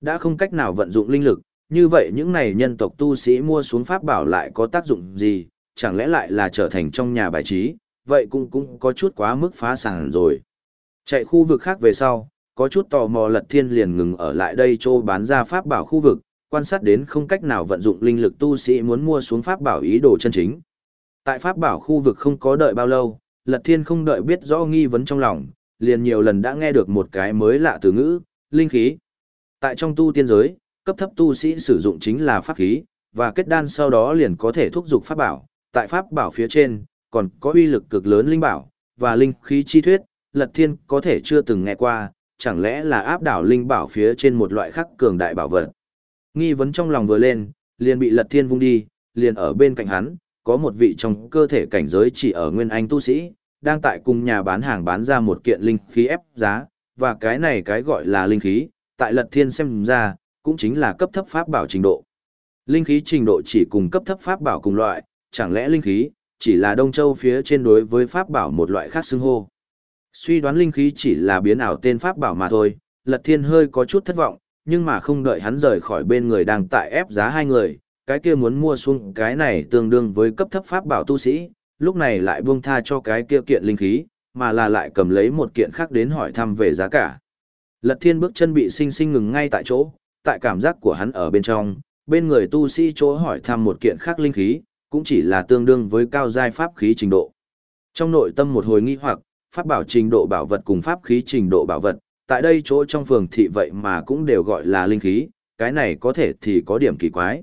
Đã không cách nào vận dụng linh lực, như vậy những này nhân tộc tu sĩ mua xuống pháp bảo lại có tác dụng gì, chẳng lẽ lại là trở thành trong nhà bài trí, vậy cũng cũng có chút quá mức phá sản rồi. Chạy khu vực khác về sau, có chút tò mò lật thiên liền ngừng ở lại đây chỗ bán ra pháp bảo khu vực, quan sát đến không cách nào vận dụng linh lực tu sĩ muốn mua xuống pháp bảo ý đồ chân chính. Tại pháp bảo khu vực không có đợi bao lâu, lật thiên không đợi biết rõ nghi vấn trong lòng, liền nhiều lần đã nghe được một cái mới lạ từ ngữ, linh khí. Tại trong tu tiên giới, cấp thấp tu sĩ sử dụng chính là pháp khí, và kết đan sau đó liền có thể thúc dục pháp bảo. Tại pháp bảo phía trên, còn có uy lực cực lớn linh bảo, và linh khí chi thuyết, lật thiên có thể chưa từng nghe qua, chẳng lẽ là áp đảo linh bảo phía trên một loại khắc cường đại bảo vật. Nghi vấn trong lòng vừa lên, liền bị lật thiên vung đi, liền ở bên cạnh hắn, có một vị trong cơ thể cảnh giới chỉ ở nguyên anh tu sĩ, đang tại cùng nhà bán hàng bán ra một kiện linh khí ép giá, và cái này cái gọi là linh khí, tại lật thiên xem ra, cũng chính là cấp thấp pháp bảo trình độ. Linh khí trình độ chỉ cùng cấp thấp pháp bảo cùng loại, chẳng lẽ linh khí, chỉ là Đông Châu phía trên đối với pháp bảo một loại khác xưng hô. Suy đoán linh khí chỉ là biến ảo tên pháp bảo mà thôi, Lật Thiên hơi có chút thất vọng, nhưng mà không đợi hắn rời khỏi bên người đang tại ép giá hai người, cái kia muốn mua xuống cái này tương đương với cấp thấp pháp bảo tu sĩ, lúc này lại buông tha cho cái kia kiện linh khí, mà là lại cầm lấy một kiện khác đến hỏi thăm về giá cả. Lật Thiên bước chân bị sinh sinh ngừng ngay tại chỗ, tại cảm giác của hắn ở bên trong, bên người tu sĩ chỗ hỏi thăm một kiện khác linh khí, cũng chỉ là tương đương với cao giai pháp khí trình độ. Trong nội tâm một hồi nghi hoặc, pháp bảo trình độ bảo vật cùng pháp khí trình độ bảo vật, tại đây chỗ trong phường thị vậy mà cũng đều gọi là linh khí, cái này có thể thì có điểm kỳ quái.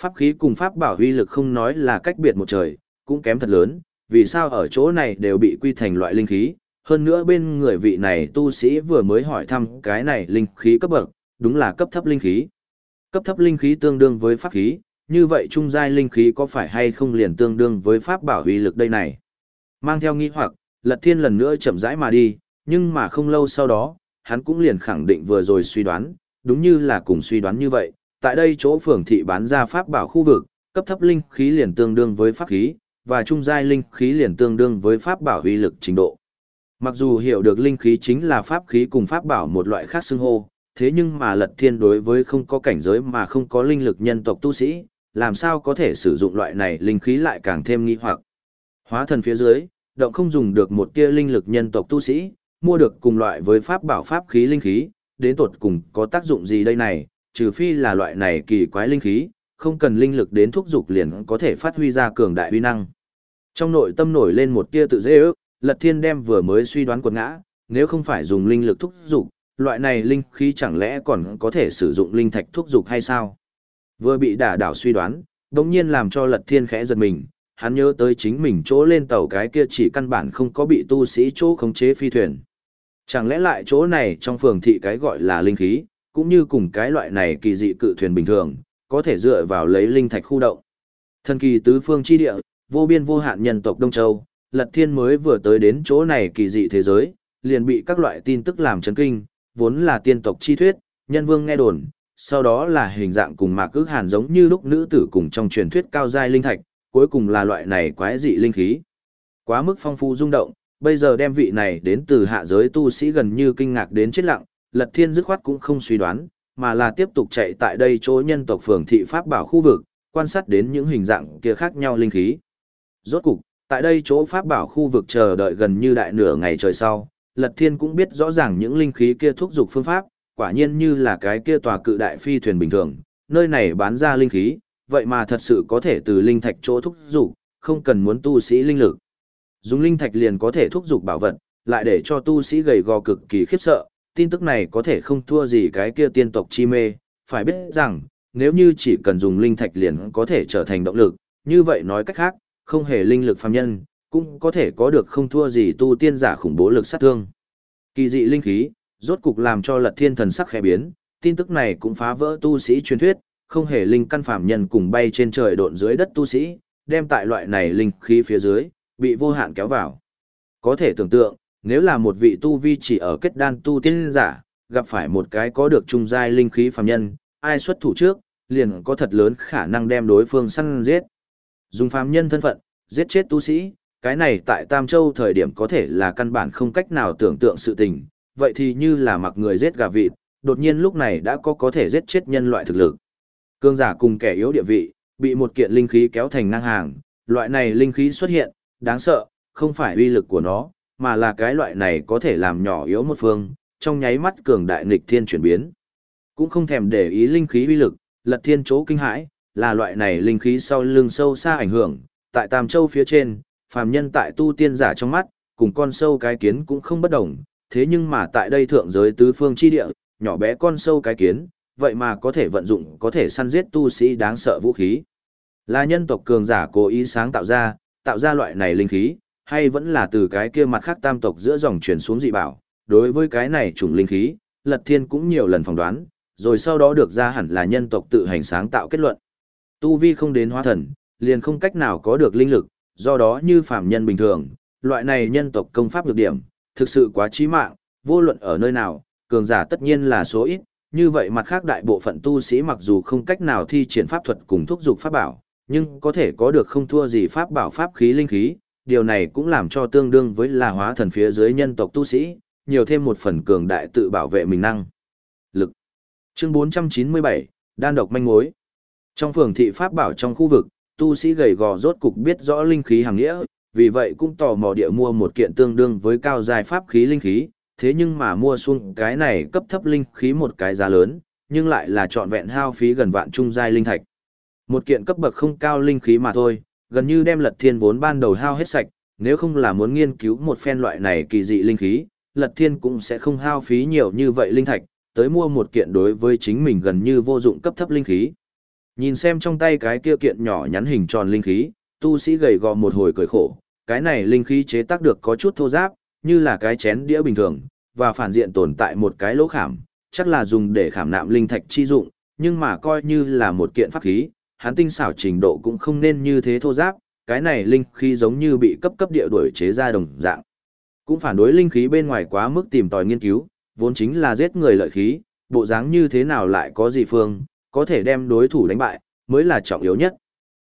Pháp khí cùng pháp bảo huy lực không nói là cách biệt một trời, cũng kém thật lớn, vì sao ở chỗ này đều bị quy thành loại linh khí, hơn nữa bên người vị này tu sĩ vừa mới hỏi thăm cái này linh khí cấp bậc, đúng là cấp thấp linh khí. Cấp thấp linh khí tương đương với pháp khí, như vậy trung giai linh khí có phải hay không liền tương đương với pháp bảo huy lực đây này. Mang theo nghi hoặc, Lật Thiên lần nữa chậm rãi mà đi, nhưng mà không lâu sau đó, hắn cũng liền khẳng định vừa rồi suy đoán, đúng như là cùng suy đoán như vậy, tại đây chỗ phường thị bán ra pháp bảo khu vực, cấp thấp linh khí liền tương đương với pháp khí, và trung giai linh khí liền tương đương với pháp bảo uy lực trình độ. Mặc dù hiểu được linh khí chính là pháp khí cùng pháp bảo một loại khác xưng hô, thế nhưng mà lật thiên đối với không có cảnh giới mà không có linh lực nhân tộc tu sĩ, làm sao có thể sử dụng loại này linh khí lại càng thêm nghi hoặc. Hóa thần phía dưới, động không dùng được một tia linh lực nhân tộc tu sĩ, mua được cùng loại với pháp bảo pháp khí linh khí, đến tột cùng có tác dụng gì đây này, trừ phi là loại này kỳ quái linh khí, không cần linh lực đến thúc dục liền có thể phát huy ra cường đại uy năng. Trong nội tâm nổi lên một tia tự dễ ước, Lật Thiên đem vừa mới suy đoán quần ngã, nếu không phải dùng linh lực thúc dục, loại này linh khí chẳng lẽ còn có thể sử dụng linh thạch thúc dục hay sao? Vừa bị đả đảo suy đoán, đồng nhiên làm cho Lật Thiên khẽ giật mình, hắn nhớ tới chính mình chỗ lên tàu cái kia chỉ căn bản không có bị tu sĩ chỗ khống chế phi thuyền. Chẳng lẽ lại chỗ này trong phường thị cái gọi là linh khí, cũng như cùng cái loại này kỳ dị cự thuyền bình thường, có thể dựa vào lấy linh thạch khu động. Thần kỳ tứ phương chi địa, vô biên vô hạn nhân tộc Đông Châu, Lật Thiên mới vừa tới đến chỗ này kỳ dị thế giới, liền bị các loại tin tức làm chấn kinh, vốn là tiên tộc chi thuyết, nhân vương nghe đồn, sau đó là hình dạng cùng mạc ước hàn giống như lúc nữ tử cùng trong truyền thuyết cao giai linh thạch, cuối cùng là loại này quái dị linh khí. Quá mức phong phú rung động, bây giờ đem vị này đến từ hạ giới tu sĩ gần như kinh ngạc đến chết lặng, Lật Thiên dứt khoát cũng không suy đoán, mà là tiếp tục chạy tại đây chỗ nhân tộc phường thị pháp bảo khu vực, quan sát đến những hình dạng kia khác nhau linh khí. Rốt cục, tại đây chỗ pháp bảo khu vực chờ đợi gần như đại nửa ngày trời sau, Lật Thiên cũng biết rõ ràng những linh khí kia thúc dục phương pháp, quả nhiên như là cái kia tòa cự đại phi thuyền bình thường, nơi này bán ra linh khí, vậy mà thật sự có thể từ linh thạch chỗ thúc dục, không cần muốn tu sĩ linh lực. Dùng linh thạch liền có thể thúc dục bảo vật, lại để cho tu sĩ gầy gò cực kỳ khiếp sợ, tin tức này có thể không thua gì cái kia tiên tộc chi mê, phải biết rằng, nếu như chỉ cần dùng linh thạch liền có thể trở thành động lực, như vậy nói cách khác, không hề linh lực phàm nhân, cũng có thể có được không thua gì tu tiên giả khủng bố lực sát thương. Kỳ dị linh khí, rốt cục làm cho lật thiên thần sắc khẽ biến, tin tức này cũng phá vỡ tu sĩ truyền thuyết, không hề linh căn phàm nhân cùng bay trên trời độn dưới đất tu sĩ, đem tại loại này linh khí phía dưới, bị vô hạn kéo vào. Có thể tưởng tượng, nếu là một vị tu vi chỉ ở kết đan tu tiên giả, gặp phải một cái có được trung giai linh khí phàm nhân, ai xuất thủ trước, liền có thật lớn khả năng đem đối phương săn giết. Dùng phàm nhân thân phận, giết chết tu sĩ, cái này tại Tam Châu thời điểm có thể là căn bản không cách nào tưởng tượng sự tình, vậy thì như là mặc người giết gà vịt, đột nhiên lúc này đã có có thể giết chết nhân loại thực lực. Cương giả cùng kẻ yếu địa vị, bị một kiện linh khí kéo thành ngang hàng, loại này linh khí xuất hiện, đáng sợ, không phải uy lực của nó, mà là cái loại này có thể làm nhỏ yếu một phương, trong nháy mắt cường đại nghịch thiên chuyển biến. Cũng không thèm để ý linh khí uy lực, lật thiên chỗ kinh hãi, là loại này linh khí sau lưng sâu xa ảnh hưởng, tại Tam Châu phía trên, phàm nhân tại tu tiên giả trong mắt, cùng con sâu cái kiến cũng không bất đồng, thế nhưng mà tại đây thượng giới tứ phương chi địa, nhỏ bé con sâu cái kiến, vậy mà có thể vận dụng có thể săn giết tu sĩ đáng sợ vũ khí. Là nhân tộc cường giả cố ý sáng tạo ra, tạo ra loại này linh khí, hay vẫn là từ cái kia mặt khác tam tộc giữa dòng truyền xuống dị bảo. Đối với cái này chủng linh khí, Lật Thiên cũng nhiều lần phỏng đoán, rồi sau đó được ra hẳn là nhân tộc tự hành sáng tạo kết luận. Tu vi không đến hóa thần, liền không cách nào có được linh lực, do đó như phàm nhân bình thường, loại này nhân tộc công pháp nhược điểm, thực sự quá chí mạng, vô luận ở nơi nào, cường giả tất nhiên là số ít, như vậy mặt khác đại bộ phận tu sĩ mặc dù không cách nào thi triển pháp thuật cùng thúc dục pháp bảo, nhưng có thể có được không thua gì pháp bảo pháp khí linh khí, điều này cũng làm cho tương đương với là hóa thần phía dưới nhân tộc tu sĩ, nhiều thêm một phần cường đại tự bảo vệ mình năng. Lực. Chương 497, đan độc manh mối. Trong phường thị pháp bảo trong khu vực, tu sĩ gầy gò rốt cục biết rõ linh khí hàng nghĩa, vì vậy cũng tò mò địa mua một kiện tương đương với cao dài pháp khí linh khí, thế nhưng mà mua xuống cái này cấp thấp linh khí một cái giá lớn, nhưng lại là trọn vẹn hao phí gần vạn trung giai linh thạch. Một kiện cấp bậc không cao linh khí mà thôi, gần như đem lật thiên vốn ban đầu hao hết sạch, nếu không là muốn nghiên cứu một phen loại này kỳ dị linh khí, lật thiên cũng sẽ không hao phí nhiều như vậy linh thạch, tới mua một kiện đối với chính mình gần như vô dụng cấp thấp linh khí. Nhìn xem trong tay cái kia kiện nhỏ nhắn hình tròn linh khí, tu sĩ gầy gò một hồi cười khổ, cái này linh khí chế tác được có chút thô giáp, như là cái chén đĩa bình thường, và phản diện tồn tại một cái lỗ khảm, chắc là dùng để khảm nạm linh thạch chi dụng, nhưng mà coi như là một kiện pháp khí, hắn tinh xảo trình độ cũng không nên như thế thô giáp, cái này linh khí giống như bị cấp cấp địa đổi chế ra đồng dạng. Cũng phản đối linh khí bên ngoài quá mức tìm tòi nghiên cứu, vốn chính là giết người lợi khí, bộ dáng như thế nào lại có gì phương, có thể đem đối thủ đánh bại, mới là trọng yếu nhất.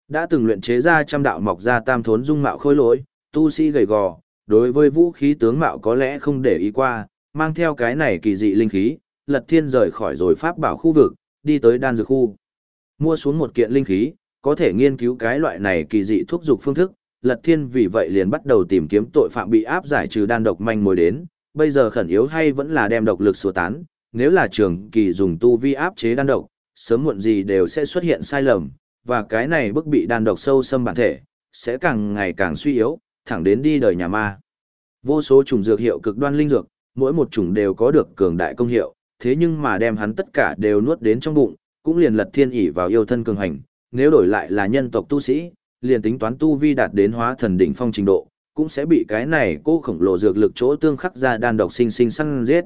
Đã từng luyện chế ra trăm đạo mọc ra tam thốn dung mạo khôi lỗi, tu sĩ gầy gò, đối với vũ khí tướng mạo có lẽ không để ý qua, mang theo cái này kỳ dị linh khí, lật thiên rời khỏi rồi pháp bảo khu vực, đi tới đan dược khu. Mua xuống một kiện linh khí, có thể nghiên cứu cái loại này kỳ dị thuốc dục phương thức, lật thiên vì vậy liền bắt đầu tìm kiếm tội phạm bị áp giải trừ đan độc manh mối đến, bây giờ khẩn yếu hay vẫn là đem độc lực xua tán, nếu là trường kỳ dùng tu vi áp chế đan độc, sớm muộn gì đều sẽ xuất hiện sai lầm, và cái này bức bị đan độc sâu xâm bản thể, sẽ càng ngày càng suy yếu, thẳng đến đi đời nhà ma. Vô số chủng dược hiệu cực đoan linh dược, mỗi một chủng đều có được cường đại công hiệu, thế nhưng mà đem hắn tất cả đều nuốt đến trong bụng, cũng liền lật thiên ỷ vào yêu thân cường hành, nếu đổi lại là nhân tộc tu sĩ, liền tính toán tu vi đạt đến hóa thần đỉnh phong trình độ, cũng sẽ bị cái này cô khổng lồ dược lực chỗ tương khắc ra đan độc sinh sinh săn giết.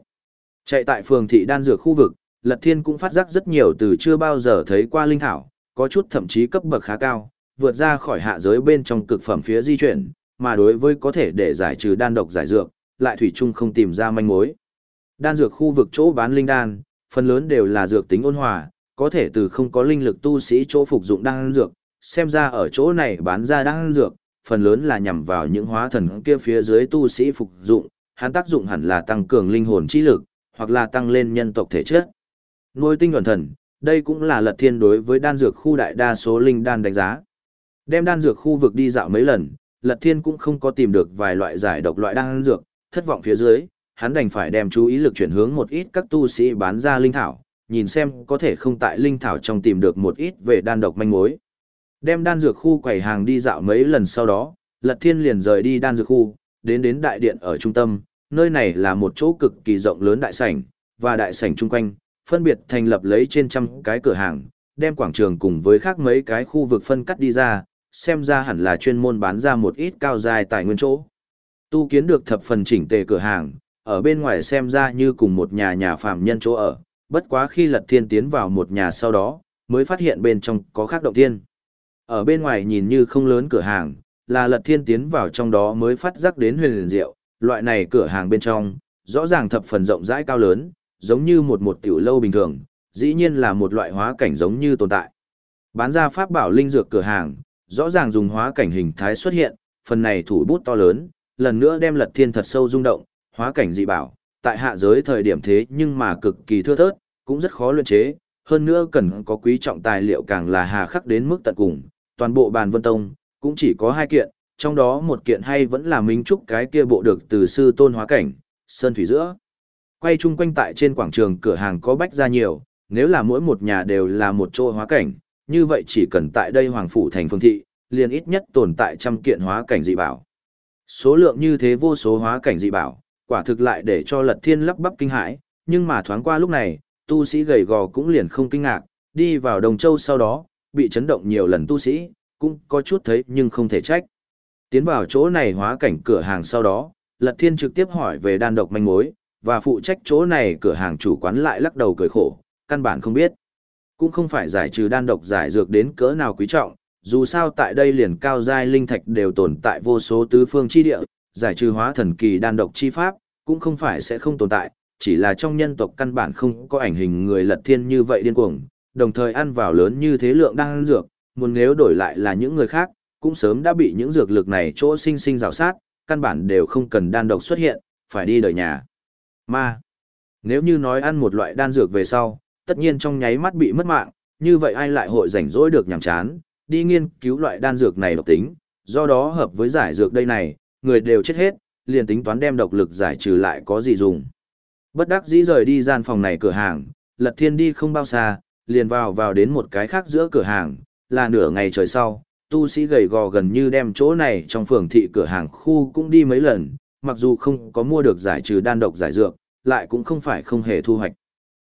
Chạy tại phường thị đan dược khu vực, Lật Thiên cũng phát giác rất nhiều từ chưa bao giờ thấy qua linh thảo, có chút thậm chí cấp bậc khá cao, vượt ra khỏi hạ giới bên trong cực phẩm phía di chuyển, mà đối với có thể để giải trừ đan độc giải dược, lại thủy chung không tìm ra manh mối. Đan dược khu vực chỗ bán linh đan, phần lớn đều là dược tính ôn hòa, có thể từ không có linh lực tu sĩ chỗ phục dụng đan dược, xem ra ở chỗ này bán ra đan dược, phần lớn là nhằm vào những hóa thần kia phía dưới tu sĩ phục dụng, hắn tác dụng hẳn là tăng cường linh hồn trí lực, hoặc là tăng lên nhân tộc thể chất. Nuôi tinh ẩn thần, đây cũng là lật thiên đối với đan dược khu đại đa số linh đan đánh giá. Đem đan dược khu vực đi dạo mấy lần, lật thiên cũng không có tìm được vài loại giải độc loại đan dược, thất vọng phía dưới, hắn đành phải đem chú ý lực chuyển hướng một ít các tu sĩ bán ra linh thảo, nhìn xem có thể không tại linh thảo trong tìm được một ít về đan độc manh mối. Đem đan dược khu quầy hàng đi dạo mấy lần sau đó, Lật Thiên liền rời đi đan dược khu, đến đến đại điện ở trung tâm, nơi này là một chỗ cực kỳ rộng lớn đại sảnh, và đại sảnh chung quanh, phân biệt thành lập lấy trên trăm cái cửa hàng, đem quảng trường cùng với khác mấy cái khu vực phân cắt đi ra, xem ra hẳn là chuyên môn bán ra một ít cao dài tài nguyên chỗ. Tu kiến được thập phần chỉnh tề cửa hàng, ở bên ngoài xem ra như cùng một nhà nhà phàm nhân chỗ ở, bất quá khi Lật Thiên tiến vào một nhà sau đó, mới phát hiện bên trong có khác động thiên. Ở bên ngoài nhìn như không lớn cửa hàng, là Lật Thiên tiến vào trong đó mới phát giác đến huyền liền diệu, loại này cửa hàng bên trong, rõ ràng thập phần rộng rãi cao lớn, giống như một một tiểu lâu bình thường, dĩ nhiên là một loại hóa cảnh giống như tồn tại. Bán ra pháp bảo linh dược cửa hàng, rõ ràng dùng hóa cảnh hình thái xuất hiện, phần này thủ bút to lớn, lần nữa đem lật thiên thật sâu rung động, hóa cảnh dị bảo, tại hạ giới thời điểm thế nhưng mà cực kỳ thưa thớt, cũng rất khó luyện chế, hơn nữa cần có quý trọng tài liệu càng là hà khắc đến mức tận cùng, toàn bộ bàn vân tông, cũng chỉ có hai kiện, trong đó một kiện hay vẫn là minh trúc cái kia bộ được từ sư tôn hóa cảnh, sơn thủy giữa. Quay chung quanh tại trên quảng trường cửa hàng có bách ra nhiều, nếu là mỗi một nhà đều là một chỗ hóa cảnh, như vậy chỉ cần tại đây hoàng phủ thành phương thị, liền ít nhất tồn tại trăm kiện hóa cảnh dị bảo. Số lượng như thế vô số hóa cảnh dị bảo, quả thực lại để cho lật thiên lắp bắp kinh hãi, nhưng mà thoáng qua lúc này, tu sĩ gầy gò cũng liền không kinh ngạc, đi vào Đồng Châu sau đó, bị chấn động nhiều lần tu sĩ, cũng có chút thấy nhưng không thể trách. Tiến vào chỗ này hóa cảnh cửa hàng sau đó, Lật Thiên trực tiếp hỏi về đan độc manh mối, và phụ trách chỗ này cửa hàng chủ quán lại lắc đầu cười khổ, căn bản không biết. Cũng không phải giải trừ đan độc giải dược đến cỡ nào quý trọng, dù sao tại đây liền cao giai linh thạch đều tồn tại vô số tứ phương chi địa, giải trừ hóa thần kỳ đan độc chi pháp, cũng không phải sẽ không tồn tại, chỉ là trong nhân tộc căn bản không có ảnh hình người lật thiên như vậy điên cuồng, đồng thời ăn vào lớn như thế lượng đan dược, muốn nếu đổi lại là những người khác, cũng sớm đã bị những dược lực này chỗ sinh sinh rào sát, căn bản đều không cần đan độc xuất hiện, phải đi đời nhà. Ma. Nếu như nói ăn một loại đan dược về sau, tất nhiên trong nháy mắt bị mất mạng, như vậy ai lại hội rảnh rỗi được nhàm chán, đi nghiên cứu loại đan dược này độc tính, do đó hợp với giải dược đây này, người đều chết hết, liền tính toán đem độc lực giải trừ lại có gì dùng. Bất đắc dĩ rời đi gian phòng này cửa hàng, Lật Thiên đi không bao xa, liền vào vào đến một cái khác giữa cửa hàng, là nửa ngày trời sau, tu sĩ gầy gò gần như đem chỗ này trong phường thị cửa hàng khu cũng đi mấy lần, mặc dù không có mua được giải trừ đan độc giải dược, lại cũng không phải không hề thu hoạch.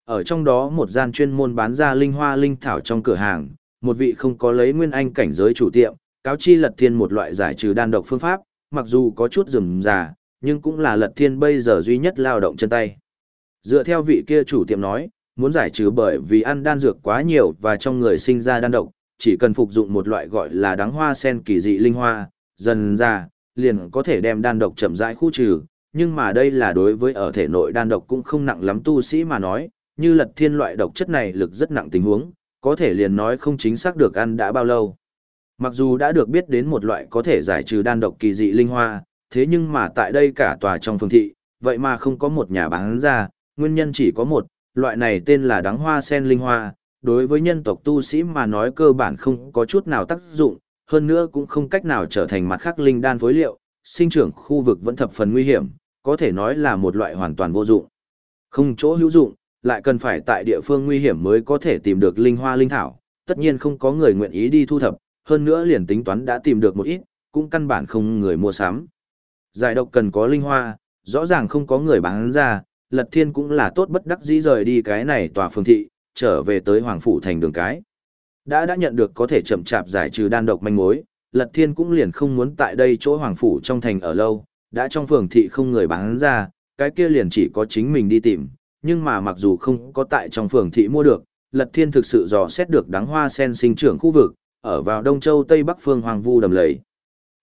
Ở trong đó một gian chuyên môn bán ra linh hoa linh thảo trong cửa hàng, một vị không có lấy nguyên anh cảnh giới chủ tiệm, cáo chi lật thiên một loại giải trừ đan độc phương pháp, mặc dù có chút rườm rà, nhưng cũng là lật thiên bây giờ duy nhất lao động chân tay. Dựa theo vị kia chủ tiệm nói, muốn giải trừ bởi vì ăn đan dược quá nhiều và trong người sinh ra đan độc, chỉ cần phục dụng một loại gọi là đắng hoa sen kỳ dị linh hoa, dần ra, liền có thể đem đan độc chậm rãi khu trừ, nhưng mà đây là đối với ở thể nội đan độc cũng không nặng lắm tu sĩ mà nói, như lật thiên loại độc chất này lực rất nặng tình huống, có thể liền nói không chính xác được ăn đã bao lâu. Mặc dù đã được biết đến một loại có thể giải trừ đan độc kỳ dị linh hoa, thế nhưng mà tại đây cả tòa trong phương thị, vậy mà không có một nhà bán ra, nguyên nhân chỉ có một, loại này tên là đắng hoa sen linh hoa, đối với nhân tộc tu sĩ mà nói cơ bản không có chút nào tác dụng, hơn nữa cũng không cách nào trở thành mặt khác linh đan phối liệu, sinh trưởng khu vực vẫn thập phần nguy hiểm, có thể nói là một loại hoàn toàn vô dụng. Không chỗ hữu dụng, lại cần phải tại địa phương nguy hiểm mới có thể tìm được linh hoa linh thảo, tất nhiên không có người nguyện ý đi thu thập, hơn nữa liền tính toán đã tìm được một ít, cũng căn bản không người mua sắm. Giải độc cần có linh hoa, rõ ràng không có người bán ra, Lật Thiên cũng là tốt bất đắc dĩ rời đi cái này tòa phương thị, trở về tới Hoàng Phủ thành đường cái. Đã đã nhận được có thể chậm chạp giải trừ đan độc manh mối, Lật Thiên cũng liền không muốn tại đây chỗ Hoàng Phủ trong thành ở lâu, đã trong phường thị không người bán ra, cái kia liền chỉ có chính mình đi tìm, nhưng mà mặc dù không có tại trong phường thị mua được, Lật Thiên thực sự dò xét được đắng hoa sen sinh trưởng khu vực, ở vào Đông Châu Tây Bắc phương Hoàng Vu đầm lầy.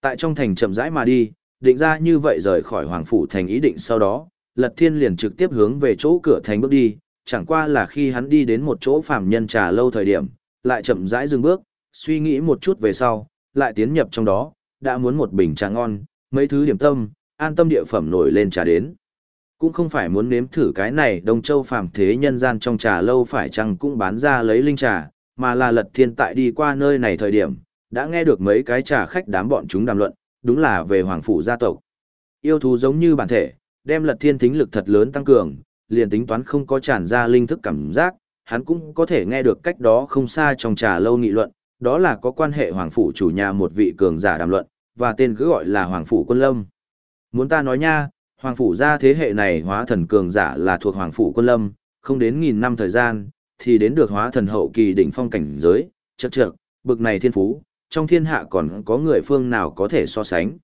Tại trong thành chậm rãi mà đi, định ra như vậy rời khỏi Hoàng Phủ thành ý định sau đó, Lật Thiên liền trực tiếp hướng về chỗ cửa thành bước đi, chẳng qua là khi hắn đi đến một chỗ phàm nhân trà lâu thời điểm, lại chậm rãi dừng bước, suy nghĩ một chút về sau, lại tiến nhập trong đó, đã muốn một bình trà ngon, mấy thứ điểm tâm, an tâm địa phẩm nổi lên trà đến. Cũng không phải muốn nếm thử cái này Đông Châu phàm thế nhân gian trong trà lâu phải chăng cũng bán ra lấy linh trà, mà là Lật Thiên tại đi qua nơi này thời điểm, đã nghe được mấy cái trà khách đám bọn chúng đàm luận, đúng là về hoàng phủ gia tộc. Yêu thú giống như bản thể, đem lật thiên thính lực thật lớn tăng cường, liền tính toán không có tràn ra linh thức cảm giác, hắn cũng có thể nghe được cách đó không xa trong trà lâu nghị luận, đó là có quan hệ hoàng phủ chủ nhà một vị cường giả đàm luận, và tên cứ gọi là hoàng phủ quân lâm. Muốn ta nói nha, hoàng phủ gia thế hệ này hóa thần cường giả là thuộc hoàng phủ quân lâm, không đến nghìn năm thời gian, thì đến được hóa thần hậu kỳ đỉnh phong cảnh giới, chật chật, bực này thiên phú, trong thiên hạ còn có người phương nào có thể so sánh.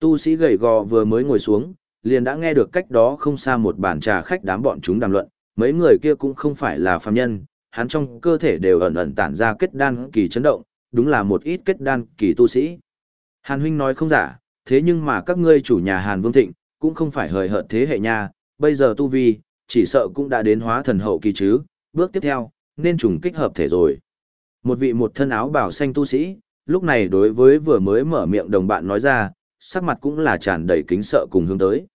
Tu sĩ gầy gò vừa mới ngồi xuống, liền đã nghe được cách đó không xa một bàn trà khách đám bọn chúng đàm luận, mấy người kia cũng không phải là phàm nhân, hắn trong cơ thể đều ẩn ẩn tản ra kết đan kỳ chấn động, đúng là một ít kết đan kỳ tu sĩ. Hàn huynh nói không giả, thế nhưng mà các ngươi chủ nhà Hàn Vương Thịnh, cũng không phải hời hợt thế hệ nha, bây giờ tu vi, chỉ sợ cũng đã đến hóa thần hậu kỳ chứ, bước tiếp theo, nên trùng kích hợp thể rồi. Một vị một thân áo bảo xanh tu sĩ, lúc này đối với vừa mới mở miệng đồng bạn nói ra, sắc mặt cũng là tràn đầy kính sợ cùng hướng tới.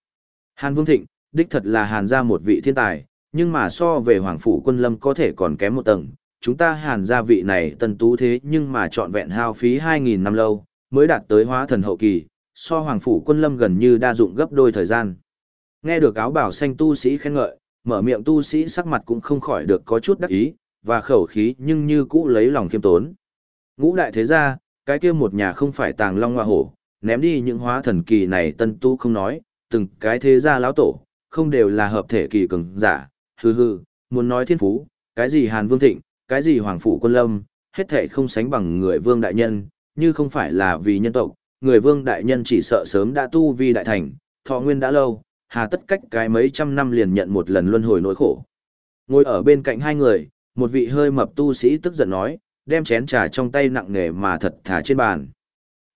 Hàn Vương Thịnh, đích thật là hàn gia một vị thiên tài, nhưng mà so về Hoàng Phủ Quân Lâm có thể còn kém một tầng. Chúng ta hàn gia vị này tân tú thế nhưng mà trọn vẹn hao phí 2.000 năm lâu, mới đạt tới hóa thần hậu kỳ, so Hoàng Phủ Quân Lâm gần như đa dụng gấp đôi thời gian. Nghe được áo bảo xanh tu sĩ khen ngợi, mở miệng tu sĩ sắc mặt cũng không khỏi được có chút đắc ý, và khẩu khí nhưng như cũ lấy lòng khiêm tốn. Ngũ đại thế gia, cái kia một nhà không phải tàng long hoa hổ, ném đi những hóa thần kỳ này tân tu không nói, từng cái thế gia lão tổ, không đều là hợp thể kỳ cường giả, hừ hừ, muốn nói thiên phú, cái gì Hàn Vương Thịnh, cái gì Hoàng Phủ Quân Lâm, hết thể không sánh bằng người Vương Đại Nhân, như không phải là vì nhân tộc, người Vương Đại Nhân chỉ sợ sớm đã tu vi đại thành, thọ nguyên đã lâu, hà tất cách cái mấy trăm năm liền nhận một lần luân hồi nỗi khổ. Ngồi ở bên cạnh hai người, một vị hơi mập tu sĩ tức giận nói, đem chén trà trong tay nặng nề mà thật thả trên bàn.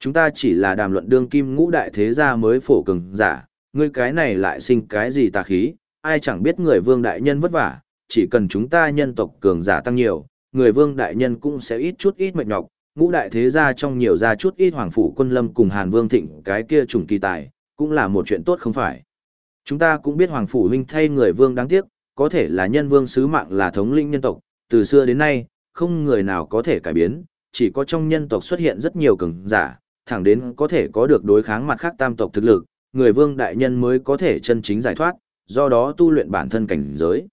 Chúng ta chỉ là đàm luận đương kim ngũ đại thế gia mới phổ cường giả, ngươi cái này lại sinh cái gì tà khí, ai chẳng biết người vương đại nhân vất vả, chỉ cần chúng ta nhân tộc cường giả tăng nhiều, người vương đại nhân cũng sẽ ít chút ít mệt nhọc, ngũ đại thế gia trong nhiều gia chút ít hoàng phủ quân lâm cùng hàn vương thịnh cái kia trùng kỳ tài, cũng là một chuyện tốt không phải. Chúng ta cũng biết hoàng phủ huynh thay người vương đáng tiếc, có thể là nhân vương sứ mạng là thống lĩnh nhân tộc, từ xưa đến nay, không người nào có thể cải biến, chỉ có trong nhân tộc xuất hiện rất nhiều cường giả, thẳng đến có thể có được đối kháng mặt khác tam tộc thực lực, người vương đại nhân mới có thể chân chính giải thoát, do đó tu luyện bản thân cảnh giới.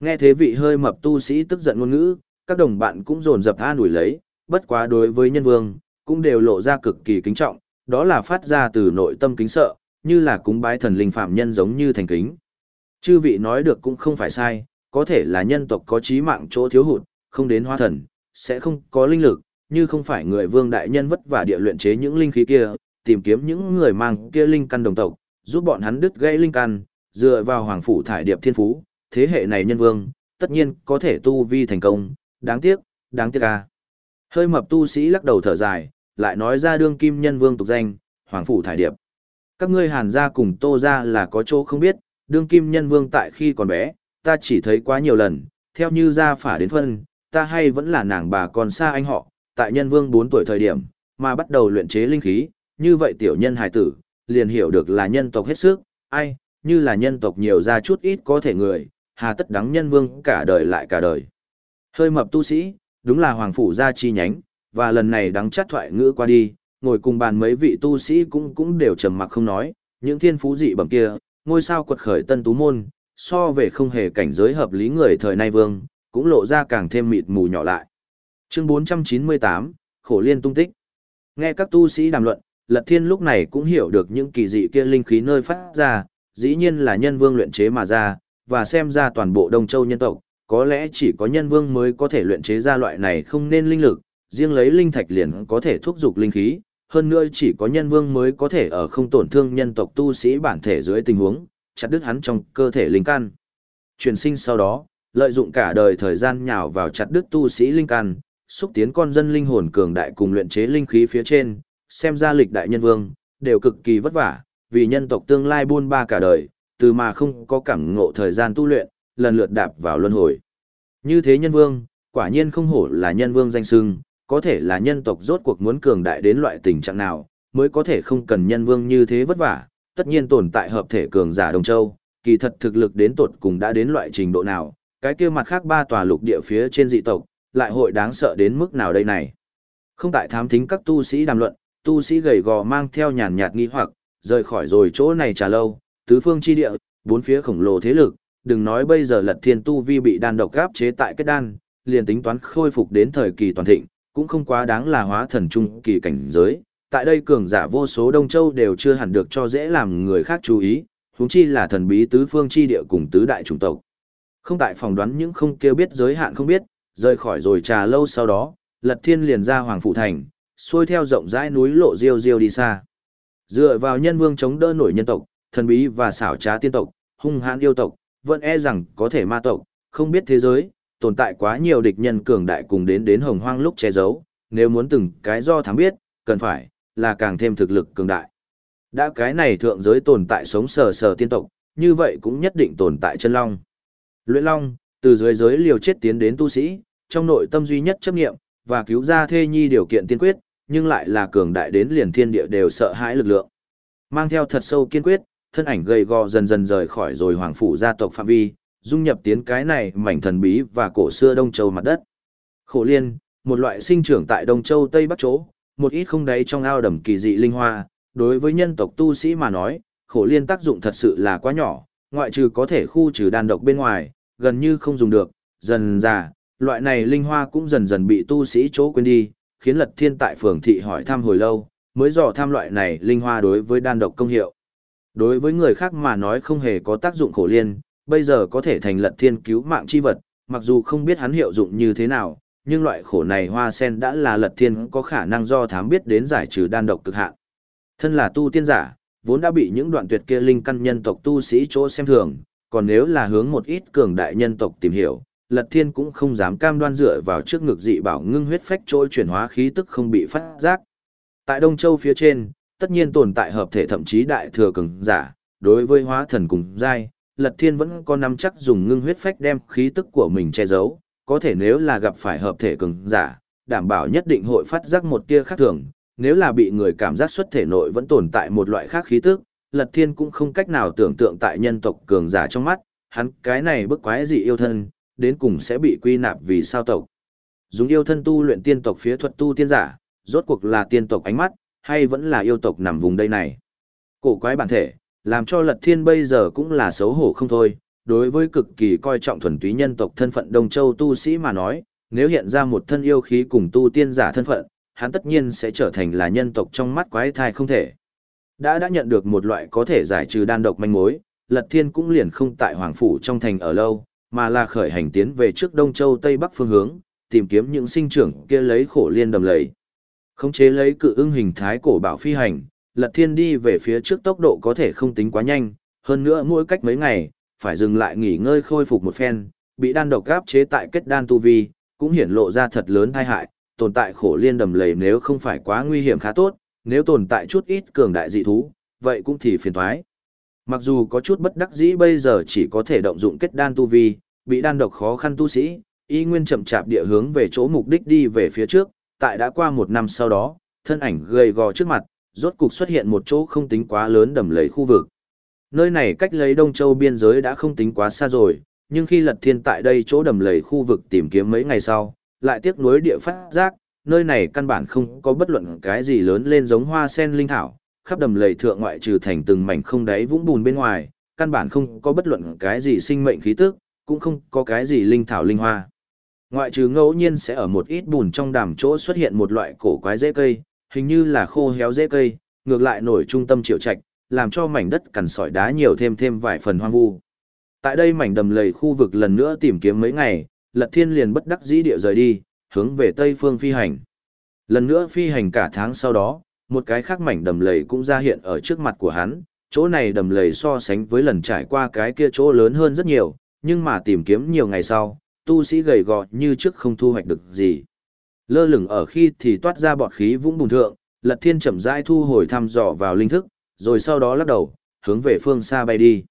Nghe thế vị hơi mập tu sĩ tức giận ngôn ngữ, các đồng bạn cũng dồn dập tha nổi lấy, bất quá đối với nhân vương, cũng đều lộ ra cực kỳ kính trọng, đó là phát ra từ nội tâm kính sợ, như là cúng bái thần linh phạm nhân giống như thành kính. Chư vị nói được cũng không phải sai, có thể là nhân tộc có trí mạng chỗ thiếu hụt, không đến hóa thần, sẽ không có linh lực, như không phải người vương đại nhân vất vả địa luyện chế những linh khí kia, tìm kiếm những người mang kia linh căn đồng tộc, giúp bọn hắn đứt gãy linh căn, dựa vào hoàng phủ thải điệp thiên phú, thế hệ này nhân vương, tất nhiên có thể tu vi thành công, đáng tiếc, đáng tiếc à. Hơi mập tu sĩ lắc đầu thở dài, lại nói ra đương kim nhân vương tục danh, hoàng phủ thải điệp. Các ngươi hàn gia cùng tô gia là có chỗ không biết, đương kim nhân vương tại khi còn bé, ta chỉ thấy quá nhiều lần, theo như gia phả đến phân, ta hay vẫn là nàng bà còn xa anh họ, tại nhân vương 4 tuổi thời điểm, mà bắt đầu luyện chế linh khí, như vậy tiểu nhân hài tử, liền hiểu được là nhân tộc hết sức, ai, như là nhân tộc nhiều ra chút ít có thể người, hà tất đắng nhân vương cả đời lại cả đời. Hơi mập tu sĩ, đúng là hoàng phủ gia chi nhánh, và lần này đắng chát thoại ngữ qua đi, ngồi cùng bàn mấy vị tu sĩ cũng cũng đều trầm mặc không nói, những thiên phú dị bẩm kia, ngôi sao quật khởi tân tú môn, so về không hề cảnh giới hợp lý người thời nay vương, cũng lộ ra càng thêm mịt mù nhỏ lại. Chương 498, Khổ Liên tung tích. Nghe các tu sĩ đàm luận, Lật Thiên lúc này cũng hiểu được những kỳ dị kia linh khí nơi phát ra, dĩ nhiên là nhân vương luyện chế mà ra, và xem ra toàn bộ Đông Châu nhân tộc, có lẽ chỉ có nhân vương mới có thể luyện chế ra loại này không nên linh lực, riêng lấy linh thạch liền có thể thúc dục linh khí, hơn nữa chỉ có nhân vương mới có thể ở không tổn thương nhân tộc tu sĩ bản thể dưới tình huống, chặt đứt hắn trong cơ thể linh căn. Chuyển sinh sau đó, lợi dụng cả đời thời gian nhào vào chặt đứt tu sĩ linh căn, xúc tiến con dân linh hồn cường đại cùng luyện chế linh khí phía trên, xem ra lịch đại nhân vương, đều cực kỳ vất vả, vì nhân tộc tương lai buôn ba cả đời, từ mà không có cảm ngộ thời gian tu luyện, lần lượt đạp vào luân hồi. Như thế nhân vương, quả nhiên không hổ là nhân vương danh sưng, có thể là nhân tộc rốt cuộc muốn cường đại đến loại tình trạng nào, mới có thể không cần nhân vương như thế vất vả, tất nhiên tồn tại hợp thể cường giả Đông Châu, kỳ thật thực lực đến tột cùng đã đến loại trình độ nào, cái kia mặt khác ba tòa lục địa phía trên dị tộc, lại hội đáng sợ đến mức nào đây này. Không tại thám thính các tu sĩ đàm luận, tu sĩ gầy gò mang theo nhàn nhạt nghi hoặc, rời khỏi rồi chỗ này trà lâu, tứ phương chi địa, bốn phía khổng lồ thế lực, đừng nói bây giờ lật thiên tu vi bị đan độc gáp chế tại kết đan, liền tính toán khôi phục đến thời kỳ toàn thịnh, cũng không quá đáng là hóa thần trung kỳ cảnh giới. Tại đây cường giả vô số Đông Châu đều chưa hẳn được cho dễ làm người khác chú ý, huống chi là thần bí tứ phương chi địa cùng tứ đại chủng tộc. Không tại phòng đoán những không kêu biết giới hạn không biết, rời khỏi rồi trà lâu sau đó, Lật Thiên liền ra Hoàng Phủ Thành, xuôi theo rộng rãi núi lộ riêu riêu đi xa. Dựa vào nhân vương chống đỡ nổi nhân tộc, thần bí và xảo trá tiên tộc, hung hãn yêu tộc, vẫn e rằng có thể ma tộc, không biết thế giới, tồn tại quá nhiều địch nhân cường đại cùng đến đến hồng hoang lúc che giấu, nếu muốn từng cái do thắng biết, cần phải, là càng thêm thực lực cường đại. Đã cái này thượng giới tồn tại sống sờ sờ tiên tộc, như vậy cũng nhất định tồn tại chân long. Luyện long, từ dưới giới liều chết tiến đến tu sĩ, trong nội tâm duy nhất chấp nghiệm, và cứu ra thê nhi điều kiện tiên quyết, nhưng lại là cường đại đến liền thiên địa đều sợ hãi lực lượng. Mang theo thật sâu kiên quyết, thân ảnh gầy gò dần dần rời khỏi rồi hoàng phủ gia tộc phạm vi, dung nhập tiến cái này mảnh thần bí và cổ xưa Đông Châu mặt đất. Khổ liên, một loại sinh trưởng tại Đông Châu Tây Bắc chỗ, một ít không đáy trong ao đầm kỳ dị linh hoa, đối với nhân tộc tu sĩ mà nói, khổ liên tác dụng thật sự là quá nhỏ, ngoại trừ có thể khu trừ đan độc bên ngoài, gần như không dùng được, dần già, loại này linh hoa cũng dần dần bị tu sĩ chỗ quên đi, khiến Lật Thiên tại phường thị hỏi thăm hồi lâu, mới dò thăm loại này linh hoa đối với đan độc công hiệu. Đối với người khác mà nói không hề có tác dụng khổ liên, bây giờ có thể thành Lật Thiên cứu mạng chi vật, mặc dù không biết hắn hiệu dụng như thế nào, nhưng loại khổ này hoa sen đã là Lật Thiên có khả năng do thám biết đến giải trừ đan độc cực hạn. Thân là tu tiên giả, vốn đã bị những đoạn tuyệt kia linh căn nhân tộc tu sĩ chỗ xem thường, còn nếu là hướng một ít cường đại nhân tộc tìm hiểu, Lật Thiên cũng không dám cam đoan dựa vào trước ngực dị bảo ngưng huyết phách trôi chuyển hóa khí tức không bị phát giác. Tại Đông Châu phía trên, tất nhiên tồn tại hợp thể thậm chí đại thừa cường giả, đối với hóa thần cùng giai, Lật Thiên vẫn có nắm chắc dùng ngưng huyết phách đem khí tức của mình che giấu, có thể nếu là gặp phải hợp thể cường giả, đảm bảo nhất định hội phát giác một tia khác thường, nếu là bị người cảm giác xuất thể nội vẫn tồn tại một loại khác khí tức, Lật Thiên cũng không cách nào tưởng tượng tại nhân tộc cường giả trong mắt, hắn cái này bức quái dị yêu thân, đến cùng sẽ bị quy nạp vì sao tộc. Dùng yêu thân tu luyện tiên tộc phía thuật tu tiên giả, rốt cuộc là tiên tộc ánh mắt, hay vẫn là yêu tộc nằm vùng đây này. Cổ quái bản thể, làm cho Lật Thiên bây giờ cũng là xấu hổ không thôi, đối với cực kỳ coi trọng thuần túy nhân tộc thân phận Đông Châu tu sĩ mà nói, nếu hiện ra một thân yêu khí cùng tu tiên giả thân phận, hắn tất nhiên sẽ trở thành là nhân tộc trong mắt quái thai không thể. Đã đã nhận được một loại có thể giải trừ đan độc manh mối, Lật Thiên cũng liền không tại Hoàng Phủ trong thành ở lâu, mà là khởi hành tiến về trước Đông Châu Tây Bắc phương hướng, tìm kiếm những sinh trưởng kia lấy khổ liên đầm lầy. Khống chế lấy cự ưng hình thái cổ bảo phi hành, Lật Thiên đi về phía trước tốc độ có thể không tính quá nhanh, hơn nữa mỗi cách mấy ngày, phải dừng lại nghỉ ngơi khôi phục một phen, bị đan độc gáp chế tại kết đan tu vi, cũng hiển lộ ra thật lớn tai hại, tồn tại khổ liên đầm lầy nếu không phải quá nguy hiểm khá tốt, nếu tồn tại chút ít cường đại dị thú, vậy cũng thì phiền toái. Mặc dù có chút bất đắc dĩ bây giờ chỉ có thể động dụng kết đan tu vi, bị đan độc khó khăn tu sĩ, y nguyên chậm chạp địa hướng về chỗ mục đích đi về phía trước, tại đã qua một năm sau đó, thân ảnh gầy gò trước mặt, rốt cục xuất hiện một chỗ không tính quá lớn đầm lầy khu vực. Nơi này cách lấy Đông Châu biên giới đã không tính quá xa rồi, nhưng khi Lật Thiên tại đây chỗ đầm lầy khu vực tìm kiếm mấy ngày sau, lại tiếc nuối địa phát giác, nơi này căn bản không có bất luận cái gì lớn lên giống hoa sen linh thảo, khắp đầm lầy thượng ngoại trừ thành từng mảnh không đáy vũng bùn bên ngoài, căn bản không có bất luận cái gì sinh mệnh khí tức, cũng không có cái gì linh thảo linh hoa. Ngoại trừ ngẫu nhiên sẽ ở một ít bùn trong đàm chỗ xuất hiện một loại cổ quái rễ cây, hình như là khô héo rễ cây, ngược lại nổi trung tâm triệu trạch, làm cho mảnh đất cằn sỏi đá nhiều thêm thêm vài phần hoang vu. Tại đây mảnh đầm lầy khu vực lần nữa tìm kiếm mấy ngày, Lật Thiên liền bất đắc dĩ địa rời đi, hướng về tây phương phi hành. Lần nữa phi hành cả tháng sau đó, một cái khác mảnh đầm lầy cũng ra hiện ở trước mặt của hắn, chỗ này đầm lầy so sánh với lần trải qua cái kia chỗ lớn hơn rất nhiều, nhưng mà tìm kiếm nhiều ngày sau, tu sĩ gầy gò như trước không thu hoạch được gì. Lơ lửng ở khi thì toát ra bọt khí vũng bùn thượng, Lật Thiên chậm rãi thu hồi thăm dò vào linh thức, rồi sau đó lắc đầu, hướng về phương xa bay đi.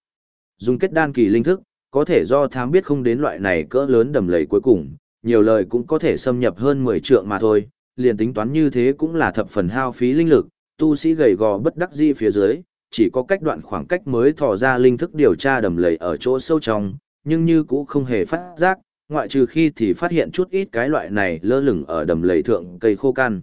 Dùng kết đan kỳ linh thức, có thể do thám biết không đến loại này cỡ lớn đầm lầy cuối cùng, nhiều lời cũng có thể xâm nhập hơn 10 trượng mà thôi, liền tính toán như thế cũng là thập phần hao phí linh lực, tu sĩ gầy gò bất đắc dĩ phía dưới, chỉ có cách đoạn khoảng cách mới thò ra linh thức điều tra đầm lầy ở chỗ sâu trong, nhưng như cũng không hề phát giác, ngoại trừ khi thì phát hiện chút ít cái loại này lơ lửng ở đầm lầy thượng cây khô can.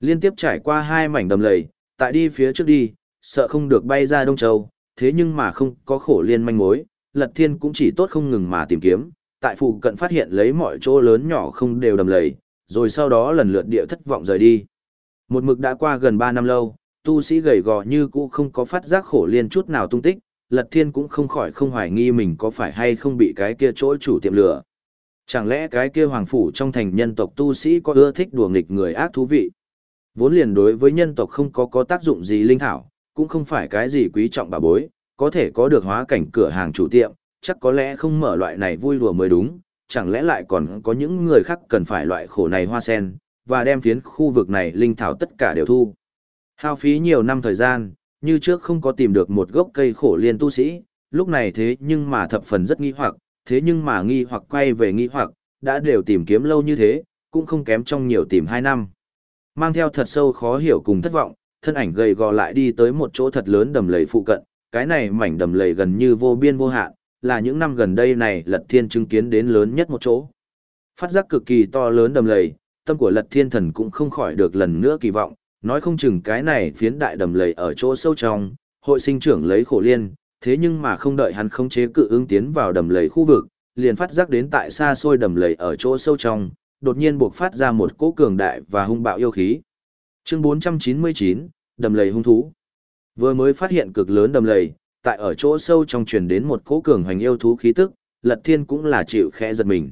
Liên tiếp trải qua hai mảnh đầm lầy, tại đi phía trước đi, sợ không được bay ra Đông Châu, thế nhưng mà không có khổ liên manh mối, Lật Thiên cũng chỉ tốt không ngừng mà tìm kiếm, tại phụ cận phát hiện lấy mọi chỗ lớn nhỏ không đều đầm lầy, rồi sau đó lần lượt địa thất vọng rời đi. Một mực đã qua gần 3 năm lâu, tu sĩ gầy gò như cũ không có phát giác khổ liên chút nào tung tích, Lật Thiên cũng không khỏi không hoài nghi mình có phải hay không bị cái kia chỗ chủ tiệm lửa. Chẳng lẽ cái kia hoàng phủ trong thành nhân tộc tu sĩ có ưa thích đùa nghịch người ác thú vị? Vốn liền đối với nhân tộc không có có tác dụng gì linh thảo, cũng không phải cái gì quý trọng bà bối, có thể có được hóa cảnh cửa hàng chủ tiệm, chắc có lẽ không mở loại này vui đùa mới đúng, chẳng lẽ lại còn có những người khác cần phải loại khổ này hoa sen, và đem phiến khu vực này linh thảo tất cả đều thu. Hao phí nhiều năm thời gian, như trước không có tìm được một gốc cây khổ liên tu sĩ, lúc này thế nhưng mà thập phần rất nghi hoặc, thế nhưng mà nghi hoặc quay về nghi hoặc, đã đều tìm kiếm lâu như thế, cũng không kém trong nhiều tìm hai năm. Mang theo thật sâu khó hiểu cùng thất vọng, thân ảnh gầy gò lại đi tới một chỗ thật lớn đầm lầy phụ cận, cái này mảnh đầm lầy gần như vô biên vô hạn, là những năm gần đây này Lật Thiên chứng kiến đến lớn nhất một chỗ. Phát giác cực kỳ to lớn đầm lầy, tâm của Lật Thiên Thần cũng không khỏi được lần nữa kỳ vọng, nói không chừng cái này phiến đại đầm lầy ở chỗ sâu trong, hội sinh trưởng lấy khổ liên, thế nhưng mà không đợi hắn khống chế cự ứng tiến vào đầm lầy khu vực, liền phát giác đến tại xa xôi đầm lầy ở chỗ sâu trong, đột nhiên buộc phát ra một cỗ cường đại và hung bạo yêu khí. Chương 499, đầm lầy hung thú. Vừa mới phát hiện cực lớn đầm lầy, tại ở chỗ sâu trong truyền đến một cỗ cường hoành yêu thú khí tức, Lật Thiên cũng là chịu khẽ giật mình.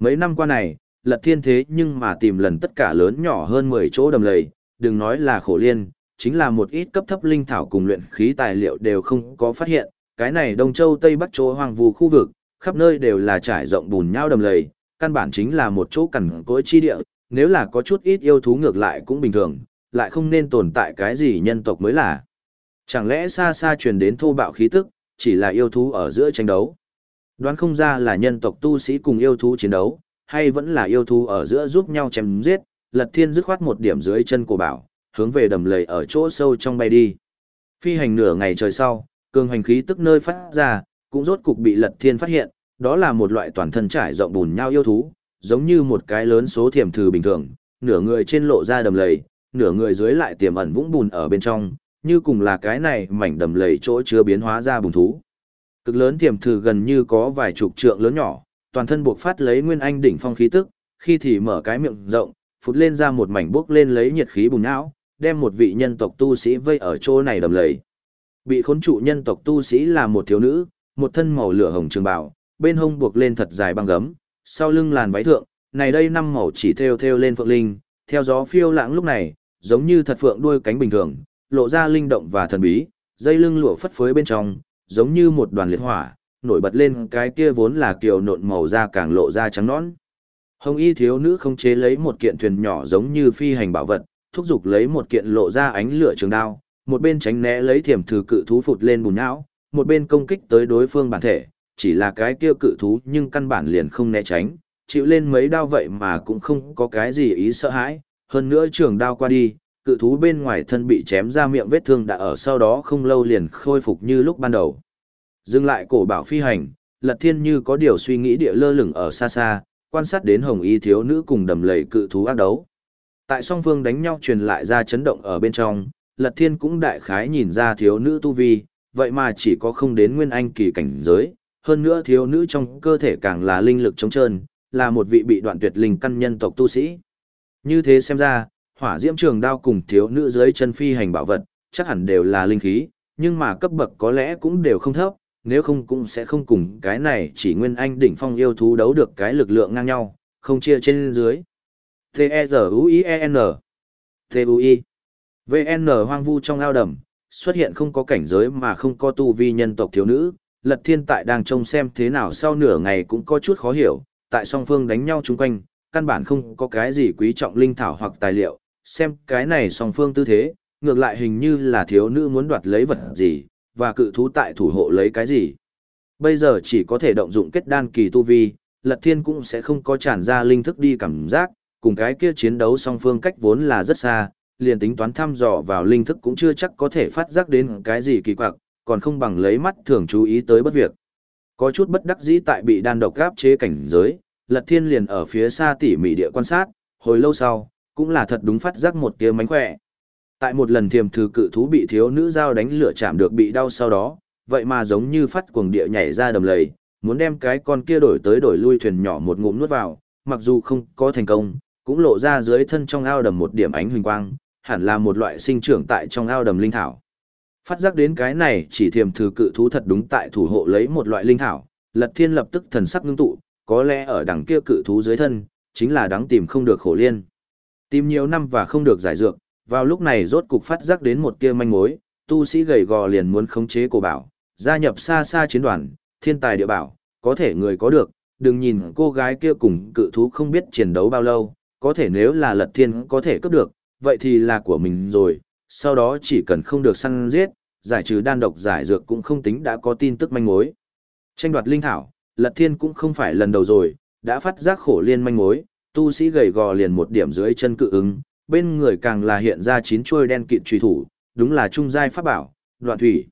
Mấy năm qua này, Lật Thiên thế nhưng mà tìm lần tất cả lớn nhỏ hơn 10 chỗ đầm lầy, đừng nói là khổ liên, chính là một ít cấp thấp linh thảo cùng luyện khí tài liệu đều không có phát hiện. Cái này Đông Châu Tây Bắc chỗ hoang vu khu vực, khắp nơi đều là trải rộng bùn nhau đầm lầy, căn bản chính là một chỗ cằn cỗi chi địa, nếu là có chút ít yêu thú ngược lại cũng bình thường, lại không nên tồn tại cái gì nhân tộc mới là. Chẳng lẽ xa xa truyền đến thô bạo khí tức, chỉ là yêu thú ở giữa tranh đấu. Đoán không ra là nhân tộc tu sĩ cùng yêu thú chiến đấu, hay vẫn là yêu thú ở giữa giúp nhau chém giết, lật thiên dứt khoát một điểm dưới chân của bảo, hướng về đầm lầy ở chỗ sâu trong bay đi. Phi hành nửa ngày trời sau, cường hành khí tức nơi phát ra, cũng rốt cục bị lật thiên phát hiện, đó là một loại toàn thân trải rộng bùn nhau yêu thú, giống như một cái lớn số thiểm thử bình thường, nửa người trên lộ ra đầm lầy, nửa người dưới lại tiềm ẩn vũng bùn ở bên trong, như cùng là cái này mảnh đầm lầy chỗ chứa biến hóa ra bùng thú. Cực lớn tiềm thử gần như có vài chục trượng lớn nhỏ, toàn thân buộc phát lấy nguyên anh đỉnh phong khí tức, khi thì mở cái miệng rộng, phụt lên ra một mảnh bốc lên lấy nhiệt khí bùng não, đem một vị nhân tộc tu sĩ vây ở chỗ này đầm lầy. Bị khốn trụ nhân tộc tu sĩ là một thiếu nữ, một thân màu lửa hồng trường bào, bên hông buộc lên thật dài băng gấm, sau lưng làn váy thượng, này đây năm màu chỉ theo theo lên phượng linh, theo gió phiêu lãng lúc này, giống như thật phượng đuôi cánh bình thường, lộ ra linh động và thần bí, dây lưng lụa phất phới bên trong, giống như một đoàn liệt hỏa, nổi bật lên cái kia vốn là kiều nộn màu da càng lộ ra trắng nõn. Hồng y thiếu nữ không chế lấy một kiện thuyền nhỏ giống như phi hành bảo vật, thúc giục lấy một kiện lộ ra ánh lửa trường đao, một bên tránh né lấy thiểm thử cự thú phụt lên bùn não, một bên công kích tới đối phương bản thể, chỉ là cái kia cự thú nhưng căn bản liền không né tránh, chịu lên mấy đao vậy mà cũng không có cái gì ý sợ hãi, hơn nữa trường đao qua đi, cự thú bên ngoài thân bị chém ra miệng vết thương đã ở sau đó không lâu liền khôi phục như lúc ban đầu. Dừng lại cổ bảo phi hành, lật thiên như có điều suy nghĩ địa lơ lửng ở xa xa, quan sát đến hồng y thiếu nữ cùng đầm lầy cự thú ác đấu. Tại song phương đánh nhau truyền lại ra chấn động ở bên trong, lật thiên cũng đại khái nhìn ra thiếu nữ tu vi, vậy mà chỉ có không đến nguyên anh kỳ cảnh giới, hơn nữa thiếu nữ trong cơ thể càng là linh lực trống trơn, là một vị bị đoạn tuyệt linh căn nhân tộc tu sĩ. Như thế xem ra, hỏa diễm trường đao cùng thiếu nữ dưới chân phi hành bảo vật, chắc hẳn đều là linh khí, nhưng mà cấp bậc có lẽ cũng đều không thấp, nếu không cũng sẽ không cùng cái này chỉ nguyên anh đỉnh phong yêu thú đấu được cái lực lượng ngang nhau, không chia trên dưới. T-E-Z-U-I-E-N T-U-I V-N hoang vu trong ao đầm, xuất hiện không có cảnh giới mà không có tu vi nhân tộc thiếu nữ, lật thiên tại đang trông xem thế nào sau nửa ngày cũng có chút khó hiểu, tại song phương đánh nhau chung quanh, căn bản không có cái gì quý trọng linh thảo hoặc tài liệu, xem cái này song phương tư thế, ngược lại hình như là thiếu nữ muốn đoạt lấy vật gì, và cự thú tại thủ hộ lấy cái gì. Bây giờ chỉ có thể động dụng kết đan kỳ tu vi, lật thiên cũng sẽ không có tràn ra linh thức đi cảm giác, cùng cái kia chiến đấu song phương cách vốn là rất xa, liền tính toán thăm dò vào linh thức cũng chưa chắc có thể phát giác đến cái gì kỳ quặc, còn không bằng lấy mắt thường chú ý tới bất việc. Có chút bất đắc dĩ tại bị đan độc gáp chế cảnh giới, Lật Thiên liền ở phía xa tỉ mỉ địa quan sát, hồi lâu sau, cũng là thật đúng phát giác một tia mánh khỏe. Tại một lần thiềm thư cự thú bị thiếu nữ dao đánh lửa chạm được bị đau sau đó, vậy mà giống như phát cuồng địa nhảy ra đầm lầy, muốn đem cái con kia đổi tới đổi lui thuyền nhỏ một ngụm nuốt vào, mặc dù không có thành công, cũng lộ ra dưới thân trong ao đầm một điểm ánh huỳnh quang, hẳn là một loại sinh trưởng tại trong ao đầm linh thảo. Phát giác đến cái này chỉ thiềm thư cự thú thật đúng tại thủ hộ lấy một loại linh thảo, Lật Thiên lập tức thần sắc ngưng tụ, có lẽ ở đằng kia cự thú dưới thân, chính là đáng tìm không được khổ liên. Tìm nhiều năm và không được giải dược, vào lúc này rốt cục phát giác đến một tia manh mối, tu sĩ gầy gò liền muốn khống chế cổ bảo, gia nhập xa xa chiến đoàn, thiên tài địa bảo, có thể người có được, đừng nhìn cô gái kia cùng cự thú không biết chiến đấu bao lâu, có thể nếu là lật thiên có thể cướp được, vậy thì là của mình rồi, sau đó chỉ cần không được săn giết, giải trừ đan độc giải dược cũng không tính đã có tin tức manh mối. Tranh đoạt linh thảo, Lật Thiên cũng không phải lần đầu rồi, đã phát giác khổ liên manh mối, tu sĩ gầy gò liền một điểm dưới chân cự ứng, bên người càng là hiện ra chín chuôi đen kịt truy thủ, đúng là trung giai pháp bảo, đoạn thủy.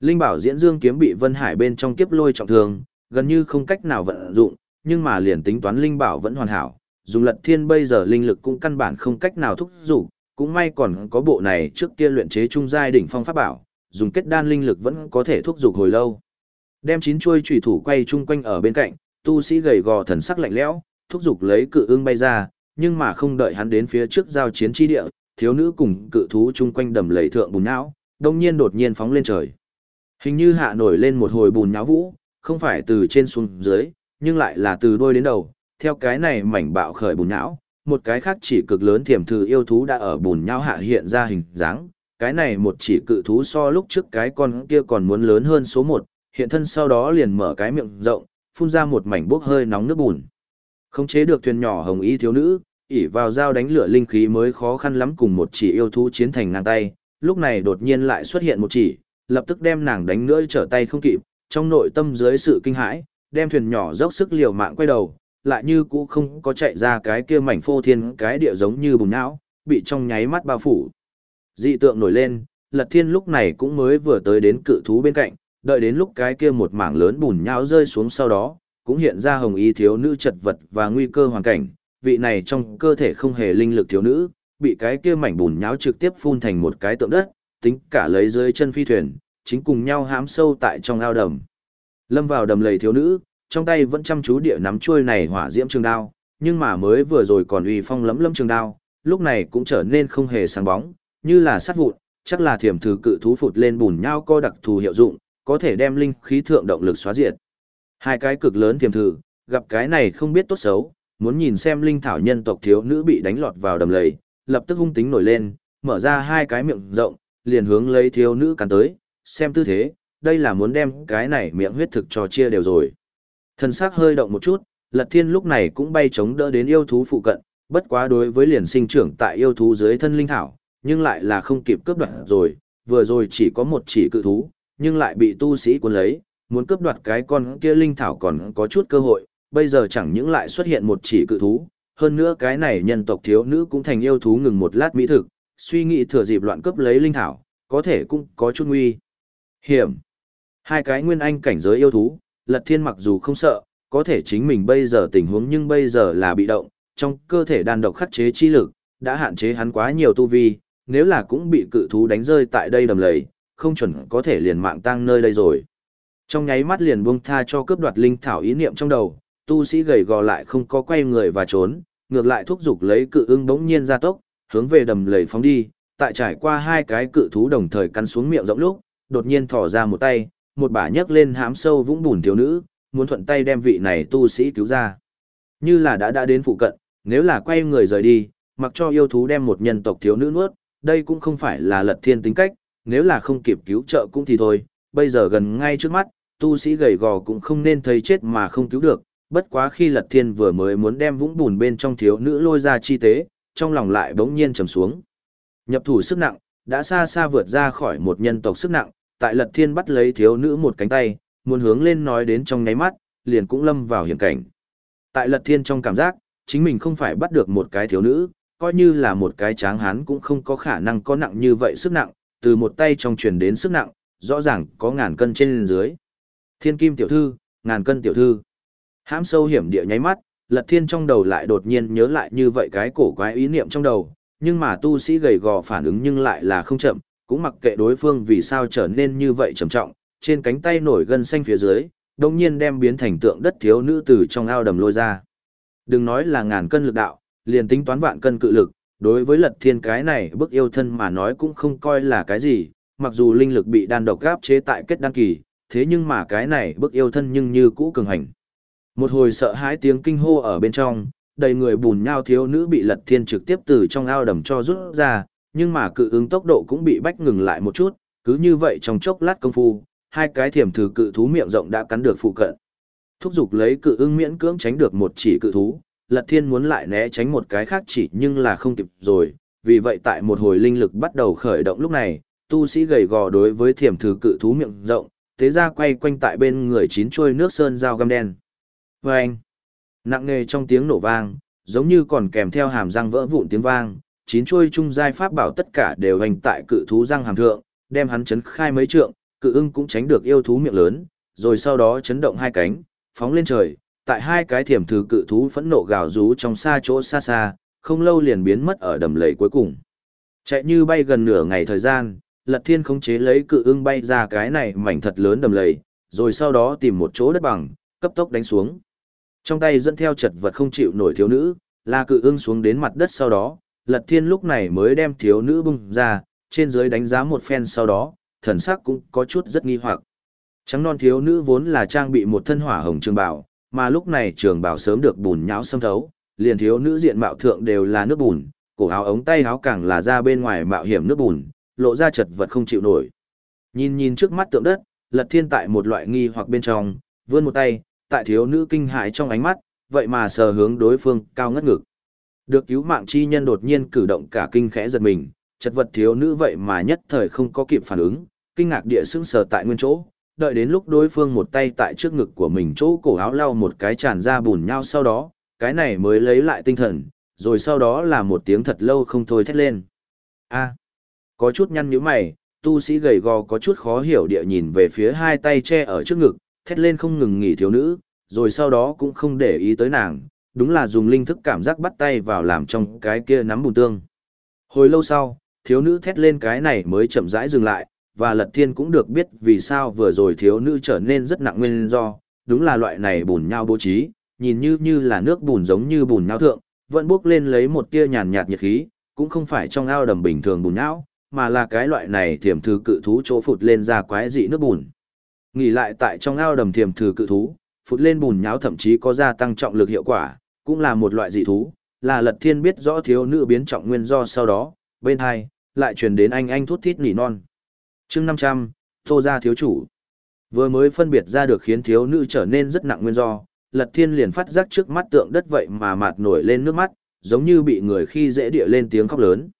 Linh bảo diễn dương kiếm bị Vân Hải bên trong kiếp lôi trọng thương, gần như không cách nào vận dụng, nhưng mà liền tính toán linh bảo vẫn hoàn hảo, dùng lật thiên bây giờ linh lực cũng căn bản không cách nào thúc dục cũng may còn có bộ này trước kia luyện chế trung giai đỉnh phong pháp bảo, dùng kết đan linh lực vẫn có thể thúc dục hồi lâu. Đem chín chuôi chủy thủ quay chung quanh ở bên cạnh, tu sĩ gầy gò thần sắc lạnh lẽo, thúc dục lấy cự ương bay ra, nhưng mà không đợi hắn đến phía trước giao chiến chi địa, thiếu nữ cùng cự thú chung quanh đầm lầy thượng bùn não, đông nhiên đột nhiên phóng lên trời. Hình như hạ nổi lên một hồi bùn nháo vũ, không phải từ trên xuống dưới, nhưng lại là từ đôi đến đầu, theo cái này mảnh bạo khởi bùn nhão, một cái khác chỉ cực lớn thiểm thư yêu thú đã ở bùn nhão hạ hiện ra hình dáng, cái này một chỉ cự thú so lúc trước cái con kia còn muốn lớn hơn số một, hiện thân sau đó liền mở cái miệng rộng, phun ra một mảnh bốc hơi nóng nước bùn. Không chế được thuyền nhỏ hồng y thiếu nữ, ỉ vào dao đánh lửa linh khí mới khó khăn lắm cùng một chỉ yêu thú chiến thành ngang tay, lúc này đột nhiên lại xuất hiện một chỉ, lập tức đem nàng đánh nữa trở tay không kịp, trong nội tâm dưới sự kinh hãi, đem thuyền nhỏ dốc sức liều mạng quay đầu, lại như cũ không có chạy ra cái kia mảnh phô thiên cái địa giống như bùn não, bị trong nháy mắt bao phủ. Dị tượng nổi lên, Lật Thiên lúc này cũng mới vừa tới đến cự thú bên cạnh, đợi đến lúc cái kia một mảng lớn bùn nhão rơi xuống sau đó, cũng hiện ra hồng y thiếu nữ chật vật và nguy cơ hoàn cảnh, vị này trong cơ thể không hề linh lực thiếu nữ, bị cái kia mảnh bùn nháo trực tiếp phun thành một cái tượng đất, tính cả lấy dưới chân phi thuyền, chính cùng nhau hãm sâu tại trong ao đầm. Lâm vào đầm lầy thiếu nữ, trong tay vẫn chăm chú địa nắm chuôi này hỏa diễm trường đao, nhưng mà mới vừa rồi còn uy phong lấm lấm trường đao, lúc này cũng trở nên không hề sáng bóng, như là sắt vụn, chắc là thiểm thử cự thú phụt lên bùn nhau co đặc thù hiệu dụng, có thể đem linh khí thượng động lực xóa diệt. Hai cái cực lớn thiềm thử, gặp cái này không biết tốt xấu, muốn nhìn xem linh thảo nhân tộc thiếu nữ bị đánh lọt vào đầm lầy, lập tức hung tính nổi lên, mở ra hai cái miệng rộng, liền hướng lấy thiếu nữ cắn tới, xem tư thế, đây là muốn đem cái này miệng huyết thực cho chia đều rồi. Thần sắc hơi động một chút, Lật Thiên lúc này cũng bay chống đỡ đến yêu thú phụ cận, bất quá đối với liền sinh trưởng tại yêu thú dưới thân linh thảo, nhưng lại là không kịp cướp đoạt rồi, vừa rồi chỉ có một chỉ cự thú, nhưng lại bị tu sĩ cuốn lấy, muốn cướp đoạt cái con kia linh thảo còn có chút cơ hội, bây giờ chẳng những lại xuất hiện một chỉ cự thú, hơn nữa cái này nhân tộc thiếu nữ cũng thành yêu thú ngừng một lát mỹ thực, suy nghĩ thừa dịp loạn cướp lấy linh thảo, có thể cũng có chút nguy. Hiểm. Hai cái nguyên anh cảnh giới yêu thú, Lật Thiên mặc dù không sợ, có thể chính mình bây giờ tình huống nhưng bây giờ là bị động, trong cơ thể đàn độc khắc chế chi lực, đã hạn chế hắn quá nhiều tu vi, nếu là cũng bị cự thú đánh rơi tại đây đầm lầy, không chuẩn có thể liền mạng tăng nơi đây rồi. Trong nháy mắt liền buông tha cho cướp đoạt linh thảo ý niệm trong đầu, tu sĩ gầy gò lại không có quay người và trốn, ngược lại thúc giục lấy cự ưng bỗng nhiên ra tốc, hướng về đầm lầy phóng đi, tại trải qua hai cái cự thú đồng thời cắn xuống miệng rộng lúc, đột nhiên thò ra một tay, một bả nhấc lên hám sâu vũng bùn thiếu nữ, muốn thuận tay đem vị này tu sĩ cứu ra. Như là đã đã đến phụ cận, nếu là quay người rời đi, mặc cho yêu thú đem một nhân tộc thiếu nữ nuốt, đây cũng không phải là lật thiên tính cách, nếu là không kịp cứu trợ cũng thì thôi, bây giờ gần ngay trước mắt, tu sĩ gầy gò cũng không nên thấy chết mà không cứu được, bất quá khi lật thiên vừa mới muốn đem vũng bùn bên trong thiếu nữ lôi ra chi tế, trong lòng lại bỗng nhiên trầm xuống. Nhập thủ sức nặng, đã xa xa vượt ra khỏi một nhân tộc sức nặng, tại lật thiên bắt lấy thiếu nữ một cánh tay, muốn hướng lên nói đến trong nháy mắt, liền cũng lâm vào hiểm cảnh. Tại lật thiên trong cảm giác, chính mình không phải bắt được một cái thiếu nữ, coi như là một cái tráng hán cũng không có khả năng có nặng như vậy sức nặng, từ một tay trong truyền đến sức nặng, rõ ràng có ngàn cân trên dưới. Thiên kim tiểu thư, ngàn cân tiểu thư. Hãm sâu hiểm địa nháy mắt, lật thiên trong đầu lại đột nhiên nhớ lại như vậy cái cổ quái ý niệm trong đầu, nhưng mà tu sĩ gầy gò phản ứng nhưng lại là không chậm, cũng mặc kệ đối phương vì sao trở nên như vậy trầm trọng, trên cánh tay nổi gân xanh phía dưới, đồng nhiên đem biến thành tượng đất thiếu nữ từ trong ao đầm lôi ra. Đừng nói là ngàn cân lực đạo, liền tính toán vạn cân cự lực, đối với lật thiên cái này bức yêu thân mà nói cũng không coi là cái gì, mặc dù linh lực bị đan độc gáp chế tại kết đăng kỳ, thế nhưng mà cái này bức yêu thân nhưng như cũ cường hành. Một hồi sợ hãi tiếng kinh hô ở bên trong, đầy người bùn nhau thiếu nữ bị lật thiên trực tiếp từ trong ao đầm cho rút ra, nhưng mà cự ứng tốc độ cũng bị bách ngừng lại một chút, cứ như vậy trong chốc lát công phu, hai cái thiểm thử cự thú miệng rộng đã cắn được phụ cận. Thúc giục lấy cự ưng miễn cưỡng tránh được một chỉ cự thú, Lật Thiên muốn lại né tránh một cái khác chỉ nhưng là không kịp rồi, vì vậy tại một hồi linh lực bắt đầu khởi động lúc này, tu sĩ gầy gò đối với thiểm thử cự thú miệng rộng, thế ra quay quanh tại bên người chín trôi nước sơn dao găm đen. Vâng! Nặng nề trong tiếng nổ vang, giống như còn kèm theo hàm răng vỡ vụn tiếng vang, chín trôi trung giai pháp bảo tất cả đều hành tại cự thú răng hàm thượng, đem hắn chấn khai mấy trượng, cự ưng cũng tránh được yêu thú miệng lớn, rồi sau đó chấn động hai cánh, phóng lên trời, tại hai cái thiểm thử cự thú phẫn nộ gào rú trong xa chỗ xa xa, không lâu liền biến mất ở đầm lầy cuối cùng. Chạy như bay gần nửa ngày thời gian, Lật Thiên khống chế lấy cự ưng bay ra cái này mảnh thật lớn đầm lầy, rồi sau đó tìm một chỗ đất bằng, cấp tốc đánh xuống. Trong tay dẫn theo chật vật không chịu nổi thiếu nữ, là cự ưng xuống đến mặt đất sau đó, Lật Thiên lúc này mới đem thiếu nữ bung ra, trên dưới đánh giá một phen sau đó, thần sắc cũng có chút rất nghi hoặc. Trắng non thiếu nữ vốn là trang bị một thân hỏa hồng trường bào, mà lúc này trường bào sớm được bùn nhão xâm thấu, liền thiếu nữ diện mạo thượng đều là nước bùn, cổ áo ống tay áo càng là ra bên ngoài mạo hiểm nước bùn, lộ ra chật vật không chịu nổi. Nhìn nhìn trước mắt tượng đất, Lật Thiên tại một loại nghi hoặc bên trong, vươn một tay, tại thiếu nữ kinh hãi trong ánh mắt, vậy mà sờ hướng đối phương cao ngất ngực. Được cứu mạng chi nhân đột nhiên cử động cả kinh khẽ giật mình, chật vật thiếu nữ vậy mà nhất thời không có kịp phản ứng, kinh ngạc địa sững sờ tại nguyên chỗ, đợi đến lúc đối phương một tay tại trước ngực của mình chỗ cổ áo lau một cái tràn ra bùn nhau sau đó, cái này mới lấy lại tinh thần, rồi sau đó là một tiếng thật lâu không thôi thét lên. a có chút nhăn nhíu mày, tu sĩ gầy gò có chút khó hiểu địa nhìn về phía hai tay che ở trước ngực, thét lên không ngừng nghỉ thiếu nữ, rồi sau đó cũng không để ý tới nàng, đúng là dùng linh thức cảm giác bắt tay vào làm trong cái kia nắm bùn tương. Hồi lâu sau, thiếu nữ thét lên cái này mới chậm rãi dừng lại, và lật thiên cũng được biết vì sao vừa rồi thiếu nữ trở nên rất nặng nguyên do, đúng là loại này bùn nhau bố trí, nhìn như như là nước bùn giống như bùn nhau thượng, vẫn bốc lên lấy một tia nhàn nhạt nhiệt khí, cũng không phải trong ao đầm bình thường bùn nhau, mà là cái loại này thiểm thư cự thú chỗ phụt lên ra quái dị nước bùn. Nghỉ lại tại trong ao đầm thiểm thư cự thú, phụt lên bùn nháo thậm chí có gia tăng trọng lực hiệu quả, cũng là một loại dị thú, là lật thiên biết rõ thiếu nữ biến trọng nguyên do sau đó, bên hai, lại truyền đến anh anh thút thít nỉ non. chương 500, tô ra thiếu chủ. Vừa mới phân biệt ra được khiến thiếu nữ trở nên rất nặng nguyên do, lật thiên liền phát giác trước mắt tượng đất vậy mà mạt nổi lên nước mắt, giống như bị người khi dễ địa lên tiếng khóc lớn.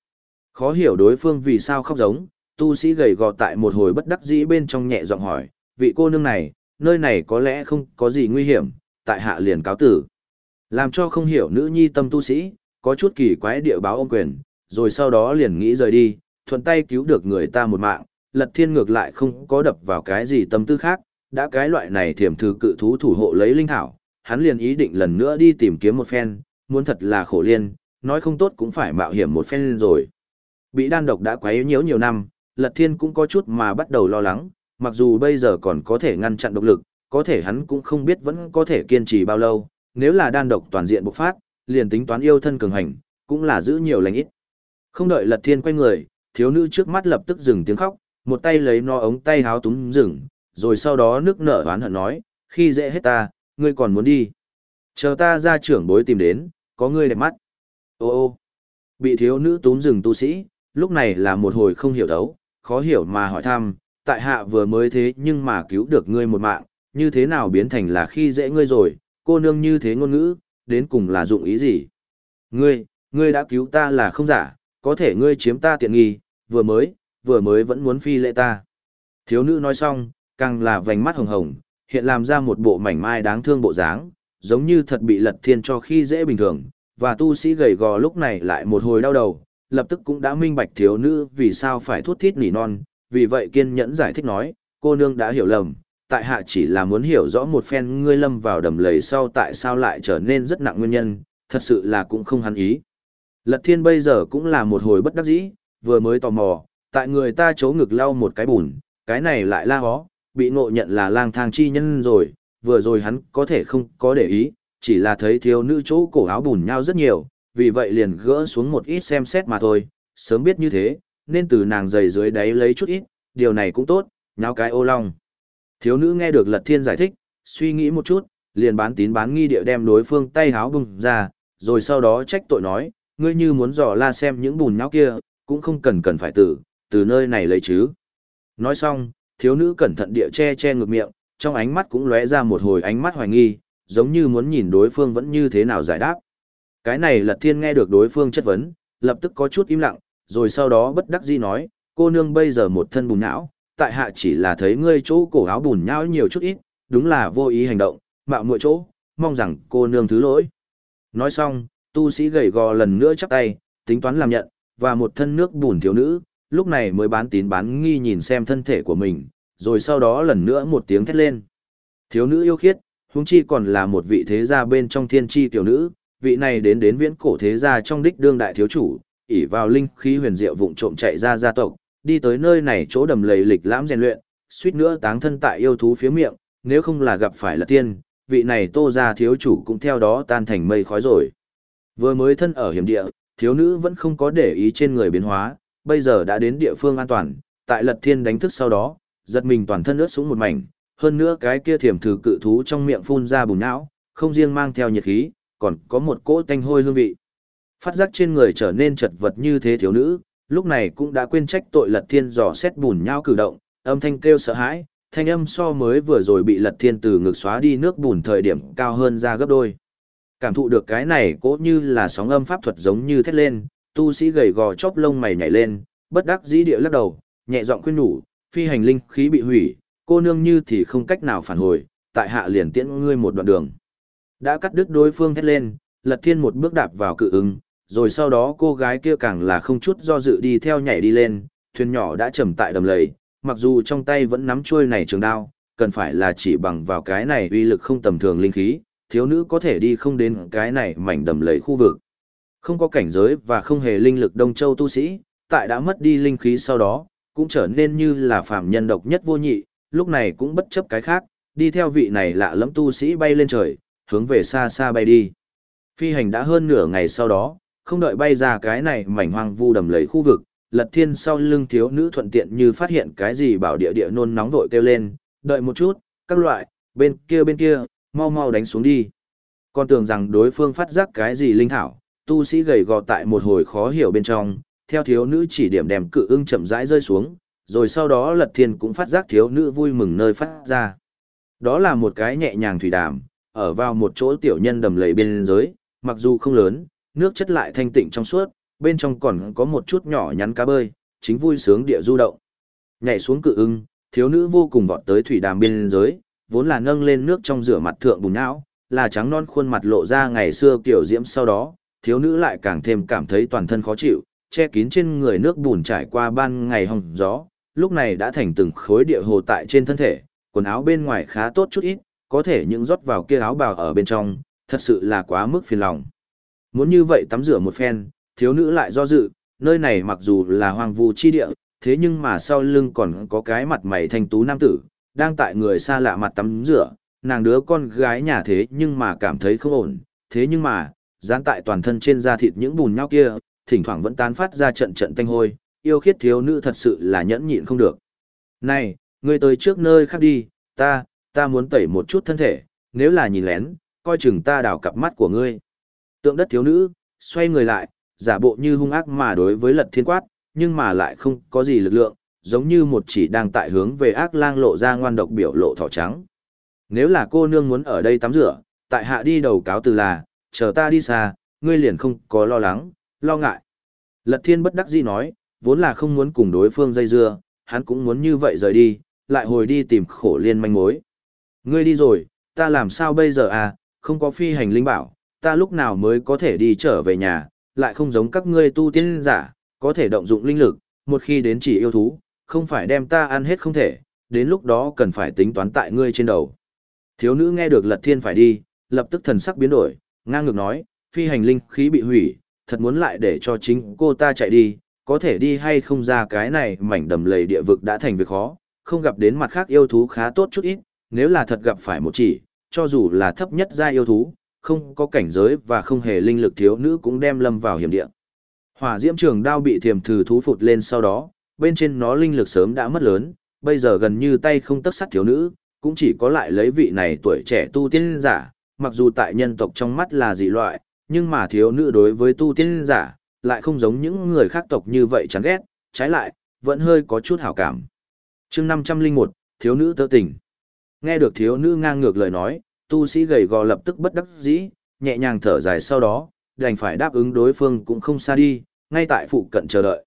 Khó hiểu đối phương vì sao khóc giống, tu sĩ gầy gò tại một hồi bất đắc dĩ bên trong nhẹ giọng hỏi, vị cô nương này, nơi này có lẽ không có gì nguy hiểm, tại hạ liền cáo tử. Làm cho không hiểu nữ nhi tâm tu sĩ, có chút kỳ quái địa báo ôm quyền, rồi sau đó liền nghĩ rời đi, thuận tay cứu được người ta một mạng, lật thiên ngược lại không có đập vào cái gì tâm tư khác, đã cái loại này thiểm thư cự thú thủ hộ lấy linh thảo, hắn liền ý định lần nữa đi tìm kiếm một phen, muốn thật là khổ liên, nói không tốt cũng phải mạo hiểm một phen rồi. Bị đan độc đã quấy nhiễu nhiều năm, Lật Thiên cũng có chút mà bắt đầu lo lắng, mặc dù bây giờ còn có thể ngăn chặn độc lực, có thể hắn cũng không biết vẫn có thể kiên trì bao lâu, nếu là đan độc toàn diện bộc phát, liền tính toán yêu thân cường hành, cũng là giữ nhiều lành ít. Không đợi Lật Thiên quay người, thiếu nữ trước mắt lập tức dừng tiếng khóc, một tay lấy no ống tay háo túm dừng, rồi sau đó nước nở oán hận nói, khi dễ hết ta, ngươi còn muốn đi. Chờ ta ra trưởng bối tìm đến, có ngươi đẹp mắt. Ô ô, bị thiếu nữ túm rừng tu sĩ, lúc này là một hồi không hiểu đấu, khó hiểu mà hỏi thăm, tại hạ vừa mới thế nhưng mà cứu được ngươi một mạng, như thế nào biến thành là khi dễ ngươi rồi, cô nương như thế ngôn ngữ, đến cùng là dụng ý gì? Ngươi, ngươi đã cứu ta là không giả, có thể ngươi chiếm ta tiện nghi, vừa mới, vừa mới vẫn muốn phi lệ ta. Thiếu nữ nói xong, càng là vành mắt hồng hồng, hiện làm ra một bộ mảnh mai đáng thương bộ dáng, giống như thật bị lật thiên cho khi dễ bình thường, và tu sĩ gầy gò lúc này lại một hồi đau đầu, lập tức cũng đã minh bạch thiếu nữ vì sao phải thút thít nỉ non, vì vậy kiên nhẫn giải thích nói, cô nương đã hiểu lầm, tại hạ chỉ là muốn hiểu rõ một phen ngươi lâm vào đầm lầy sau tại sao lại trở nên rất nặng nguyên nhân, thật sự là cũng không hắn ý. Lật thiên bây giờ cũng là một hồi bất đắc dĩ, vừa mới tò mò, tại người ta chấu ngực lau một cái bùn, cái này lại la hó, bị ngộ nhận là lang thang chi nhân rồi, vừa rồi hắn có thể không có để ý, chỉ là thấy thiếu nữ chỗ cổ áo bùn nhau rất nhiều, vì vậy liền gỡ xuống một ít xem xét mà thôi, sớm biết như thế, nên từ nàng giày dưới đáy lấy chút ít, điều này cũng tốt, nháo cái ô long. Thiếu nữ nghe được Lật Thiên giải thích, suy nghĩ một chút, liền bán tín bán nghi địa đem đối phương tay háo bùng ra, rồi sau đó trách tội nói, ngươi như muốn dò la xem những bùn nháo kia, cũng không cần cần phải tử, từ nơi này lấy chứ. Nói xong, thiếu nữ cẩn thận địa che che ngược miệng, trong ánh mắt cũng lóe ra một hồi ánh mắt hoài nghi, giống như muốn nhìn đối phương vẫn như thế nào giải đáp. Cái này lật thiên nghe được đối phương chất vấn, lập tức có chút im lặng, rồi sau đó bất đắc dĩ nói, cô nương bây giờ một thân bùn não, tại hạ chỉ là thấy ngươi chỗ cổ áo bùn nhão nhiều chút ít, đúng là vô ý hành động, mạo muội chỗ, mong rằng cô nương thứ lỗi. Nói xong, tu sĩ gầy gò lần nữa chắp tay, tính toán làm nhận, và một thân nước bùn thiếu nữ, lúc này mới bán tín bán nghi nhìn xem thân thể của mình, rồi sau đó lần nữa một tiếng thét lên. Thiếu nữ yêu khiết, huống chi còn là một vị thế gia bên trong thiên tri tiểu nữ, vị này đến đến viễn cổ thế gia trong đích đương đại thiếu chủ, ỷ vào linh khí huyền diệu vụng trộm chạy ra gia tộc, đi tới nơi này chỗ đầm lầy lịch lãm rèn luyện, suýt nữa táng thân tại yêu thú phía miệng, nếu không là gặp phải là tiên, vị này tô gia thiếu chủ cũng theo đó tan thành mây khói rồi. Vừa mới thân ở hiểm địa, thiếu nữ vẫn không có để ý trên người biến hóa, bây giờ đã đến địa phương an toàn, tại lật thiên đánh thức sau đó, giật mình toàn thân ướt xuống một mảnh, hơn nữa cái kia thiểm thử cự thú trong miệng phun ra bùn não, không riêng mang theo nhiệt khí, còn có một cỗ tanh hôi hương vị. Phát giác trên người trở nên chật vật như thế thiếu nữ, lúc này cũng đã quên trách tội lật thiên dò xét bùn nhau cử động, âm thanh kêu sợ hãi, thanh âm so mới vừa rồi bị lật thiên từ ngực xóa đi nước bùn thời điểm cao hơn ra gấp đôi. Cảm thụ được cái này cố như là sóng âm pháp thuật giống như thét lên, tu sĩ gầy gò chóp lông mày nhảy lên, bất đắc dĩ địa lắc đầu, nhẹ giọng khuyên nhủ, phi hành linh khí bị hủy, cô nương như thì không cách nào phản hồi, tại hạ liền tiễn ngươi một đoạn đường. Đã cắt đứt đối phương thét lên, lật thiên một bước đạp vào cự ứng, rồi sau đó cô gái kia càng là không chút do dự đi theo nhảy đi lên, thuyền nhỏ đã chầm tại đầm lầy, mặc dù trong tay vẫn nắm chuôi này trường đao, cần phải là chỉ bằng vào cái này uy lực không tầm thường linh khí, thiếu nữ có thể đi không đến cái này mảnh đầm lầy khu vực. Không có cảnh giới và không hề linh lực Đông Châu tu sĩ, tại đã mất đi linh khí sau đó, cũng trở nên như là phàm nhân độc nhất vô nhị, lúc này cũng bất chấp cái khác, đi theo vị này lạ lẫm tu sĩ bay lên trời, hướng về xa xa bay đi. Phi hành đã hơn nửa ngày sau đó, không đợi bay ra cái này mảnh hoang vu đầm lầy khu vực, lật thiên sau lưng thiếu nữ thuận tiện như phát hiện cái gì bảo địa địa nôn nóng vội kêu lên, đợi một chút, các loại, bên kia bên kia, mau mau đánh xuống đi. Con tưởng rằng đối phương phát giác cái gì linh thảo, tu sĩ gầy gò tại một hồi khó hiểu bên trong, theo thiếu nữ chỉ điểm đem cự ưng chậm rãi rơi xuống, rồi sau đó lật thiên cũng phát giác thiếu nữ vui mừng nơi phát ra. Đó là một cái nhẹ nhàng thủy đàm, ở vào một chỗ tiểu nhân đầm lầy bên dưới, mặc dù không lớn, nước chất lại thanh tịnh trong suốt, bên trong còn có một chút nhỏ nhắn cá bơi, chính vui sướng địa du động. Nhảy xuống cự ưng, thiếu nữ vô cùng vọt tới thủy đàm bên dưới, vốn là nâng lên nước trong rửa mặt thượng bùn não, là trắng non khuôn mặt lộ ra ngày xưa kiểu diễm sau đó, thiếu nữ lại càng thêm cảm thấy toàn thân khó chịu, che kín trên người nước bùn trải qua ban ngày hồng gió, lúc này đã thành từng khối địa hồ tại trên thân thể, quần áo bên ngoài khá tốt chút ít, có thể những rót vào kia áo bào ở bên trong, thật sự là quá mức phiền lòng. Muốn như vậy tắm rửa một phen, thiếu nữ lại do dự, nơi này mặc dù là hoang vu chi địa, thế nhưng mà sau lưng còn có cái mặt mày thanh tú nam tử, đang tại người xa lạ mặt tắm rửa, nàng đứa con gái nhà thế nhưng mà cảm thấy không ổn, thế nhưng mà, dán tại toàn thân trên da thịt những bùn nhau kia, thỉnh thoảng vẫn tán phát ra trận trận tanh hôi, yêu khiết thiếu nữ thật sự là nhẫn nhịn không được. Này, ngươi tới trước nơi khác đi, ta, ta muốn tẩy một chút thân thể, nếu là nhìn lén, coi chừng ta đào cặp mắt của ngươi. Tượng đất thiếu nữ, xoay người lại, giả bộ như hung ác mà đối với lật thiên quát, nhưng mà lại không có gì lực lượng, giống như một chỉ đang tại hướng về ác lang lộ ra ngoan độc biểu lộ thỏ trắng. Nếu là cô nương muốn ở đây tắm rửa, tại hạ đi đầu cáo từ là, chờ ta đi xa, ngươi liền không có lo lắng, lo ngại. Lật thiên bất đắc dĩ nói, vốn là không muốn cùng đối phương dây dưa, hắn cũng muốn như vậy rời đi, lại hồi đi tìm khổ liên manh mối. Ngươi đi rồi, ta làm sao bây giờ à, không có phi hành linh bảo, ta lúc nào mới có thể đi trở về nhà, lại không giống các ngươi tu tiên giả, có thể động dụng linh lực, một khi đến chỉ yêu thú, không phải đem ta ăn hết không thể, đến lúc đó cần phải tính toán tại ngươi trên đầu. Thiếu nữ nghe được lật thiên phải đi, lập tức thần sắc biến đổi, ngang ngược nói, phi hành linh khí bị hủy, thật muốn lại để cho chính cô ta chạy đi, có thể đi hay không ra cái này mảnh đầm lầy địa vực đã thành việc khó, không gặp đến mặt khác yêu thú khá tốt chút ít, nếu là thật gặp phải một chỉ, cho dù là thấp nhất gia yêu thú, không có cảnh giới và không hề linh lực thiếu nữ cũng đem lâm vào hiểm địa. Hỏa diễm trường đao bị thiềm thử thú phụt lên sau đó, bên trên nó linh lực sớm đã mất lớn, bây giờ gần như tay không tấc sắt thiếu nữ, cũng chỉ có lại lấy vị này tuổi trẻ tu tiên giả, mặc dù tại nhân tộc trong mắt là dị loại, nhưng mà thiếu nữ đối với tu tiên giả, lại không giống những người khác tộc như vậy chán ghét, trái lại, vẫn hơi có chút hảo cảm. chương 501, thiếu nữ tơ tình. Nghe được thiếu nữ ngang ngược lời nói, tu sĩ gầy gò lập tức bất đắc dĩ, nhẹ nhàng thở dài sau đó, đành phải đáp ứng đối phương cũng không xa đi, ngay tại phụ cận chờ đợi.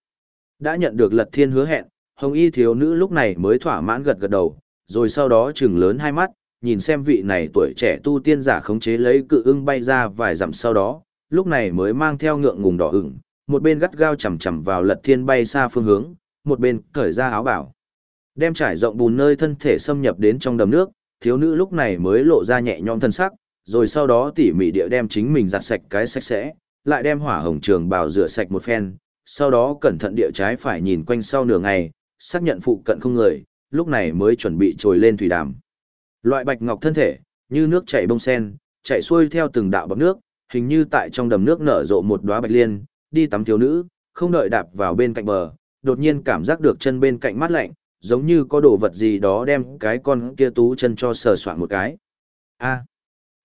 Đã nhận được lật thiên hứa hẹn, hồng y thiếu nữ lúc này mới thỏa mãn gật gật đầu, rồi sau đó trừng lớn hai mắt, nhìn xem vị này tuổi trẻ tu tiên giả khống chế lấy cự ưng bay ra vài dặm sau đó, lúc này mới mang theo ngượng ngùng đỏ ửng, một bên gắt gao chầm chầm vào lật thiên bay xa phương hướng, một bên cởi ra áo bảo. Đem trải rộng bùn nơi thân thể xâm nhập đến trong đầm nước, thiếu nữ lúc này mới lộ ra nhẹ nhõm thân sắc, rồi sau đó tỉ mỉ địa đem chính mình giặt sạch cái sạch sẽ, lại đem hỏa hồng trường bào rửa sạch một phen, sau đó cẩn thận địa trái phải nhìn quanh sau nửa ngày, xác nhận phụ cận không người, lúc này mới chuẩn bị trồi lên thủy đàm. Loại bạch ngọc thân thể, như nước chảy bông sen, chạy xuôi theo từng đạo bọc nước, hình như tại trong đầm nước nở rộ một đóa bạch liên, đi tắm thiếu nữ, không đợi đạp vào bên cạnh bờ, đột nhiên cảm giác được chân bên cạnh mát lạnh, giống như có đồ vật gì đó đem cái con kia tú chân cho sờ soạn một cái. A.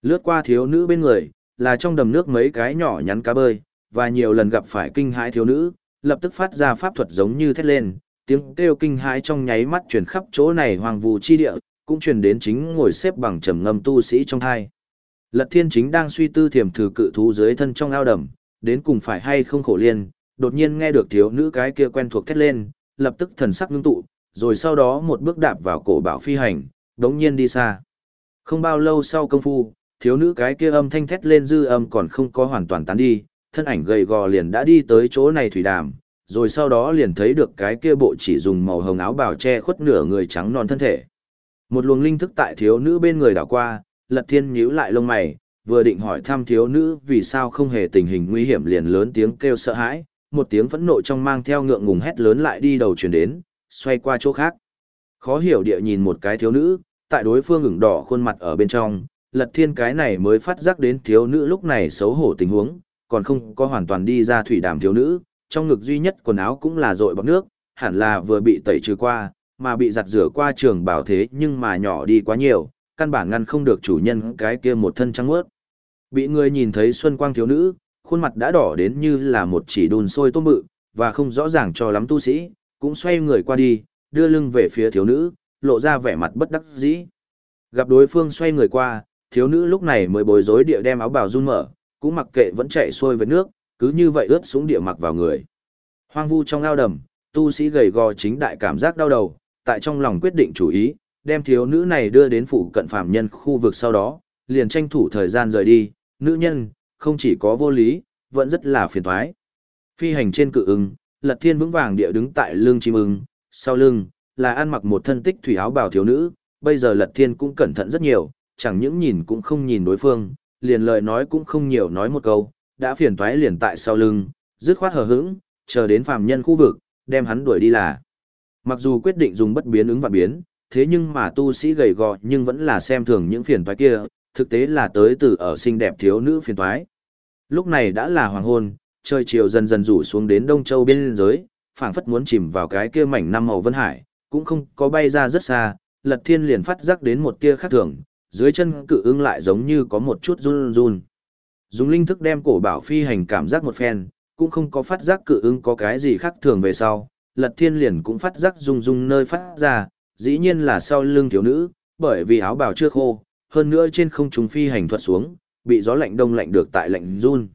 lướt qua thiếu nữ bên người, là trong đầm nước mấy cái nhỏ nhắn cá bơi, và nhiều lần gặp phải kinh hãi thiếu nữ, lập tức phát ra pháp thuật giống như thét lên, tiếng kêu kinh hãi trong nháy mắt truyền khắp chỗ này hoàng vu chi địa, cũng truyền đến chính ngồi xếp bằng trầm ngâm tu sĩ trong hai. Lật Thiên chính đang suy tư thiềm thử cự thú dưới thân trong ao đầm, đến cùng phải hay không khổ liên, đột nhiên nghe được thiếu nữ cái kia quen thuộc thét lên, lập tức thần sắc ngưng tụ, rồi sau đó một bước đạp vào cổ bảo phi hành, đống nhiên đi xa. Không bao lâu sau công phu, thiếu nữ cái kia âm thanh thét lên dư âm còn không có hoàn toàn tán đi, thân ảnh gầy gò liền đã đi tới chỗ này thủy đàm, rồi sau đó liền thấy được cái kia bộ chỉ dùng màu hồng áo bào che khuất nửa người trắng non thân thể. Một luồng linh thức tại thiếu nữ bên người đảo qua, Lật Thiên nhíu lại lông mày, vừa định hỏi thăm thiếu nữ vì sao không hề tình hình nguy hiểm liền lớn tiếng kêu sợ hãi, một tiếng phẫn nộ trong mang theo ngượng ngùng hét lớn lại đi đầu truyền đến, xoay qua chỗ khác. Khó hiểu địa nhìn một cái thiếu nữ, tại đối phương ửng đỏ khuôn mặt ở bên trong, Lật Thiên cái này mới phát giác đến thiếu nữ lúc này xấu hổ tình huống, còn không có hoàn toàn đi ra thủy đàm thiếu nữ, trong ngực duy nhất quần áo cũng là dội bọc nước, hẳn là vừa bị tẩy trừ qua, mà bị giặt rửa qua trường bảo thế nhưng mà nhỏ đi quá nhiều, căn bản ngăn không được chủ nhân cái kia một thân trắng ướt. Bị người nhìn thấy xuân quang thiếu nữ, khuôn mặt đã đỏ đến như là một chỉ đun sôi tôm bự, và không rõ ràng cho lắm tu sĩ, cũng xoay người qua đi, đưa lưng về phía thiếu nữ, lộ ra vẻ mặt bất đắc dĩ. Gặp đối phương xoay người qua, thiếu nữ lúc này mới bối rối địa đem áo bào run mở, cũng mặc kệ vẫn chạy xuôi với nước, cứ như vậy ướt xuống địa mặc vào người. Hoang vu trong ao đầm, tu sĩ gầy gò chính đại cảm giác đau đầu, tại trong lòng quyết định chủ ý, đem thiếu nữ này đưa đến phụ cận phạm nhân khu vực sau đó, liền tranh thủ thời gian rời đi, nữ nhân, không chỉ có vô lý, vẫn rất là phiền toái. Phi hành trên cự ưng, Lật Thiên vững vàng địa đứng tại lưng chim ưng, sau lưng là ăn mặc một thân tích thủy áo bào thiếu nữ, bây giờ Lật Thiên cũng cẩn thận rất nhiều, chẳng những nhìn cũng không nhìn đối phương, liền lời nói cũng không nhiều nói một câu, đã phiền toái liền tại sau lưng, dứt khoát hờ hững, chờ đến phàm nhân khu vực, đem hắn đuổi đi là. Mặc dù quyết định dùng bất biến ứng và biến, thế nhưng mà tu sĩ gầy gò nhưng vẫn là xem thường những phiền toái kia, thực tế là tới từ ở xinh đẹp thiếu nữ phiền toái. Lúc này đã là hoàng hôn, trời chiều dần dần rủ xuống đến Đông Châu biên giới, phảng phất muốn chìm vào cái kia mảnh năm màu vân hải, cũng không có bay ra rất xa, Lật Thiên liền phát giác đến một tia khác thường, dưới chân cự ưng lại giống như có một chút run run. Dùng linh thức đem cổ bảo phi hành cảm giác một phen, cũng không có phát giác cự ưng có cái gì khác thường về sau, Lật Thiên liền cũng phát giác rung rung nơi phát ra, dĩ nhiên là sau lưng thiếu nữ, bởi vì áo bào chưa khô, hơn nữa trên không trung phi hành thuật xuống, bị gió lạnh đông lạnh được tại lạnh run.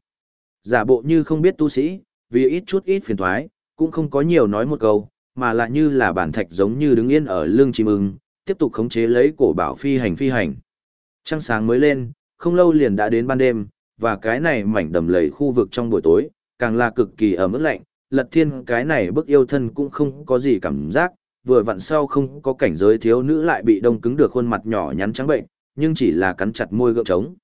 Giả bộ như không biết tu sĩ, vì ít chút ít phiền thoái, cũng không có nhiều nói một câu, mà lại như là bản thạch giống như đứng yên ở lưng chim ưng, tiếp tục khống chế lấy cổ bảo phi hành phi hành. Trăng sáng mới lên, không lâu liền đã đến ban đêm, và cái này mảnh đầm lầy khu vực trong buổi tối, càng là cực kỳ ở mức lạnh, lật thiên cái này bức yêu thân cũng không có gì cảm giác, vừa vặn sau không có cảnh giới thiếu nữ lại bị đông cứng được khuôn mặt nhỏ nhắn trắng bệnh, nhưng chỉ là cắn chặt môi gượng trống.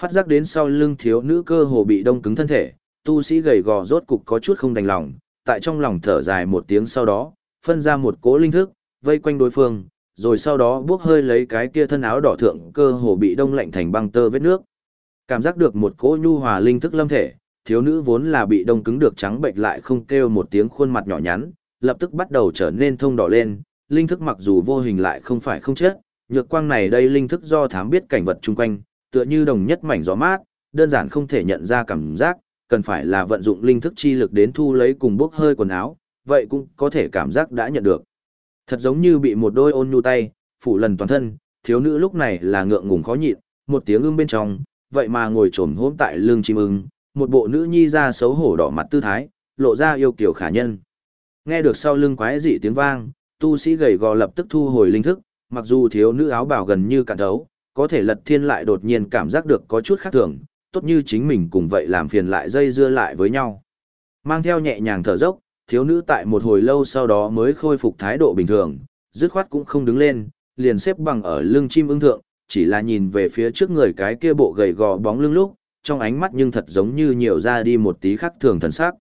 Phát giác đến sau lưng thiếu nữ cơ hồ bị đông cứng thân thể, tu sĩ gầy gò rốt cục có chút không đành lòng, tại trong lòng thở dài một tiếng sau đó, phân ra một cỗ linh thức, vây quanh đối phương, rồi sau đó bước hơi lấy cái kia thân áo đỏ thượng cơ hồ bị đông lạnh thành băng tơ vết nước. Cảm giác được một cỗ nhu hòa linh thức lâm thể, thiếu nữ vốn là bị đông cứng được trắng bệnh lại không kêu một tiếng khuôn mặt nhỏ nhắn, lập tức bắt đầu trở nên thông đỏ lên, linh thức mặc dù vô hình lại không phải không chết, nhược quang này đây linh thức do thám biết cảnh vật chung quanh, tựa như đồng nhất mảnh gió mát, đơn giản không thể nhận ra cảm giác, cần phải là vận dụng linh thức chi lực đến thu lấy cùng bốc hơi quần áo, vậy cũng có thể cảm giác đã nhận được. Thật giống như bị một đôi ôn nhu tay, phủ lần toàn thân, thiếu nữ lúc này là ngượng ngùng khó nhịn, một tiếng ưng bên trong, vậy mà ngồi trồm hôm tại lưng chim ưng, một bộ nữ nhi ra xấu hổ đỏ mặt tư thái, lộ ra yêu kiểu khả nhân. Nghe được sau lưng quái dị tiếng vang, tu sĩ gầy gò lập tức thu hồi linh thức, mặc dù thiếu nữ áo bào gần như cạn thấu, có thể lật thiên lại đột nhiên cảm giác được có chút khác thường, tốt như chính mình cùng vậy làm phiền lại dây dưa lại với nhau. Mang theo nhẹ nhàng thở dốc, thiếu nữ tại một hồi lâu sau đó mới khôi phục thái độ bình thường, dứt khoát cũng không đứng lên, liền xếp bằng ở lưng chim ưng thượng, chỉ là nhìn về phía trước người cái kia bộ gầy gò bóng lưng lúc, trong ánh mắt nhưng thật giống như nhiều ra đi một tí khác thường thần sắc.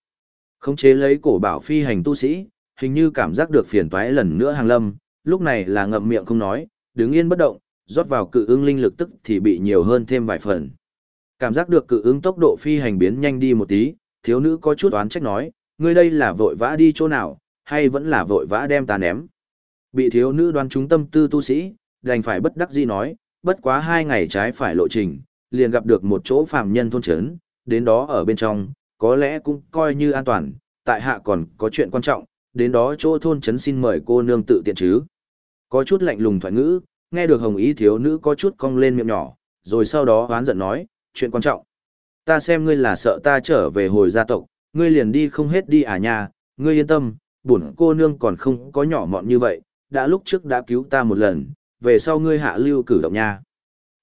Khống chế lấy cổ bảo phi hành tu sĩ, hình như cảm giác được phiền toái lần nữa hàng lâm, lúc này là ngậm miệng không nói, đứng yên bất động, rót vào cự ưng linh lực tức thì bị nhiều hơn thêm vài phần. Cảm giác được cự ưng tốc độ phi hành biến nhanh đi một tí, thiếu nữ có chút oán trách nói, ngươi đây là vội vã đi chỗ nào, hay vẫn là vội vã đem ta ném. Bị thiếu nữ đoán trúng tâm tư tu sĩ, đành phải bất đắc dĩ nói, bất quá hai ngày trái phải lộ trình, liền gặp được một chỗ phàm nhân thôn trấn, đến đó ở bên trong, có lẽ cũng coi như an toàn, tại hạ còn có chuyện quan trọng, đến đó chỗ thôn trấn xin mời cô nương tự tiện chứ. Có chút lạnh lùng thoại ngữ, nghe được hồng ý thiếu nữ có chút cong lên miệng nhỏ, rồi sau đó oán giận nói, chuyện quan trọng. Ta xem ngươi là sợ ta trở về hồi gia tộc, ngươi liền đi không hết đi à nha, ngươi yên tâm, bổn cô nương còn không có nhỏ mọn như vậy, đã lúc trước đã cứu ta một lần, về sau ngươi hạ lưu cử động nha.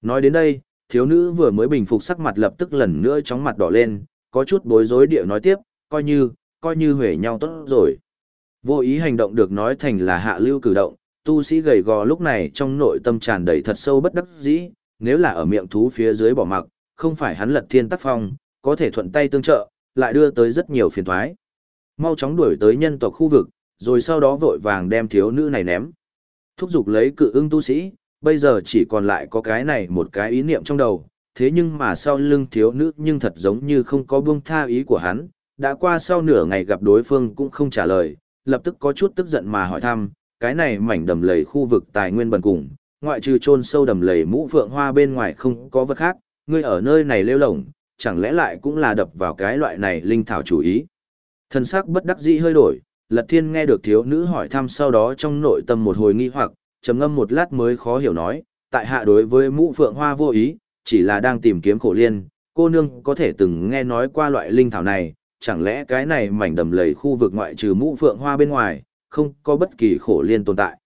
Nói đến đây, thiếu nữ vừa mới bình phục sắc mặt lập tức lần nữa chóng mặt đỏ lên, có chút bối rối địa nói tiếp, coi như, coi như huề nhau tốt rồi. Vô ý hành động được nói thành là hạ lưu cử động, tu sĩ gầy gò lúc này trong nội tâm tràn đầy thật sâu bất đắc dĩ, nếu là ở miệng thú phía dưới bỏ mặc, không phải hắn lật thiên tác phong, có thể thuận tay tương trợ, lại đưa tới rất nhiều phiền thoái. Mau chóng đuổi tới nhân tộc khu vực, rồi sau đó vội vàng đem thiếu nữ này ném. Thúc giục lấy cự ưng tu sĩ, bây giờ chỉ còn lại có cái này một cái ý niệm trong đầu, thế nhưng mà sau lưng thiếu nữ nhưng thật giống như không có buông tha ý của hắn, đã qua sau nửa ngày gặp đối phương cũng không trả lời, lập tức có chút tức giận mà hỏi thăm, cái này mảnh đầm lầy khu vực tài nguyên bần cùng, ngoại trừ chôn sâu đầm lầy mũ vượng hoa bên ngoài không có vật khác, ngươi ở nơi này lêu lổng, chẳng lẽ lại cũng là đập vào cái loại này linh thảo chủ ý. Thần sắc bất đắc dĩ hơi đổi, Lật Thiên nghe được thiếu nữ hỏi thăm sau đó trong nội tâm một hồi nghi hoặc, trầm ngâm một lát mới khó hiểu nói, tại hạ đối với mũ phượng hoa vô ý, chỉ là đang tìm kiếm khổ liên, cô nương có thể từng nghe nói qua loại linh thảo này, chẳng lẽ cái này mảnh đầm lầy khu vực ngoại trừ mũ phượng hoa bên ngoài, không có bất kỳ khổ liên tồn tại.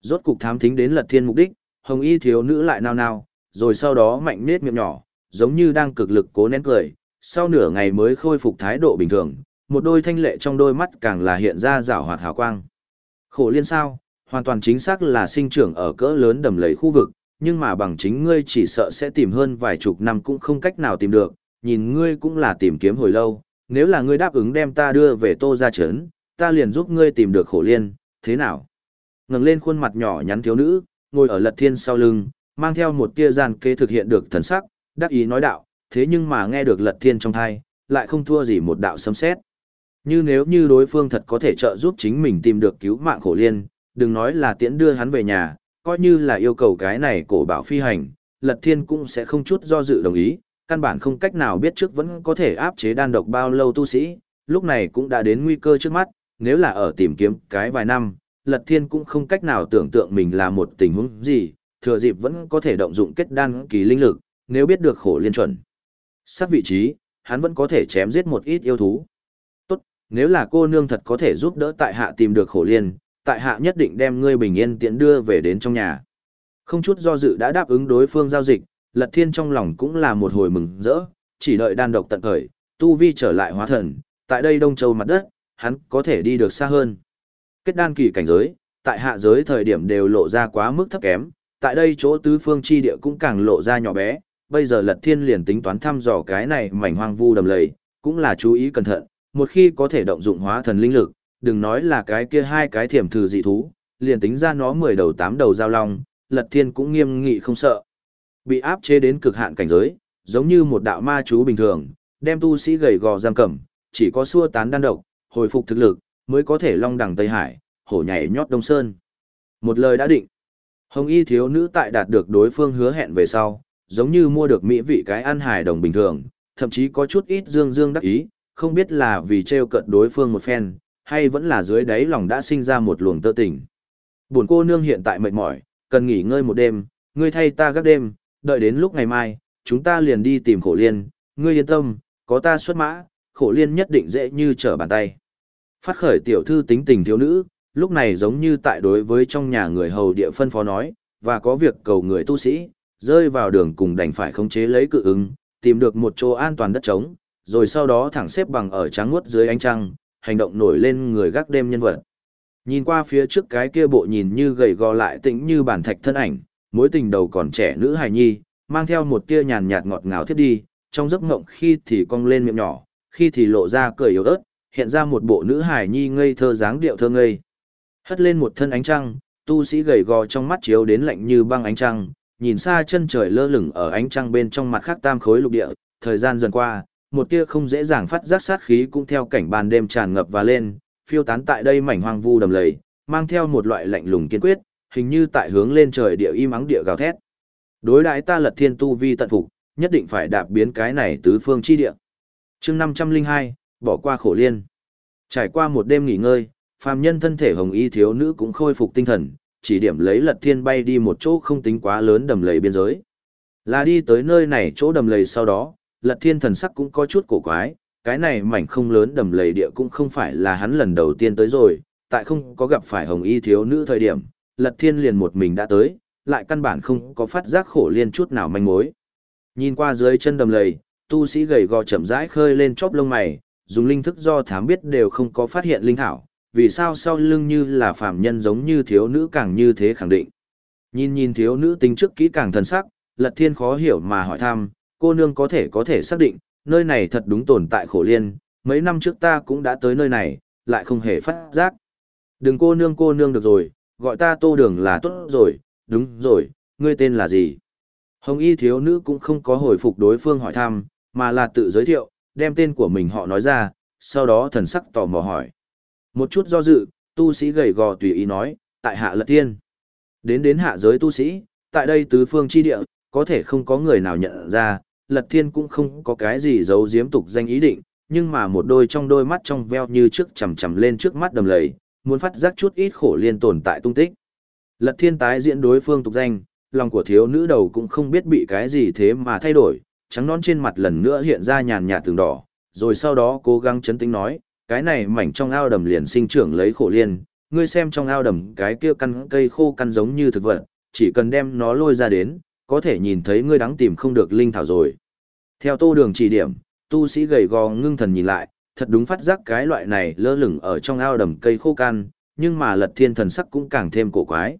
Rốt cục thám thính đến lật thiên mục đích, hồng y thiếu nữ lại nao nao, rồi sau đó mạnh nết miệng nhỏ, giống như đang cực lực cố nén cười, sau nửa ngày mới khôi phục thái độ bình thường, một đôi thanh lệ trong đôi mắt càng là hiện ra rảo hoạt hào quang. Khổ liên sao, hoàn toàn chính xác là sinh trưởng ở cỡ lớn đầm lầy khu vực, nhưng mà bằng chính ngươi chỉ sợ sẽ tìm hơn vài chục năm cũng không cách nào tìm được, nhìn ngươi cũng là tìm kiếm hồi lâu, nếu là ngươi đáp ứng đem ta đưa về tô ra chấn, ta liền giúp ngươi tìm được khổ liên, thế nào? Ngẩng lên khuôn mặt nhỏ nhắn thiếu nữ, ngồi ở lật thiên sau lưng, mang theo một tia gian kế thực hiện được thần sắc, đắc ý nói đạo, thế nhưng mà nghe được lật thiên trong thai, lại không thua gì một đạo sấm xét. Như nếu như đối phương thật có thể trợ giúp chính mình tìm được cứu mạng khổ liên, đừng nói là tiễn đưa hắn về nhà, coi như là yêu cầu cái này cổ bảo phi hành, lật thiên cũng sẽ không chút do dự đồng ý, căn bản không cách nào biết trước vẫn có thể áp chế đan độc bao lâu tu sĩ, lúc này cũng đã đến nguy cơ trước mắt, nếu là ở tìm kiếm cái vài năm, Lật Thiên cũng không cách nào tưởng tượng mình là một tình huống gì, thừa dịp vẫn có thể động dụng kết đan kỳ linh lực, nếu biết được khổ liên chuẩn. Sát vị trí, hắn vẫn có thể chém giết một ít yêu thú. Tốt, nếu là cô nương thật có thể giúp đỡ tại hạ tìm được khổ liên, tại hạ nhất định đem ngươi bình yên tiện đưa về đến trong nhà. Không chút do dự đã đáp ứng đối phương giao dịch, Lật Thiên trong lòng cũng là một hồi mừng rỡ, chỉ đợi đan độc tận khởi, tu vi trở lại hóa thần, tại đây Đông Châu mặt đất, hắn có thể đi được xa hơn. Kết đan kỳ cảnh giới, tại hạ giới thời điểm đều lộ ra quá mức thấp kém, tại đây chỗ tứ phương chi địa cũng càng lộ ra nhỏ bé, bây giờ Lật Thiên liền tính toán thăm dò cái này mảnh hoang vu đầm lầy, cũng là chú ý cẩn thận, một khi có thể động dụng hóa thần linh lực, đừng nói là cái kia hai cái thiểm thử dị thú, liền tính ra nó 10 đầu 8 đầu giao long, Lật Thiên cũng nghiêm nghị không sợ. Bị áp chế đến cực hạn cảnh giới, giống như một đạo ma chú bình thường, đem tu sĩ gầy gò giam cầm, chỉ có xua tán đan độc, hồi phục thực lực, mới có thể long đẳng Tây Hải, hổ nhảy nhót Đông Sơn. Một lời đã định. Hồng y thiếu nữ tại đạt được đối phương hứa hẹn về sau, giống như mua được mỹ vị cái ăn hài đồng bình thường, thậm chí có chút ít dương dương đắc ý, không biết là vì treo cận đối phương một phen, hay vẫn là dưới đáy lòng đã sinh ra một luồng tơ tình. Buồn cô nương hiện tại mệt mỏi, cần nghỉ ngơi một đêm, ngươi thay ta gác đêm, đợi đến lúc ngày mai, chúng ta liền đi tìm khổ liên, ngươi yên tâm, có ta xuất mã, khổ liên nhất định dễ như trở bàn tay. Phát khởi tiểu thư tính tình thiếu nữ, lúc này giống như tại đối với trong nhà người hầu địa phân phó nói, và có việc cầu người tu sĩ, rơi vào đường cùng đành phải khống chế lấy cự ứng, tìm được một chỗ an toàn đất trống, rồi sau đó thẳng xếp bằng ở trắng muốt dưới ánh trăng, hành động nổi lên người gác đêm nhân vật. Nhìn qua phía trước cái kia bộ nhìn như gầy gò lại tĩnh như bản thạch thân ảnh, mối tình đầu còn trẻ nữ hài nhi, mang theo một tia nhàn nhạt ngọt ngào thiết đi, trong giấc mộng khi thì cong lên miệng nhỏ, khi thì lộ ra cười yếu ớt, hiện ra một bộ nữ hải nhi ngây thơ dáng điệu thơ ngây. Hất lên một thân ánh trăng, tu sĩ gầy gò trong mắt chiếu đến lạnh như băng ánh trăng, nhìn xa chân trời lơ lửng ở ánh trăng bên trong mặt khác tam khối lục địa, thời gian dần qua, một tia không dễ dàng phát giác sát khí cũng theo cảnh ban đêm tràn ngập và lên, phiêu tán tại đây mảnh hoang vu đầm lầy, mang theo một loại lạnh lùng kiên quyết, hình như tại hướng lên trời địa im ắng địa gào thét. Đối đãi ta lật thiên tu vi tận phục, nhất định phải đạp biến cái này tứ phương chi địa. Chương 502, bỏ qua khổ liên. Trải qua một đêm nghỉ ngơi, phàm nhân thân thể hồng y thiếu nữ cũng khôi phục tinh thần, chỉ điểm lấy lật thiên bay đi một chỗ không tính quá lớn đầm lầy biên giới. Là đi tới nơi này chỗ đầm lầy sau đó, lật thiên thần sắc cũng có chút cổ quái, cái này mảnh không lớn đầm lầy địa cũng không phải là hắn lần đầu tiên tới rồi, tại không có gặp phải hồng y thiếu nữ thời điểm, lật thiên liền một mình đã tới, lại căn bản không có phát giác khổ liên chút nào manh mối. Nhìn qua dưới chân đầm lầy, tu sĩ gầy gò chậm rãi khơi lên chóp lông mày, dùng linh thức do thám biết đều không có phát hiện linh thảo, vì sao sau lưng như là phàm nhân giống như thiếu nữ càng như thế khẳng định. Nhìn nhìn thiếu nữ tính trước kỹ càng thần sắc, lật thiên khó hiểu mà hỏi thăm, cô nương có thể có thể xác định, nơi này thật đúng tồn tại khổ liên, mấy năm trước ta cũng đã tới nơi này, lại không hề phát giác. Đừng cô nương cô nương được rồi, gọi ta tô đường là tốt rồi, đúng rồi, ngươi tên là gì? Hồng y thiếu nữ cũng không có hồi phục đối phương hỏi thăm, mà là tự giới thiệu, đem tên của mình họ nói ra, sau đó thần sắc tò mò hỏi. Một chút do dự, tu sĩ gầy gò tùy ý nói, tại hạ lật tiên. Đến đến hạ giới tu sĩ, tại đây tứ phương chi địa, có thể không có người nào nhận ra, lật thiên cũng không có cái gì giấu giếm tục danh ý định, nhưng mà một đôi trong đôi mắt trong veo như trước chầm chầm lên trước mắt đầm lầy, muốn phát giác chút ít khổ liên tồn tại tung tích. Lật thiên tái diễn đối phương tục danh, lòng của thiếu nữ đầu cũng không biết bị cái gì thế mà thay đổi, trắng nón trên mặt lần nữa hiện ra nhàn nhạt tường đỏ, rồi sau đó cố gắng chấn tĩnh nói, cái này mảnh trong ao đầm liền sinh trưởng lấy khổ liên, ngươi xem trong ao đầm cái kia căn cây khô căn giống như thực vật, chỉ cần đem nó lôi ra đến, có thể nhìn thấy ngươi đáng tìm không được linh thảo rồi. Theo tô đường chỉ điểm, tu sĩ gầy gò ngưng thần nhìn lại, thật đúng phát giác cái loại này lơ lửng ở trong ao đầm cây khô căn, nhưng mà lật thiên thần sắc cũng càng thêm cổ quái.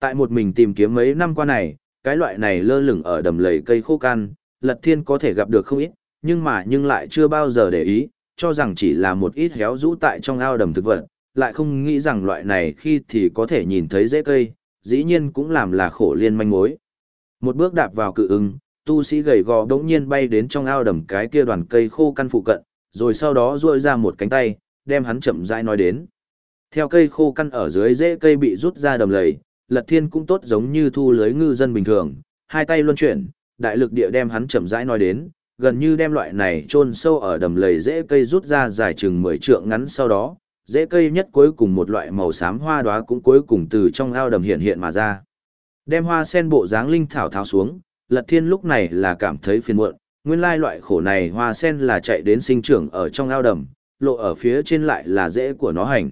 Tại một mình tìm kiếm mấy năm qua này, cái loại này lơ lửng ở đầm lầy cây khô căn, lật thiên có thể gặp được không ít, nhưng mà nhưng lại chưa bao giờ để ý, cho rằng chỉ là một ít héo rũ tại trong ao đầm thực vật, lại không nghĩ rằng loại này khi thì có thể nhìn thấy dễ cây, dĩ nhiên cũng làm là khổ liên manh mối. Một bước đạp vào cự ưng, tu sĩ gầy gò đống nhiên bay đến trong ao đầm cái kia đoàn cây khô căn phụ cận, rồi sau đó duỗi ra một cánh tay, đem hắn chậm rãi nói đến. Theo cây khô căn ở dưới rễ cây bị rút ra đầm lầy, Lật Thiên cũng tốt giống như thu lưới ngư dân bình thường, hai tay luân chuyển, đại lực địa đem hắn chậm rãi nói đến, gần như đem loại này chôn sâu ở đầm lầy rễ cây rút ra dài chừng 10 trượng ngắn sau đó, rễ cây nhất cuối cùng một loại màu xám hoa đóa cũng cuối cùng từ trong ao đầm hiện hiện mà ra. Đem hoa sen bộ dáng linh thảo tháo xuống, Lật Thiên lúc này là cảm thấy phiền muộn, nguyên lai loại khổ này hoa sen là chạy đến sinh trưởng ở trong ao đầm, lộ ở phía trên lại là rễ của nó hành.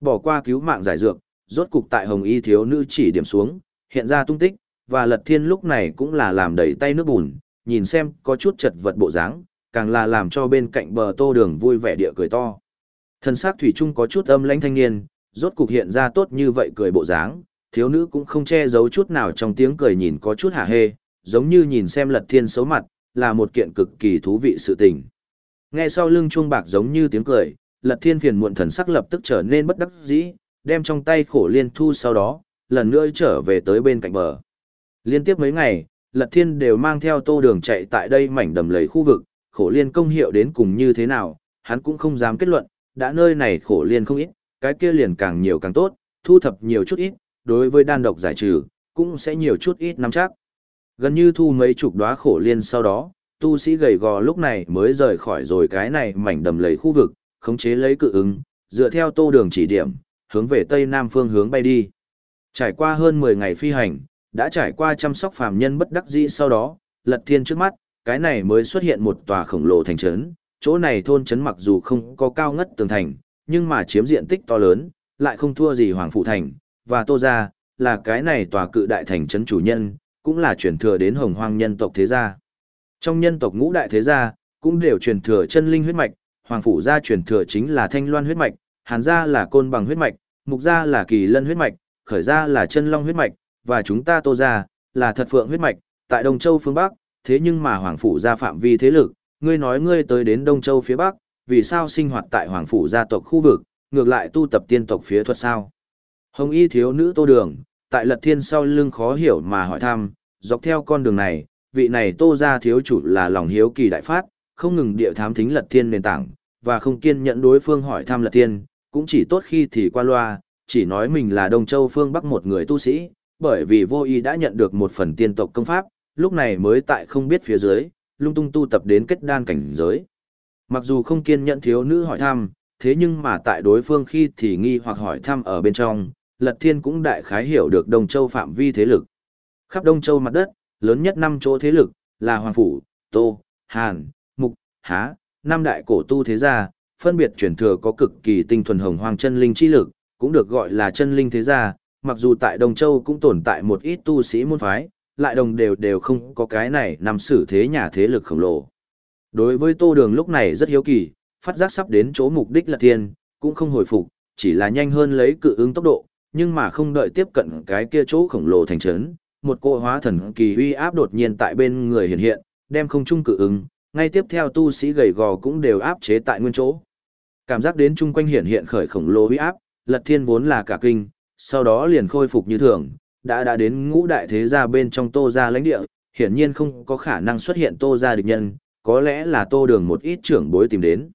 Bỏ qua cứu mạng giải dược, rốt cục tại hồng y thiếu nữ chỉ điểm xuống, hiện ra tung tích, và lật thiên lúc này cũng là làm đầy tay nước bùn, nhìn xem có chút chật vật bộ dáng, càng là làm cho bên cạnh bờ tô đường vui vẻ địa cười to. Thân xác thủy trung có chút âm lãnh thanh niên, rốt cục hiện ra tốt như vậy cười bộ dáng, thiếu nữ cũng không che giấu chút nào trong tiếng cười nhìn có chút hả hê, giống như nhìn xem lật thiên xấu mặt, là một kiện cực kỳ thú vị sự tình. Nghe sau lưng chuông bạc giống như tiếng cười, lật thiên phiền muộn thần sắc lập tức trở nên bất đắc dĩ, đem trong tay khổ liên thu sau đó, lần nữa trở về tới bên cạnh bờ. Liên tiếp mấy ngày, Lật Thiên đều mang theo tô đường chạy tại đây mảnh đầm lầy khu vực, khổ liên công hiệu đến cùng như thế nào, hắn cũng không dám kết luận, đã nơi này khổ liên không ít, cái kia liền càng nhiều càng tốt, thu thập nhiều chút ít, đối với đan độc giải trừ, cũng sẽ nhiều chút ít nắm chắc. Gần như thu mấy chục đóa khổ liên sau đó, tu sĩ gầy gò lúc này mới rời khỏi rồi cái này mảnh đầm lầy khu vực, khống chế lấy cự ứng, dựa theo tô đường chỉ điểm, hướng về tây nam phương hướng bay đi. Trải qua hơn 10 ngày phi hành, đã trải qua chăm sóc phàm nhân bất đắc dĩ sau đó, lật thiên trước mắt, cái này mới xuất hiện một tòa khổng lồ thành trấn, chỗ này thôn trấn mặc dù không có cao ngất tường thành, nhưng mà chiếm diện tích to lớn, lại không thua gì Hoàng Phụ Thành, và Tô Gia, là cái này tòa cự đại thành trấn chủ nhân, cũng là truyền thừa đến hồng hoang nhân tộc thế gia. Trong nhân tộc ngũ đại thế gia, cũng đều truyền thừa chân linh huyết mạch, Hoàng Phủ gia truyền thừa chính là thanh loan huyết mạch, Hàn gia là côn bằng huyết mạch, mục gia là kỳ lân huyết mạch, khởi gia là chân long huyết mạch, và chúng ta tô gia là thật phượng huyết mạch, tại Đông Châu phương Bắc, thế nhưng mà Hoàng Phủ ra phạm vi thế lực, ngươi nói ngươi tới đến Đông Châu phía Bắc, vì sao sinh hoạt tại Hoàng Phủ gia tộc khu vực, ngược lại tu tập tiên tộc phía thuật sao? Hồng y thiếu nữ tô đường, tại lật thiên sau lưng khó hiểu mà hỏi thăm, dọc theo con đường này, vị này tô gia thiếu chủ là lòng hiếu kỳ đại phát, không ngừng địa thám thính lật thiên nền tảng, và không kiên nhẫn đối phương hỏi thăm lật thiên, cũng chỉ tốt khi thì qua loa, chỉ nói mình là Đông Châu phương Bắc một người tu sĩ, bởi vì vô ý đã nhận được một phần tiên tộc công pháp, lúc này mới tại không biết phía dưới, lung tung tu tập đến kết đan cảnh giới. Mặc dù không kiên nhẫn thiếu nữ hỏi thăm, thế nhưng mà tại đối phương khi thì nghi hoặc hỏi thăm ở bên trong, Lật Thiên cũng đại khái hiểu được Đông Châu phạm vi thế lực. Khắp Đông Châu mặt đất, lớn nhất năm chỗ thế lực, là Hoàng Phủ, Tô, Hàn, Mục, Há, năm đại cổ tu thế gia, phân biệt truyền thừa có cực kỳ tinh thuần hồng hoàng chân linh chi lực, cũng được gọi là chân linh thế gia, mặc dù tại đồng Châu cũng tồn tại một ít tu sĩ môn phái, lại đồng đều đều không có cái này nằm xử thế nhà thế lực khổng lồ. Đối với Tô Đường lúc này rất hiếu kỳ, phát giác sắp đến chỗ mục đích là thiên, cũng không hồi phục, chỉ là nhanh hơn lấy cự ứng tốc độ, nhưng mà không đợi tiếp cận cái kia chỗ khổng lồ thành trấn, một cô hóa thần kỳ uy áp đột nhiên tại bên người hiện hiện, đem không trung cự ứng, ngay tiếp theo tu sĩ gầy gò cũng đều áp chế tại nguyên chỗ. Cảm giác đến chung quanh hiện hiện khởi khổng lồ uy áp, Lật Thiên vốn là cả kinh, sau đó liền khôi phục như thường, đã đã đến ngũ đại thế gia bên trong Tô gia lãnh địa, hiển nhiên không có khả năng xuất hiện Tô gia địch nhân, có lẽ là Tô Đường một ít trưởng bối tìm đến.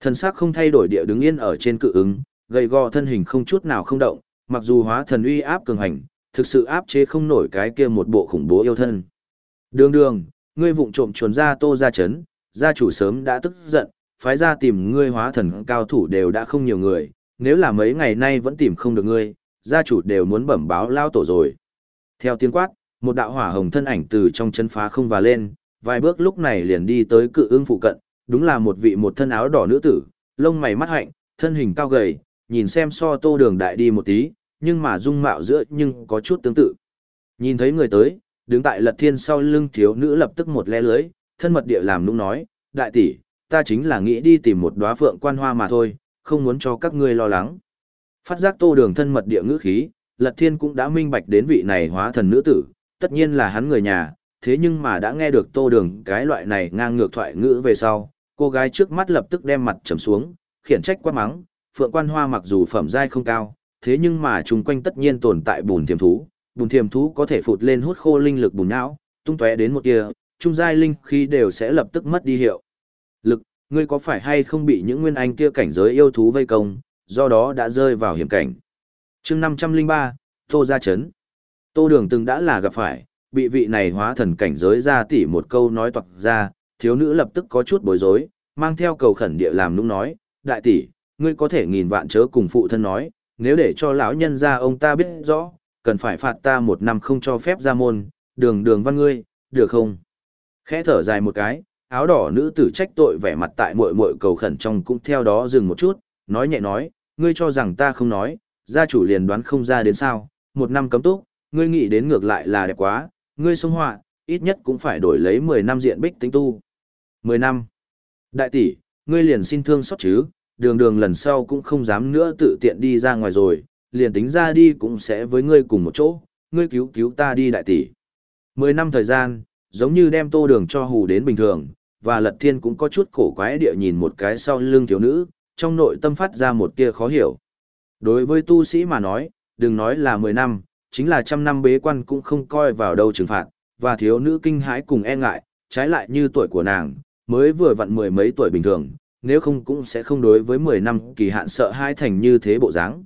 Thân xác không thay đổi địa đứng yên ở trên cự ứng, gầy gò thân hình không chút nào không động, mặc dù hóa thần uy áp cường hành, thực sự áp chế không nổi cái kia một bộ khủng bố yêu thân. Đường đường, ngươi vụng trộm chuồn ra tô gia chấn, gia chủ sớm đã tức giận, phái ra tìm ngươi hóa thần cao thủ đều đã không nhiều người, nếu là mấy ngày nay vẫn tìm không được ngươi, gia chủ đều muốn bẩm báo lao tổ rồi. Theo tiếng quát, một đạo hỏa hồng thân ảnh từ trong chân phá không và lên, vài bước lúc này liền đi tới cự ương phụ cận, đúng là một vị một thân áo đỏ nữ tử, lông mày mắt hạnh, thân hình cao gầy, nhìn xem so tô đường đại đi một tí, nhưng mà dung mạo giữa nhưng có chút tương tự. Nhìn thấy người tới, đứng tại lật thiên sau lưng thiếu nữ lập tức một le lưới, thân mật địa làm nũng nói, đại tỷ, ta chính là nghĩ đi tìm một đóa phượng quan hoa mà thôi, không muốn cho các ngươi lo lắng. Phát giác tô đường thân mật địa ngữ khí, lật thiên cũng đã minh bạch đến vị này hóa thần nữ tử, tất nhiên là hắn người nhà, thế nhưng mà đã nghe được tô đường cái loại này ngang ngược thoại ngữ về sau, cô gái trước mắt lập tức đem mặt trầm xuống, khiển trách quát mắng, phượng quan hoa mặc dù phẩm giai không cao, thế nhưng mà chung quanh tất nhiên tồn tại bùn thiềm thú, bùn thiềm thú có thể phụt lên hút khô linh lực bùn não, tung tóe đến một tia, trung giai linh khí đều sẽ lập tức mất đi hiệu. Lực, ngươi có phải hay không bị những nguyên anh kia cảnh giới yêu thú vây công, do đó đã rơi vào hiểm cảnh. Chương 503, Tô gia chấn. Tô Đường từng đã là gặp phải, bị vị này hóa thần cảnh giới ra tỉ một câu nói toạc ra, thiếu nữ lập tức có chút bối rối, mang theo cầu khẩn địa làm nũng nói, đại tỷ, ngươi có thể nghìn vạn chớ cùng phụ thân nói, nếu để cho lão nhân ra ông ta biết rõ, cần phải phạt ta một năm không cho phép ra môn, đường đường văn ngươi, được không? Khẽ thở dài một cái, áo đỏ nữ tử trách tội vẻ mặt tại muội muội cầu khẩn trong cũng theo đó dừng một chút, nói nhẹ nói, ngươi cho rằng ta không nói, gia chủ liền đoán không ra đến sao, một năm cấm túc, ngươi nghĩ đến ngược lại là đẹp quá, ngươi sông họa, ít nhất cũng phải đổi lấy 10 năm diện bích tính tu. 10 năm. Đại tỷ, ngươi liền xin thương xót chứ, đường đường lần sau cũng không dám nữa tự tiện đi ra ngoài rồi, liền tính ra đi cũng sẽ với ngươi cùng một chỗ, ngươi cứu cứu ta đi đại tỷ. Mười năm thời gian, giống như đem tô đường cho hù đến bình thường, và lật thiên cũng có chút cổ quái địa nhìn một cái sau lưng thiếu nữ, trong nội tâm phát ra một tia khó hiểu. Đối với tu sĩ mà nói, đừng nói là mười năm, chính là trăm năm bế quan cũng không coi vào đâu trừng phạt, và thiếu nữ kinh hãi cùng e ngại, trái lại như tuổi của nàng, mới vừa vặn mười mấy tuổi bình thường, nếu không cũng sẽ không đối với 10 năm kỳ hạn sợ hai thành như thế bộ dáng.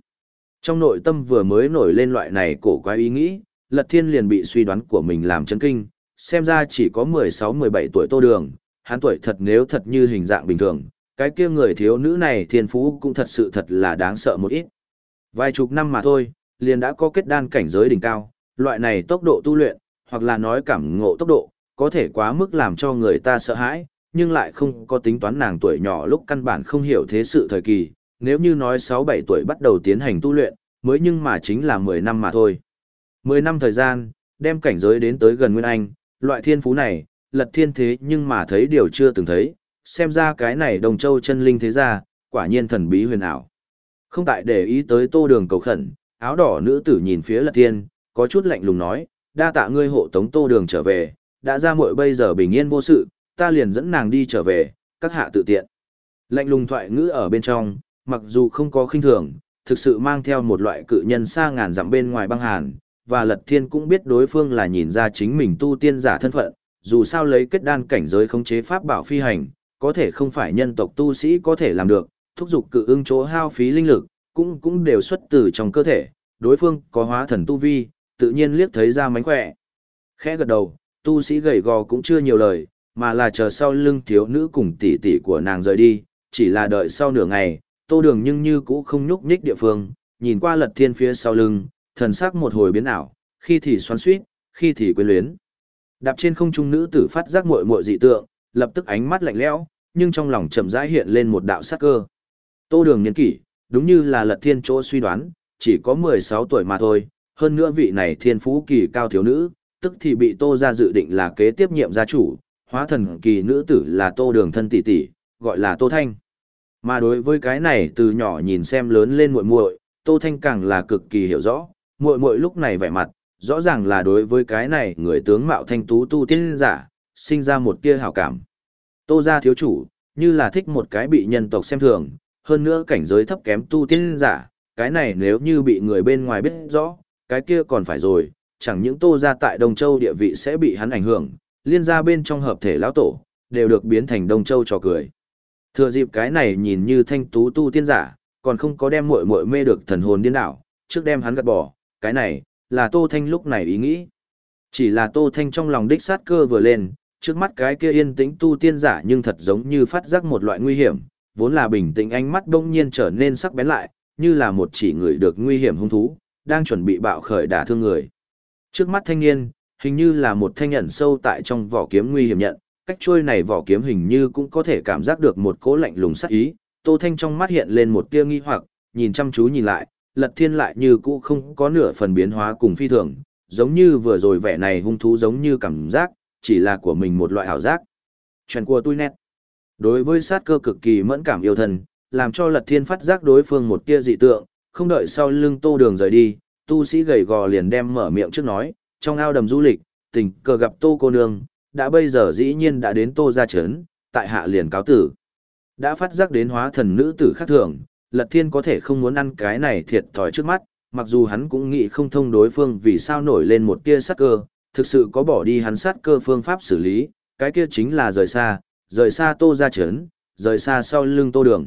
Trong nội tâm vừa mới nổi lên loại này cổ quái ý nghĩ, Lật Thiên liền bị suy đoán của mình làm chấn kinh, xem ra chỉ có 16-17 tuổi tô đường, hắn tuổi thật nếu thật như hình dạng bình thường, cái kia người thiếu nữ này thiên phú cũng thật sự thật là đáng sợ một ít. Vài chục năm mà thôi, liền đã có kết đan cảnh giới đỉnh cao, loại này tốc độ tu luyện, hoặc là nói cảm ngộ tốc độ, có thể quá mức làm cho người ta sợ hãi, nhưng lại không có tính toán nàng tuổi nhỏ lúc căn bản không hiểu thế sự thời kỳ, nếu như nói 6-7 tuổi bắt đầu tiến hành tu luyện, mới nhưng mà chính là 10 năm mà thôi. 10 năm thời gian, đem cảnh giới đến tới gần Nguyên Anh, loại thiên phú này, lật thiên thế nhưng mà thấy điều chưa từng thấy, xem ra cái này đồng châu chân linh thế gia quả nhiên thần bí huyền ảo. Không tại để ý tới tô đường cầu khẩn, áo đỏ nữ tử nhìn phía lật thiên, có chút lạnh lùng nói, đa tạ ngươi hộ tống tô đường trở về, đã ra muội bây giờ bình yên vô sự, ta liền dẫn nàng đi trở về, các hạ tự tiện. Lạnh lùng thoại ngữ ở bên trong, mặc dù không có khinh thường, thực sự mang theo một loại cự nhân xa ngàn dặm bên ngoài băng hàn, và Lật Thiên cũng biết đối phương là nhìn ra chính mình tu tiên giả thân phận, dù sao lấy kết đan cảnh giới khống chế pháp bảo phi hành, có thể không phải nhân tộc tu sĩ có thể làm được, thúc giục cự ưng chỗ hao phí linh lực, cũng cũng đều xuất từ trong cơ thể, đối phương có hóa thần tu vi, tự nhiên liếc thấy ra mánh khỏe. Khẽ gật đầu, tu sĩ gầy gò cũng chưa nhiều lời, mà là chờ sau lưng thiếu nữ cùng tỷ tỷ của nàng rời đi, chỉ là đợi sau nửa ngày, tô đường nhưng như cũ không nhúc nhích địa phương, nhìn qua lật thiên phía sau lưng, thần sắc một hồi biến ảo, khi thì xoắn suýt, khi thì quyến luyến. Đạp trên không trung nữ tử phát giác muội muội dị tượng, lập tức ánh mắt lạnh lẽo, nhưng trong lòng chậm rãi hiện lên một đạo sắc cơ. Tô Đường niên kỷ, đúng như là Lật Thiên chỗ suy đoán, chỉ có 16 tuổi mà thôi, hơn nữa vị này thiên phú kỳ cao thiếu nữ, tức thì bị Tô gia dự định là kế tiếp nhiệm gia chủ, hóa thần kỳ nữ tử là Tô Đường thân tỷ tỷ, gọi là Tô Thanh. Mà đối với cái này từ nhỏ nhìn xem lớn lên muội muội, Tô Thanh càng là cực kỳ hiểu rõ, muội muội lúc này vẻ mặt, rõ ràng là đối với cái này người tướng mạo thanh tú tu tiên giả, sinh ra một tia hảo cảm. Tô gia thiếu chủ, như là thích một cái bị nhân tộc xem thường, hơn nữa cảnh giới thấp kém tu tiên giả, cái này nếu như bị người bên ngoài biết rõ, cái kia còn phải rồi, chẳng những tô gia tại Đông Châu địa vị sẽ bị hắn ảnh hưởng, liên gia bên trong hợp thể lão tổ, đều được biến thành Đông Châu trò cười. Thừa dịp cái này nhìn như thanh tú tu tiên giả, còn không có đem muội muội mê được thần hồn điên đảo, trước đem hắn gạt bỏ, cái này, là Tô Thanh lúc này ý nghĩ. Chỉ là Tô Thanh trong lòng đích sát cơ vừa lên, trước mắt cái kia yên tĩnh tu tiên giả nhưng thật giống như phát giác một loại nguy hiểm, vốn là bình tĩnh ánh mắt đông nhiên trở nên sắc bén lại, như là một chỉ người được nguy hiểm hung thú, đang chuẩn bị bạo khởi đả thương người. Trước mắt thanh niên, hình như là một thanh nhận sâu tại trong vỏ kiếm nguy hiểm nhận, cách trôi này vỏ kiếm hình như cũng có thể cảm giác được một cố lạnh lùng sắc ý, Tô Thanh trong mắt hiện lên một tia nghi hoặc, nhìn chăm chú nhìn lại, Lật Thiên lại như cũ không có nửa phần biến hóa cùng phi thường, giống như vừa rồi vẻ này hung thú giống như cảm giác, chỉ là của mình một loại ảo giác. Chuyện của tôi nét. Đối với sát cơ cực kỳ mẫn cảm yêu thần, làm cho Lật Thiên phát giác đối phương một tia dị tượng, không đợi sau lưng Tô Đường rời đi, tu sĩ gầy gò liền đem mở miệng trước nói, trong ao đầm du lịch, tình cờ gặp Tô cô nương, đã bây giờ dĩ nhiên đã đến Tô gia trấn, tại hạ liền cáo tử. Đã phát giác đến hóa thần nữ tử khác thường, Lật Thiên có thể không muốn ăn cái này thiệt thòi trước mắt, mặc dù hắn cũng nghĩ không thông đối phương vì sao nổi lên một tia sát cơ, thực sự có bỏ đi hắn sát cơ phương pháp xử lý, cái kia chính là rời xa, rời xa Tô gia chấn rời xa sau lưng Tô Đường.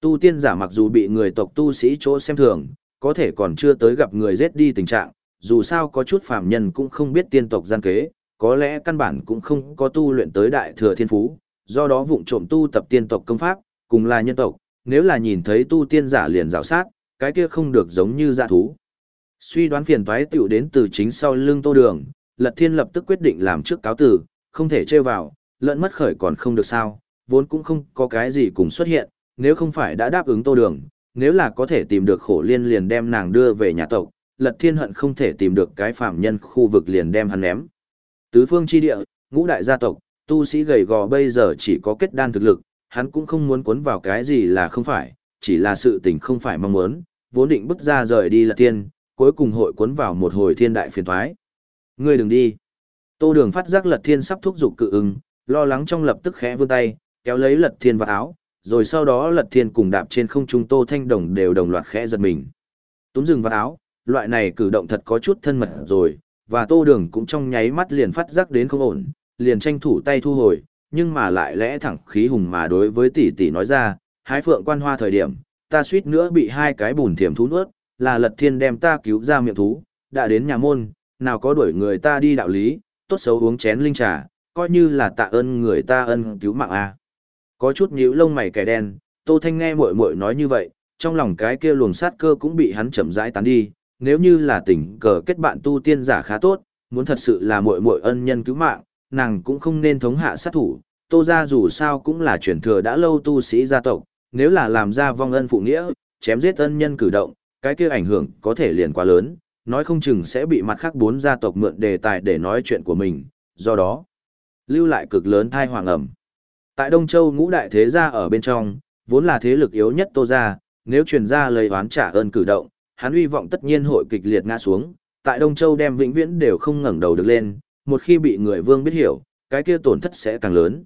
Tu tiên giả mặc dù bị người tộc tu sĩ chỗ xem thường, có thể còn chưa tới gặp người giết đi tình trạng, dù sao có chút phàm nhân cũng không biết tiên tộc gian kế, có lẽ căn bản cũng không có tu luyện tới đại thừa thiên phú, do đó vụng trộm tu tập tiên tộc công pháp, cùng là nhân tộc, nếu là nhìn thấy tu tiên giả liền rào sát, cái kia không được giống như dạ thú. Suy đoán phiền toái tiểu đến từ chính sau lưng tô đường, Lật Thiên lập tức quyết định làm trước cáo tử, không thể trêu vào, lợn mất khởi còn không được sao, vốn cũng không có cái gì cùng xuất hiện, nếu không phải đã đáp ứng tô đường, nếu là có thể tìm được khổ liên liền đem nàng đưa về nhà tộc, Lật Thiên hận không thể tìm được cái phạm nhân khu vực liền đem hắn ném. Tứ phương chi địa, ngũ đại gia tộc, tu sĩ gầy gò bây giờ chỉ có kết đan thực lực, hắn cũng không muốn cuốn vào cái gì là không phải, chỉ là sự tình không phải mong muốn, vốn định bước ra rời đi Lật Thiên, cuối cùng hội cuốn vào một hồi thiên đại phiền thoái. Ngươi đừng đi. Tô đường phát giác lật thiên sắp thúc giục cự ứng, lo lắng trong lập tức khẽ vươn tay, kéo lấy lật thiên vào áo, rồi sau đó lật thiên cùng đạp trên không trung tô thanh đồng đều đồng loạt khẽ giật mình. Túm rừng vào áo, loại này cử động thật có chút thân mật rồi, và tô đường cũng trong nháy mắt liền phát giác đến không ổn, liền tranh thủ tay thu hồi, nhưng mà lại lẽ thẳng khí hùng mà đối với tỷ tỷ nói ra, hái phượng quan hoa thời điểm, ta suýt nữa bị hai cái bùn thiểm thú nuốt, là lật thiên đem ta cứu ra miệng thú, đã đến nhà môn, nào có đuổi người ta đi đạo lý, tốt xấu uống chén linh trà, coi như là tạ ơn người ta ân cứu mạng a. Có chút nhíu lông mày kẻ đen, Tô Thanh nghe muội muội nói như vậy, trong lòng cái kia luồng sát cơ cũng bị hắn chậm rãi tán đi, nếu như là tình cờ kết bạn tu tiên giả khá tốt, muốn thật sự là muội muội ân nhân cứu mạng, nàng cũng không nên thống hạ sát thủ, tô gia dù sao cũng là truyền thừa đã lâu tu sĩ gia tộc, nếu là làm ra vong ân phụ nghĩa, chém giết ân nhân cử động, cái kia ảnh hưởng có thể liền quá lớn, nói không chừng sẽ bị mặt khác bốn gia tộc mượn đề tài để nói chuyện của mình, do đó, lưu lại cực lớn thai hoàng ẩm. Tại Đông Châu ngũ đại thế gia ở bên trong, vốn là thế lực yếu nhất tô gia, nếu truyền ra lời oán trả ơn cử động, hắn uy vọng tất nhiên hội kịch liệt ngã xuống, tại Đông Châu đem vĩnh viễn đều không ngẩng đầu được lên, một khi bị người vương biết hiểu, cái kia tổn thất sẽ càng lớn.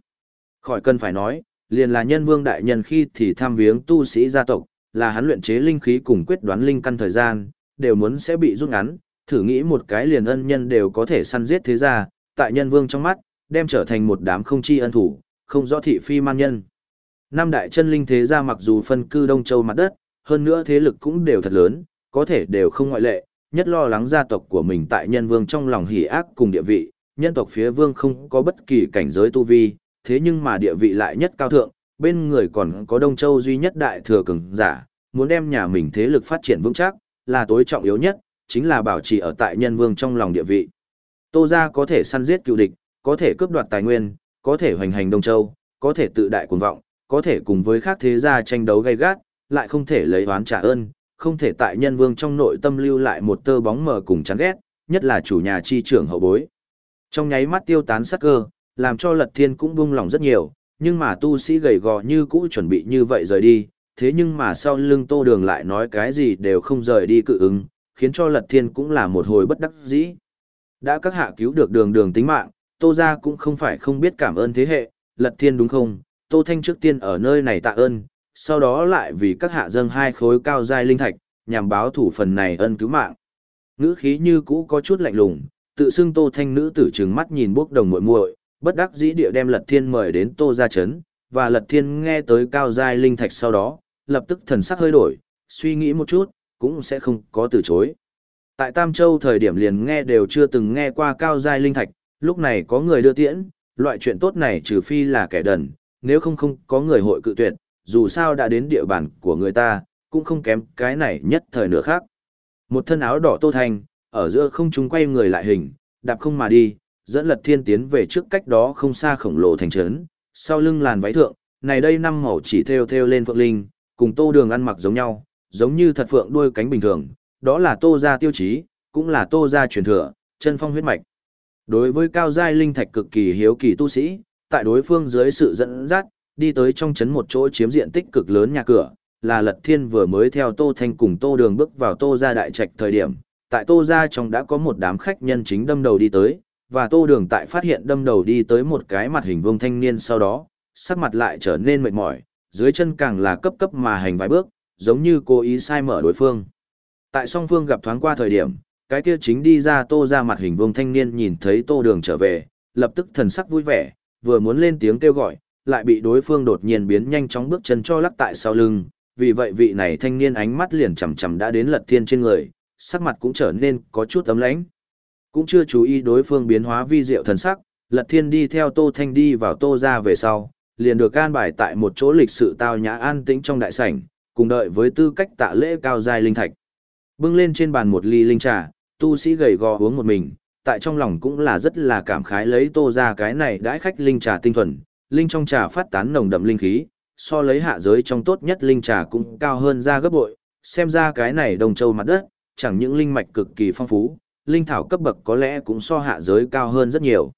Khỏi cần phải nói, liền là nhân vương đại nhân khi thì tham viếng tu sĩ gia tộc, là hắn luyện chế linh khí cùng quyết đoán linh căn thời gian, đều muốn sẽ bị rút ngắn, thử nghĩ một cái liền ân nhân đều có thể săn giết thế gia, tại nhân vương trong mắt, đem trở thành một đám không chi ân thủ, không rõ thị phi man nhân. Năm đại chân linh thế gia mặc dù phân cư Đông Châu mặt đất, hơn nữa thế lực cũng đều thật lớn, có thể đều không ngoại lệ, nhất lo lắng gia tộc của mình tại nhân vương trong lòng hỉ ác cùng địa vị, nhân tộc phía vương không có bất kỳ cảnh giới tu vi, thế nhưng mà địa vị lại nhất cao thượng, bên người còn có Đông Châu duy nhất đại thừa cường giả, muốn đem nhà mình thế lực phát triển vững chắc, là tối trọng yếu nhất, chính là bảo trì ở tại nhân vương trong lòng địa vị. Tô gia có thể săn giết cựu địch, có thể cướp đoạt tài nguyên, có thể hoành hành Đông Châu, có thể tự đại cuồng vọng, có thể cùng với khác thế gia tranh đấu gay gắt, lại không thể lấy oán trả ơn, không thể tại nhân vương trong nội tâm lưu lại một tơ bóng mờ cùng chán ghét, nhất là chủ nhà chi trưởng hậu bối. Trong nháy mắt tiêu tán sắc cơ, làm cho Lật Thiên cũng buông lòng rất nhiều, nhưng mà tu sĩ gầy gò như cũ chuẩn bị như vậy rời đi, thế nhưng mà sau lưng Tô Đường lại nói cái gì đều không rời đi cự ứng, khiến cho Lật Thiên cũng là một hồi bất đắc dĩ. Đã các hạ cứu được đường đường tính mạng, Tô gia cũng không phải không biết cảm ơn thế hệ, Lật Thiên đúng không? Tô Thanh trước tiên ở nơi này tạ ơn, sau đó lại vì các hạ dâng hai khối cao giai linh thạch, nhằm báo thủ phần này ân cứu mạng. Ngữ khí như cũ có chút lạnh lùng, tự xưng Tô Thanh nữ tử trừng mắt nhìn bốc đồng muội muội, bất đắc dĩ địa đem Lật Thiên mời đến Tô gia chấn và Lật Thiên nghe tới cao giai linh thạch sau đó, lập tức thần sắc hơi đổi, suy nghĩ một chút, cũng sẽ không có từ chối. Tại Tam Châu thời điểm liền nghe đều chưa từng nghe qua cao giai linh thạch, lúc này có người đưa tiễn, loại chuyện tốt này trừ phi là kẻ đần, nếu không không có người hội cự tuyệt, dù sao đã đến địa bàn của người ta, cũng không kém cái này nhất thời nửa khác. Một thân áo đỏ tô thành, ở giữa không trung quay người lại hình, đạp không mà đi, dẫn lật thiên tiến về trước cách đó không xa khổng lồ thành trấn, sau lưng làn váy thượng, này đây năm màu chỉ theo theo lên phượng linh, cùng tô đường ăn mặc giống nhau, giống như thật phượng đuôi cánh bình thường, đó là tô gia tiêu chí, cũng là tô gia truyền thừa, chân phong huyết mạch. Đối với cao giai linh thạch cực kỳ hiếu kỳ tu sĩ, tại đối phương dưới sự dẫn dắt, đi tới trong trấn một chỗ chiếm diện tích cực lớn nhà cửa, là Lật Thiên vừa mới theo Tô Thanh cùng Tô Đường bước vào Tô gia đại trạch thời điểm, tại Tô gia trong đã có một đám khách nhân chính đâm đầu đi tới, và Tô Đường tại phát hiện đâm đầu đi tới một cái mặt hình vuông thanh niên sau đó, sắc mặt lại trở nên mệt mỏi, dưới chân càng là cấp cấp mà hành vài bước, giống như cố ý sai mở đối phương. Tại song phương gặp thoáng qua thời điểm, cái kia chính đi ra Tô ra mặt hình vuông thanh niên nhìn thấy Tô Đường trở về, lập tức thần sắc vui vẻ, vừa muốn lên tiếng kêu gọi, lại bị đối phương đột nhiên biến nhanh chóng bước chân cho lắc tại sau lưng, vì vậy vị này thanh niên ánh mắt liền chằm chằm đã đến lật thiên trên người, sắc mặt cũng trở nên có chút ấm lãnh. Cũng chưa chú ý đối phương biến hóa vi diệu thần sắc, lật thiên đi theo tô thanh đi vào tô ra về sau, liền được can bài tại một chỗ lịch sự tao nhã an tĩnh trong đại sảnh, cùng đợi với tư cách tạ lễ cao giai linh thạch. Bưng lên trên bàn một ly linh trà, tu sĩ gầy gò uống một mình, tại trong lòng cũng là rất là cảm khái lấy tô ra cái này đãi khách linh trà tinh thuần, linh trong trà phát tán nồng đậm linh khí, so lấy hạ giới trong tốt nhất linh trà cũng cao hơn ra gấp bội, xem ra cái này đồng châu mặt đất, chẳng những linh mạch cực kỳ phong phú, linh thảo cấp bậc có lẽ cũng so hạ giới cao hơn rất nhiều.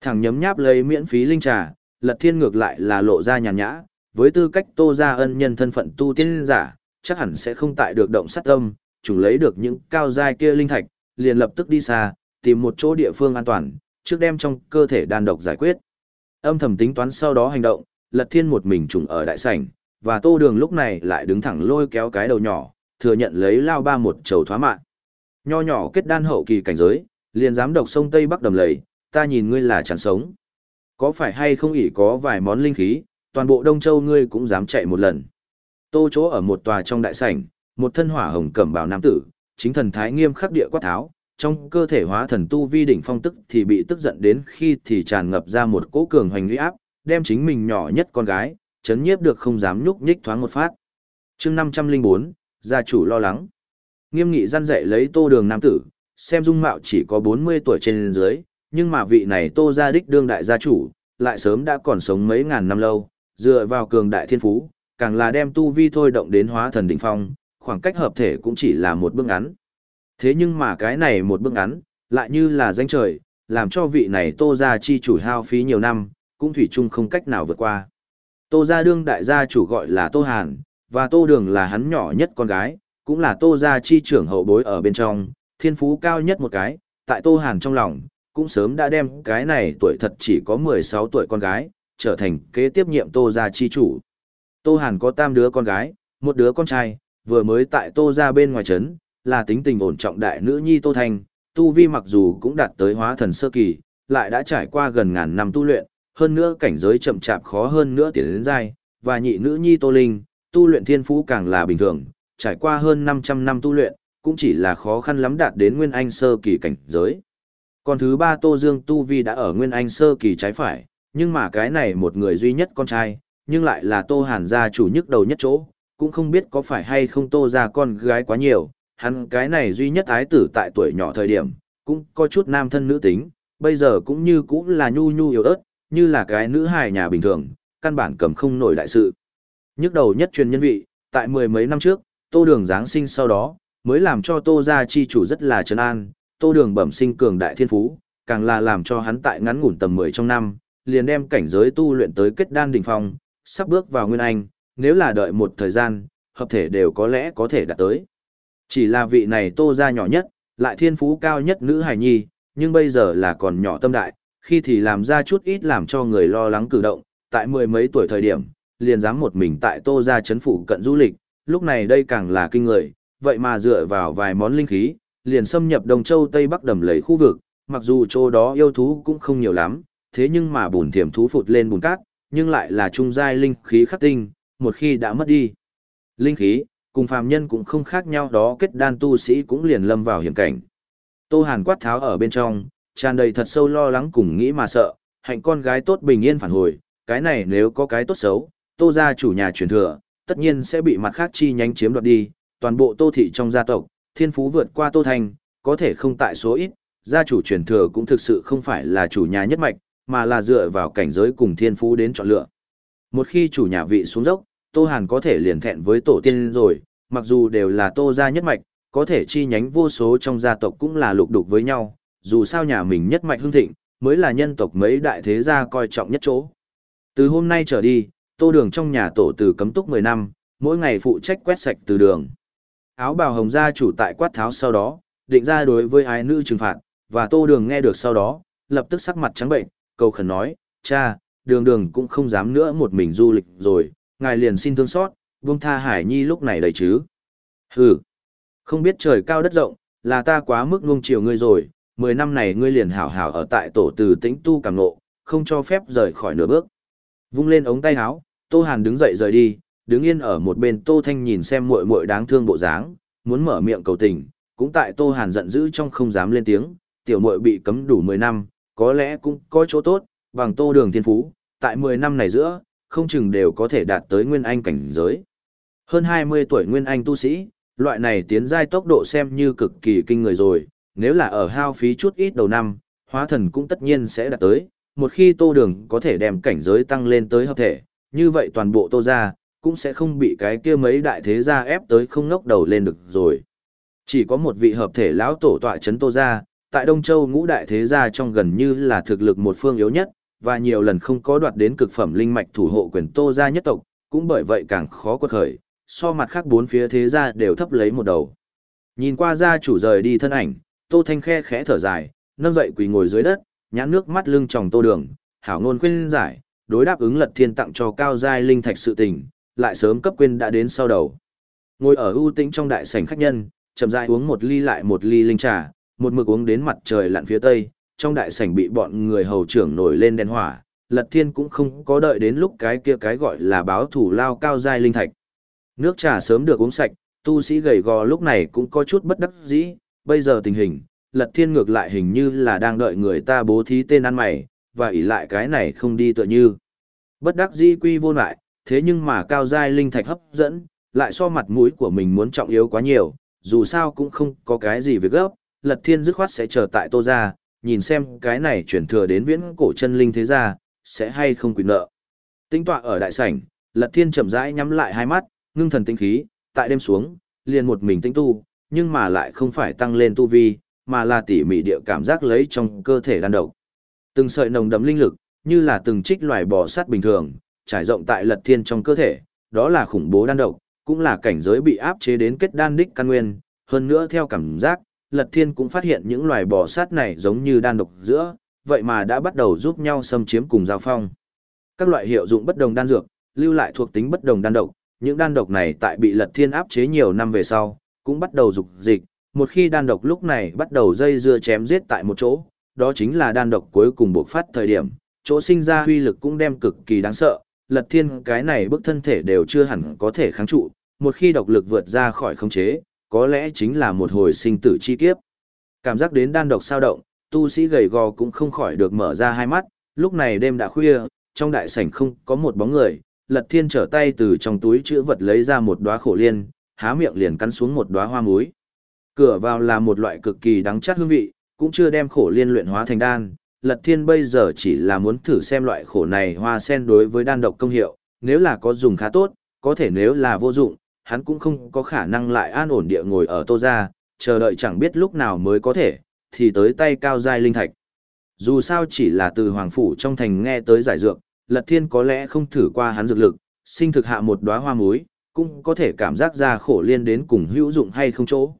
Thằng nhấm nháp lấy miễn phí linh trà, lật thiên ngược lại là lộ ra nhàn nhã, với tư cách tô ra ân nhân thân phận tu tiên giả, chắc hẳn sẽ không tại được động sát tâm, chủ lấy được những cao giai kia linh thạch, liền lập tức đi xa, tìm một chỗ địa phương an toàn, trước đem trong cơ thể đàn độc giải quyết. Âm thầm tính toán sau đó hành động, Lật Thiên một mình trùng ở đại sảnh, và Tô Đường lúc này lại đứng thẳng lôi kéo cái đầu nhỏ, thừa nhận lấy lao ba một chầu thoá mạng. Nho nhỏ kết đan hậu kỳ cảnh giới, liền dám độc sông Tây Bắc đầm lầy, ta nhìn ngươi là chẳng sống. Có phải hay không ỷ có vài món linh khí, toàn bộ Đông Châu ngươi cũng dám chạy một lần. Tô chỗ ở một tòa trong đại sảnh, một thân hỏa hồng cẩm bào nam tử, chính thần thái nghiêm khắc địa quát tháo, trong cơ thể hóa thần tu vi đỉnh phong tức thì bị tức giận đến khi thì tràn ngập ra một cỗ cường hoành uy áp, đem chính mình nhỏ nhất con gái, chấn nhiếp được không dám nhúc nhích thoáng một phát. chương 504, gia chủ lo lắng. Nghiêm nghị gian dạy lấy tô đường nam tử, xem dung mạo chỉ có 40 tuổi trên dưới, nhưng mà vị này tô gia đích đương đại gia chủ, lại sớm đã còn sống mấy ngàn năm lâu, dựa vào cường đại thiên phú, càng là đem tu vi thôi động đến hóa thần đỉnh phong, khoảng cách hợp thể cũng chỉ là một bước ngắn. Thế nhưng mà cái này một bước ngắn, lại như là danh trời, làm cho vị này tô gia chi chủ hao phí nhiều năm, cũng thủy chung không cách nào vượt qua. Tô gia đương đại gia chủ gọi là Tô Hàn, và Tô Đường là hắn nhỏ nhất con gái, cũng là Tô gia chi trưởng hậu bối ở bên trong, thiên phú cao nhất một cái, tại Tô Hàn trong lòng, cũng sớm đã đem cái này tuổi thật chỉ có 16 tuổi con gái, trở thành kế tiếp nhiệm Tô gia chi chủ. Tô Hàn có tam đứa con gái, một đứa con trai, vừa mới tại Tô gia bên ngoài trấn, là tính tình ổn trọng đại nữ nhi Tô Thanh, tu vi mặc dù cũng đạt tới hóa thần sơ kỳ, lại đã trải qua gần ngàn năm tu luyện, hơn nữa cảnh giới chậm chạp khó hơn nữa tiến đến giai, và nhị nữ nhi Tô Linh, tu luyện thiên phú càng là bình thường, trải qua hơn 500 năm tu luyện, cũng chỉ là khó khăn lắm đạt đến nguyên anh sơ kỳ cảnh giới. Còn thứ ba Tô Dương tu vi đã ở nguyên anh sơ kỳ trái phải, nhưng mà cái này một người duy nhất con trai, nhưng lại là Tô Hàn gia chủ nhức đầu nhất chỗ, cũng không biết có phải hay không Tô gia con gái quá nhiều, hắn cái này duy nhất ái tử tại tuổi nhỏ thời điểm, cũng có chút nam thân nữ tính, bây giờ cũng như cũng là nhu nhu yếu ớt, như là cái nữ hài nhà bình thường, căn bản cầm không nổi đại sự. Nhức đầu nhất truyền nhân vị, tại mười mấy năm trước, Tô Đường Giáng sinh sau đó, mới làm cho Tô gia chi chủ rất là trấn an, Tô Đường bẩm sinh cường đại thiên phú, càng là làm cho hắn tại ngắn ngủn tầm 10 trong năm, liền đem cảnh giới tu luyện tới kết đan đỉnh phong, sắp bước vào nguyên anh, nếu là đợi một thời gian, hợp thể đều có lẽ có thể đạt tới. Chỉ là vị này Tô gia nhỏ nhất, lại thiên phú cao nhất nữ hài nhi, nhưng bây giờ là còn nhỏ tâm đại, khi thì làm ra chút ít làm cho người lo lắng cử động, tại mười mấy tuổi thời điểm, liền dám một mình tại Tô gia chấn phủ cận du lịch, lúc này đây càng là kinh người, vậy mà dựa vào vài món linh khí, liền xâm nhập Đông Châu Tây Bắc đầm lầy khu vực, mặc dù chỗ đó yêu thú cũng không nhiều lắm, thế nhưng mà bùn thiểm thú phụt lên bùn cát, nhưng lại là trung giai linh khí khắc tinh, một khi đã mất đi. Linh khí, cùng phàm nhân cũng không khác nhau đó kết đan tu sĩ cũng liền lâm vào hiểm cảnh. Tô Hàn quát tháo ở bên trong, tràn đầy thật sâu lo lắng cùng nghĩ mà sợ, hạnh con gái tốt bình yên phản hồi, cái này nếu có cái tốt xấu, Tô gia chủ nhà truyền thừa, tất nhiên sẽ bị mặt khác chi nhánh chiếm đoạt đi, toàn bộ Tô thị trong gia tộc, thiên phú vượt qua Tô Thành, có thể không tại số ít, gia chủ truyền thừa cũng thực sự không phải là chủ nhà nhất mạch, mà là dựa vào cảnh giới cùng thiên phú đến chọn lựa. Một khi chủ nhà vị xuống dốc, Tô Hàn có thể liền thẹn với tổ tiên rồi, mặc dù đều là Tô gia nhất mạch, có thể chi nhánh vô số trong gia tộc cũng là lục đục với nhau, dù sao nhà mình nhất mạch hưng thịnh, mới là nhân tộc mấy đại thế gia coi trọng nhất chỗ. Từ hôm nay trở đi, Tô Đường trong nhà tổ từ cấm túc 10 năm, mỗi ngày phụ trách quét sạch từ đường. Áo bào hồng gia chủ tại quát tháo sau đó, định ra đối với ái nữ trừng phạt, và Tô Đường nghe được sau đó, lập tức sắc mặt trắng bệnh, cầu khẩn nói, cha, đường đường cũng không dám nữa một mình du lịch rồi, ngài liền xin thương xót, buông tha Hải Nhi lúc này đầy chứ. Hừ, không biết trời cao đất rộng, là ta quá mức nuông chiều ngươi rồi, mười năm này ngươi liền hảo hảo ở tại tổ từ tĩnh tu cảm nộ, không cho phép rời khỏi nửa bước. Vung lên ống tay áo, Tô Hàn đứng dậy rời đi, đứng yên ở một bên Tô Thanh nhìn xem muội muội đáng thương bộ dáng, muốn mở miệng cầu tình, cũng tại Tô Hàn giận dữ trong không dám lên tiếng, tiểu muội bị cấm đủ 10 năm, có lẽ cũng có chỗ tốt, bằng Tô Đường Thiên Phú, tại 10 năm này giữa, không chừng đều có thể đạt tới nguyên anh cảnh giới. Hơn 20 tuổi nguyên anh tu sĩ, loại này tiến giai tốc độ xem như cực kỳ kinh người rồi, nếu là ở hao phí chút ít đầu năm, hóa thần cũng tất nhiên sẽ đạt tới, một khi Tô Đường có thể đem cảnh giới tăng lên tới hợp thể, như vậy toàn bộ Tô gia cũng sẽ không bị cái kia mấy đại thế gia ép tới không ngóc đầu lên được rồi. Chỉ có một vị hợp thể lão tổ tọa chấn Tô gia, tại Đông Châu ngũ đại thế gia trong gần như là thực lực một phương yếu nhất, và nhiều lần không có đoạt đến cực phẩm linh mạch thủ hộ quyền Tô gia nhất tộc, cũng bởi vậy càng khó quật khởi, so mặt khác bốn phía thế gia đều thấp lấy một đầu. Nhìn qua gia chủ rời đi thân ảnh, Tô Thanh khe khẽ thở dài, nâng dậy quỳ ngồi dưới đất, nhãn nước mắt lưng tròng Tô Đường, hảo ngôn khuyên giải, đối đáp ứng Lật Thiên tặng cho cao giai linh thạch sự tình, lại sớm cấp quên đã đến sau đầu. Ngồi ở ưu tĩnh trong đại sảnh khách nhân, chậm rãi uống một ly lại một ly linh trà, một mực uống đến mặt trời lặn phía tây, trong đại sảnh bị bọn người hầu trưởng nổi lên đèn hỏa, Lật Thiên cũng không có đợi đến lúc cái kia cái gọi là báo thủ lao cao giai linh thạch. Nước trà sớm được uống sạch, tu sĩ gầy gò lúc này cũng có chút bất đắc dĩ, bây giờ tình hình, Lật Thiên ngược lại hình như là đang đợi người ta bố thí tên ăn mày, và ỷ lại cái này không đi tựa như. Bất đắc dĩ quy vô lại, thế nhưng mà cao giai linh thạch hấp dẫn, lại so mặt mũi của mình muốn trọng yếu quá nhiều, dù sao cũng không có cái gì việc gấp, Lật Thiên dứt khoát sẽ chờ tại Tô gia, nhìn xem cái này chuyển thừa đến viễn cổ chân linh thế gia, sẽ hay không quỷ nợ. Tinh tọa ở đại sảnh, Lật Thiên chậm rãi nhắm lại hai mắt, ngưng thần tinh khí, tại đêm xuống, liền một mình tinh tu, nhưng mà lại không phải tăng lên tu vi, mà là tỉ mỉ địa cảm giác lấy trong cơ thể đan độc. Từng sợi nồng đậm linh lực, như là từng trích loài bò sát bình thường, trải rộng tại lật thiên trong cơ thể, đó là khủng bố đan độc, cũng là cảnh giới bị áp chế đến kết đan đích căn nguyên, hơn nữa theo cảm giác, Lật Thiên cũng phát hiện những loài bò sát này giống như đan độc giữa, vậy mà đã bắt đầu giúp nhau xâm chiếm cùng giao phong. Các loại hiệu dụng bất đồng đan dược, lưu lại thuộc tính bất đồng đan độc, những đan độc này tại bị Lật Thiên áp chế nhiều năm về sau, cũng bắt đầu dục dịch, một khi đan độc lúc này bắt đầu dây dưa chém giết tại một chỗ, đó chính là đan độc cuối cùng bộc phát thời điểm, chỗ sinh ra huy lực cũng đem cực kỳ đáng sợ, Lật Thiên cái này bức thân thể đều chưa hẳn có thể kháng trụ, một khi độc lực vượt ra khỏi khống chế, có lẽ chính là một hồi sinh tử chi kiếp. Cảm giác đến đan độc sao động, tu sĩ gầy gò cũng không khỏi được mở ra hai mắt, lúc này đêm đã khuya, trong đại sảnh không có một bóng người, Lật Thiên trở tay từ trong túi chữ vật lấy ra một đóa khổ liên, há miệng liền cắn xuống một đóa hoa muối. Cửa vào là một loại cực kỳ đắng chát hương vị, cũng chưa đem khổ liên luyện hóa thành đan. Lật Thiên bây giờ chỉ là muốn thử xem loại khổ này hoa sen đối với đan độc công hiệu, nếu là có dùng khá tốt, có thể nếu là vô dụng, hắn cũng không có khả năng lại an ổn địa ngồi ở tô ra, chờ đợi chẳng biết lúc nào mới có thể, thì tới tay cao giai linh thạch. Dù sao chỉ là từ hoàng phủ trong thành nghe tới giải dược, Lật Thiên có lẽ không thử qua hắn dược lực, sinh thực hạ một đóa hoa muối, cũng có thể cảm giác ra khổ liên đến cùng hữu dụng hay không chỗ.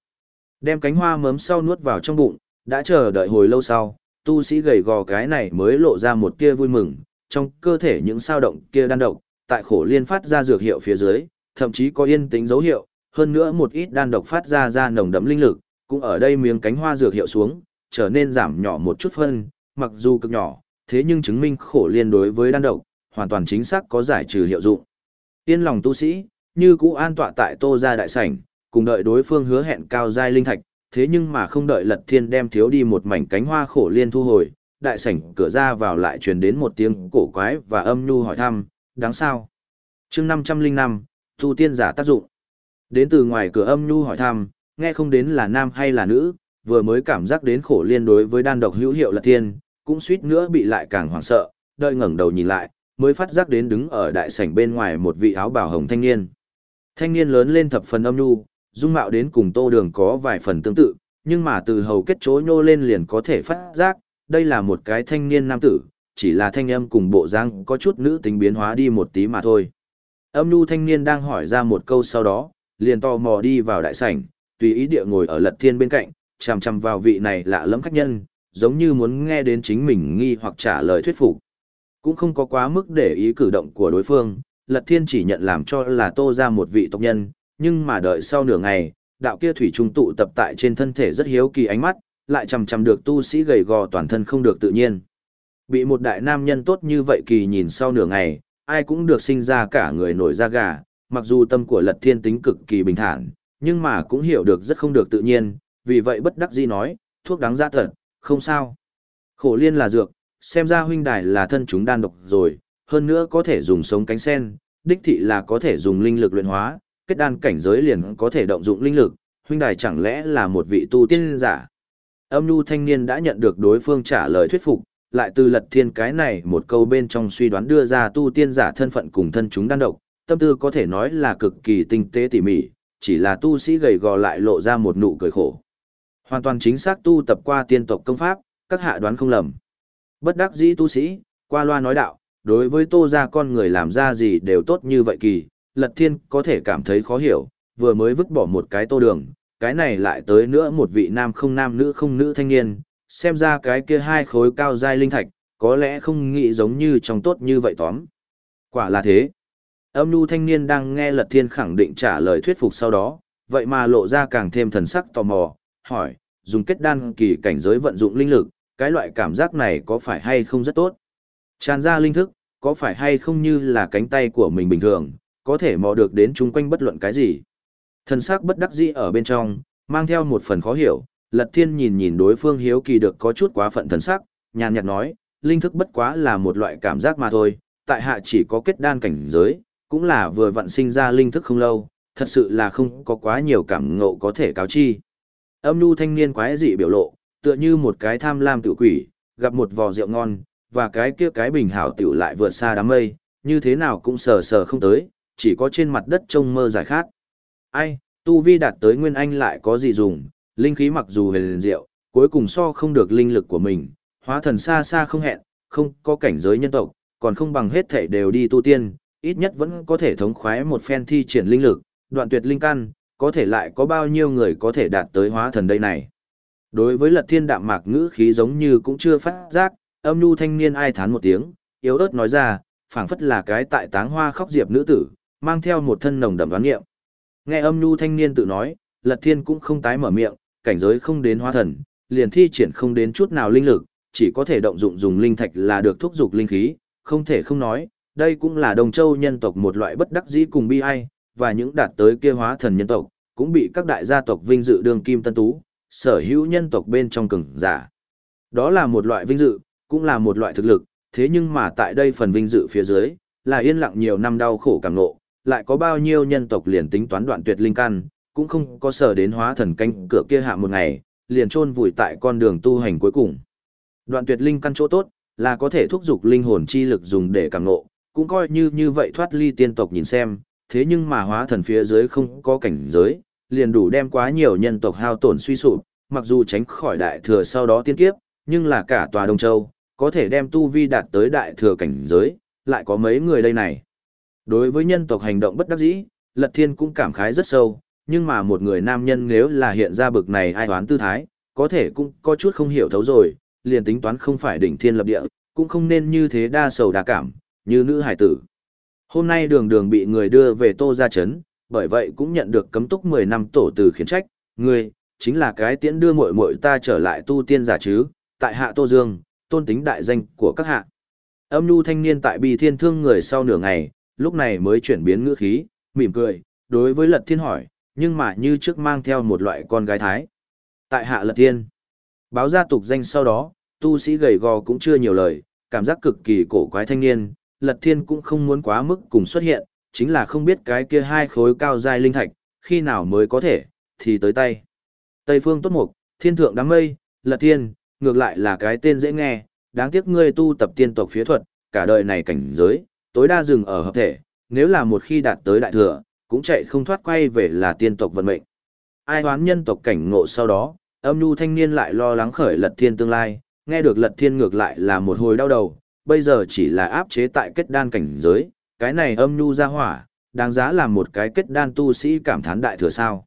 Đem cánh hoa mớm sau nuốt vào trong bụng, đã chờ đợi hồi lâu sau, tu sĩ gầy gò cái này mới lộ ra một tia vui mừng, trong cơ thể những sao động kia đan độc, tại khổ liên phát ra dược hiệu phía dưới, thậm chí có yên tính dấu hiệu, hơn nữa một ít đan độc phát ra ra nồng đậm linh lực, cũng ở đây miếng cánh hoa dược hiệu xuống, trở nên giảm nhỏ một chút phân, mặc dù cực nhỏ, thế nhưng chứng minh khổ liên đối với đan độc, hoàn toàn chính xác có giải trừ hiệu dụng. Yên lòng tu sĩ, như cũ an tọa tại tô gia đại sảnh, cùng đợi đối phương hứa hẹn cao giai linh thạch, thế nhưng mà không đợi lật thiên đem thiếu đi một mảnh cánh hoa khổ liên thu hồi, đại sảnh cửa ra vào lại truyền đến một tiếng cổ quái và âm nhu hỏi thăm, đáng sao? chương 505, tu tiên giả tác dụng. Đến từ ngoài cửa âm nhu hỏi thăm, nghe không đến là nam hay là nữ, vừa mới cảm giác đến khổ liên đối với đan độc hữu hiệu lật thiên, cũng suýt nữa bị lại càng hoảng sợ, đợi ngẩng đầu nhìn lại, mới phát giác đến đứng ở đại sảnh bên ngoài một vị áo bào hồng thanh niên. Thanh niên lớn lên thập phần âm nhu, dung mạo đến cùng tô đường có vài phần tương tự, nhưng mà từ hầu kết chối nhô lên liền có thể phát giác, đây là một cái thanh niên nam tử, chỉ là thanh âm cùng bộ răng có chút nữ tính biến hóa đi một tí mà thôi. Âm nu thanh niên đang hỏi ra một câu sau đó, liền tò mò đi vào đại sảnh, tùy ý địa ngồi ở lật thiên bên cạnh, chằm chằm vào vị này lạ lẫm khách nhân, giống như muốn nghe đến chính mình nghi hoặc trả lời thuyết phục. Cũng không có quá mức để ý cử động của đối phương, lật thiên chỉ nhận làm cho là tô ra một vị tộc nhân, nhưng mà đợi sau nửa ngày, đạo kia thủy trung tụ tập tại trên thân thể rất hiếu kỳ ánh mắt, lại chằm chằm được tu sĩ gầy gò toàn thân không được tự nhiên. Bị một đại nam nhân tốt như vậy kỳ nhìn sau nửa ngày, ai cũng được sinh ra cả người nổi da gà, mặc dù tâm của lật thiên tính cực kỳ bình thản, nhưng mà cũng hiểu được rất không được tự nhiên, vì vậy bất đắc dĩ nói, thuốc đáng giá thật, không sao. Khổ liên là dược, xem ra huynh đài là thân chúng đan độc rồi, hơn nữa có thể dùng sống cánh sen, đích thị là có thể dùng linh lực luyện hóa, kết đan cảnh giới liền có thể động dụng linh lực, huynh đài chẳng lẽ là một vị tu tiên giả. Âm nhu thanh niên đã nhận được đối phương trả lời thuyết phục, lại từ lật thiên cái này một câu bên trong suy đoán đưa ra tu tiên giả thân phận cùng thân chúng đan độc, tâm tư có thể nói là cực kỳ tinh tế tỉ mỉ, chỉ là tu sĩ gầy gò lại lộ ra một nụ cười khổ. Hoàn toàn chính xác tu tập qua tiên tộc công pháp, các hạ đoán không lầm. Bất đắc dĩ tu sĩ, qua loa nói đạo, đối với tô ra con người làm ra gì đều tốt như vậy kỳ, lật thiên có thể cảm thấy khó hiểu, vừa mới vứt bỏ một cái tô đường, cái này lại tới nữa một vị nam không nam nữ không nữ thanh niên, xem ra cái kia hai khối cao dai linh thạch, có lẽ không nghĩ giống như trong tốt như vậy tóm. Quả là thế. Âm nu thanh niên đang nghe lật thiên khẳng định trả lời thuyết phục sau đó, vậy mà lộ ra càng thêm thần sắc tò mò, hỏi, dùng kết đan kỳ cảnh giới vận dụng linh lực, cái loại cảm giác này có phải hay không rất tốt? Tràn ra linh thức, có phải hay không như là cánh tay của mình bình thường, có thể mò được đến chung quanh bất luận cái gì? Thần sắc bất đắc dĩ ở bên trong, mang theo một phần khó hiểu, Lật Thiên nhìn nhìn đối phương hiếu kỳ được có chút quá phận thần sắc, nhàn nhạt nói, linh thức bất quá là một loại cảm giác mà thôi, tại hạ chỉ có kết đan cảnh giới, cũng là vừa vận sinh ra linh thức không lâu, thật sự là không có quá nhiều cảm ngộ có thể cáo chi. Âm nu thanh niên quái dị biểu lộ, tựa như một cái tham lam tự quỷ, gặp một vò rượu ngon, và cái kia cái bình hảo tiểu lại vượt xa đám mây, như thế nào cũng sờ sờ không tới, chỉ có trên mặt đất trông mơ giải khát. Ai, tu vi đạt tới nguyên anh lại có gì dùng, linh khí mặc dù huyền diệu, cuối cùng so không được linh lực của mình, hóa thần xa xa không hẹn, không có cảnh giới nhân tộc, còn không bằng hết thể đều đi tu tiên, ít nhất vẫn có thể thống khoái một phen thi triển linh lực, đoạn tuyệt linh căn, có thể lại có bao nhiêu người có thể đạt tới hóa thần đây này. Đối với lật thiên đạm mạc ngữ khí giống như cũng chưa phát giác, âm nhu thanh niên ai thán một tiếng, yếu ớt nói ra, phảng phất là cái tại táng hoa khóc diệp nữ tử, mang theo một thân nồng đậm đoán nghiệm. Nghe âm nhu thanh niên tự nói, lật thiên cũng không tái mở miệng, cảnh giới không đến hóa thần, liền thi triển không đến chút nào linh lực, chỉ có thể động dụng dùng linh thạch là được thúc dục linh khí, không thể không nói, đây cũng là đồng châu nhân tộc một loại bất đắc dĩ cùng bi ai, và những đạt tới kia hóa thần nhân tộc, cũng bị các đại gia tộc vinh dự đường kim tân tú, sở hữu nhân tộc bên trong cường giả. Đó là một loại vinh dự, cũng là một loại thực lực, thế nhưng mà tại đây phần vinh dự phía dưới, là yên lặng nhiều năm đau khổ cảm ngộ, lại có bao nhiêu nhân tộc liền tính toán đoạn tuyệt linh căn, cũng không có sở đến hóa thần canh cửa kia hạ một ngày, liền chôn vùi tại con đường tu hành cuối cùng. Đoạn tuyệt linh căn chỗ tốt, là có thể thúc giục linh hồn chi lực dùng để cảm ngộ cũng coi như như vậy thoát ly tiên tộc nhìn xem, thế nhưng mà hóa thần phía dưới không có cảnh giới, liền đủ đem quá nhiều nhân tộc hao tổn suy sụp, mặc dù tránh khỏi đại thừa sau đó tiên kiếp, nhưng là cả tòa Đông Châu, có thể đem tu vi đạt tới đại thừa cảnh giới, lại có mấy người đây này. Đối với nhân tộc hành động bất đắc dĩ, Lật Thiên cũng cảm khái rất sâu, nhưng mà một người nam nhân nếu là hiện ra bực này ai toán tư thái, có thể cũng có chút không hiểu thấu rồi, liền tính toán không phải đỉnh thiên lập địa, cũng không nên như thế đa sầu đa cảm, như nữ hải tử. Hôm nay đường đường bị người đưa về tô ra chấn, bởi vậy cũng nhận được cấm túc 10 năm tổ từ khiển trách, người, chính là cái tiễn đưa muội muội ta trở lại tu tiên giả chứ, tại hạ Tô Dương, tôn tính đại danh của các hạ. Âm nhu thanh niên tại bi thiên thương người sau nửa ngày, lúc này mới chuyển biến ngữ khí, mỉm cười, đối với lật thiên hỏi, nhưng mà như trước mang theo một loại con gái thái. Tại hạ lật thiên, báo gia tục danh sau đó, tu sĩ gầy gò cũng chưa nhiều lời, cảm giác cực kỳ cổ quái thanh niên, lật thiên cũng không muốn quá mức cùng xuất hiện, chính là không biết cái kia hai khối cao dài linh thạch, khi nào mới có thể, thì tới tay. Tây phương tốt mục, thiên thượng đám mây, lật thiên, ngược lại là cái tên dễ nghe, đáng tiếc ngươi tu tập tiên tộc phía thuật, cả đời này cảnh giới, tối đa dừng ở hợp thể, nếu là một khi đạt tới đại thừa, cũng chạy không thoát quay về là tiên tộc vận mệnh. Ai hoán nhân tộc cảnh ngộ sau đó, âm nhu thanh niên lại lo lắng khởi lật thiên tương lai, nghe được lật thiên ngược lại là một hồi đau đầu, bây giờ chỉ là áp chế tại kết đan cảnh giới, cái này âm nhu ra hỏa, đáng giá làm một cái kết đan tu sĩ cảm thán đại thừa sao.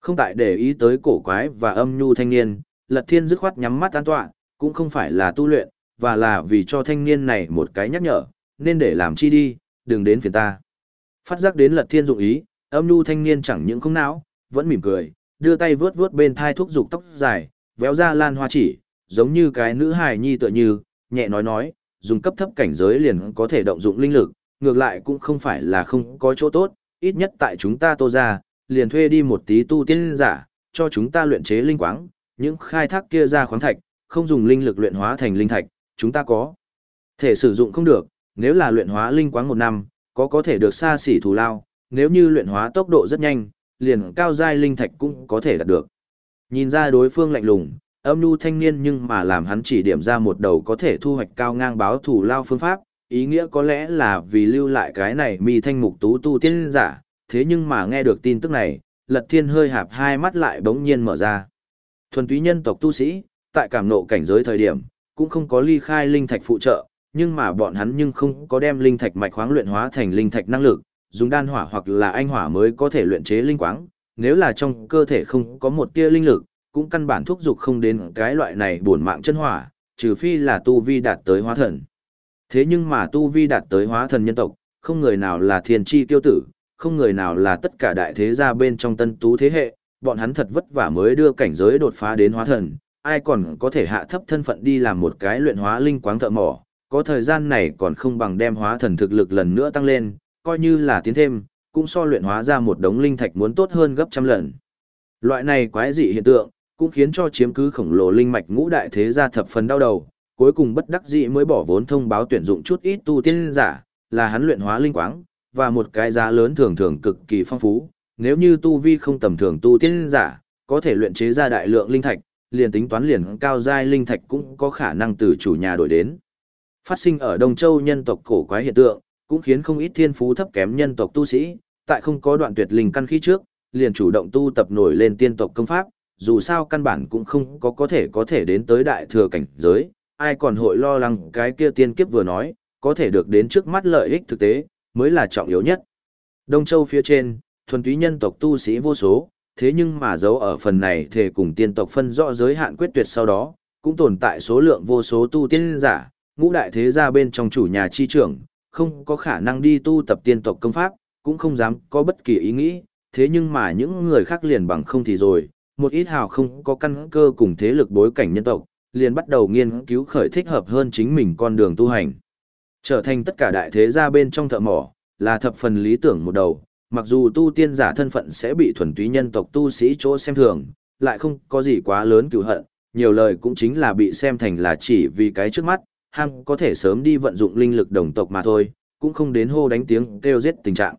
Không tại để ý tới cổ quái và âm nhu thanh niên, lật thiên dứt khoát nhắm mắt an tọa, cũng không phải là tu luyện, và là vì cho thanh niên này một cái nhắc nhở, nên để làm chi đi, đừng đến phiền ta. Phát giác đến lật thiên dụng ý, âm nhu thanh niên chẳng những không não, vẫn mỉm cười, đưa tay vướt vướt bên thai thuốc dục tóc dài, véo ra lan hoa chỉ, giống như cái nữ hài nhi tựa như, nhẹ nói nói, dùng cấp thấp cảnh giới liền có thể động dụng linh lực, ngược lại cũng không phải là không có chỗ tốt, ít nhất tại chúng ta tô ra, liền thuê đi một tí tu tiên giả, cho chúng ta luyện chế linh quáng, những khai thác kia ra khoáng thạch, không dùng linh lực luyện hóa thành linh thạch, chúng ta có thể sử dụng không được, nếu là luyện hóa linh quáng một năm, có có thể được xa xỉ thù lao, nếu như luyện hóa tốc độ rất nhanh, liền cao giai linh thạch cũng có thể đạt được. Nhìn ra đối phương lạnh lùng, âm nhu thanh niên nhưng mà làm hắn chỉ điểm ra một đầu có thể thu hoạch cao ngang báo thù lao phương pháp, ý nghĩa có lẽ là vì lưu lại cái này mi thanh mục tú tu tiên giả, thế nhưng mà nghe được tin tức này, lật thiên hơi hạp hai mắt lại bỗng nhiên mở ra. Thuần túy nhân tộc tu sĩ, tại cảm nộ cảnh giới thời điểm, cũng không có ly khai linh thạch phụ trợ, nhưng mà bọn hắn nhưng không có đem linh thạch mạch khoáng luyện hóa thành linh thạch năng lực, dùng đan hỏa hoặc là anh hỏa mới có thể luyện chế linh quáng, nếu là trong cơ thể không có một tia linh lực, cũng căn bản thúc dục không đến cái loại này buồn mạng chân hỏa, trừ phi là tu vi đạt tới hóa thần. Thế nhưng mà tu vi đạt tới hóa thần nhân tộc, không người nào là thiên chi tiêu tử, không người nào là tất cả đại thế gia bên trong tân tú thế hệ, bọn hắn thật vất vả mới đưa cảnh giới đột phá đến hóa thần, ai còn có thể hạ thấp thân phận đi làm một cái luyện hóa linh quáng thợ mỏ, có thời gian này còn không bằng đem hóa thần thực lực lần nữa tăng lên, coi như là tiến thêm, cũng so luyện hóa ra một đống linh thạch muốn tốt hơn gấp trăm lần. Loại này quái dị hiện tượng, cũng khiến cho chiếm cứ khổng lồ linh mạch ngũ đại thế gia thập phần đau đầu, cuối cùng bất đắc dĩ mới bỏ vốn thông báo tuyển dụng chút ít tu tiên giả, là hắn luyện hóa linh quáng, và một cái giá lớn thường thường cực kỳ phong phú, nếu như tu vi không tầm thường tu tiên giả, có thể luyện chế ra đại lượng linh thạch, liền tính toán liền cao giai linh thạch cũng có khả năng từ chủ nhà đổi đến. Phát sinh ở Đông Châu nhân tộc cổ quái hiện tượng, cũng khiến không ít thiên phú thấp kém nhân tộc tu sĩ, tại không có đoạn tuyệt linh căn khí trước, liền chủ động tu tập nổi lên tiên tộc công pháp, dù sao căn bản cũng không có có thể có thể đến tới đại thừa cảnh giới, ai còn hội lo lắng cái kia tiên kiếp vừa nói, có thể được đến trước mắt lợi ích thực tế, mới là trọng yếu nhất. Đông Châu phía trên, thuần túy nhân tộc tu sĩ vô số, thế nhưng mà giấu ở phần này thể cùng tiên tộc phân rõ giới hạn quyết tuyệt sau đó, cũng tồn tại số lượng vô số tu tiên giả, ngũ đại thế gia bên trong chủ nhà chi trưởng, không có khả năng đi tu tập tiên tộc công pháp, cũng không dám có bất kỳ ý nghĩ, thế nhưng mà những người khác liền bằng không thì rồi, một ít hào không có căn cơ cùng thế lực bối cảnh nhân tộc, liền bắt đầu nghiên cứu khởi thích hợp hơn chính mình con đường tu hành. Trở thành tất cả đại thế gia bên trong thợ mỏ, là thập phần lý tưởng một đầu, mặc dù tu tiên giả thân phận sẽ bị thuần túy nhân tộc tu sĩ chỗ xem thường, lại không có gì quá lớn cựu hận, nhiều lời cũng chính là bị xem thành là chỉ vì cái trước mắt, ham có thể sớm đi vận dụng linh lực đồng tộc mà thôi, cũng không đến hô đánh tiếng kêu giết tình trạng.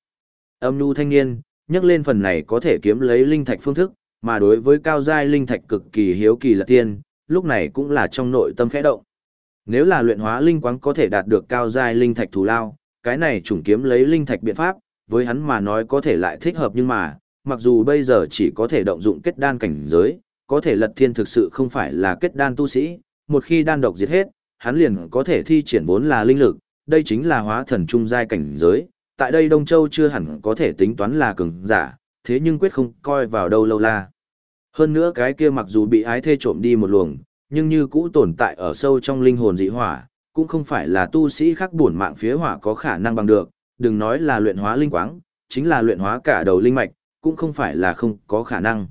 Âm nhu thanh niên, nhắc lên phần này có thể kiếm lấy linh thạch phương thức, mà đối với cao giai linh thạch cực kỳ hiếu kỳ là tiên, lúc này cũng là trong nội tâm khẽ động. Nếu là luyện hóa linh quáng có thể đạt được cao giai linh thạch thù lao, cái này chủng kiếm lấy linh thạch biện pháp, với hắn mà nói có thể lại thích hợp nhưng mà, mặc dù bây giờ chỉ có thể động dụng kết đan cảnh giới, có thể lật thiên thực sự không phải là kết đan tu sĩ, một khi đan độc diệt hết, hắn liền có thể thi triển vốn là linh lực, đây chính là hóa thần trung giai cảnh giới, tại đây Đông Châu chưa hẳn có thể tính toán là cường giả, thế nhưng quyết không coi vào đâu lâu la. Hơn nữa cái kia mặc dù bị ái thê trộm đi một luồng, nhưng như cũ tồn tại ở sâu trong linh hồn dị hỏa, cũng không phải là tu sĩ khác buồn mạng phía hỏa có khả năng bằng được, đừng nói là luyện hóa linh quáng, chính là luyện hóa cả đầu linh mạch, cũng không phải là không có khả năng.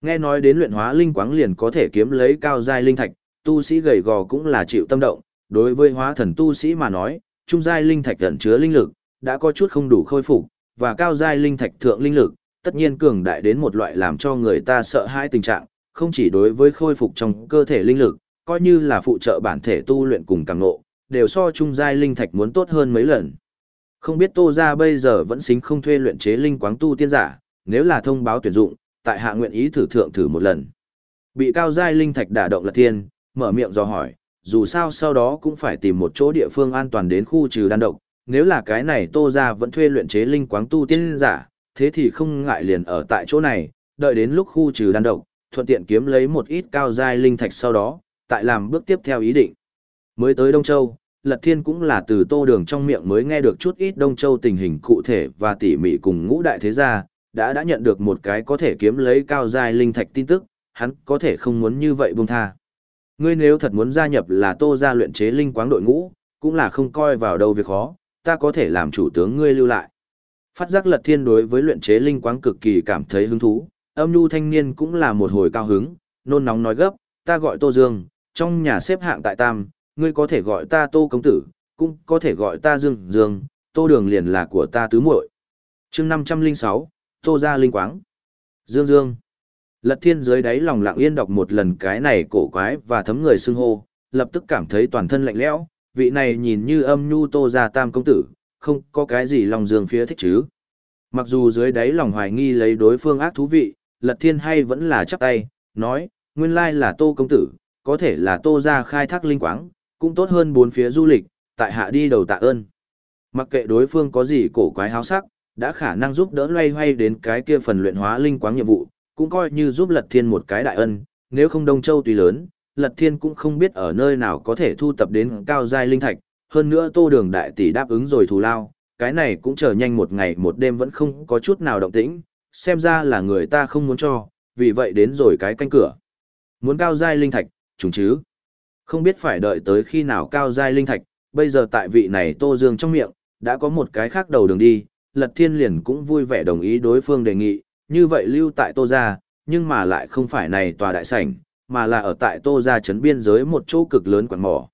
Nghe nói đến luyện hóa linh quáng liền có thể kiếm lấy cao giai linh thạch, tu sĩ gầy gò cũng là chịu tâm động, đối với hóa thần tu sĩ mà nói, trung giai linh thạch ẩn chứa linh lực, đã có chút không đủ khôi phục, và cao giai linh thạch thượng linh lực, tất nhiên cường đại đến một loại làm cho người ta sợ hãi tình trạng, không chỉ đối với khôi phục trong cơ thể linh lực, coi như là phụ trợ bản thể tu luyện cùng càng ngộ, đều so trung giai linh thạch muốn tốt hơn mấy lần. Không biết Tô gia bây giờ vẫn xính không thuê luyện chế linh quáng tu tiên giả, nếu là thông báo tuyển dụng, tại hạ nguyện ý thử thượng thử một lần. Bị cao giai linh thạch đả động là thiên, mở miệng do hỏi, dù sao sau đó cũng phải tìm một chỗ địa phương an toàn đến khu trừ đan độc, nếu là cái này Tô gia vẫn thuê luyện chế linh quáng tu tiên giả, thế thì không ngại liền ở tại chỗ này, đợi đến lúc khu trừ đan độc, thuận tiện kiếm lấy một ít cao giai linh thạch sau đó, tại làm bước tiếp theo ý định. Mới tới Đông Châu, Lật Thiên cũng là từ tô đường trong miệng mới nghe được chút ít Đông Châu tình hình cụ thể và tỉ mỉ cùng ngũ đại thế gia, đã đã nhận được một cái có thể kiếm lấy cao giai linh thạch tin tức, hắn có thể không muốn như vậy buông tha. Ngươi nếu thật muốn gia nhập là tô gia luyện chế linh quáng đội ngũ, cũng là không coi vào đâu việc khó, ta có thể làm chủ tướng ngươi lưu lại. Phát giác Lật Thiên đối với luyện chế linh quáng cực kỳ cảm thấy hứng thú, âm nhu thanh niên cũng là một hồi cao hứng, nôn nóng nói gấp, ta gọi Tô Dương, trong nhà xếp hạng tại Tam, ngươi có thể gọi ta Tô Công Tử, cũng có thể gọi ta Dương Dương, Tô Đường liền là của ta tứ muội. chương 506, Tô Gia Linh Quáng. Dương Dương. Lật thiên dưới đáy lòng lặng yên đọc một lần cái này cổ quái và thấm người xưng hô, lập tức cảm thấy toàn thân lạnh lẽo, vị này nhìn như âm nhu Tô ra Tam Công Tử, không có cái gì lòng dương phía thích chứ. Mặc dù dưới đáy lòng hoài nghi lấy đối phương ác thú vị, lật thiên hay vẫn là chắp tay, nói, nguyên lai là tô công tử, có thể là tô ra khai thác linh quáng, cũng tốt hơn bốn phía du lịch, tại hạ đi đầu tạ ơn. Mặc kệ đối phương có gì cổ quái háo sắc, đã khả năng giúp đỡ loay hoay đến cái kia phần luyện hóa linh quáng nhiệm vụ, cũng coi như giúp lật thiên một cái đại ân, nếu không Đông Châu tùy lớn, lật thiên cũng không biết ở nơi nào có thể thu tập đến cao giai linh thạch, hơn nữa tô đường đại tỷ đáp ứng rồi thù lao, cái này cũng chờ nhanh một ngày một đêm vẫn không có chút nào động tĩnh, xem ra là người ta không muốn cho, vì vậy đến rồi cái canh cửa. Muốn cao giai linh thạch, trùng chứ. Không biết phải đợi tới khi nào cao giai linh thạch, bây giờ tại vị này Tô Dương trong miệng, đã có một cái khác đầu đường đi, Lật Thiên liền cũng vui vẻ đồng ý đối phương đề nghị, như vậy lưu tại Tô Gia, nhưng mà lại không phải này tòa đại sảnh, mà là ở tại Tô Gia trấn biên giới một chỗ cực lớn quảng mỏ.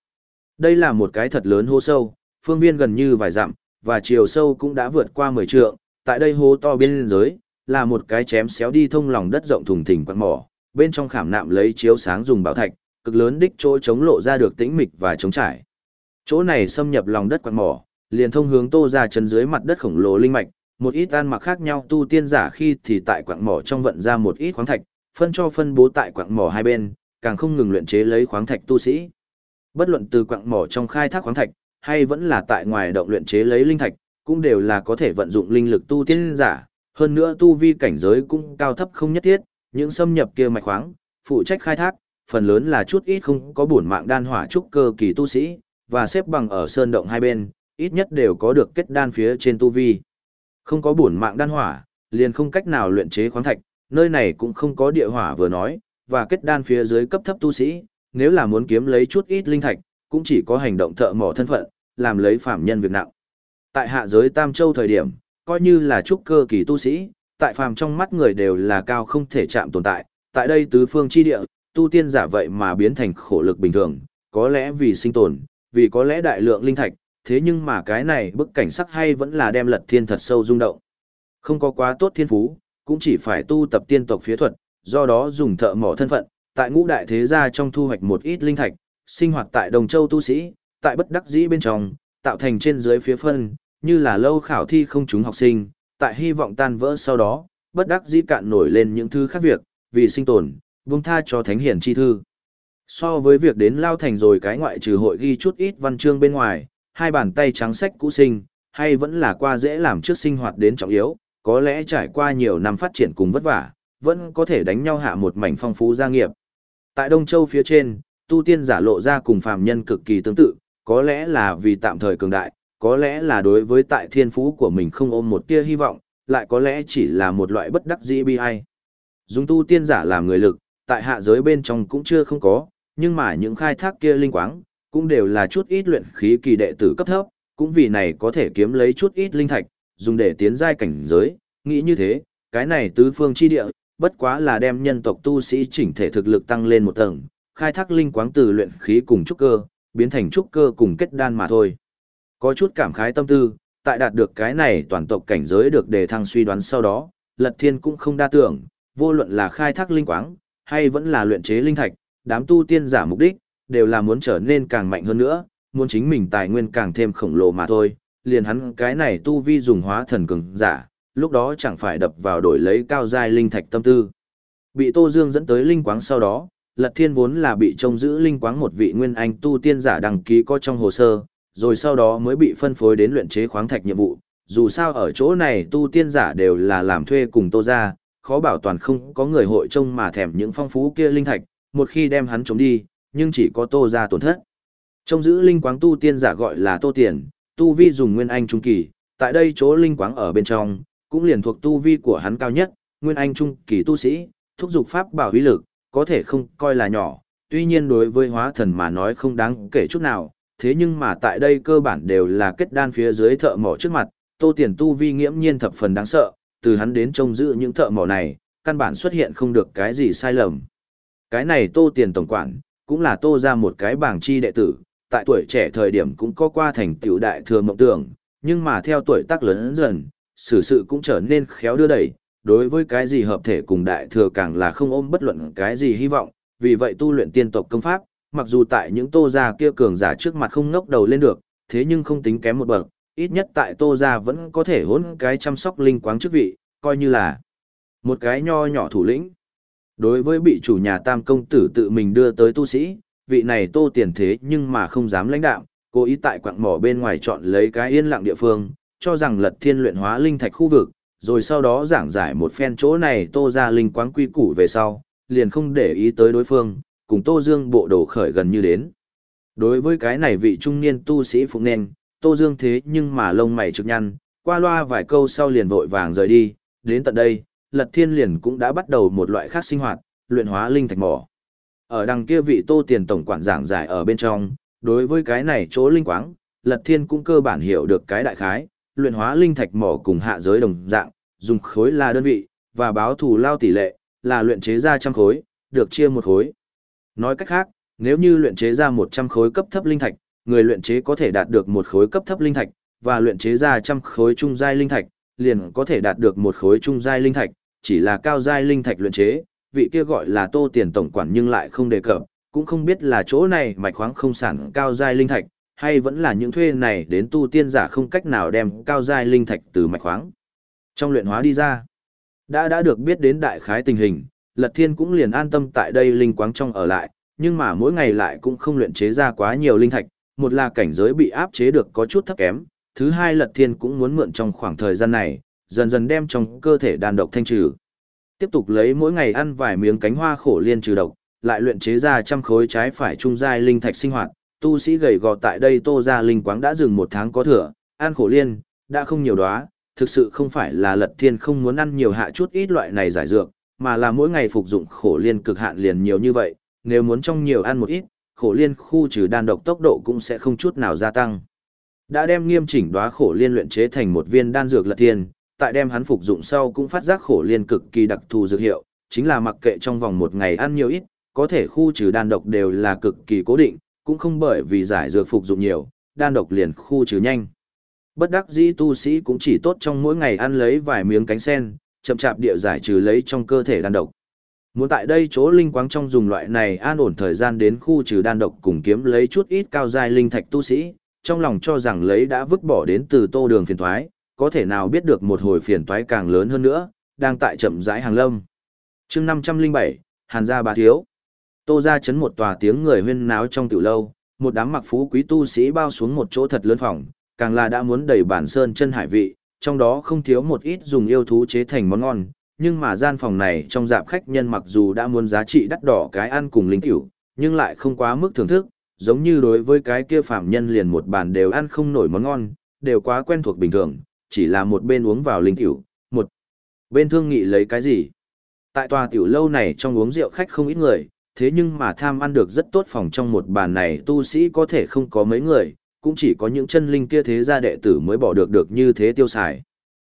Đây là một cái thật lớn hố sâu, phương viên gần như vài dặm, và chiều sâu cũng đã vượt qua 10 trượng, tại đây hố to biên giới, là một cái chém xéo đi thông lòng đất rộng thùng thình quặng mỏ, bên trong khảm nạm lấy chiếu sáng dùng bảo thạch, cực lớn đích chỗ chống lộ ra được tĩnh mịch và chống trải. Chỗ này xâm nhập lòng đất quặng mỏ, liền thông hướng tô ra chân dưới mặt đất khổng lồ linh mạch, một ít ăn mặc khác nhau tu tiên giả khi thì tại quạng mỏ trong vận ra một ít khoáng thạch, phân cho phân bố tại quạng mỏ hai bên, càng không ngừng luyện chế lấy khoáng thạch tu sĩ. Bất luận từ quạng mỏ trong khai thác khoáng thạch, hay vẫn là tại ngoài động luyện chế lấy linh thạch, cũng đều là có thể vận dụng linh lực tu tiên giả, hơn nữa tu vi cảnh giới cũng cao thấp không nhất thiết, những xâm nhập kia mạch khoáng, phụ trách khai thác, phần lớn là chút ít không có bổn mạng đan hỏa trúc cơ kỳ tu sĩ, và xếp bằng ở sơn động hai bên, ít nhất đều có được kết đan phía trên tu vi. Không có bổn mạng đan hỏa, liền không cách nào luyện chế khoáng thạch, nơi này cũng không có địa hỏa vừa nói, và kết đan phía dưới cấp thấp tu sĩ, nếu là muốn kiếm lấy chút ít linh thạch, cũng chỉ có hành động thợ mỏ thân phận, làm lấy phạm nhân việc nặng. Tại hạ giới Tam Châu thời điểm, coi như là trúc cơ kỳ tu sĩ, tại phàm trong mắt người đều là cao không thể chạm tồn tại, tại đây tứ phương chi địa, tu tiên giả vậy mà biến thành khổ lực bình thường, có lẽ vì sinh tồn, vì có lẽ đại lượng linh thạch, thế nhưng mà cái này bức cảnh sắc hay vẫn là đem lật thiên thật sâu rung động. Không có quá tốt thiên phú, cũng chỉ phải tu tập tiên tộc phía thuật, do đó dùng thợ mỏ thân phận, tại ngũ đại thế gia trong thu hoạch một ít linh thạch, sinh hoạt tại Đồng Châu tu sĩ, tại bất đắc dĩ bên trong, tạo thành trên dưới phía phân, như là lâu khảo thi không trúng học sinh, tại hy vọng tan vỡ sau đó, bất đắc dĩ cạn nổi lên những thứ khác việc, vì sinh tồn, buông tha cho thánh hiển chi thư. So với việc đến lao thành rồi cái ngoại trừ hội ghi chút ít văn chương bên ngoài, hai bàn tay trắng sách cũ sinh, hay vẫn là qua dễ làm trước sinh hoạt đến trọng yếu, có lẽ trải qua nhiều năm phát triển cùng vất vả, vẫn có thể đánh nhau hạ một mảnh phong phú gia nghiệp. Tại Đông Châu phía trên, tu tiên giả lộ ra cùng phàm nhân cực kỳ tương tự, có lẽ là vì tạm thời cường đại, có lẽ là đối với tại thiên phú của mình không ôm một tia hy vọng, lại có lẽ chỉ là một loại bất đắc dĩ bi ai. Dùng tu tiên giả làm người lực, tại hạ giới bên trong cũng chưa không có, nhưng mà những khai thác kia linh quáng, cũng đều là chút ít luyện khí kỳ đệ tử cấp thấp, cũng vì này có thể kiếm lấy chút ít linh thạch, dùng để tiến giai cảnh giới, nghĩ như thế, cái này tứ phương chi địa, bất quá là đem nhân tộc tu sĩ chỉnh thể thực lực tăng lên một tầng, khai thác linh quáng từ luyện khí cùng trúc cơ, biến thành trúc cơ cùng kết đan mà thôi. Có chút cảm khái tâm tư, tại đạt được cái này toàn tộc cảnh giới được đề thăng suy đoán sau đó, Lật Thiên cũng không đa tưởng, vô luận là khai thác linh quáng, hay vẫn là luyện chế linh thạch, đám tu tiên giả mục đích, đều là muốn trở nên càng mạnh hơn nữa, muốn chính mình tài nguyên càng thêm khổng lồ mà thôi, liền hắn cái này tu vi dùng hóa thần cường giả, lúc đó chẳng phải đập vào đổi lấy cao giai linh thạch tâm tư. Bị Tô Dương dẫn tới linh quáng sau đó, Lật Thiên vốn là bị trông giữ linh quáng một vị nguyên anh tu tiên giả đăng ký có trong hồ sơ, rồi sau đó mới bị phân phối đến luyện chế khoáng thạch nhiệm vụ. Dù sao ở chỗ này tu tiên giả đều là làm thuê cùng Tô gia, khó bảo toàn không có người hội trông mà thèm những phong phú kia linh thạch, một khi đem hắn chống đi, nhưng chỉ có Tô gia tổn thất. trong giữ linh quáng tu tiên giả gọi là Tô Tiền, tu vi dùng nguyên anh trung kỳ, tại đây chỗ linh quáng ở bên trong, cũng liền thuộc tu vi của hắn cao nhất, nguyên anh trung kỳ tu sĩ, thúc dục pháp bảo uy lực, có thể không coi là nhỏ, tuy nhiên đối với hóa thần mà nói không đáng kể chút nào, thế nhưng mà tại đây cơ bản đều là kết đan phía dưới thợ mỏ trước mặt, tô tiền tu vi nghiễm nhiên thập phần đáng sợ, từ hắn đến trông giữ những thợ mỏ này, căn bản xuất hiện không được cái gì sai lầm. Cái này tô tiền tổng quản, cũng là tô ra một cái bảng chi đệ tử, tại tuổi trẻ thời điểm cũng có qua thành tiểu đại thừa mộng tưởng, nhưng mà theo tuổi tác lớn dần, xử sự cũng trở nên khéo đưa đẩy, đối với cái gì hợp thể cùng đại thừa càng là không ôm bất luận cái gì hy vọng, vì vậy tu luyện tiên tộc công pháp, mặc dù tại những tô gia kia cường giả trước mặt không ngốc đầu lên được, thế nhưng không tính kém một bậc, ít nhất tại tô gia vẫn có thể hỗn cái chăm sóc linh quáng chức vị, coi như là một cái nho nhỏ thủ lĩnh. Đối với bị chủ nhà tam công tử tự mình đưa tới tu sĩ, vị này tô tiền thế nhưng mà không dám lãnh đạo, cố ý tại quạng mỏ bên ngoài chọn lấy cái yên lặng địa phương, cho rằng lật thiên luyện hóa linh thạch khu vực, rồi sau đó giảng giải một phen chỗ này tô ra linh quán quy củ về sau, liền không để ý tới đối phương, cùng tô dương bộ đồ khởi gần như đến. Đối với cái này vị trung niên tu sĩ phụng nên, tô dương thế nhưng mà lông mày trực nhăn, qua loa vài câu sau liền vội vàng rời đi, đến tận đây, lật thiên liền cũng đã bắt đầu một loại khác sinh hoạt, luyện hóa linh thạch mỏ. Ở đằng kia vị tô tiền tổng quản giảng giải ở bên trong, đối với cái này chỗ linh quáng, lật thiên cũng cơ bản hiểu được cái đại khái, luyện hóa linh thạch mỏ cùng hạ giới đồng dạng, dùng khối là đơn vị, và báo thù lao tỷ lệ, là luyện chế ra trăm khối, được chia một khối. Nói cách khác, nếu như luyện chế ra 100 khối cấp thấp linh thạch, người luyện chế có thể đạt được một khối cấp thấp linh thạch, và luyện chế ra trăm khối trung giai linh thạch, liền có thể đạt được một khối trung giai linh thạch, chỉ là cao giai linh thạch luyện chế, vị kia gọi là Tô Tiền tổng quản nhưng lại không đề cập, cũng không biết là chỗ này mạch khoáng không sản cao giai linh thạch, hay vẫn là những thuê này đến tu tiên giả không cách nào đem cao giai linh thạch từ mạch khoáng trong luyện hóa đi ra. Đã đã được biết đến đại khái tình hình, Lật Thiên cũng liền an tâm tại đây linh quáng trong ở lại, nhưng mà mỗi ngày lại cũng không luyện chế ra quá nhiều linh thạch, một là cảnh giới bị áp chế được có chút thấp kém, thứ hai Lật Thiên cũng muốn mượn trong khoảng thời gian này, dần dần đem trong cơ thể đàn độc thanh trừ. Tiếp tục lấy mỗi ngày ăn vài miếng cánh hoa khổ liên trừ độc, lại luyện chế ra trăm khối trái phải trung giai linh thạch sinh hoạt, tu sĩ gầy gò tại đây tô ra linh quáng đã dừng một tháng có thừa, ăn khổ liên, đã không nhiều đóa, Thực sự không phải là lật thiên không muốn ăn nhiều hạ chút ít loại này giải dược, mà là mỗi ngày phục dụng khổ liên cực hạn liền nhiều như vậy, nếu muốn trong nhiều ăn một ít, khổ liên khu trừ đan độc tốc độ cũng sẽ không chút nào gia tăng. Đã đem nghiêm chỉnh đóa khổ liên luyện chế thành một viên đan dược lật thiên, tại đem hắn phục dụng sau cũng phát giác khổ liên cực kỳ đặc thù dược hiệu, chính là mặc kệ trong vòng một ngày ăn nhiều ít, có thể khu trừ đan độc đều là cực kỳ cố định, cũng không bởi vì giải dược phục dụng nhiều, đan độc liền khu trừ nhanh. Bất đắc dĩ tu sĩ cũng chỉ tốt trong mỗi ngày ăn lấy vài miếng cánh sen, chậm chạp địa giải trừ lấy trong cơ thể đan độc. Muốn tại đây chỗ linh quáng trong dùng loại này an ổn thời gian đến khu trừ đan độc cùng kiếm lấy chút ít cao giai linh thạch tu sĩ, trong lòng cho rằng lấy đã vứt bỏ đến từ tô đường phiền thoái, có thể nào biết được một hồi phiền toái càng lớn hơn nữa, đang tại chậm rãi hàng lâm. chương 507, Hàn gia bà thiếu. Tô ra chấn một tòa tiếng người huyên náo trong tiểu lâu, một đám mặc phú quý tu sĩ bao xuống một chỗ thật lớn phòng, càng là đã muốn đầy bản sơn chân hải vị, trong đó không thiếu một ít dùng yêu thú chế thành món ngon, nhưng mà gian phòng này trong dạp khách nhân mặc dù đã muốn giá trị đắt đỏ cái ăn cùng linh tiểu, nhưng lại không quá mức thưởng thức, giống như đối với cái kia phạm nhân liền một bàn đều ăn không nổi món ngon, đều quá quen thuộc bình thường, chỉ là một bên uống vào linh tiểu, một bên thương nghị lấy cái gì. Tại tòa tiểu lâu này trong uống rượu khách không ít người, thế nhưng mà tham ăn được rất tốt phòng trong một bàn này tu sĩ có thể không có mấy người, cũng chỉ có những chân linh kia thế gia đệ tử mới bỏ được được như thế tiêu xài.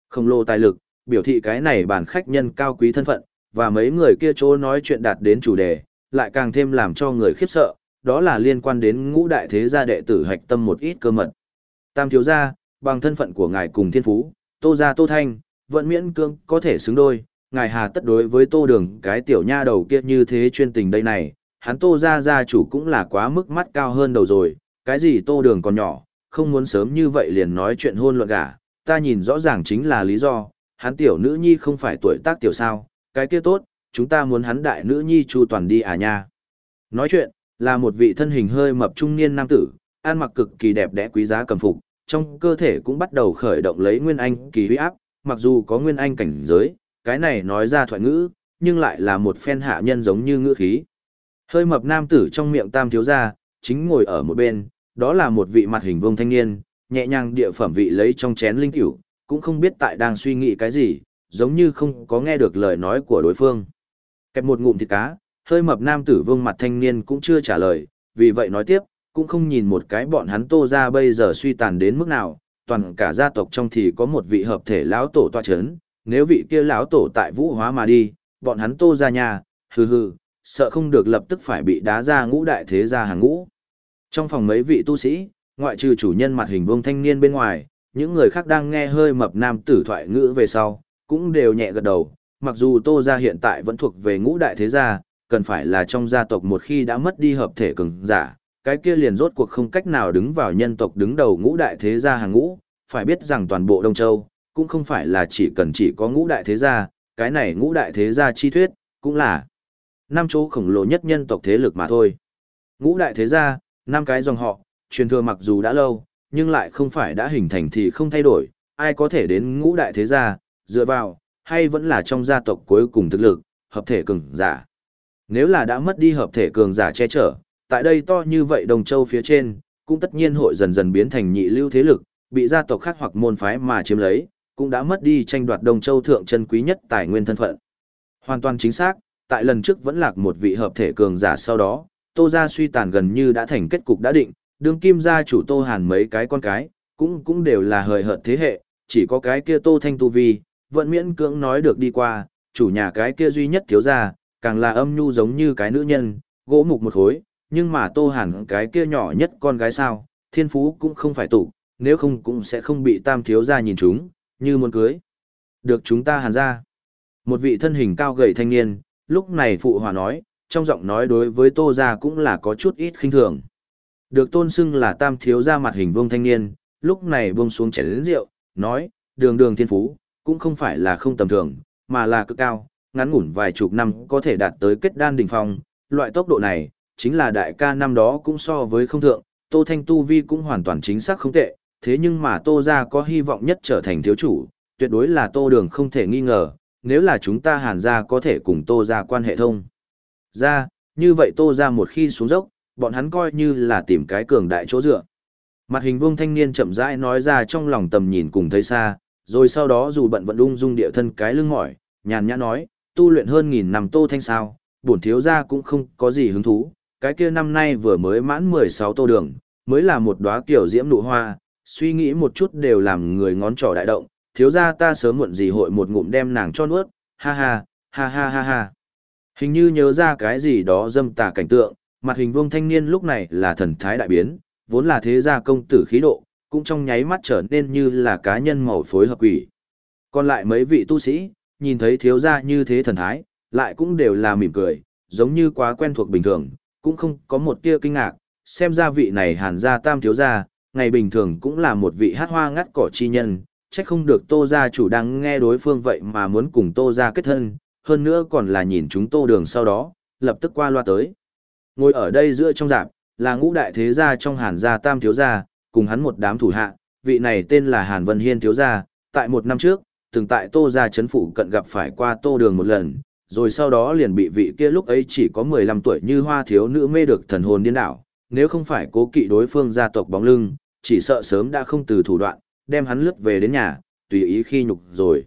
Không lô tài lực, biểu thị cái này bàn khách nhân cao quý thân phận, và mấy người kia chỗ nói chuyện đạt đến chủ đề, lại càng thêm làm cho người khiếp sợ, đó là liên quan đến ngũ đại thế gia đệ tử hạch tâm một ít cơ mật. Tam thiếu gia, bằng thân phận của ngài cùng thiên phú, tô gia tô thanh, vẫn miễn cương có thể xứng đôi, ngài hà tất đối với tô đường cái tiểu nha đầu kia như thế chuyên tình đây này, hắn tô gia gia chủ cũng là quá mức mắt cao hơn đầu rồi, cái gì tô đường còn nhỏ, không muốn sớm như vậy liền nói chuyện hôn luận gả, ta nhìn rõ ràng chính là lý do, hắn tiểu nữ nhi không phải tuổi tác tiểu sao, cái kia tốt, chúng ta muốn hắn đại nữ nhi chu toàn đi à nha. Nói chuyện, là một vị thân hình hơi mập trung niên nam tử, ăn mặc cực kỳ đẹp đẽ quý giá cầm phục, trong cơ thể cũng bắt đầu khởi động lấy nguyên anh kỳ huy áp, mặc dù có nguyên anh cảnh giới, cái này nói ra thoại ngữ, nhưng lại là một phen hạ nhân giống như ngữ khí. Hơi mập nam tử trong miệng tam thiếu gia, chính ngồi ở một bên, đó là một vị mặt hình vuông thanh niên, nhẹ nhàng địa phẩm vị lấy trong chén linh tiểu, cũng không biết tại đang suy nghĩ cái gì, giống như không có nghe được lời nói của đối phương. Kẹp một ngụm thịt cá, hơi mập nam tử vương mặt thanh niên cũng chưa trả lời, vì vậy nói tiếp, cũng không nhìn một cái bọn hắn tô ra bây giờ suy tàn đến mức nào, toàn cả gia tộc trong thì có một vị hợp thể lão tổ tọa chấn, nếu vị kia lão tổ tại vũ hóa mà đi, bọn hắn tô ra nhà, hừ hừ, sợ không được lập tức phải bị đá ra ngũ đại thế gia hàng ngũ. Trong phòng mấy vị tu sĩ, ngoại trừ chủ nhân mặt hình vương thanh niên bên ngoài, những người khác đang nghe hơi mập nam tử thoại ngữ về sau, cũng đều nhẹ gật đầu, mặc dù tô gia hiện tại vẫn thuộc về ngũ đại thế gia, cần phải là trong gia tộc một khi đã mất đi hợp thể cường giả, cái kia liền rốt cuộc không cách nào đứng vào nhân tộc đứng đầu ngũ đại thế gia hàng ngũ, phải biết rằng toàn bộ Đông Châu, cũng không phải là chỉ cần chỉ có ngũ đại thế gia, cái này ngũ đại thế gia chi thuyết, cũng là năm chỗ khổng lồ nhất nhân tộc thế lực mà thôi. Ngũ đại thế gia, năm cái dòng họ, truyền thừa mặc dù đã lâu, nhưng lại không phải đã hình thành thì không thay đổi, ai có thể đến ngũ đại thế gia, dựa vào, hay vẫn là trong gia tộc cuối cùng thực lực, hợp thể cường giả. Nếu là đã mất đi hợp thể cường giả che chở, tại đây to như vậy đồng châu phía trên, cũng tất nhiên hội dần dần biến thành nhị lưu thế lực, bị gia tộc khác hoặc môn phái mà chiếm lấy, cũng đã mất đi tranh đoạt đồng châu thượng chân quý nhất tài nguyên thân phận. Hoàn toàn chính xác, tại lần trước vẫn lạc một vị hợp thể cường giả sau đó, Tô gia suy tàn gần như đã thành kết cục đã định, đương kim gia chủ Tô Hàn mấy cái con cái, cũng cũng đều là hời hợt thế hệ, chỉ có cái kia Tô Thanh Tu Vi, vẫn miễn cưỡng nói được đi qua, chủ nhà cái kia duy nhất thiếu gia, càng là âm nhu giống như cái nữ nhân, gỗ mục một khối, nhưng mà Tô Hàn cái kia nhỏ nhất con gái sao, thiên phú cũng không phải tụ, nếu không cũng sẽ không bị tam thiếu gia nhìn chúng, như muốn cưới. Được chúng ta hàn ra. Một vị thân hình cao gầy thanh niên, lúc này phụ hòa nói, trong giọng nói đối với Tô gia cũng là có chút ít khinh thường. Được tôn xưng là tam thiếu gia mặt hình vương thanh niên, lúc này buông xuống chén lớn rượu, nói, đường đường thiên phú, cũng không phải là không tầm thường, mà là cực cao, ngắn ngủn vài chục năm có thể đạt tới kết đan đỉnh phong, loại tốc độ này, chính là đại ca năm đó cũng so với không thượng, Tô Thanh Tu Vi cũng hoàn toàn chính xác không tệ, thế nhưng mà Tô gia có hy vọng nhất trở thành thiếu chủ, tuyệt đối là Tô Đường không thể nghi ngờ, nếu là chúng ta hàn gia có thể cùng Tô gia quan hệ thông. Ra, như vậy Tô gia một khi xuống dốc, bọn hắn coi như là tìm cái cường đại chỗ dựa. Mặt hình vương thanh niên chậm rãi nói ra trong lòng tầm nhìn cùng thấy xa, Rồi sau đó dù bận vận ung dung địa thân cái lưng mỏi, nhàn nhã nói, tu luyện hơn nghìn năm tô thanh sao, bổn thiếu gia cũng không có gì hứng thú, cái kia năm nay vừa mới mãn 16 tô đường, mới là một đóa kiểu diễm nụ hoa, suy nghĩ một chút đều làm người ngón trỏ đại động, thiếu gia ta sớm muộn gì hội một ngụm đem nàng cho nuốt, ha ha, ha ha ha ha. Hình như nhớ ra cái gì đó dâm tà cảnh tượng, mặt hình vuông thanh niên lúc này là thần thái đại biến, vốn là thế gia công tử khí độ, cũng trong nháy mắt trở nên như là cá nhân màu phối hợp quỷ. Còn lại mấy vị tu sĩ, nhìn thấy thiếu gia như thế thần thái, lại cũng đều là mỉm cười, giống như quá quen thuộc bình thường, cũng không có một tia kinh ngạc, xem ra vị này hàn gia tam thiếu gia, ngày bình thường cũng là một vị hát hoa ngắt cỏ chi nhân, trách không được tô gia chủ đang nghe đối phương vậy mà muốn cùng tô gia kết thân, hơn nữa còn là nhìn chúng tô đường sau đó, lập tức qua loa tới. Ngồi ở đây giữa trong dạp, là ngũ đại thế gia trong hàn gia tam thiếu gia, cùng hắn một đám thủ hạ, vị này tên là Hàn Vân Hiên thiếu gia, tại một năm trước, từng tại tô gia chấn phủ cận gặp phải qua tô đường một lần, rồi sau đó liền bị vị kia lúc ấy chỉ có 15 tuổi như hoa thiếu nữ mê được thần hồn điên đảo, nếu không phải cố kỵ đối phương gia tộc bóng lưng, chỉ sợ sớm đã không từ thủ đoạn, đem hắn lướt về đến nhà, tùy ý khi nhục rồi.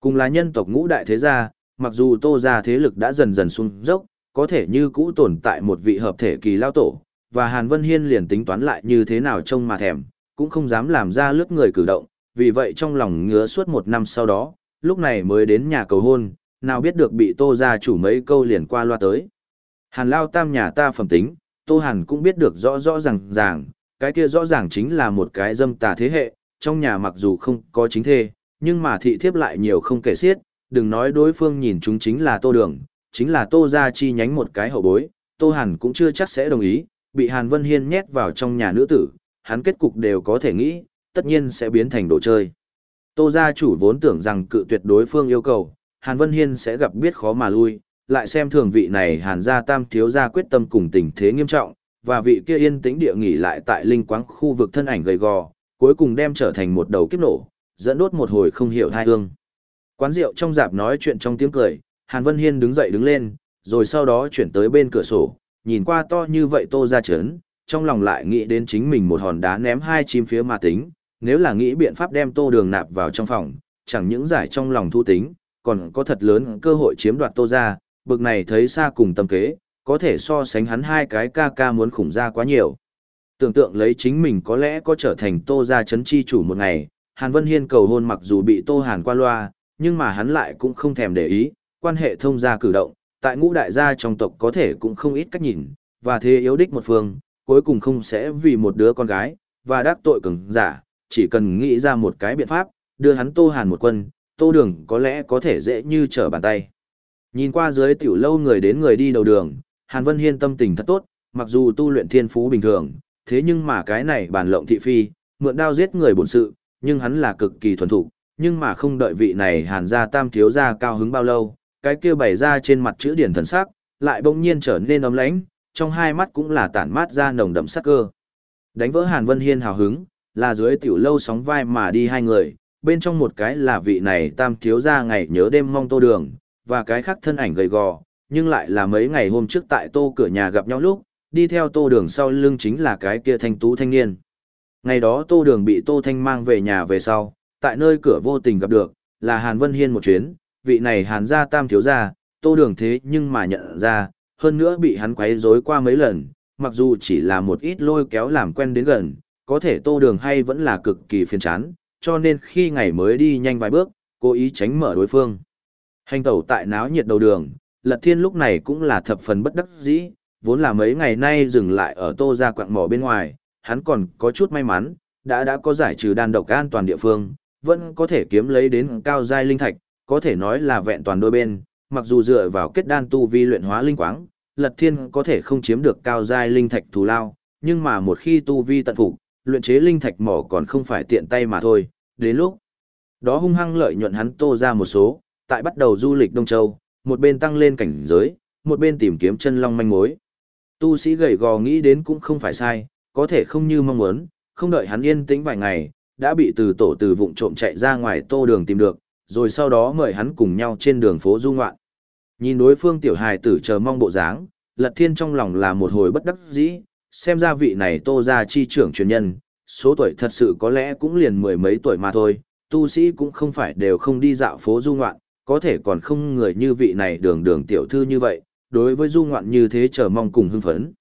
Cùng là nhân tộc ngũ đại thế gia, mặc dù tô gia thế lực đã dần dần xuống dốc, có thể như cũ tồn tại một vị hợp thể kỳ lao tổ, và Hàn Vân Hiên liền tính toán lại như thế nào trông mà thèm, cũng không dám làm ra lướt người cử động, vì vậy trong lòng ngứa suốt một năm sau đó, lúc này mới đến nhà cầu hôn, nào biết được bị tô gia chủ mấy câu liền qua loa tới. Hàn lao tam nhà ta phẩm tính, tô hàn cũng biết được rõ rõ ràng ràng, cái kia rõ ràng chính là một cái dâm tà thế hệ, trong nhà mặc dù không có chính thê, nhưng mà thị thiếp lại nhiều không kể xiết, đừng nói đối phương nhìn chúng chính là tô đường, chính là tô gia chi nhánh một cái hậu bối, tô hàn cũng chưa chắc sẽ đồng ý, bị Hàn Vân Hiên nhét vào trong nhà nữ tử, hắn kết cục đều có thể nghĩ, tất nhiên sẽ biến thành đồ chơi. Tô gia chủ vốn tưởng rằng cự tuyệt đối phương yêu cầu, Hàn Vân Hiên sẽ gặp biết khó mà lui, lại xem thường vị này Hàn gia tam thiếu gia quyết tâm cùng tình thế nghiêm trọng, và vị kia yên tĩnh địa nghỉ lại tại linh quáng khu vực thân ảnh gầy gò, cuối cùng đem trở thành một đầu kiếp nổ, dẫn đốt một hồi không hiểu thai hương. Quán rượu trong dạp nói chuyện trong tiếng cười, Hàn Vân Hiên đứng dậy đứng lên, rồi sau đó chuyển tới bên cửa sổ, nhìn qua to như vậy tô ra chấn, trong lòng lại nghĩ đến chính mình một hòn đá ném hai chim phía mà tính, nếu là nghĩ biện pháp đem tô đường nạp vào trong phòng, chẳng những giải trong lòng thu tính, còn có thật lớn cơ hội chiếm đoạt tô ra, bực này thấy xa cùng tâm kế, có thể so sánh hắn hai cái ca ca muốn khủng ra quá nhiều. Tưởng tượng lấy chính mình có lẽ có trở thành tô ra chấn chi chủ một ngày, Hàn Vân Hiên cầu hôn mặc dù bị tô hàn qua loa, nhưng mà hắn lại cũng không thèm để ý, quan hệ thông gia cử động, tại ngũ đại gia trong tộc có thể cũng không ít cách nhìn, và thế yếu đích một phương, cuối cùng không sẽ vì một đứa con gái, và đắc tội cứng giả, chỉ cần nghĩ ra một cái biện pháp, đưa hắn tô hàn một quân, tô đường có lẽ có thể dễ như trở bàn tay. Nhìn qua dưới tiểu lâu người đến người đi đầu đường, Hàn Vân Hiên tâm tình thật tốt, mặc dù tu luyện thiên phú bình thường, thế nhưng mà cái này bàn lộng thị phi, mượn đao giết người bổn sự, nhưng hắn là cực kỳ thuần thục, nhưng mà không đợi vị này Hàn gia tam thiếu gia cao hứng bao lâu, cái kia bày ra trên mặt chữ điển thần sắc, lại bỗng nhiên trở nên ấm lãnh, trong hai mắt cũng là tản mát ra nồng đậm sắc cơ. Đánh vỡ Hàn Vân Hiên hào hứng, là dưới tiểu lâu sóng vai mà đi hai người, bên trong một cái là vị này tam thiếu gia ngày nhớ đêm mong tô đường, và cái khác thân ảnh gầy gò, nhưng lại là mấy ngày hôm trước tại tô cửa nhà gặp nhau lúc, đi theo tô đường sau lưng chính là cái kia thanh tú thanh niên. Ngày đó tô đường bị tô thanh mang về nhà về sau, tại nơi cửa vô tình gặp được, là Hàn Vân Hiên một chuyến, vị này hàn gia tam thiếu gia, tô đường thế nhưng mà nhận ra, hơn nữa bị hắn quấy rối qua mấy lần, mặc dù chỉ là một ít lôi kéo làm quen đến gần, có thể tô đường hay vẫn là cực kỳ phiền chán, cho nên khi ngày mới đi nhanh vài bước, cố ý tránh mở đối phương. Hành tẩu tại náo nhiệt đầu đường, Lật Thiên lúc này cũng là thập phần bất đắc dĩ, vốn là mấy ngày nay dừng lại ở tô ra quạng mỏ bên ngoài, hắn còn có chút may mắn, đã đã có giải trừ đan độc an toàn địa phương, vẫn có thể kiếm lấy đến cao giai linh thạch, có thể nói là vẹn toàn đôi bên, mặc dù dựa vào kết đan tu vi luyện hóa linh quáng, Lật Thiên có thể không chiếm được cao giai linh thạch thù lao, nhưng mà một khi tu vi tận phục, luyện chế linh thạch mỏ còn không phải tiện tay mà thôi, đến lúc đó hung hăng lợi nhuận hắn tô ra một số, tại bắt đầu du lịch Đông Châu, một bên tăng lên cảnh giới, một bên tìm kiếm chân long manh mối. Tu sĩ gầy gò nghĩ đến cũng không phải sai, có thể không như mong muốn, không đợi hắn yên tĩnh vài ngày, đã bị từ tổ từ vụng trộm chạy ra ngoài tô đường tìm được, rồi sau đó mời hắn cùng nhau trên đường phố du ngoạn. Nhìn đối phương tiểu hài tử chờ mong bộ dáng, Lật Thiên trong lòng là một hồi bất đắc dĩ, xem ra vị này tô ra chi trưởng truyền nhân, số tuổi thật sự có lẽ cũng liền mười mấy tuổi mà thôi, tu sĩ cũng không phải đều không đi dạo phố du ngoạn, có thể còn không người như vị này đường đường tiểu thư như vậy, đối với du ngoạn như thế chờ mong cùng hưng phấn.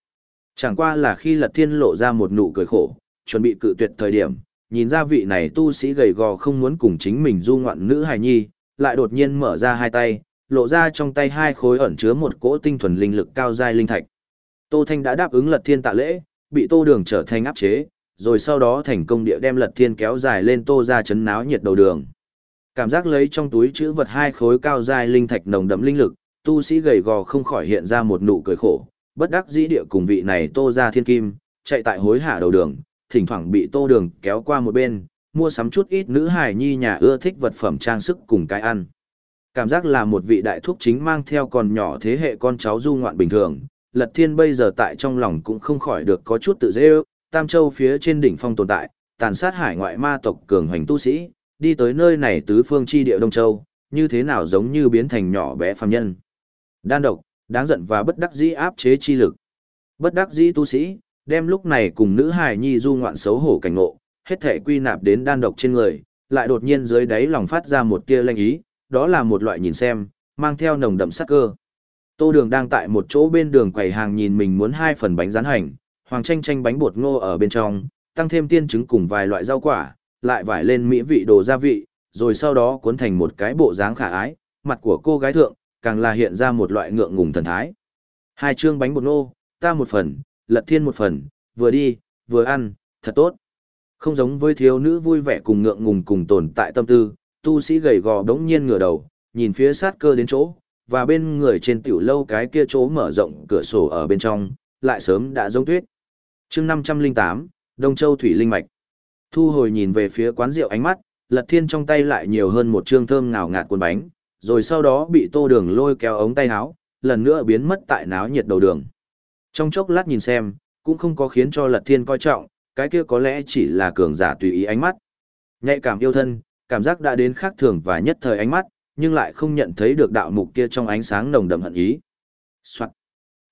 Chẳng qua là khi lật thiên lộ ra một nụ cười khổ, chuẩn bị cự tuyệt thời điểm, nhìn ra vị này tu sĩ gầy gò không muốn cùng chính mình du ngoạn nữ hài nhi, lại đột nhiên mở ra hai tay, lộ ra trong tay hai khối ẩn chứa một cỗ tinh thuần linh lực cao giai linh thạch. Tô Thanh đã đáp ứng Lật Thiên tạ lễ, bị Tô Đường trở thành áp chế, rồi sau đó thành công địa đem Lật Thiên kéo dài lên Tô ra chấn náo nhiệt đầu đường. Cảm giác lấy trong túi chữ vật hai khối cao giai linh thạch nồng đậm linh lực, tu sĩ gầy gò không khỏi hiện ra một nụ cười khổ, bất đắc dĩ địa cùng vị này Tô ra thiên kim, chạy tại hối hạ đầu đường, thỉnh thoảng bị Tô Đường kéo qua một bên, mua sắm chút ít nữ hài nhi nhà ưa thích vật phẩm trang sức cùng cái ăn. Cảm giác là một vị đại thúc chính mang theo còn nhỏ thế hệ con cháu du ngoạn bình thường, Lật Thiên bây giờ tại trong lòng cũng không khỏi được có chút tự dễ ước, Tam Châu phía trên đỉnh phong tồn tại, tàn sát hải ngoại ma tộc cường hoành tu sĩ, đi tới nơi này tứ phương chi địa Đông Châu, như thế nào giống như biến thành nhỏ bé phàm nhân. Đan độc, đáng giận và bất đắc dĩ áp chế chi lực. Bất đắc dĩ tu sĩ, đem lúc này cùng nữ hài nhi du ngoạn xấu hổ cảnh ngộ, hết thể quy nạp đến đan độc trên người, lại đột nhiên dưới đáy lòng phát ra một tia lanh ý, đó là một loại nhìn xem, mang theo nồng đậm sắc cơ. Tô Đường đang tại một chỗ bên đường quầy hàng nhìn mình muốn hai phần bánh rán hành, hoàng chanh chanh bánh bột ngô ở bên trong, tăng thêm tiên trứng cùng vài loại rau quả, lại vải lên mỹ vị đồ gia vị, rồi sau đó cuốn thành một cái bộ dáng khả ái, mặt của cô gái thượng, càng là hiện ra một loại ngượng ngùng thần thái. Hai chương bánh bột ngô, ta một phần, lật thiên một phần, vừa đi, vừa ăn, thật tốt. Không giống với thiếu nữ vui vẻ cùng ngượng ngùng cùng tồn tại tâm tư, tu sĩ gầy gò đống nhiên ngửa đầu, nhìn phía sát cơ đến chỗ, và bên người trên tiểu lâu cái kia chỗ mở rộng cửa sổ ở bên trong, lại sớm đã giống tuyết. chương 508, Đông Châu Thủy Linh Mạch. Thu hồi nhìn về phía quán rượu ánh mắt, lật thiên trong tay lại nhiều hơn một trương thơm ngào ngạt cuốn bánh, rồi sau đó bị tô đường lôi kéo ống tay áo, lần nữa biến mất tại náo nhiệt đầu đường. Trong chốc lát nhìn xem, cũng không có khiến cho lật thiên coi trọng, cái kia có lẽ chỉ là cường giả tùy ý ánh mắt. Nhạy cảm yêu thân, cảm giác đã đến khác thường và nhất thời ánh mắt, nhưng lại không nhận thấy được đạo mục kia trong ánh sáng nồng đậm hận ý. Soạn.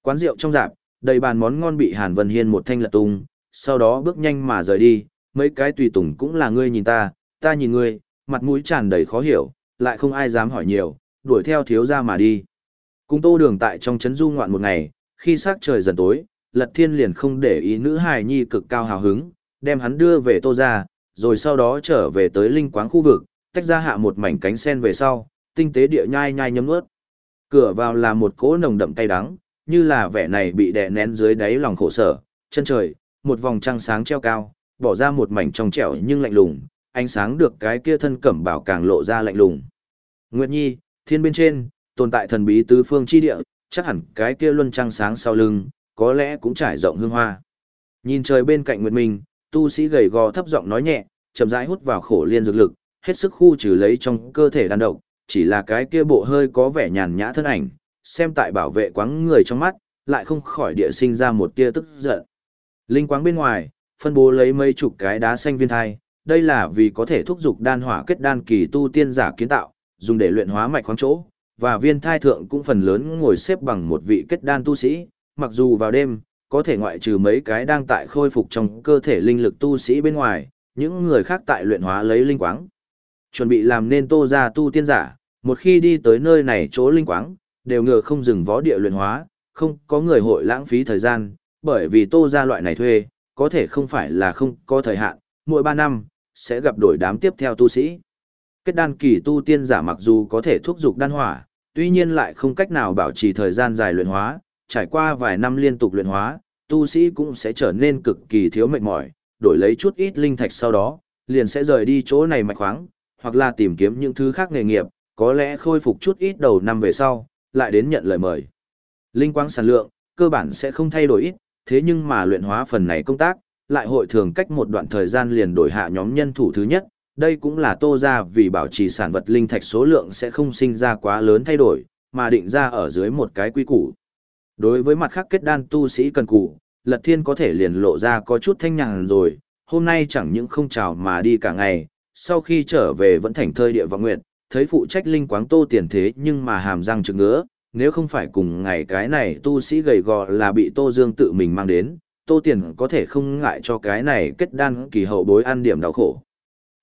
Quán rượu trong rạp, đầy bàn món ngon bị Hàn Vân Hiên một thanh lật tung, sau đó bước nhanh mà rời đi, mấy cái tùy tùng cũng là ngươi nhìn ta, ta nhìn ngươi, mặt mũi tràn đầy khó hiểu, lại không ai dám hỏi nhiều, đuổi theo thiếu gia mà đi. Cùng tô đường tại trong chấn du ngoạn một ngày, khi sắc trời dần tối, Lật Thiên liền không để ý nữ hài nhi cực cao hào hứng, đem hắn đưa về tô ra, rồi sau đó trở về tới linh quáng khu vực, tách ra hạ một mảnh cánh sen về sau, tinh tế địa nhai nhai nhấm ướt. Cửa vào là một cỗ nồng đậm cay đắng, như là vẻ này bị đè nén dưới đáy lòng khổ sở, chân trời, một vòng trăng sáng treo cao, bỏ ra một mảnh trong trẻo nhưng lạnh lùng, ánh sáng được cái kia thân cẩm bảo càng lộ ra lạnh lùng. Nguyệt Nhi, thiên bên trên, tồn tại thần bí tứ phương chi địa, chắc hẳn cái kia luân trăng sáng sau lưng, có lẽ cũng trải rộng hương hoa. Nhìn trời bên cạnh Nguyệt Minh, tu sĩ gầy gò thấp giọng nói nhẹ, chậm rãi hút vào khổ liên dược lực, hết sức khu trừ lấy trong cơ thể đan độc, chỉ là cái kia bộ hơi có vẻ nhàn nhã thân ảnh, xem tại bảo vệ quáng người trong mắt, lại không khỏi địa sinh ra một tia tức giận. Linh quáng bên ngoài, phân bố lấy mấy chục cái đá xanh viên thai, đây là vì có thể thúc dục đan hỏa kết đan kỳ tu tiên giả kiến tạo, dùng để luyện hóa mạch khoáng chỗ, và viên thai thượng cũng phần lớn ngồi xếp bằng một vị kết đan tu sĩ, mặc dù vào đêm, có thể ngoại trừ mấy cái đang tại khôi phục trong cơ thể linh lực tu sĩ bên ngoài, những người khác tại luyện hóa lấy linh quáng. Chuẩn bị làm nên tô ra tu tiên giả, một khi đi tới nơi này chỗ linh quáng, đều ngờ không dừng võ địa luyện hóa, không có người hội lãng phí thời gian, bởi vì tô ra loại này thuê, có thể không phải là không có thời hạn, mỗi 3 năm, sẽ gặp đổi đám tiếp theo tu sĩ. Kết đan kỳ tu tiên giả mặc dù có thể thúc dục đan hỏa, tuy nhiên lại không cách nào bảo trì thời gian dài luyện hóa, trải qua vài năm liên tục luyện hóa, tu sĩ cũng sẽ trở nên cực kỳ thiếu mệt mỏi, đổi lấy chút ít linh thạch sau đó, liền sẽ rời đi chỗ này mạch khoáng, hoặc là tìm kiếm những thứ khác nghề nghiệp, có lẽ khôi phục chút ít đầu năm về sau, lại đến nhận lời mời. Linh quang sản lượng, cơ bản sẽ không thay đổi ít, thế nhưng mà luyện hóa phần này công tác, lại hội thường cách một đoạn thời gian liền đổi hạ nhóm nhân thủ thứ nhất, đây cũng là tô ra vì bảo trì sản vật linh thạch số lượng sẽ không sinh ra quá lớn thay đổi, mà định ra ở dưới một cái quy củ. Đối với mặt khác kết đan tu sĩ cần củ, Lật Thiên có thể liền lộ ra có chút thanh nhàn rồi, hôm nay chẳng những không chào mà đi cả ngày, sau khi trở về vẫn thành thơi địa vọng nguyện, thấy phụ trách linh quáng tô tiền thế nhưng mà hàm răng trực ngứa, nếu không phải cùng ngày cái này tu sĩ gầy gò là bị tô dương tự mình mang đến, tô tiền có thể không ngại cho cái này kết đan kỳ hậu bối ăn điểm đau khổ.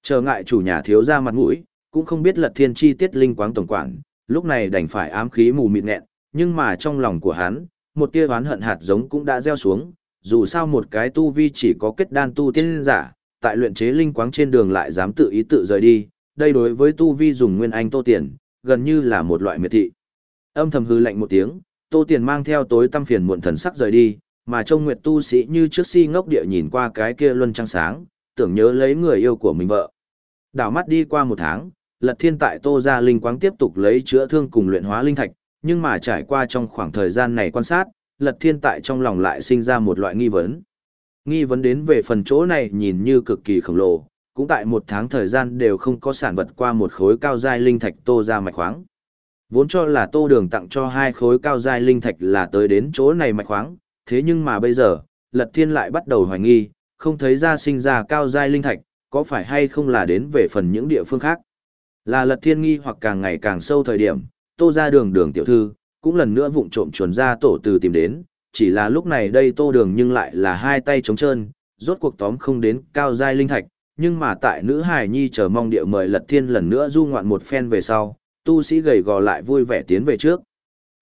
Trở ngại chủ nhà thiếu ra mặt mũi, cũng không biết lật thiên chi tiết linh quáng tổng quản, lúc này đành phải ám khí mù mịt nghẹn, nhưng mà trong lòng của hắn, một tia oán hận hạt giống cũng đã gieo xuống, dù sao một cái tu vi chỉ có kết đan tu tiên giả, tại luyện chế linh quáng trên đường lại dám tự ý tự rời đi, đây đối với tu vi dùng nguyên anh tô tiền, gần như là một loại miệt thị. Âm thầm hư lạnh một tiếng, tô tiền mang theo tối tâm phiền muộn thần sắc rời đi, mà trông nguyệt tu sĩ như trước si ngốc địa nhìn qua cái kia luân trăng sáng, tưởng nhớ lấy người yêu của mình vợ. Đảo mắt đi qua một tháng, lật thiên tại tô ra linh quáng tiếp tục lấy chữa thương cùng luyện hóa linh thạch, nhưng mà trải qua trong khoảng thời gian này quan sát, lật thiên tại trong lòng lại sinh ra một loại nghi vấn. Nghi vấn đến về phần chỗ này nhìn như cực kỳ khổng lồ, cũng tại một tháng thời gian đều không có sản vật qua một khối cao giai linh thạch tô ra mạch khoáng. Vốn cho là tô đường tặng cho hai khối cao giai linh thạch là tới đến chỗ này mạch khoáng, thế nhưng mà bây giờ, lật thiên lại bắt đầu hoài nghi, không thấy ra sinh ra cao giai linh thạch, có phải hay không là đến về phần những địa phương khác. Là lật thiên nghi hoặc càng ngày càng sâu thời điểm, tô ra đường đường tiểu thư, cũng lần nữa vụng trộm chuồn ra tổ từ tìm đến, chỉ là lúc này đây tô đường nhưng lại là hai tay trống trơn, rốt cuộc tóm không đến cao giai linh thạch, nhưng mà tại nữ hài nhi chờ mong địa mời lật thiên lần nữa du ngoạn một phen về sau, tu sĩ gầy gò lại vui vẻ tiến về trước.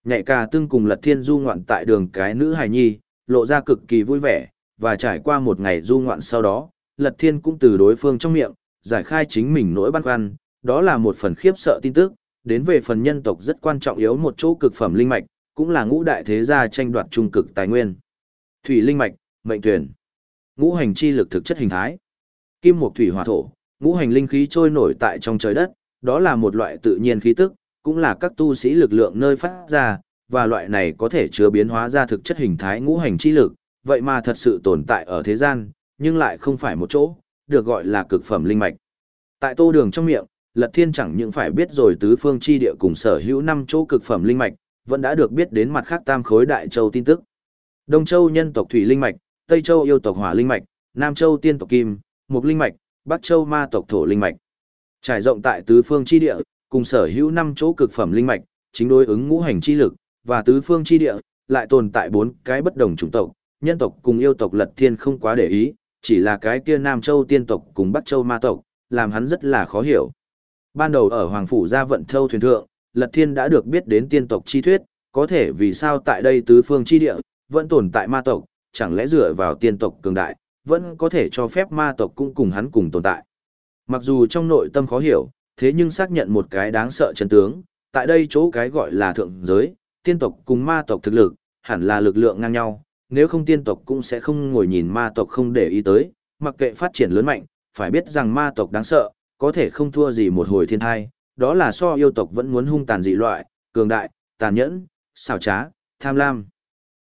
Nhạy ca tương cùng lật thiên du ngoạn tại đường cái nữ hài nhi, lộ ra cực kỳ vui vẻ, và trải qua một ngày du ngoạn sau đó, lật thiên cũng từ đối phương trong miệng, giải khai chính mình nỗi băn khoăn, đó là một phần khiếp sợ tin tức, đến về phần nhân tộc rất quan trọng yếu một chỗ cực phẩm linh mạch, cũng là ngũ đại thế gia tranh đoạt trung cực tài nguyên. Thủy linh mạch, mệnh tuyển, ngũ hành chi lực thực chất hình thái, kim mộc thủy hỏa thổ, ngũ hành linh khí trôi nổi tại trong trời đất, đó là một loại tự nhiên khí tức, cũng là các tu sĩ lực lượng nơi phát ra, và loại này có thể chứa biến hóa ra thực chất hình thái ngũ hành chi lực, vậy mà thật sự tồn tại ở thế gian, nhưng lại không phải một chỗ, được gọi là cực phẩm linh mạch. Tại tô đường trong miệng, Lật Thiên chẳng những phải biết rồi tứ phương chi địa cùng sở hữu năm chỗ cực phẩm linh mạch, vẫn đã được biết đến mặt khác tam khối đại châu tin tức. Đông Châu nhân tộc thủy linh mạch, Tây Châu yêu tộc hỏa linh mạch, Nam Châu tiên tộc kim, mục linh mạch, Bắc Châu ma tộc thổ linh mạch. Trải rộng tại tứ phương chi địa, cùng sở hữu năm chỗ cực phẩm linh mạch, chính đối ứng ngũ hành chi lực, và tứ phương chi địa, lại tồn tại bốn cái bất đồng chủng tộc, nhân tộc cùng yêu tộc Lật Thiên không quá để ý, chỉ là cái kia Nam Châu tiên tộc cùng Bắc Châu ma tộc, làm hắn rất là khó hiểu. Ban đầu ở Hoàng Phủ Gia Vận Thâu Thuyền Thượng, Lật Thiên đã được biết đến tiên tộc chi thuyết, có thể vì sao tại đây tứ phương chi địa, vẫn tồn tại ma tộc, chẳng lẽ dựa vào tiên tộc cường đại, vẫn có thể cho phép ma tộc cũng cùng hắn cùng tồn tại. Mặc dù trong nội tâm khó hiểu, thế nhưng xác nhận một cái đáng sợ chân tướng, tại đây chỗ cái gọi là thượng giới, tiên tộc cùng ma tộc thực lực, hẳn là lực lượng ngang nhau, nếu không tiên tộc cũng sẽ không ngồi nhìn ma tộc không để ý tới, mặc kệ phát triển lớn mạnh, phải biết rằng ma tộc đáng sợ, có thể không thua gì một hồi thiên thai, đó là so yêu tộc vẫn muốn hung tàn dị loại, cường đại, tàn nhẫn, xảo trá, tham lam.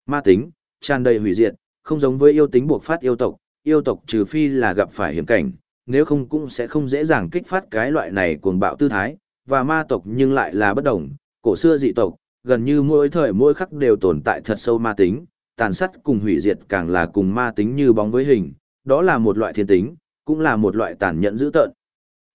Ma tính, tràn đầy hủy diệt, không giống với yêu tính buộc phát yêu tộc, yêu tộc trừ phi là gặp phải hiểm cảnh, nếu không cũng sẽ không dễ dàng kích phát cái loại này cuồng bạo tư thái, và ma tộc nhưng lại là bất đồng, cổ xưa dị tộc, gần như mỗi thời mỗi khắc đều tồn tại thật sâu ma tính, tàn sát cùng hủy diệt càng là cùng ma tính như bóng với hình, đó là một loại thiên tính, cũng là một loại tàn nhẫn dữ tợn.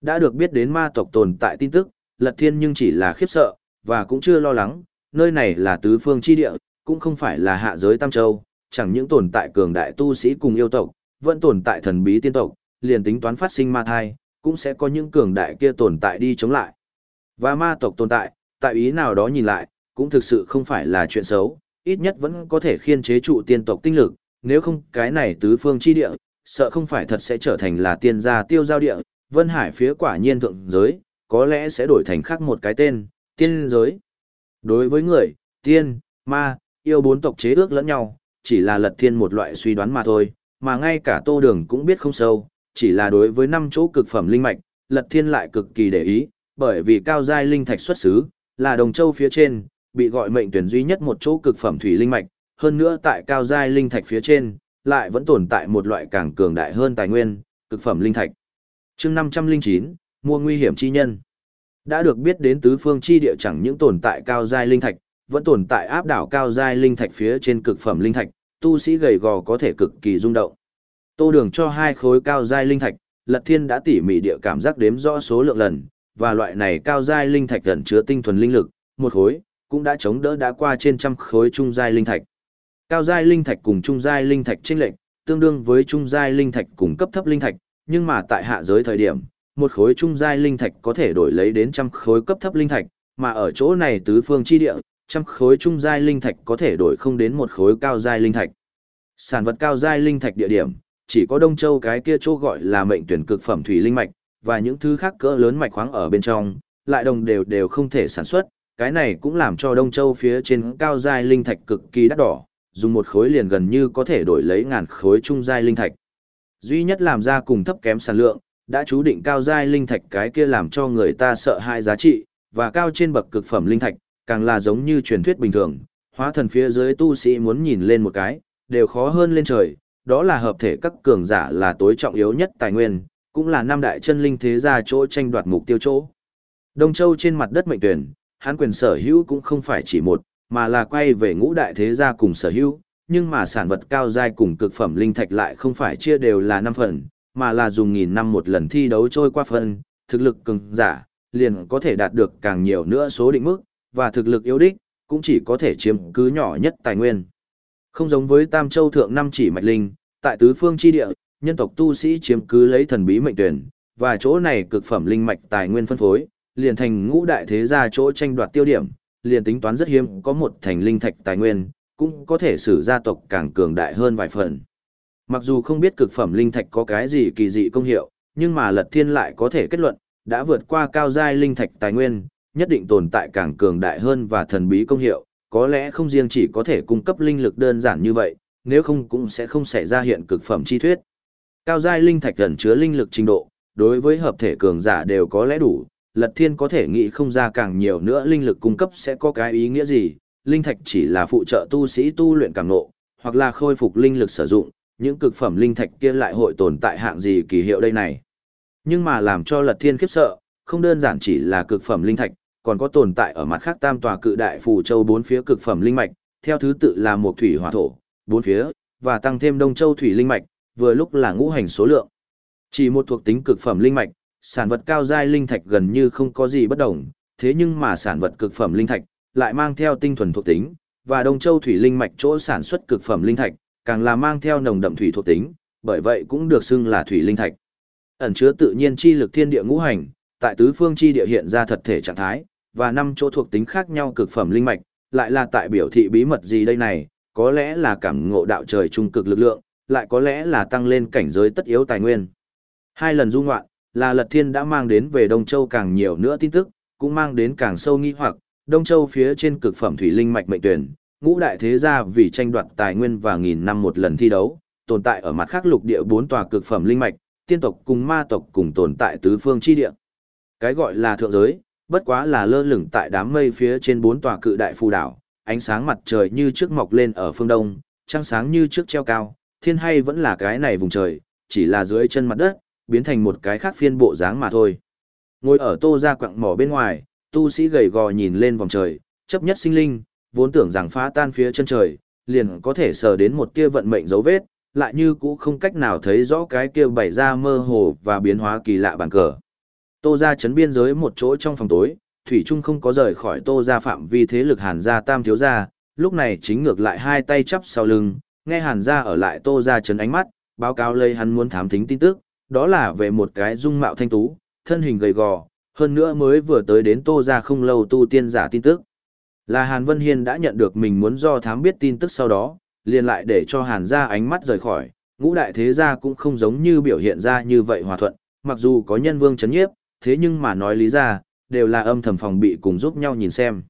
Đã được biết đến ma tộc tồn tại tin tức, Lật Thiên nhưng chỉ là khiếp sợ, và cũng chưa lo lắng, nơi này là tứ phương chi địa, cũng không phải là hạ giới Tam Châu, chẳng những tồn tại cường đại tu sĩ cùng yêu tộc, vẫn tồn tại thần bí tiên tộc, liền tính toán phát sinh ma thai, cũng sẽ có những cường đại kia tồn tại đi chống lại. Và ma tộc tồn tại, tại ý nào đó nhìn lại, cũng thực sự không phải là chuyện xấu, ít nhất vẫn có thể khiên chế trụ tiên tộc tinh lực, nếu không cái này tứ phương chi địa, sợ không phải thật sẽ trở thành là tiên gia tiêu giao địa, Vân Hải phía quả nhiên thượng giới, có lẽ sẽ đổi thành khác một cái tên, tiên giới. Đối với người, tiên, ma, yêu bốn tộc chế ước lẫn nhau, chỉ là lật thiên một loại suy đoán mà thôi, mà ngay cả tô đường cũng biết không sâu, chỉ là đối với năm chỗ cực phẩm linh mạch, lật thiên lại cực kỳ để ý, bởi vì cao giai linh thạch xuất xứ là đồng châu phía trên, bị gọi mệnh tuyển duy nhất một chỗ cực phẩm thủy linh mạch, hơn nữa tại cao giai linh thạch phía trên, lại vẫn tồn tại một loại càng cường đại hơn tài nguyên, cực phẩm linh thạch chương năm trăm linh chín, mua nguy hiểm chi nhân. Đã được biết đến tứ phương chi địa chẳng những tồn tại cao giai linh thạch, vẫn tồn tại áp đảo cao giai linh thạch phía trên cực phẩm linh thạch, tu sĩ gầy gò có thể cực kỳ rung động. Tô đường cho hai khối cao giai linh thạch, lật thiên đã tỉ mỉ địa cảm giác đếm rõ số lượng lần, và loại này cao giai linh thạch gần chứa tinh thuần linh lực, một khối, cũng đã chống đỡ đã qua trên trăm khối trung giai linh thạch. Cao giai linh thạch cùng trung giai linh thạch chênh lệch, tương đương với trung giai linh thạch cùng cấp thấp linh thạch nhưng mà tại hạ giới thời điểm, một khối trung giai linh thạch có thể đổi lấy đến trăm khối cấp thấp linh thạch, mà ở chỗ này tứ phương chi địa, trăm khối trung giai linh thạch có thể đổi không đến một khối cao giai linh thạch. Sản vật cao giai linh thạch địa điểm, chỉ có Đông Châu cái kia chỗ gọi là mệnh tuyển cực phẩm thủy linh mạch, và những thứ khác cỡ lớn mạch khoáng ở bên trong, lại đồng đều đều không thể sản xuất, cái này cũng làm cho Đông Châu phía trên cao giai linh thạch cực kỳ đắt đỏ, dùng một khối liền gần như có thể đổi lấy ngàn khối trung giai linh thạch. Duy nhất làm ra cùng thấp kém sản lượng, đã chú định cao giai linh thạch cái kia làm cho người ta sợ hãi giá trị, và cao trên bậc cực phẩm linh thạch, càng là giống như truyền thuyết bình thường, hóa thần phía dưới tu sĩ muốn nhìn lên một cái, đều khó hơn lên trời, đó là hợp thể các cường giả là tối trọng yếu nhất tài nguyên, cũng là năm đại chân linh thế gia chỗ tranh đoạt mục tiêu chỗ. Đông Châu trên mặt đất mệnh tuyển, hán quyền sở hữu cũng không phải chỉ một, mà là quay về ngũ đại thế gia cùng sở hữu, nhưng mà sản vật cao giai cùng cực phẩm linh thạch lại không phải chia đều là năm phần, mà là dùng nghìn năm một lần thi đấu trôi qua phần, thực lực cường giả, liền có thể đạt được càng nhiều nữa số định mức, và thực lực yếu đích, cũng chỉ có thể chiếm cứ nhỏ nhất tài nguyên. Không giống với Tam Châu Thượng năm chỉ mạch linh, tại tứ phương chi địa, nhân tộc tu sĩ chiếm cứ lấy thần bí mệnh tuyển, và chỗ này cực phẩm linh mạch tài nguyên phân phối, liền thành ngũ đại thế gia chỗ tranh đoạt tiêu điểm, liền tính toán rất hiếm có một thành linh thạch tài nguyên, cũng có thể sử gia tộc càng cường đại hơn vài phần. Mặc dù không biết cực phẩm linh thạch có cái gì kỳ dị công hiệu, nhưng mà Lật Thiên lại có thể kết luận, đã vượt qua cao giai linh thạch tài nguyên, nhất định tồn tại càng cường đại hơn và thần bí công hiệu, có lẽ không riêng chỉ có thể cung cấp linh lực đơn giản như vậy, nếu không cũng sẽ không xảy ra hiện cực phẩm chi thuyết. Cao giai linh thạch ẩn chứa linh lực trình độ, đối với hợp thể cường giả đều có lẽ đủ, Lật Thiên có thể nghĩ không ra càng nhiều nữa linh lực cung cấp sẽ có cái ý nghĩa gì, linh thạch chỉ là phụ trợ tu sĩ tu luyện càng nộ, hoặc là khôi phục linh lực sử dụng, những cực phẩm linh thạch kia lại hội tồn tại hạng gì kỳ hiệu đây này. Nhưng mà làm cho Lật Thiên khiếp sợ, không đơn giản chỉ là cực phẩm linh thạch, còn có tồn tại ở mặt khác tam tòa cự đại phù châu bốn phía cực phẩm linh mạch, theo thứ tự là một thủy hỏa thổ, bốn phía, và tăng thêm đông châu thủy linh mạch, vừa lúc là ngũ hành số lượng. Chỉ một thuộc tính cực phẩm linh mạch, sản vật cao giai linh thạch gần như không có gì bất đồng, thế nhưng mà sản vật cực phẩm linh thạch lại mang theo tinh thuần thuộc tính, và đông châu thủy linh mạch chỗ sản xuất cực phẩm linh thạch, càng là mang theo nồng đậm thủy thuộc tính, bởi vậy cũng được xưng là thủy linh thạch. Ẩn chứa tự nhiên chi lực thiên địa ngũ hành, tại tứ phương chi địa hiện ra thật thể trạng thái, và năm chỗ thuộc tính khác nhau cực phẩm linh mạch, lại là tại biểu thị bí mật gì đây này, có lẽ là cảm ngộ đạo trời trung cực lực lượng, lại có lẽ là tăng lên cảnh giới tất yếu tài nguyên. Hai lần du ngoạn, là Lật Thiên đã mang đến về Đông Châu càng nhiều nữa tin tức, cũng mang đến càng sâu nghi hoặc, Đông Châu phía trên cực phẩm thủy linh mạch mệnh tuyển, ngũ đại thế gia vì tranh đoạt tài nguyên và nghìn năm một lần thi đấu, tồn tại ở mặt khác lục địa bốn tòa cực phẩm linh mạch, tiên tộc cùng ma tộc cùng tồn tại tứ phương chi địa. Cái gọi là thượng giới, bất quá là lơ lửng tại đám mây phía trên bốn tòa cự đại phù đảo, ánh sáng mặt trời như trước mọc lên ở phương đông, trăng sáng như trước treo cao, thiên hay vẫn là cái này vùng trời, chỉ là dưới chân mặt đất, biến thành một cái khác phiên bộ dáng mà thôi. Ngồi ở tô ra quặng mỏ bên ngoài, tu sĩ gầy gò nhìn lên vòng trời, chấp nhất sinh linh, vốn tưởng rằng phá tan phía chân trời, liền có thể sờ đến một kia vận mệnh dấu vết, lại như cũ không cách nào thấy rõ cái kia bày ra mơ hồ và biến hóa kỳ lạ bàn cờ. Tô ra chấn biên giới một chỗ trong phòng tối, Thủy Trung không có rời khỏi tô ra phạm vi thế lực hàn gia tam thiếu gia, lúc này chính ngược lại hai tay chắp sau lưng, nghe hàn gia ở lại tô ra chấn ánh mắt, báo cáo lây hắn muốn thám thính tin tức, đó là về một cái dung mạo thanh tú, thân hình gầy gò, hơn nữa mới vừa tới đến tô ra không lâu tu tiên giả tin tức. Là Hàn Vân Hiên đã nhận được mình muốn do thám biết tin tức sau đó, liền lại để cho Hàn gia ánh mắt rời khỏi, ngũ đại thế gia cũng không giống như biểu hiện ra như vậy hòa thuận, mặc dù có nhân vương chấn nhiếp, thế nhưng mà nói lý ra, đều là âm thầm phòng bị cùng giúp nhau nhìn xem.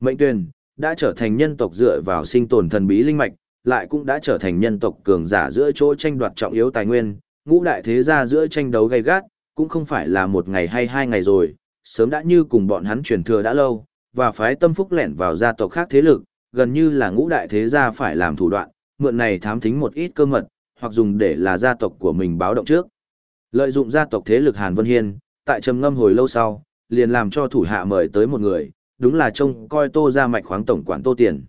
Mệnh tuyển, đã trở thành nhân tộc dựa vào sinh tồn thần bí linh mạch, lại cũng đã trở thành nhân tộc cường giả giữa chỗ tranh đoạt trọng yếu tài nguyên, ngũ đại thế gia giữa tranh đấu gay gắt, cũng không phải là một ngày hay hai ngày rồi, sớm đã như cùng bọn hắn truyền thừa đã lâu, và phái tâm phúc lẻn vào gia tộc khác thế lực, gần như là ngũ đại thế gia phải làm thủ đoạn, mượn này thám thính một ít cơ mật, hoặc dùng để là gia tộc của mình báo động trước. Lợi dụng gia tộc thế lực Hàn Vân Hiên, tại trầm ngâm hồi lâu sau, liền làm cho thủ hạ mời tới một người, đúng là trông coi Tô gia mạch khoáng tổng quản Tô Tiền.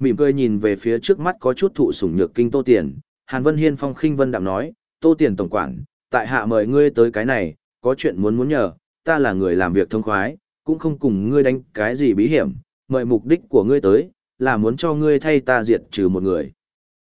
Mỉm cười nhìn về phía trước mắt có chút thụ sủng nhược kinh Tô Tiền, Hàn Vân Hiên phong khinh vân đạm nói, Tô Tiền tổng quản, tại hạ mời ngươi tới cái này, có chuyện muốn muốn nhờ, ta là người làm việc thông khoái, cũng không cùng ngươi đánh cái gì bí hiểm, mời mục đích của ngươi tới, là muốn cho ngươi thay ta diệt trừ một người.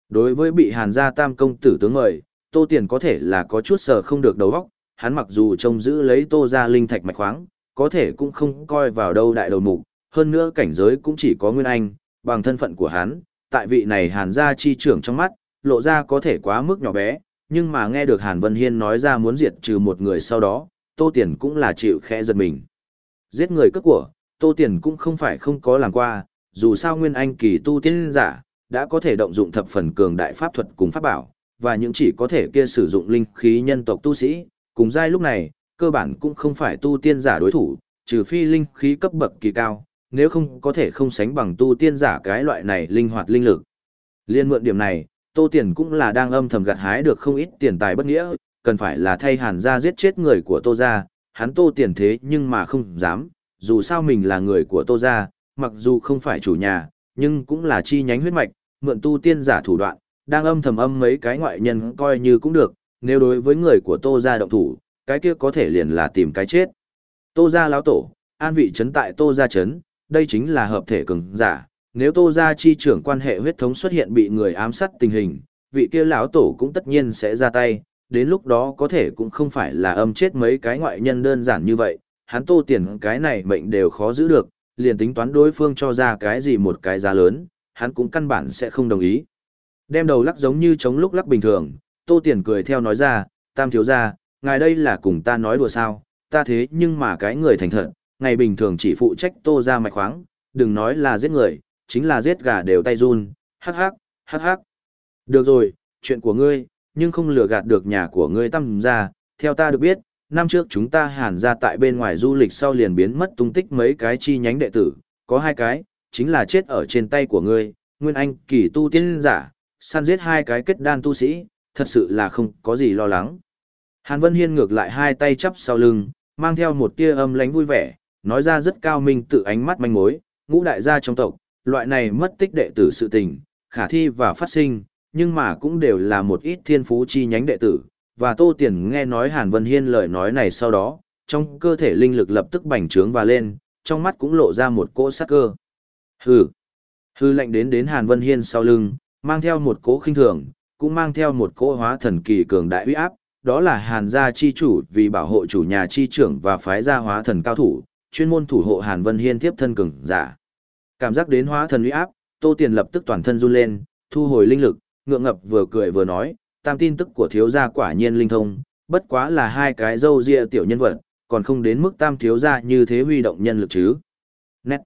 Đối với bị hàn gia tam công tử tướng mời, tô tiền có thể là có chút sờ không được đầu óc, hắn mặc dù trông giữ lấy tô ra linh thạch mạch khoáng, có thể cũng không coi vào đâu đại đầu mục, hơn nữa cảnh giới cũng chỉ có Nguyên Anh, bằng thân phận của hắn, tại vị này hàn gia chi trưởng trong mắt, lộ ra có thể quá mức nhỏ bé, nhưng mà nghe được Hàn Vân Hiên nói ra muốn diệt trừ một người sau đó, Tô Tiền cũng là chịu khẽ giật mình. Giết người cướp của, Tô Tiền cũng không phải không có làm qua, dù sao Nguyên Anh kỳ tu tiên giả, đã có thể động dụng thập phần cường đại pháp thuật cùng pháp bảo, và những chỉ có thể kia sử dụng linh khí nhân tộc tu sĩ, cùng giai lúc này, cơ bản cũng không phải tu tiên giả đối thủ, trừ phi linh khí cấp bậc kỳ cao, nếu không có thể không sánh bằng tu tiên giả cái loại này linh hoạt linh lực. Liên mượn điểm này, Tô Tiền cũng là đang âm thầm gặt hái được không ít tiền tài bất nghĩa, cần phải là thay Hàn gia giết chết người của Tô gia, hắn Tô Tiền thế nhưng mà không dám, dù sao mình là người của Tô gia, mặc dù không phải chủ nhà, nhưng cũng là chi nhánh huyết mạch, mượn tu tiên giả thủ đoạn, đang âm thầm âm mấy cái ngoại nhân coi như cũng được, nếu đối với người của Tô gia động thủ, cái kia có thể liền là tìm cái chết. Tô gia lão tổ, an vị trấn tại Tô gia trấn, đây chính là hợp thể cường giả, nếu Tô gia chi trưởng quan hệ huyết thống xuất hiện bị người ám sát tình hình, vị kia lão tổ cũng tất nhiên sẽ ra tay, đến lúc đó có thể cũng không phải là âm chết mấy cái ngoại nhân đơn giản như vậy, hắn Tô tiền cái này mệnh đều khó giữ được, liền tính toán đối phương cho ra cái gì một cái giá lớn, hắn cũng căn bản sẽ không đồng ý. Đem đầu lắc giống như chống lúc lắc bình thường, Tô Tiền cười theo nói ra, tam thiếu gia, ngài đây là cùng ta nói đùa sao, ta thế nhưng mà cái người thành thật, ngày bình thường chỉ phụ trách tô ra mạch khoáng, đừng nói là giết người, chính là giết gà đều tay run, hắc hắc, hắc hắc. Được rồi, chuyện của ngươi, nhưng không lừa gạt được nhà của ngươi tâm ra, theo ta được biết, năm trước chúng ta hàn ra tại bên ngoài du lịch sau liền biến mất tung tích mấy cái chi nhánh đệ tử, có hai cái, chính là chết ở trên tay của ngươi, Nguyên Anh kỳ tu tiên giả, săn giết hai cái kết đan tu sĩ, thật sự là không có gì lo lắng. Hàn Vân Hiên ngược lại hai tay chắp sau lưng, mang theo một tia âm lánh vui vẻ, nói ra rất cao minh tự ánh mắt manh mối, ngũ đại gia trong tộc, loại này mất tích đệ tử sự tình, khả thi và phát sinh, nhưng mà cũng đều là một ít thiên phú chi nhánh đệ tử, và Tô Tiền nghe nói Hàn Vân Hiên lời nói này sau đó, trong cơ thể linh lực lập tức bành trướng và lên, trong mắt cũng lộ ra một cỗ sát cơ. Hừ. Hư lệnh đến đến Hàn Vân Hiên sau lưng, mang theo một cỗ khinh thường, cũng mang theo một cỗ hóa thần kỳ cường đại uy áp, đó là Hàn gia chi chủ vì bảo hộ chủ nhà chi trưởng và phái gia hóa thần cao thủ, chuyên môn thủ hộ Hàn Vân Hiên tiếp thân cường giả. Cảm giác đến hóa thần uy áp, Tô Tiền lập tức toàn thân run lên, thu hồi linh lực, ngượng ngập vừa cười vừa nói, tam tin tức của thiếu gia quả nhiên linh thông, bất quá là hai cái dâu ria tiểu nhân vật, còn không đến mức tam thiếu gia như thế huy động nhân lực chứ. Nét.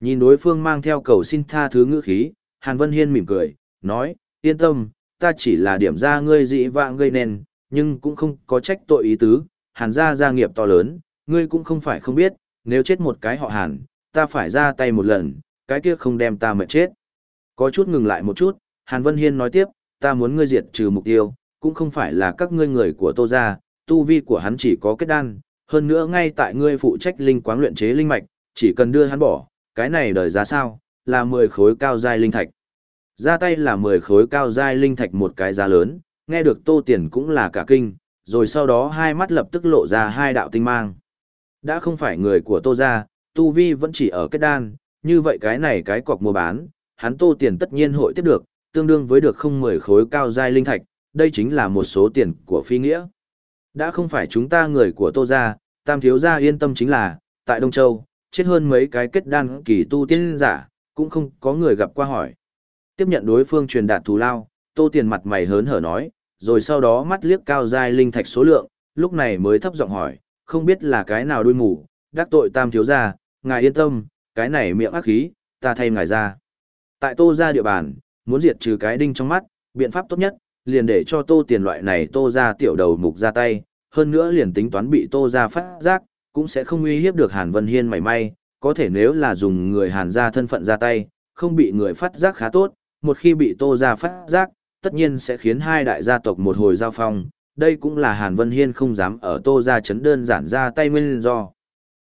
Nhìn đối phương mang theo cầu xin tha thứ ngữ khí, Hàn Vân Hiên mỉm cười, nói, yên tâm, ta chỉ là điểm ra ngươi dị vạng gây nên, nhưng cũng không có trách tội ý tứ, Hàn gia gia nghiệp to lớn, ngươi cũng không phải không biết, nếu chết một cái họ Hàn, ta phải ra tay một lần, cái kia không đem ta mệt chết. Có chút ngừng lại một chút, Hàn Vân Hiên nói tiếp, ta muốn ngươi diệt trừ mục tiêu, cũng không phải là các ngươi người của Tô gia, tu vi của hắn chỉ có kết đan, hơn nữa ngay tại ngươi phụ trách linh quáng luyện chế linh mạch, chỉ cần đưa hắn bỏ, cái này đời giá sao, là 10 khối cao giai linh thạch. Ra tay là 10 khối cao giai linh thạch một cái giá lớn, nghe được Tô Tiền cũng là cả kinh, rồi sau đó hai mắt lập tức lộ ra hai đạo tinh mang. Đã không phải người của Tô gia, Tu Vi vẫn chỉ ở kết đan, như vậy cái này cái cọc mua bán, hắn Tô Tiền tất nhiên hội tiếp được, tương đương với được không 10 khối cao giai linh thạch, đây chính là một số tiền của phi nghĩa. Đã không phải chúng ta người của Tô gia, Tam thiếu gia yên tâm chính là, tại Đông Châu, chết hơn mấy cái kết đan kỳ tu tiên giả, cũng không có người gặp qua hỏi. Tiếp nhận đối phương truyền đạt thù lao, Tô Tiền mặt mày hớn hở nói, rồi sau đó mắt liếc cao giai linh thạch số lượng, lúc này mới thấp giọng hỏi, không biết là cái nào đuôi mù, đắc tội tam thiếu gia, ngài yên tâm, cái này miệng ác khí, ta thay ngài ra. Tại Tô gia địa bàn, muốn diệt trừ cái đinh trong mắt, biện pháp tốt nhất, liền để cho Tô Tiền loại này Tô gia tiểu đầu mục ra tay, hơn nữa liền tính toán bị Tô gia phát giác, cũng sẽ không uy hiếp được Hàn Vân Hiên mảy may, có thể nếu là dùng người Hàn gia thân phận ra tay, không bị người phát giác khá tốt, một khi bị Tô gia phát giác, tất nhiên sẽ khiến hai đại gia tộc một hồi giao phong, đây cũng là Hàn Vân Hiên không dám ở Tô gia chấn đơn giản ra tay nguyên do.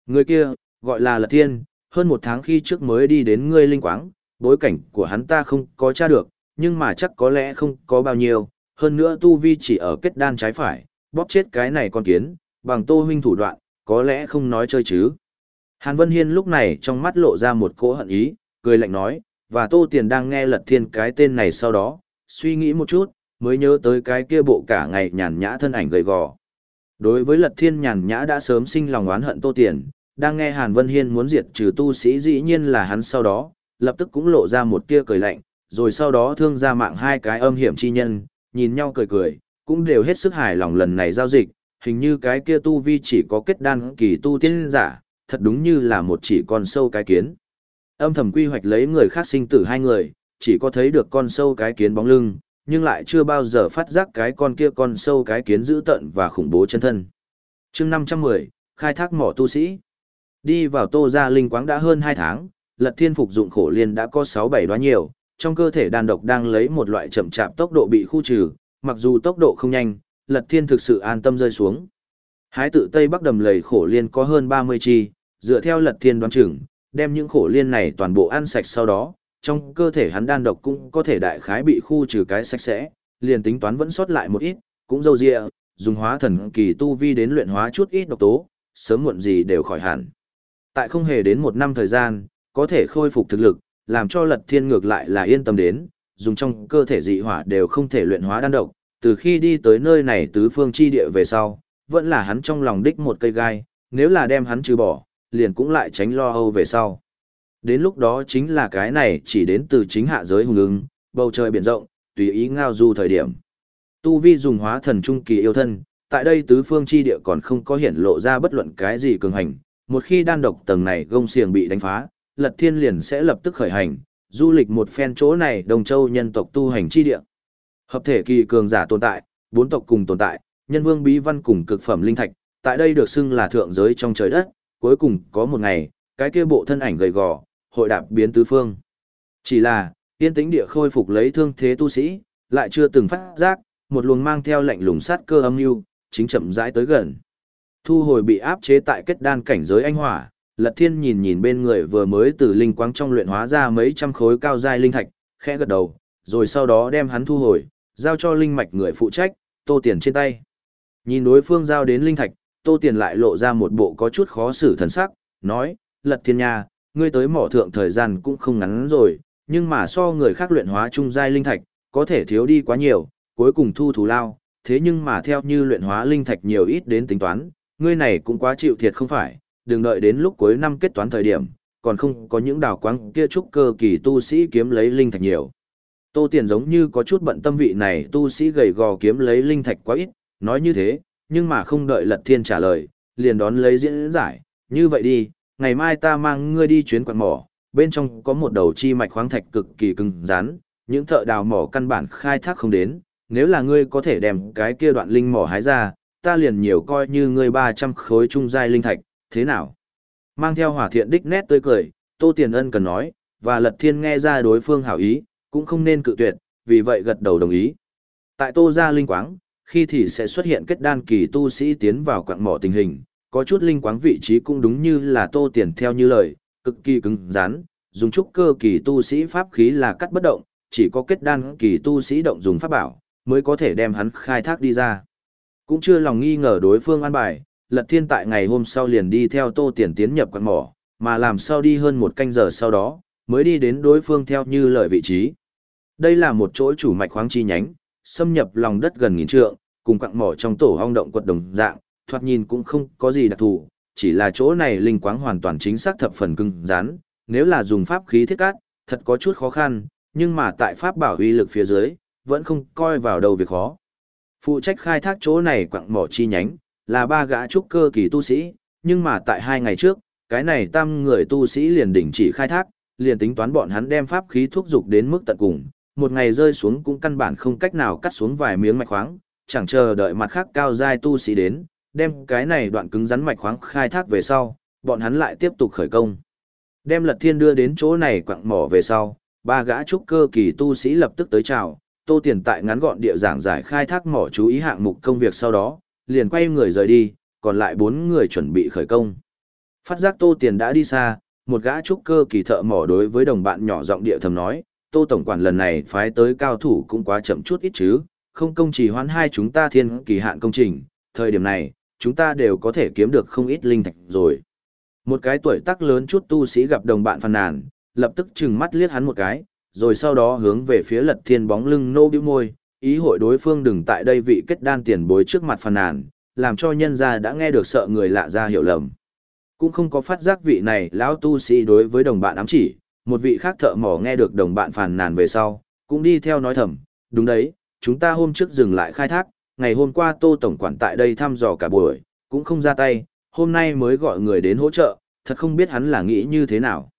Người kia, gọi là Lật Thiên, hơn một tháng khi trước mới đi đến ngươi linh quáng, bối cảnh của hắn ta không có tra được, nhưng mà chắc có lẽ không có bao nhiêu, hơn nữa Tu Vi chỉ ở kết đan trái phải, bóp chết cái này con kiến, bằng Tô huynh thủ đoạn, có lẽ không nói chơi chứ. Hàn Vân Hiên lúc này trong mắt lộ ra một cỗ hận ý, cười lạnh nói, và Tô Tiền đang nghe Lật Thiên cái tên này sau đó, suy nghĩ một chút, mới nhớ tới cái kia bộ cả ngày nhàn nhã thân ảnh gầy gò. Đối với Lật Thiên nhàn nhã đã sớm sinh lòng oán hận Tô Tiền, đang nghe Hàn Vân Hiên muốn diệt trừ tu sĩ dĩ nhiên là hắn sau đó, lập tức cũng lộ ra một tia cười lạnh, rồi sau đó thương ra mạng hai cái âm hiểm chi nhân, nhìn nhau cười cười, cũng đều hết sức hài lòng lần này giao dịch, hình như cái kia tu vi chỉ có kết đan kỳ tu tiên giả, thật đúng như là một chỉ con sâu cái kiến. Âm thầm quy hoạch lấy người khác sinh tử hai người, chỉ có thấy được con sâu cái kiến bóng lưng, nhưng lại chưa bao giờ phát giác cái con kia con sâu cái kiến dữ tận và khủng bố chân thân. chương 510, khai thác mỏ tu sĩ. Đi vào tô gia linh quáng đã hơn 2 tháng, lật thiên phục dụng khổ liên đã có 6-7 đoá nhiều, trong cơ thể đàn độc đang lấy một loại chậm chạp tốc độ bị khu trừ, mặc dù tốc độ không nhanh, lật thiên thực sự an tâm rơi xuống. Hái tự Tây Bắc đầm lầy khổ liên có hơn 30 chi, dựa theo lật thiên đoán chừng, đem những khổ liên này toàn bộ ăn sạch sau đó, trong cơ thể hắn đan độc cũng có thể đại khái bị khu trừ cái sạch sẽ, liền tính toán vẫn sót lại một ít, cũng dâu dịa, dùng hóa thần kỳ tu vi đến luyện hóa chút ít độc tố, sớm muộn gì đều khỏi hẳn. Tại không hề đến một năm thời gian, có thể khôi phục thực lực, làm cho lật thiên ngược lại là yên tâm đến, dùng trong cơ thể dị hỏa đều không thể luyện hóa đan độc, từ khi đi tới nơi này tứ phương chi địa về sau, vẫn là hắn trong lòng đích một cây gai, nếu là đem hắn trừ bỏ, liền cũng lại tránh lo âu về sau. Đến lúc đó chính là cái này chỉ đến từ chính hạ giới hùng ứng, bầu trời biển rộng, tùy ý ngao du thời điểm. Tu vi dùng hóa thần trung kỳ yêu thân, tại đây tứ phương chi địa còn không có hiển lộ ra bất luận cái gì cường hành, một khi đan độc tầng này gông xiềng bị đánh phá, Lật Thiên liền sẽ lập tức khởi hành, du lịch một phen chỗ này Đồng Châu nhân tộc tu hành chi địa. Hợp thể kỳ cường giả tồn tại, bốn tộc cùng tồn tại, nhân vương bí văn cùng cực phẩm linh thạch, tại đây được xưng là thượng giới trong trời đất, cuối cùng có một ngày, cái kia bộ thân ảnh gầy gò, hội đạp biến tứ phương. Chỉ là, yên tĩnh địa khôi phục lấy thương thế tu sĩ, lại chưa từng phát giác, một luồng mang theo lạnh lùng sát cơ âm mưu chính chậm rãi tới gần. Thu hồi bị áp chế tại kết đan cảnh giới anh hỏa, Lật Thiên nhìn nhìn bên người vừa mới từ linh quang trong luyện hóa ra mấy trăm khối cao giai linh thạch, khẽ gật đầu, rồi sau đó đem hắn thu hồi, giao cho linh mạch người phụ trách, Tô Tiền trên tay. Nhìn đối phương giao đến linh thạch, Tô Tiền lại lộ ra một bộ có chút khó xử thần sắc, nói, Lật Thiên nha, ngươi tới mỏ thượng thời gian cũng không ngắn rồi, nhưng mà so người khác luyện hóa trung giai linh thạch, có thể thiếu đi quá nhiều, cuối cùng thu thù lao, thế nhưng mà theo như luyện hóa linh thạch nhiều ít đến tính toán, ngươi này cũng quá chịu thiệt không phải, đừng đợi đến lúc cuối năm kết toán thời điểm, còn không có những đào quáng kia trúc cơ kỳ tu sĩ kiếm lấy linh thạch nhiều. Tô Tiền giống như có chút bận tâm vị này tu sĩ gầy gò kiếm lấy linh thạch quá ít, nói như thế, nhưng mà không đợi Lật Thiên trả lời, liền đón lấy diễn giải, như vậy đi, ngày mai ta mang ngươi đi chuyến quặng mỏ, bên trong có một đầu chi mạch khoáng thạch cực kỳ cứng rắn, những thợ đào mỏ căn bản khai thác không đến, nếu là ngươi có thể đem cái kia đoạn linh mỏ hái ra, ta liền nhiều coi như ngươi 300 khối trung giai linh thạch, thế nào? Mang theo hỏa thiện đích nét tươi cười, Tô Tiền Ân cần nói, và Lật Thiên nghe ra đối phương hảo ý, cũng không nên cự tuyệt, vì vậy gật đầu đồng ý. Tại Tô gia linh quáng, khi thì sẽ xuất hiện kết đan kỳ tu sĩ tiến vào quạng mỏ tình hình, có chút linh quáng vị trí cũng đúng như là Tô Tiền theo như lời, cực kỳ cứng rắn, dùng chút cơ kỳ tu sĩ pháp khí là cắt bất động, chỉ có kết đan kỳ tu sĩ động dùng pháp bảo, mới có thể đem hắn khai thác đi ra. Cũng chưa lòng nghi ngờ đối phương an bài, Lật Thiên tại ngày hôm sau liền đi theo Tô Tiền tiến nhập quặng mỏ, mà làm sao đi hơn một canh giờ sau đó, mới đi đến đối phương theo như lời vị trí. Đây là một chỗ chủ mạch khoáng chi nhánh, xâm nhập lòng đất gần nghìn trượng, cùng quặng mỏ trong tổ hong động quật đồng dạng, thoạt nhìn cũng không có gì đặc thù, chỉ là chỗ này linh quáng hoàn toàn chính xác thập phần cứng rắn, nếu là dùng pháp khí thiết cát, thật có chút khó khăn, nhưng mà tại pháp bảo uy lực phía dưới, vẫn không coi vào đầu việc khó. Phụ trách khai thác chỗ này quặng mỏ chi nhánh, là ba gã trúc cơ kỳ tu sĩ, nhưng mà tại hai ngày trước, cái này tam người tu sĩ liền đỉnh chỉ khai thác, liền tính toán bọn hắn đem pháp khí thúc dục đến mức tận cùng, một ngày rơi xuống cũng căn bản không cách nào cắt xuống vài miếng mạch khoáng, chẳng chờ đợi mặt khác cao giai tu sĩ đến, đem cái này đoạn cứng rắn mạch khoáng khai thác về sau, bọn hắn lại tiếp tục khởi công. Đem Lật Thiên đưa đến chỗ này quặng mỏ về sau, ba gã trúc cơ kỳ tu sĩ lập tức tới chào, Tô Tiền tại ngắn gọn địa giảng giải khai thác mỏ chú ý hạng mục công việc sau đó, liền quay người rời đi, còn lại bốn người chuẩn bị khởi công. Phát giác Tô Tiền đã đi xa, một gã trúc cơ kỳ thợ mỏ đối với đồng bạn nhỏ giọng địa thầm nói, Tô Tổng quản lần này phái tới cao thủ cũng quá chậm chút ít chứ, không công trì hoãn hai chúng ta thiên kỳ hạn công trình, thời điểm này, chúng ta đều có thể kiếm được không ít linh thạch rồi. Một cái tuổi tác lớn chút tu sĩ gặp đồng bạn phàn nàn, lập tức trừng mắt liếc hắn một cái, rồi sau đó hướng về phía lật thiên bóng lưng nô bĩu môi, ý hội đối phương đừng tại đây vị kết đan tiền bối trước mặt phàn nàn, làm cho nhân gia đã nghe được sợ người lạ ra hiểu lầm. Cũng không có phát giác vị này lão tu sĩ đối với đồng bạn ám chỉ, một vị khác thợ mỏ nghe được đồng bạn phàn nàn về sau, cũng đi theo nói thầm, đúng đấy, chúng ta hôm trước dừng lại khai thác, ngày hôm qua Tô Tổng quản tại đây thăm dò cả buổi, cũng không ra tay, hôm nay mới gọi người đến hỗ trợ, thật không biết hắn là nghĩ như thế nào.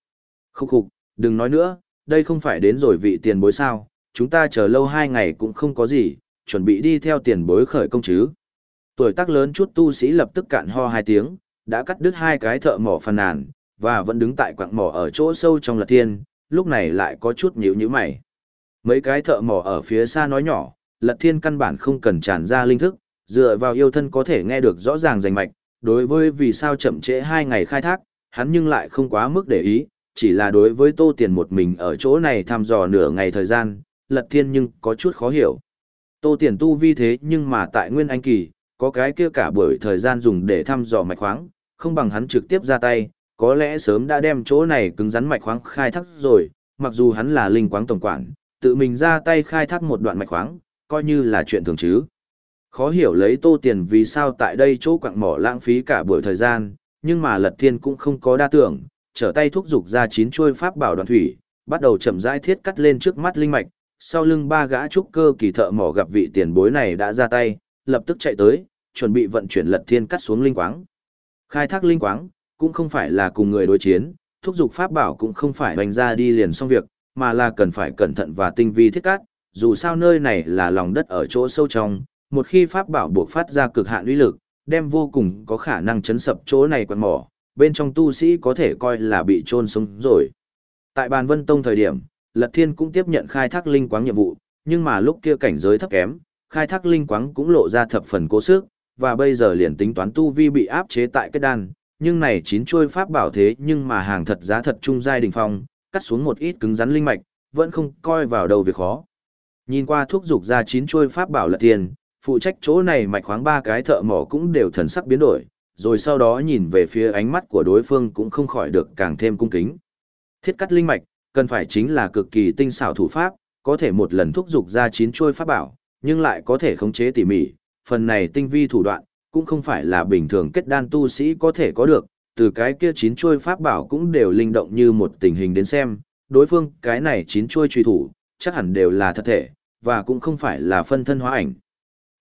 Khúc khục, đừng nói nữa, đây không phải đến rồi vị tiền bối sao, chúng ta chờ lâu hai ngày cũng không có gì, chuẩn bị đi theo tiền bối khởi công chứ. Tuổi tác lớn chút tu sĩ lập tức cạn ho hai tiếng, đã cắt đứt hai cái thợ mỏ phàn nàn, và vẫn đứng tại quạng mỏ ở chỗ sâu trong lật thiên, lúc này lại có chút nhíu nhíu mày. Mấy cái thợ mỏ ở phía xa nói nhỏ, lật thiên căn bản không cần tràn ra linh thức, dựa vào yêu thân có thể nghe được rõ ràng rành mạch, đối với vì sao chậm trễ hai ngày khai thác, hắn nhưng lại không quá mức để ý, chỉ là đối với tô tiền một mình ở chỗ này thăm dò nửa ngày thời gian, lật thiên nhưng có chút khó hiểu. Tô tiền tu vi thế nhưng mà tại Nguyên Anh Kỳ, có cái kia cả buổi thời gian dùng để thăm dò mạch khoáng, không bằng hắn trực tiếp ra tay, có lẽ sớm đã đem chỗ này cứng rắn mạch khoáng khai thác rồi, mặc dù hắn là linh quáng tổng quản, tự mình ra tay khai thác một đoạn mạch khoáng, coi như là chuyện thường chứ. Khó hiểu lấy tô tiền vì sao tại đây chỗ quặng mỏ lãng phí cả buổi thời gian, nhưng mà lật thiên cũng không có đa tưởng, trở tay thúc giục ra chín chuôi pháp bảo đoàn thủy, bắt đầu chậm rãi thiết cắt lên trước mắt linh mạch, sau lưng ba gã trúc cơ kỳ thợ mỏ gặp vị tiền bối này đã ra tay, lập tức chạy tới, chuẩn bị vận chuyển lật thiên cắt xuống linh quáng. Khai thác linh quáng, cũng không phải là cùng người đối chiến, thúc giục pháp bảo cũng không phải hoành ra đi liền xong việc, mà là cần phải cẩn thận và tinh vi thiết cắt, dù sao nơi này là lòng đất ở chỗ sâu trong, một khi pháp bảo buộc phát ra cực hạn uy lực, đem vô cùng có khả năng chấn sập chỗ này quần mỏ, bên trong tu sĩ có thể coi là bị trôn sống rồi. Tại bàn vân tông thời điểm, Lật Thiên cũng tiếp nhận khai thác linh quáng nhiệm vụ, nhưng mà lúc kia cảnh giới thấp kém, khai thác linh quáng cũng lộ ra thập phần cố sức, và bây giờ liền tính toán tu vi bị áp chế tại cái đan, nhưng này chín chuôi pháp bảo thế nhưng mà hàng thật giá thật trung giai đỉnh phong, cắt xuống một ít cứng rắn linh mạch, vẫn không coi vào đầu việc khó. Nhìn qua thuốc dục ra chín chuôi pháp bảo lật thiên phụ trách chỗ này mạch khoáng ba cái thợ mỏ cũng đều thần sắc biến đổi, rồi sau đó nhìn về phía ánh mắt của đối phương cũng không khỏi được càng thêm cung kính. Thiết cắt linh mạch, cần phải chính là cực kỳ tinh xảo thủ pháp, có thể một lần thúc dục ra chín chuôi pháp bảo, nhưng lại có thể khống chế tỉ mỉ, phần này tinh vi thủ đoạn, cũng không phải là bình thường kết đan tu sĩ có thể có được, từ cái kia chín chuôi pháp bảo cũng đều linh động như một tình hình đến xem, đối phương cái này chín chuôi truy thủ, chắc hẳn đều là thật thể, và cũng không phải là phân thân hóa ảnh.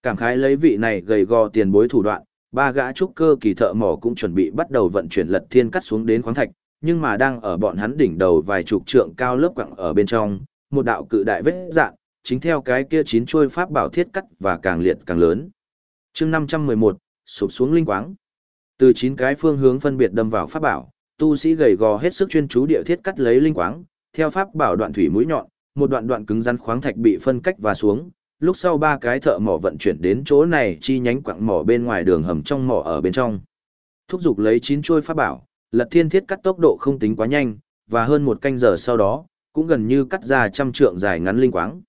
Cảm khái lấy vị này gầy gò tiền bối thủ đoạn, ba gã trúc cơ kỳ thợ mỏ cũng chuẩn bị bắt đầu vận chuyển lật thiên cắt xuống đến khoáng thạch, nhưng mà đang ở bọn hắn đỉnh đầu vài chục trượng cao lớp quặng ở bên trong, một đạo cự đại vết dạng, chính theo cái kia chín chuôi pháp bảo thiết cắt và càng liệt càng lớn. chương 511, sụp xuống linh quáng. Từ chín cái phương hướng phân biệt đâm vào pháp bảo, tu sĩ gầy gò hết sức chuyên chú địa thiết cắt lấy linh quáng, theo pháp bảo đoạn thủy mũi nhọn, một đoạn đoạn cứng rắn khoáng thạch bị phân cách và xuống, lúc sau ba cái thợ mỏ vận chuyển đến chỗ này chi nhánh quặng mỏ bên ngoài đường hầm trong mỏ ở bên trong. Thúc giục lấy chín chuôi pháp bảo, Lật Thiên thiết cắt tốc độ không tính quá nhanh, và hơn một canh giờ sau đó, cũng gần như cắt ra trăm trượng dài ngắn linh quáng.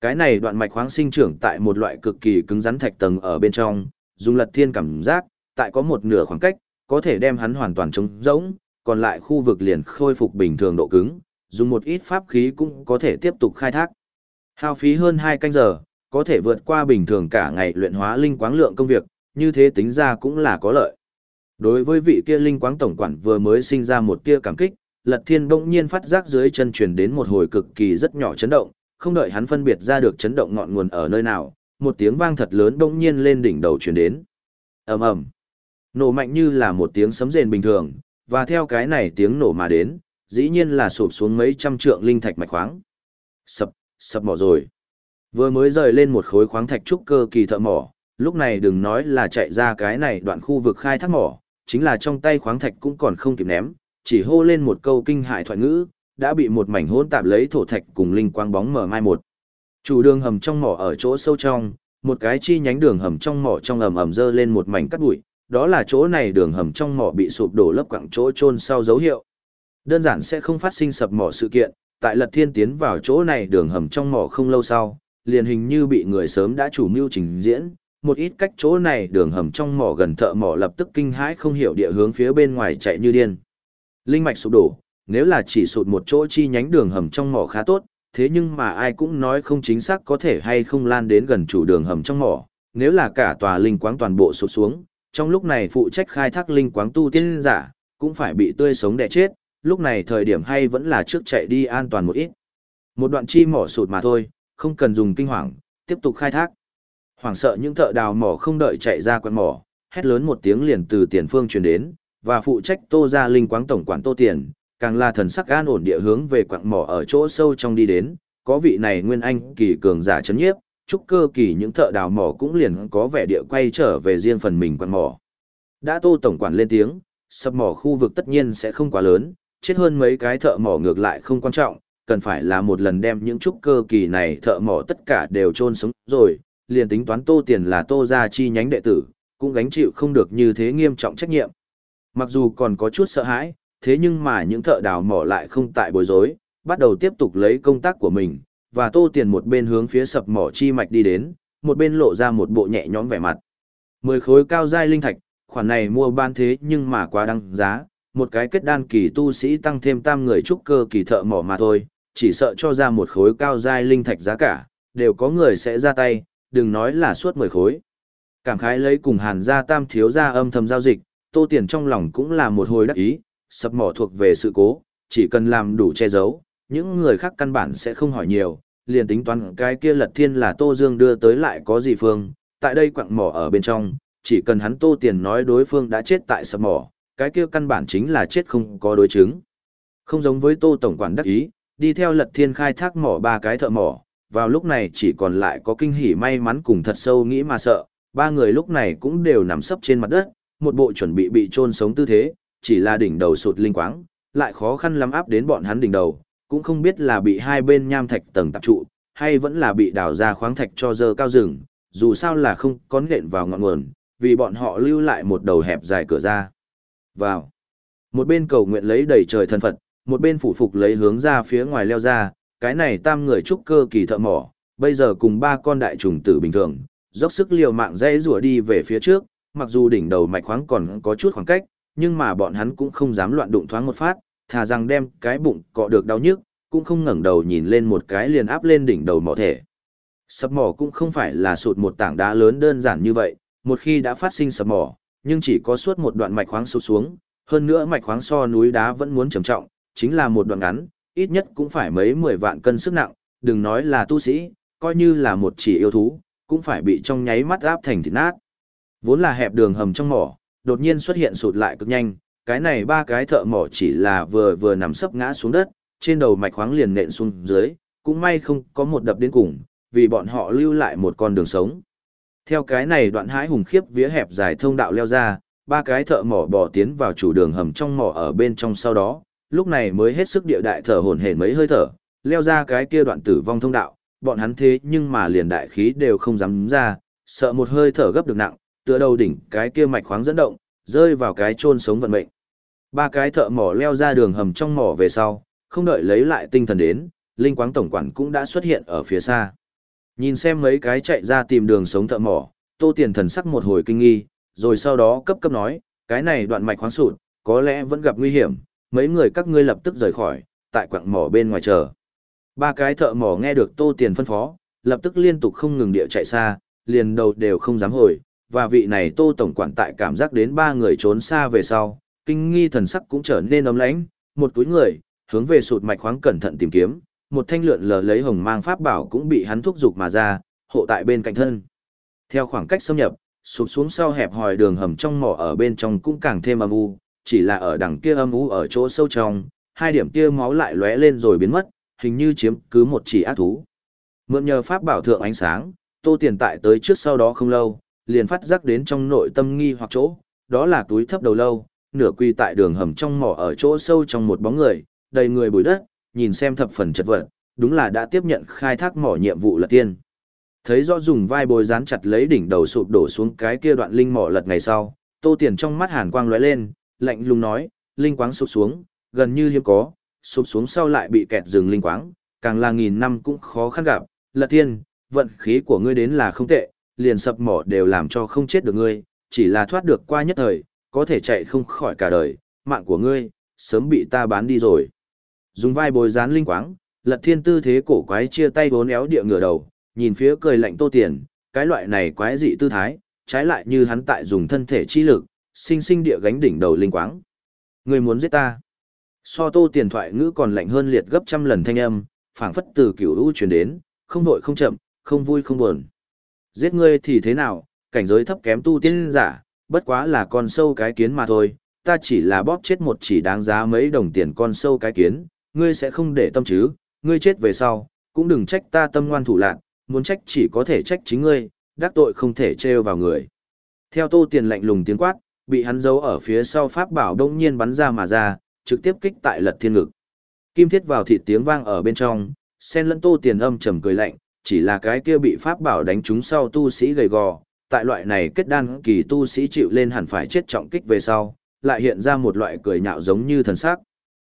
Cái này đoạn mạch khoáng sinh trưởng tại một loại cực kỳ cứng rắn thạch tầng ở bên trong, dùng Lật Thiên cảm giác, tại có một nửa khoảng cách, có thể đem hắn hoàn toàn trống rỗng, còn lại khu vực liền khôi phục bình thường độ cứng, dùng một ít pháp khí cũng có thể tiếp tục khai thác. Hao phí hơn 2 canh giờ, có thể vượt qua bình thường cả ngày luyện hóa linh quáng lượng công việc, như thế tính ra cũng là có lợi. Đối với vị kia linh quáng tổng quản vừa mới sinh ra một tia cảm kích, Lật Thiên bỗng nhiên phát giác dưới chân truyền đến một hồi cực kỳ rất nhỏ chấn động, không đợi hắn phân biệt ra được chấn động ngọn nguồn ở nơi nào, một tiếng vang thật lớn bỗng nhiên lên đỉnh đầu truyền đến. Ầm ầm. Nổ mạnh như là một tiếng sấm rền bình thường, và theo cái này tiếng nổ mà đến, dĩ nhiên là sụp xuống mấy trăm trượng linh thạch mạch khoáng. Sập, sập mỏ rồi. Vừa mới rời lên một khối khoáng thạch trúc cơ kỳ thợ mỏ, lúc này đừng nói là chạy ra cái này đoạn khu vực khai thác mỏ, chính là trong tay khoáng thạch cũng còn không kịp ném, chỉ hô lên một câu kinh hại thoại ngữ, đã bị một mảnh hỗn tạp lấy thổ thạch cùng linh quang bóng mở mai một. Chủ đường hầm trong mỏ ở chỗ sâu trong, một cái chi nhánh đường hầm trong mỏ trong ầm ầm dơ lên một mảnh cắt bụi, đó là chỗ này đường hầm trong mỏ bị sụp đổ lớp quặng chỗ chôn sau dấu hiệu. Đơn giản sẽ không phát sinh sập mỏ sự kiện, tại Lật Thiên tiến vào chỗ này đường hầm trong mỏ không lâu sau, liền hình như bị người sớm đã chủ mưu trình diễn, một ít cách chỗ này đường hầm trong mỏ gần thợ mỏ lập tức kinh hãi không hiểu địa hướng phía bên ngoài chạy như điên. Linh mạch sụp đổ, nếu là chỉ sụt một chỗ chi nhánh đường hầm trong mỏ khá tốt, thế nhưng mà ai cũng nói không chính xác có thể hay không lan đến gần chủ đường hầm trong mỏ, nếu là cả tòa linh quáng toàn bộ sụp xuống, trong lúc này phụ trách khai thác linh quáng tu tiên giả, cũng phải bị tươi sống đẻ chết, lúc này thời điểm hay vẫn là trước chạy đi an toàn một ít. Một đoạn chi mỏ sụt mà thôi, không cần dùng kinh hoàng, tiếp tục khai thác. Hoảng sợ những thợ đào mỏ không đợi chạy ra quán mỏ, hét lớn một tiếng liền từ tiền phương truyền đến, và phụ trách tô gia linh quáng tổng quản tô tiền, càng là thần sắc an ổn địa hướng về quặng mỏ ở chỗ sâu trong đi đến, có vị này nguyên anh kỳ cường giả chấn nhiếp, chúc cơ kỳ những thợ đào mỏ cũng liền có vẻ địa quay trở về riêng phần mình quặng mỏ. Đã tô tổng quản lên tiếng, sập mỏ khu vực tất nhiên sẽ không quá lớn, chết hơn mấy cái thợ mỏ ngược lại không quan trọng, cần phải là một lần đem những trúc cơ kỳ này thợ mỏ tất cả đều chôn sống rồi, liền tính toán tô tiền là tô ra chi nhánh đệ tử, cũng gánh chịu không được như thế nghiêm trọng trách nhiệm. Mặc dù còn có chút sợ hãi, thế nhưng mà những thợ đào mỏ lại không tại bối rối, bắt đầu tiếp tục lấy công tác của mình, và tô tiền một bên hướng phía sập mỏ chi mạch đi đến, một bên lộ ra một bộ nhẹ nhõm vẻ mặt. Mười khối cao giai linh thạch, khoản này mua ban thế nhưng mà quá đăng giá, một cái kết đan kỳ tu sĩ tăng thêm tam người trúc cơ kỳ thợ mỏ mà thôi, chỉ sợ cho ra một khối cao giai linh thạch giá cả, đều có người sẽ ra tay, đừng nói là suốt mười khối. Cảm khái lấy cùng hàn gia tam thiếu gia âm thầm giao dịch, tô tiền trong lòng cũng là một hồi đắc ý, sập mỏ thuộc về sự cố, chỉ cần làm đủ che giấu, những người khác căn bản sẽ không hỏi nhiều, liền tính toán cái kia lật thiên là Tô Dương đưa tới lại có gì phương, tại đây quặng mỏ ở bên trong, chỉ cần hắn Tô Tiền nói đối phương đã chết tại sập mỏ, cái kia căn bản chính là chết không có đối chứng. Không giống với Tô Tổng quản đắc ý, đi theo lật thiên khai thác mỏ ba cái thợ mỏ, vào lúc này chỉ còn lại có kinh hỉ may mắn cùng thật sâu nghĩ mà sợ, ba người lúc này cũng đều nằm sấp trên mặt đất, một bộ chuẩn bị bị chôn sống tư thế, chỉ là đỉnh đầu sụt linh quáng, lại khó khăn lắm áp đến bọn hắn đỉnh đầu, cũng không biết là bị hai bên nham thạch tầng tập trụ, hay vẫn là bị đào ra khoáng thạch cho dơ cao rừng, dù sao là không có nện vào ngọn nguồn, vì bọn họ lưu lại một đầu hẹp dài cửa ra. Vào. Một bên cầu nguyện lấy đầy trời thân Phật, một bên phủ phục lấy hướng ra phía ngoài leo ra, cái này tam người trúc cơ kỳ thợ mỏ, bây giờ cùng ba con đại trùng tử bình thường, dốc sức liều mạng dây rùa đi về phía trước, mặc dù đỉnh đầu mạch khoáng còn có chút khoảng cách, nhưng mà bọn hắn cũng không dám loạn đụng thoáng một phát, thà rằng đem cái bụng cọ được đau nhức, cũng không ngẩng đầu nhìn lên một cái liền áp lên đỉnh đầu mỏ thể. Sập mỏ cũng không phải là sụt một tảng đá lớn đơn giản như vậy, một khi đã phát sinh sập mỏ, nhưng chỉ có suốt một đoạn mạch khoáng sụt xuống, hơn nữa mạch khoáng so núi đá vẫn muốn trầm trọng, chính là một đoạn ngắn, ít nhất cũng phải mấy mười vạn cân sức nặng, đừng nói là tu sĩ, coi như là một chỉ yêu thú, cũng phải bị trong nháy mắt áp thành thịt nát. Vốn là hẹp đường hầm trong mỏ, đột nhiên xuất hiện sụt lại cực nhanh, cái này ba cái thợ mỏ chỉ là vừa vừa nằm sấp ngã xuống đất, trên đầu mạch khoáng liền nện xuống dưới, cũng may không có một đập đến cùng, vì bọn họ lưu lại một con đường sống. Theo cái này đoạn hãi hùng khiếp vía hẹp dài thông đạo leo ra, ba cái thợ mỏ bò tiến vào chủ đường hầm trong mỏ ở bên trong sau đó, lúc này mới hết sức địa đại thở hổn hển mấy hơi thở, leo ra cái kia đoạn tử vong thông đạo, bọn hắn thế nhưng mà liền đại khí đều không dám ra, sợ một hơi thở gấp được nặng, tựa đầu đỉnh cái kia mạch khoáng dẫn động, rơi vào cái chôn sống vận mệnh. Ba cái thợ mỏ leo ra đường hầm trong mỏ về sau, không đợi lấy lại tinh thần đến, linh quáng tổng quản cũng đã xuất hiện ở phía xa. Nhìn xem mấy cái chạy ra tìm đường sống thợ mỏ, Tô Tiền thần sắc một hồi kinh nghi, rồi sau đó cấp cấp nói, cái này đoạn mạch khoáng sụt, có lẽ vẫn gặp nguy hiểm, mấy người các ngươi lập tức rời khỏi, tại quặng mỏ bên ngoài chờ. Ba cái thợ mỏ nghe được Tô Tiền phân phó, lập tức liên tục không ngừng địa chạy xa, liền đầu đều không dám hồi, và vị này Tô tổng quản tại cảm giác đến ba người trốn xa về sau, kinh nghi thần sắc cũng trở nên ấm lãnh, một túi người, hướng về sụt mạch khoáng cẩn thận tìm kiếm, một thanh lượn lờ lấy hồng mang pháp bảo cũng bị hắn thúc giục mà ra, hộ tại bên cạnh thân. Theo khoảng cách xâm nhập, sụp xuống sau hẹp hòi đường hầm trong mỏ ở bên trong cũng càng thêm âm u, chỉ là ở đằng kia âm u ở chỗ sâu trong, hai điểm kia máu lại lóe lên rồi biến mất, hình như chiếm cứ một chỉ ác thú. Mượn nhờ pháp bảo thượng ánh sáng, Tô Tiền tại tới trước sau đó không lâu, liền phát giác đến trong nội tâm nghi hoặc chỗ, đó là túi thấp đầu lâu, nửa quy tại đường hầm trong mỏ ở chỗ sâu trong một bóng người, đầy người bụi đất, nhìn xem thập phần chật vật, đúng là đã tiếp nhận khai thác mỏ nhiệm vụ lật tiên. Thấy rõ dùng vai bồi dán chặt lấy đỉnh đầu sụp đổ xuống cái kia đoạn linh mỏ lật ngày sau, Tô Tiền trong mắt hàn quang lóe lên, lạnh lùng nói, linh quáng sụp xuống, gần như hiếm có, sụp xuống sau lại bị kẹt rừng linh quáng, càng là nghìn năm cũng khó khăn gặp, lật tiên, vận khí của ngươi đến là không tệ, liền sập mỏ đều làm cho không chết được ngươi, chỉ là thoát được qua nhất thời, có thể chạy không khỏi cả đời, mạng của ngươi, sớm bị ta bán đi rồi. Dùng vai bồi dán linh quáng, lật thiên tư thế cổ quái chia tay vốn éo địa ngửa đầu, nhìn phía cười lạnh tô tiền, cái loại này quái dị tư thái, trái lại như hắn tại dùng thân thể chi lực, sinh sinh địa gánh đỉnh đầu linh quáng. Người muốn giết ta. So tô tiền thoại ngữ còn lạnh hơn liệt gấp trăm lần thanh âm, phảng phất từ cửu u truyền đến, không vội không chậm, không vui không buồn. Giết ngươi thì thế nào, cảnh giới thấp kém tu tiên giả, bất quá là con sâu cái kiến mà thôi, ta chỉ là bóp chết một chỉ đáng giá mấy đồng tiền con sâu cái kiến, ngươi sẽ không để tâm chứ, ngươi chết về sau, cũng đừng trách ta tâm ngoan thủ lạc, muốn trách chỉ có thể trách chính ngươi, đắc tội không thể trêu vào người. Theo tô tiền lạnh lùng tiếng quát, bị hắn giấu ở phía sau pháp bảo đông nhiên bắn ra mà ra, trực tiếp kích tại lật thiên ngực. Kim thiết vào thịt tiếng vang ở bên trong, sen lẫn tô tiền âm trầm cười lạnh, chỉ là cái kia bị pháp bảo đánh trúng sau tu sĩ gầy gò, tại loại này kết đan kỳ tu sĩ chịu lên hẳn phải chết trọng kích về sau, lại hiện ra một loại cười nhạo giống như thần sắc.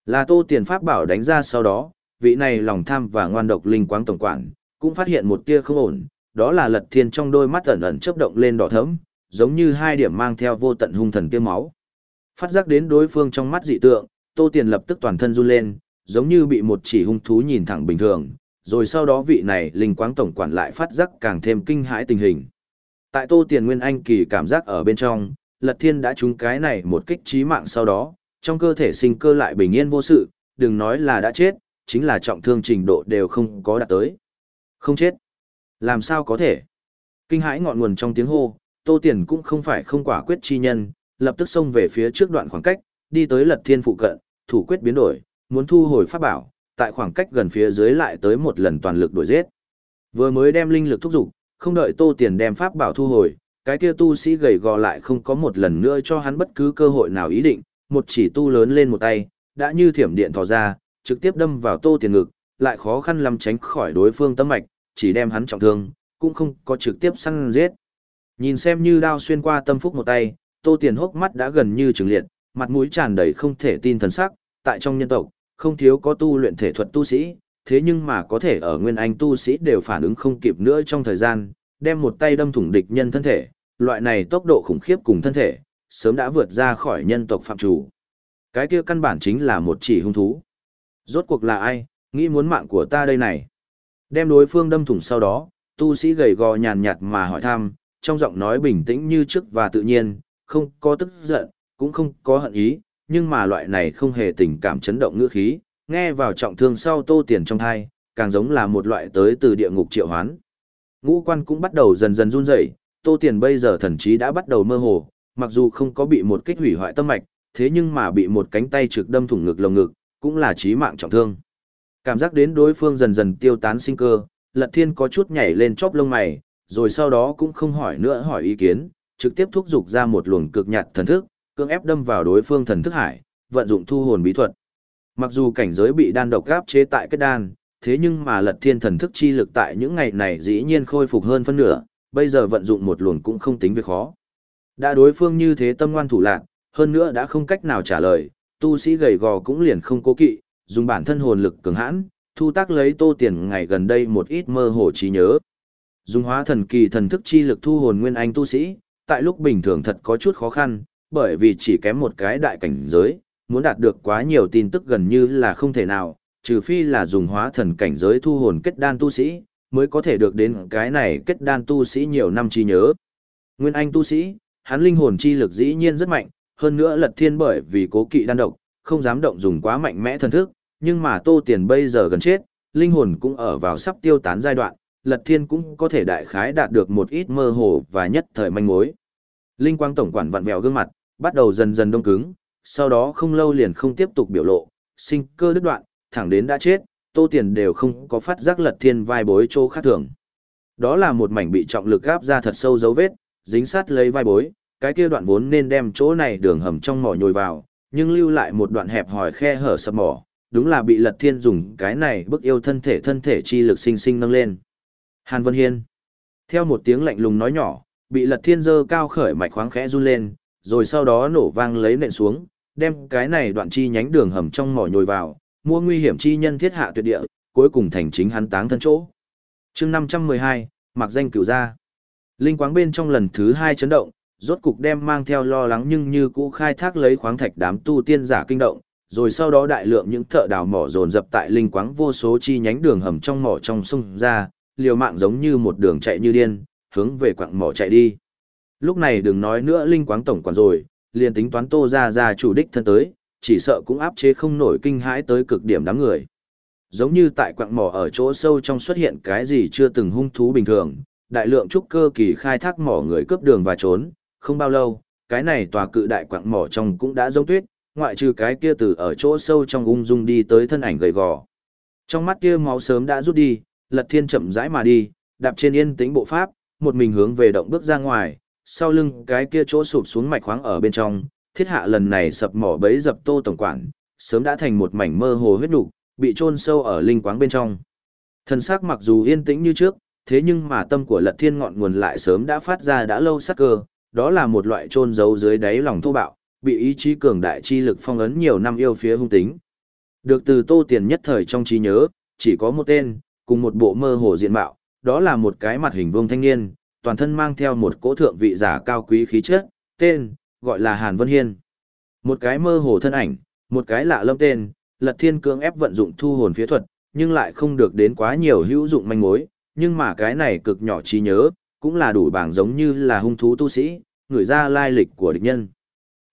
Là tô tiền pháp bảo đánh ra sau đó, vị này lòng tham và ngoan độc linh quáng tổng quản, cũng phát hiện một tia không ổn, đó là lật thiên trong đôi mắt ẩn ẩn chớp động lên đỏ thẫm, giống như hai điểm mang theo vô tận hung thần tiêm máu. Phát giác đến đối phương trong mắt dị tượng, tô tiền lập tức toàn thân run lên, giống như bị một chỉ hung thú nhìn thẳng bình thường, rồi sau đó vị này linh quáng tổng quản lại phát giác càng thêm kinh hãi tình hình. Tại tô tiền nguyên anh kỳ cảm giác ở bên trong, lật thiên đã trúng cái này một kích trí mạng sau đó, trong cơ thể sinh cơ lại bình yên vô sự, đừng nói là đã chết, chính là trọng thương trình độ đều không có đạt tới. Không chết. Làm sao có thể? Kinh hãi ngọn nguồn trong tiếng hô, Tô Tiền cũng không phải không quả quyết chi nhân, lập tức xông về phía trước đoạn khoảng cách, đi tới Lật Thiên phụ cận, thủ quyết biến đổi, muốn thu hồi pháp bảo, tại khoảng cách gần phía dưới lại tới một lần toàn lực đuổi giết. Vừa mới đem linh lực thúc dục, không đợi Tô Tiền đem pháp bảo thu hồi, cái kia tu sĩ gầy gò lại không có một lần nữa cho hắn bất cứ cơ hội nào ý định, một chỉ tu lớn lên một tay, đã như thiểm điện thò ra, trực tiếp đâm vào Tô Tiền ngực, lại khó khăn lắm tránh khỏi đối phương tâm mạch, chỉ đem hắn trọng thương, cũng không có trực tiếp săn giết. Nhìn xem như đao xuyên qua tâm phúc một tay, Tô Tiền hốc mắt đã gần như trừng liệt, mặt mũi tràn đầy không thể tin thần sắc, tại trong nhân tộc, không thiếu có tu luyện thể thuật tu sĩ, thế nhưng mà có thể ở nguyên anh tu sĩ đều phản ứng không kịp nữa trong thời gian, đem một tay đâm thủng địch nhân thân thể, loại này tốc độ khủng khiếp cùng thân thể, sớm đã vượt ra khỏi nhân tộc phạm chủ. Cái kia căn bản chính là một chỉ hung thú. Rốt cuộc là ai, nghĩ muốn mạng của ta đây này. Đem đối phương đâm thủng sau đó, tu sĩ gầy gò nhàn nhạt mà hỏi thăm, trong giọng nói bình tĩnh như trước và tự nhiên, không có tức giận, cũng không có hận ý, nhưng mà loại này không hề tình cảm chấn động ngữ khí, nghe vào trọng thương sau tô tiền trong thai, càng giống là một loại tới từ địa ngục triệu hoán. Ngũ quan cũng bắt đầu dần dần run rẩy, tô tiền bây giờ thần trí đã bắt đầu mơ hồ, mặc dù không có bị một kích hủy hoại tâm mạch, thế nhưng mà bị một cánh tay trực đâm thủng ngực lồng ngực, cũng là chí mạng trọng thương. Cảm giác đến đối phương dần dần tiêu tán sinh cơ, Lật Thiên có chút nhảy lên chóp lông mày, rồi sau đó cũng không hỏi nữa hỏi ý kiến, trực tiếp thúc giục ra một luồng cực nhạt thần thức, cưỡng ép đâm vào đối phương thần thức hải, vận dụng thu hồn bí thuật. Mặc dù cảnh giới bị đan độc gáp chế tại kết đan, thế nhưng mà Lật Thiên thần thức chi lực tại những ngày này dĩ nhiên khôi phục hơn phân nửa, bây giờ vận dụng một luồng cũng không tính việc khó. Đã đối phương như thế tâm ngoan thủ lạc, hơn nữa đã không cách nào trả lời, tu sĩ gầy gò cũng liền không cố kỵ, dùng bản thân hồn lực cường hãn, thu tác lấy tô tiền ngày gần đây một ít mơ hồ trí nhớ. Dùng hóa thần kỳ thần thức chi lực thu hồn nguyên anh tu sĩ, tại lúc bình thường thật có chút khó khăn, bởi vì chỉ kém một cái đại cảnh giới, muốn đạt được quá nhiều tin tức gần như là không thể nào, trừ phi là dùng hóa thần cảnh giới thu hồn kết đan tu sĩ, mới có thể được đến cái này kết đan tu sĩ nhiều năm trí nhớ. Nguyên anh tu sĩ, hắn linh hồn chi lực dĩ nhiên rất mạnh, hơn nữa lật thiên bởi vì cố kỵ đan độc, không dám động dùng quá mạnh mẽ thần thức, nhưng mà tô tiền bây giờ gần chết, linh hồn cũng ở vào sắp tiêu tán giai đoạn, lật thiên cũng có thể đại khái đạt được một ít mơ hồ và nhất thời manh mối. Linh quang tổng quản vặn vẹo gương mặt, bắt đầu dần dần đông cứng, sau đó không lâu liền không tiếp tục biểu lộ, sinh cơ đứt đoạn, thẳng đến đã chết, tô tiền đều không có phát giác lật thiên vai bối chỗ khác thường. Đó là một mảnh bị trọng lực gáp ra thật sâu dấu vết, dính sát lấy vai bối, cái kia đoạn vốn nên đem chỗ này đường hầm trong mỏ nhồi vào, nhưng lưu lại một đoạn hẹp hòi khe hở sập mỏ, đúng là bị Lật Thiên dùng cái này bức yêu thân thể thân thể chi lực sinh sinh nâng lên. Hàn Vân Hiên. Theo một tiếng lạnh lùng nói nhỏ, bị Lật Thiên dơ cao khởi mạch khoáng khẽ run lên, rồi sau đó nổ vang lấy nện xuống, đem cái này đoạn chi nhánh đường hầm trong mỏ nhồi vào, mua nguy hiểm chi nhân thiết hạ tuyệt địa, cuối cùng thành chính hắn táng thân chỗ. Chương 512, mặc danh cửu gia. Linh quáng bên trong lần thứ hai chấn động, rốt cục đem mang theo lo lắng nhưng như cũ khai thác lấy khoáng thạch đám tu tiên giả kinh động, rồi sau đó đại lượng những thợ đào mỏ dồn dập tại linh quáng vô số chi nhánh đường hầm trong mỏ trong sông ra, liều mạng giống như một đường chạy như điên, hướng về quặng mỏ chạy đi. Lúc này đừng nói nữa linh quáng tổng quản rồi, liền tính toán tô ra ra chủ đích thân tới, chỉ sợ cũng áp chế không nổi kinh hãi tới cực điểm đám người. Giống như tại quặng mỏ ở chỗ sâu trong xuất hiện cái gì chưa từng hung thú bình thường, đại lượng trúc cơ kỳ khai thác mỏ người cướp đường và trốn, không bao lâu, cái này tòa cự đại quặng mỏ trong cũng đã giống tuyết, ngoại trừ cái kia từ ở chỗ sâu trong ung dung đi tới thân ảnh gầy gò. Trong mắt kia máu sớm đã rút đi, Lật Thiên chậm rãi mà đi, đạp trên yên tĩnh bộ pháp, một mình hướng về động bước ra ngoài, sau lưng cái kia chỗ sụp xuống mạch khoáng ở bên trong, thiết hạ lần này sập mỏ bấy dập tô tổng quản, sớm đã thành một mảnh mơ hồ huyết nục, bị chôn sâu ở linh quáng bên trong. Thần sắc mặc dù yên tĩnh như trước, thế nhưng mà tâm của Lật Thiên ngọn nguồn lại sớm đã phát ra đã lâu sắc cơ, đó là một loại chôn giấu dưới đáy lòng thô bạo, bị ý chí cường đại chi lực phong ấn nhiều năm yêu phía hung tính. Được từ Tô Tiền nhất thời trong trí nhớ, chỉ có một tên, cùng một bộ mơ hồ diện mạo, đó là một cái mặt hình vương thanh niên, toàn thân mang theo một cỗ thượng vị giả cao quý khí chất, tên, gọi là Hàn Vân Hiên. Một cái mơ hồ thân ảnh, một cái lạ lâm tên, Lật Thiên cưỡng ép vận dụng thu hồn phía thuật, nhưng lại không được đến quá nhiều hữu dụng manh mối, nhưng mà cái này cực nhỏ trí nhớ, cũng là đủ bảng giống như là hung thú tu sĩ, người ra lai lịch của địch nhân.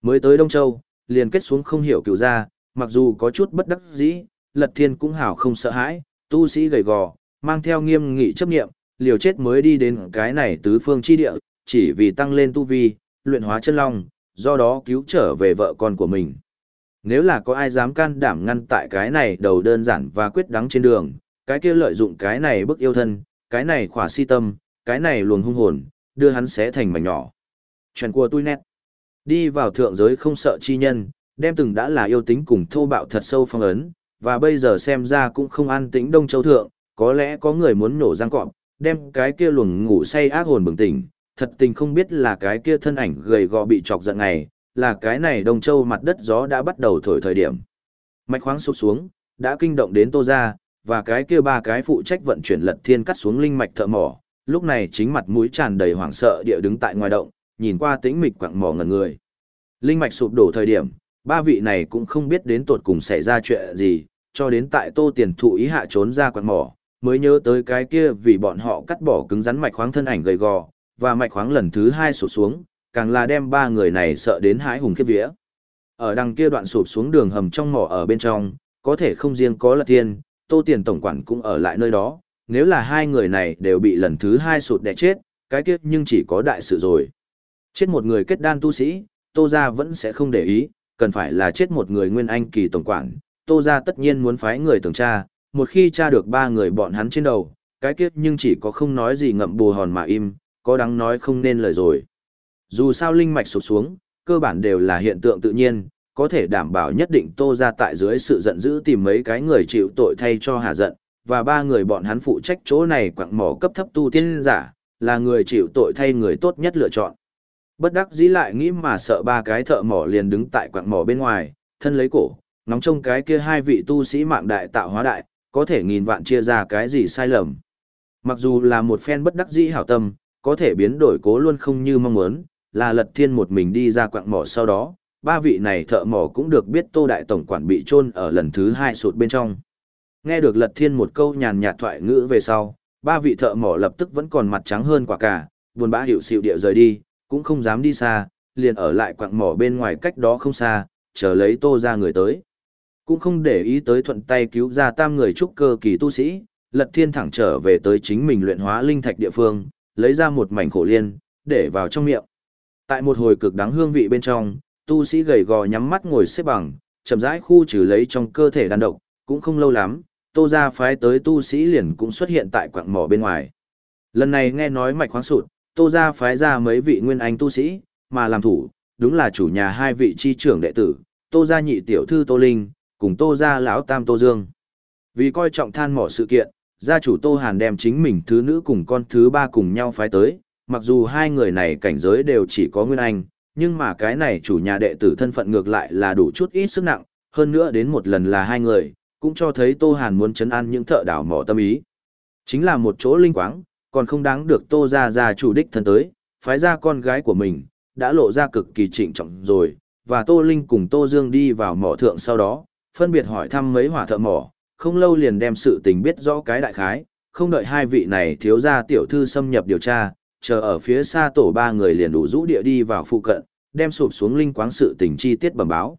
Mới tới Đông Châu, liền kết xuống không hiểu cựu ra, mặc dù có chút bất đắc dĩ, Lật Thiên cũng hảo không sợ hãi, tu sĩ gầy gò, mang theo nghiêm nghị chấp nghiệm, liều chết mới đi đến cái này tứ phương chi địa, chỉ vì tăng lên tu vi, luyện hóa chân long, do đó cứu trở về vợ con của mình. Nếu là có ai dám can đảm ngăn tại cái này đầu đơn giản và quyết đắng trên đường, cái kia lợi dụng cái này bức yêu thân, cái này khỏa si tâm, cái này luồng hung hồn, đưa hắn xé thành mảnh nhỏ. Chuyện của tôi nét. Đi vào thượng giới không sợ chi nhân, đem từng đã là yêu tính cùng thô bạo thật sâu phong ấn, và bây giờ xem ra cũng không an tĩnh Đông Châu Thượng, có lẽ có người muốn nổ răng cọp, đem cái kia luồng ngủ say ác hồn bừng tỉnh, thật tình không biết là cái kia thân ảnh gầy gò bị chọc giận ngày, là cái này Đông Châu mặt đất gió đã bắt đầu thổi thời điểm. Mạch khoáng sụp xuống, đã kinh động đến Tô Gia, và cái kia ba cái phụ trách vận chuyển lật thiên cắt xuống linh mạch thợ mỏ, lúc này chính mặt mũi tràn đầy hoảng sợ địa đứng tại ngoài động, nhìn qua tĩnh mịch quặng mỏ ngẩn người. Linh mạch sụp đổ thời điểm, ba vị này cũng không biết đến tột cùng xảy ra chuyện gì, cho đến tại tô tiền thụ ý hạ trốn ra quặng mỏ, mới nhớ tới cái kia vì bọn họ cắt bỏ cứng rắn mạch khoáng thân ảnh gầy gò, và mạch khoáng lần thứ hai sụp xuống, càng là đem ba người này sợ đến hãi hùng khiếp vía. Ở đằng kia đoạn sụp xuống đường hầm trong mỏ ở bên trong, có thể không riêng có lật thiên, tô tiền tổng quản cũng ở lại nơi đó, nếu là hai người này đều bị lần thứ hai sụt đẻ chết, cái kiếp nhưng chỉ có đại sự rồi. Chết một người kết đan tu sĩ, tô gia vẫn sẽ không để ý, cần phải là chết một người nguyên anh kỳ tổng quản, tô gia tất nhiên muốn phái người tưởng tra, một khi tra được ba người bọn hắn trên đầu, cái kiếp nhưng chỉ có không nói gì ngậm bù hòn mà im, có đáng nói không nên lời rồi. Dù sao linh mạch sụt xuống, cơ bản đều là hiện tượng tự nhiên, có thể đảm bảo nhất định tô ra tại dưới sự giận dữ tìm mấy cái người chịu tội thay cho hà giận, và ba người bọn hắn phụ trách chỗ này quặng mỏ cấp thấp tu tiên giả, là người chịu tội thay người tốt nhất lựa chọn. Bất đắc dĩ lại nghĩ mà sợ ba cái thợ mỏ liền đứng tại quặng mỏ bên ngoài, thân lấy cổ, nóng trông cái kia hai vị tu sĩ mạng đại tạo hóa đại, có thể nghìn vạn chia ra cái gì sai lầm. Mặc dù là một phen bất đắc dĩ hảo tâm, có thể biến đổi cố luôn không như mong muốn, là lật thiên một mình đi ra quặng mỏ sau đó, ba vị này thợ mỏ cũng được biết tô đại tổng quản bị chôn ở lần thứ hai sụt bên trong. Nghe được lật thiên một câu nhàn nhạt thoại ngữ về sau, ba vị thợ mỏ lập tức vẫn còn mặt trắng hơn quả cả, buồn bã hiệu xịu địa rời đi, cũng không dám đi xa, liền ở lại quặng mỏ bên ngoài cách đó không xa, chờ lấy tô ra người tới. Cũng không để ý tới thuận tay cứu ra tam người trúc cơ kỳ tu sĩ, lật thiên thẳng trở về tới chính mình luyện hóa linh thạch địa phương, lấy ra một mảnh khổ liên, để vào trong miệng. Tại một hồi cực đáng hương vị bên trong, tu sĩ gầy gò nhắm mắt ngồi xếp bằng, chậm rãi khu trừ lấy trong cơ thể đàn độc, cũng không lâu lắm, tô ra phái tới tu sĩ liền cũng xuất hiện tại quạng mỏ bên ngoài. Lần này nghe nói mạch khoáng sụt, tô ra phái ra mấy vị nguyên anh tu sĩ, mà làm thủ, đúng là chủ nhà hai vị chi trưởng đệ tử, tô gia nhị tiểu thư tô linh, cùng tô gia lão tam tô dương. Vì coi trọng than mỏ sự kiện, gia chủ tô hàn đem chính mình thứ nữ cùng con thứ ba cùng nhau phái tới, mặc dù hai người này cảnh giới đều chỉ có nguyên anh, nhưng mà cái này chủ nhà đệ tử thân phận ngược lại là đủ chút ít sức nặng, hơn nữa đến một lần là hai người, cũng cho thấy Tô Hàn muốn chấn an những thợ đảo mỏ tâm ý. Chính là một chỗ linh quáng, còn không đáng được Tô ra ra chủ đích thân tới, phái ra con gái của mình, đã lộ ra cực kỳ trịnh trọng rồi, và Tô Linh cùng Tô Dương đi vào mỏ thượng sau đó, phân biệt hỏi thăm mấy hỏa thợ mỏ, không lâu liền đem sự tình biết rõ cái đại khái, không đợi hai vị này thiếu gia tiểu thư xâm nhập điều tra, chờ ở phía xa tổ ba người liền đủ rũ địa đi vào phụ cận, đem sụp xuống linh quáng sự tình chi tiết bẩm báo.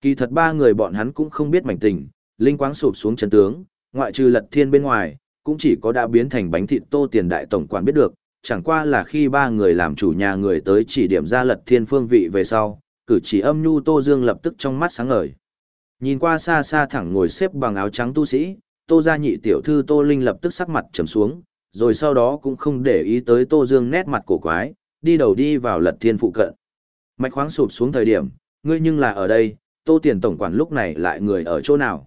Kỳ thật ba người bọn hắn cũng không biết mảnh tình, linh quáng sụp xuống chân tướng, ngoại trừ lật thiên bên ngoài, cũng chỉ có đã biến thành bánh thịt tô tiền đại tổng quản biết được, chẳng qua là khi ba người làm chủ nhà người tới chỉ điểm ra lật thiên phương vị về sau, cử chỉ âm nhu tô dương lập tức trong mắt sáng ngời. Nhìn qua xa xa thẳng ngồi xếp bằng áo trắng tu sĩ, tô gia nhị tiểu thư tô linh lập tức sắc mặt trầm xuống, rồi sau đó cũng không để ý tới tô dương nét mặt cổ quái, đi đầu đi vào lật thiên phụ cận. Mạch khoáng sụp xuống thời điểm, ngươi nhưng là ở đây, tô tiền tổng quản lúc này lại người ở chỗ nào.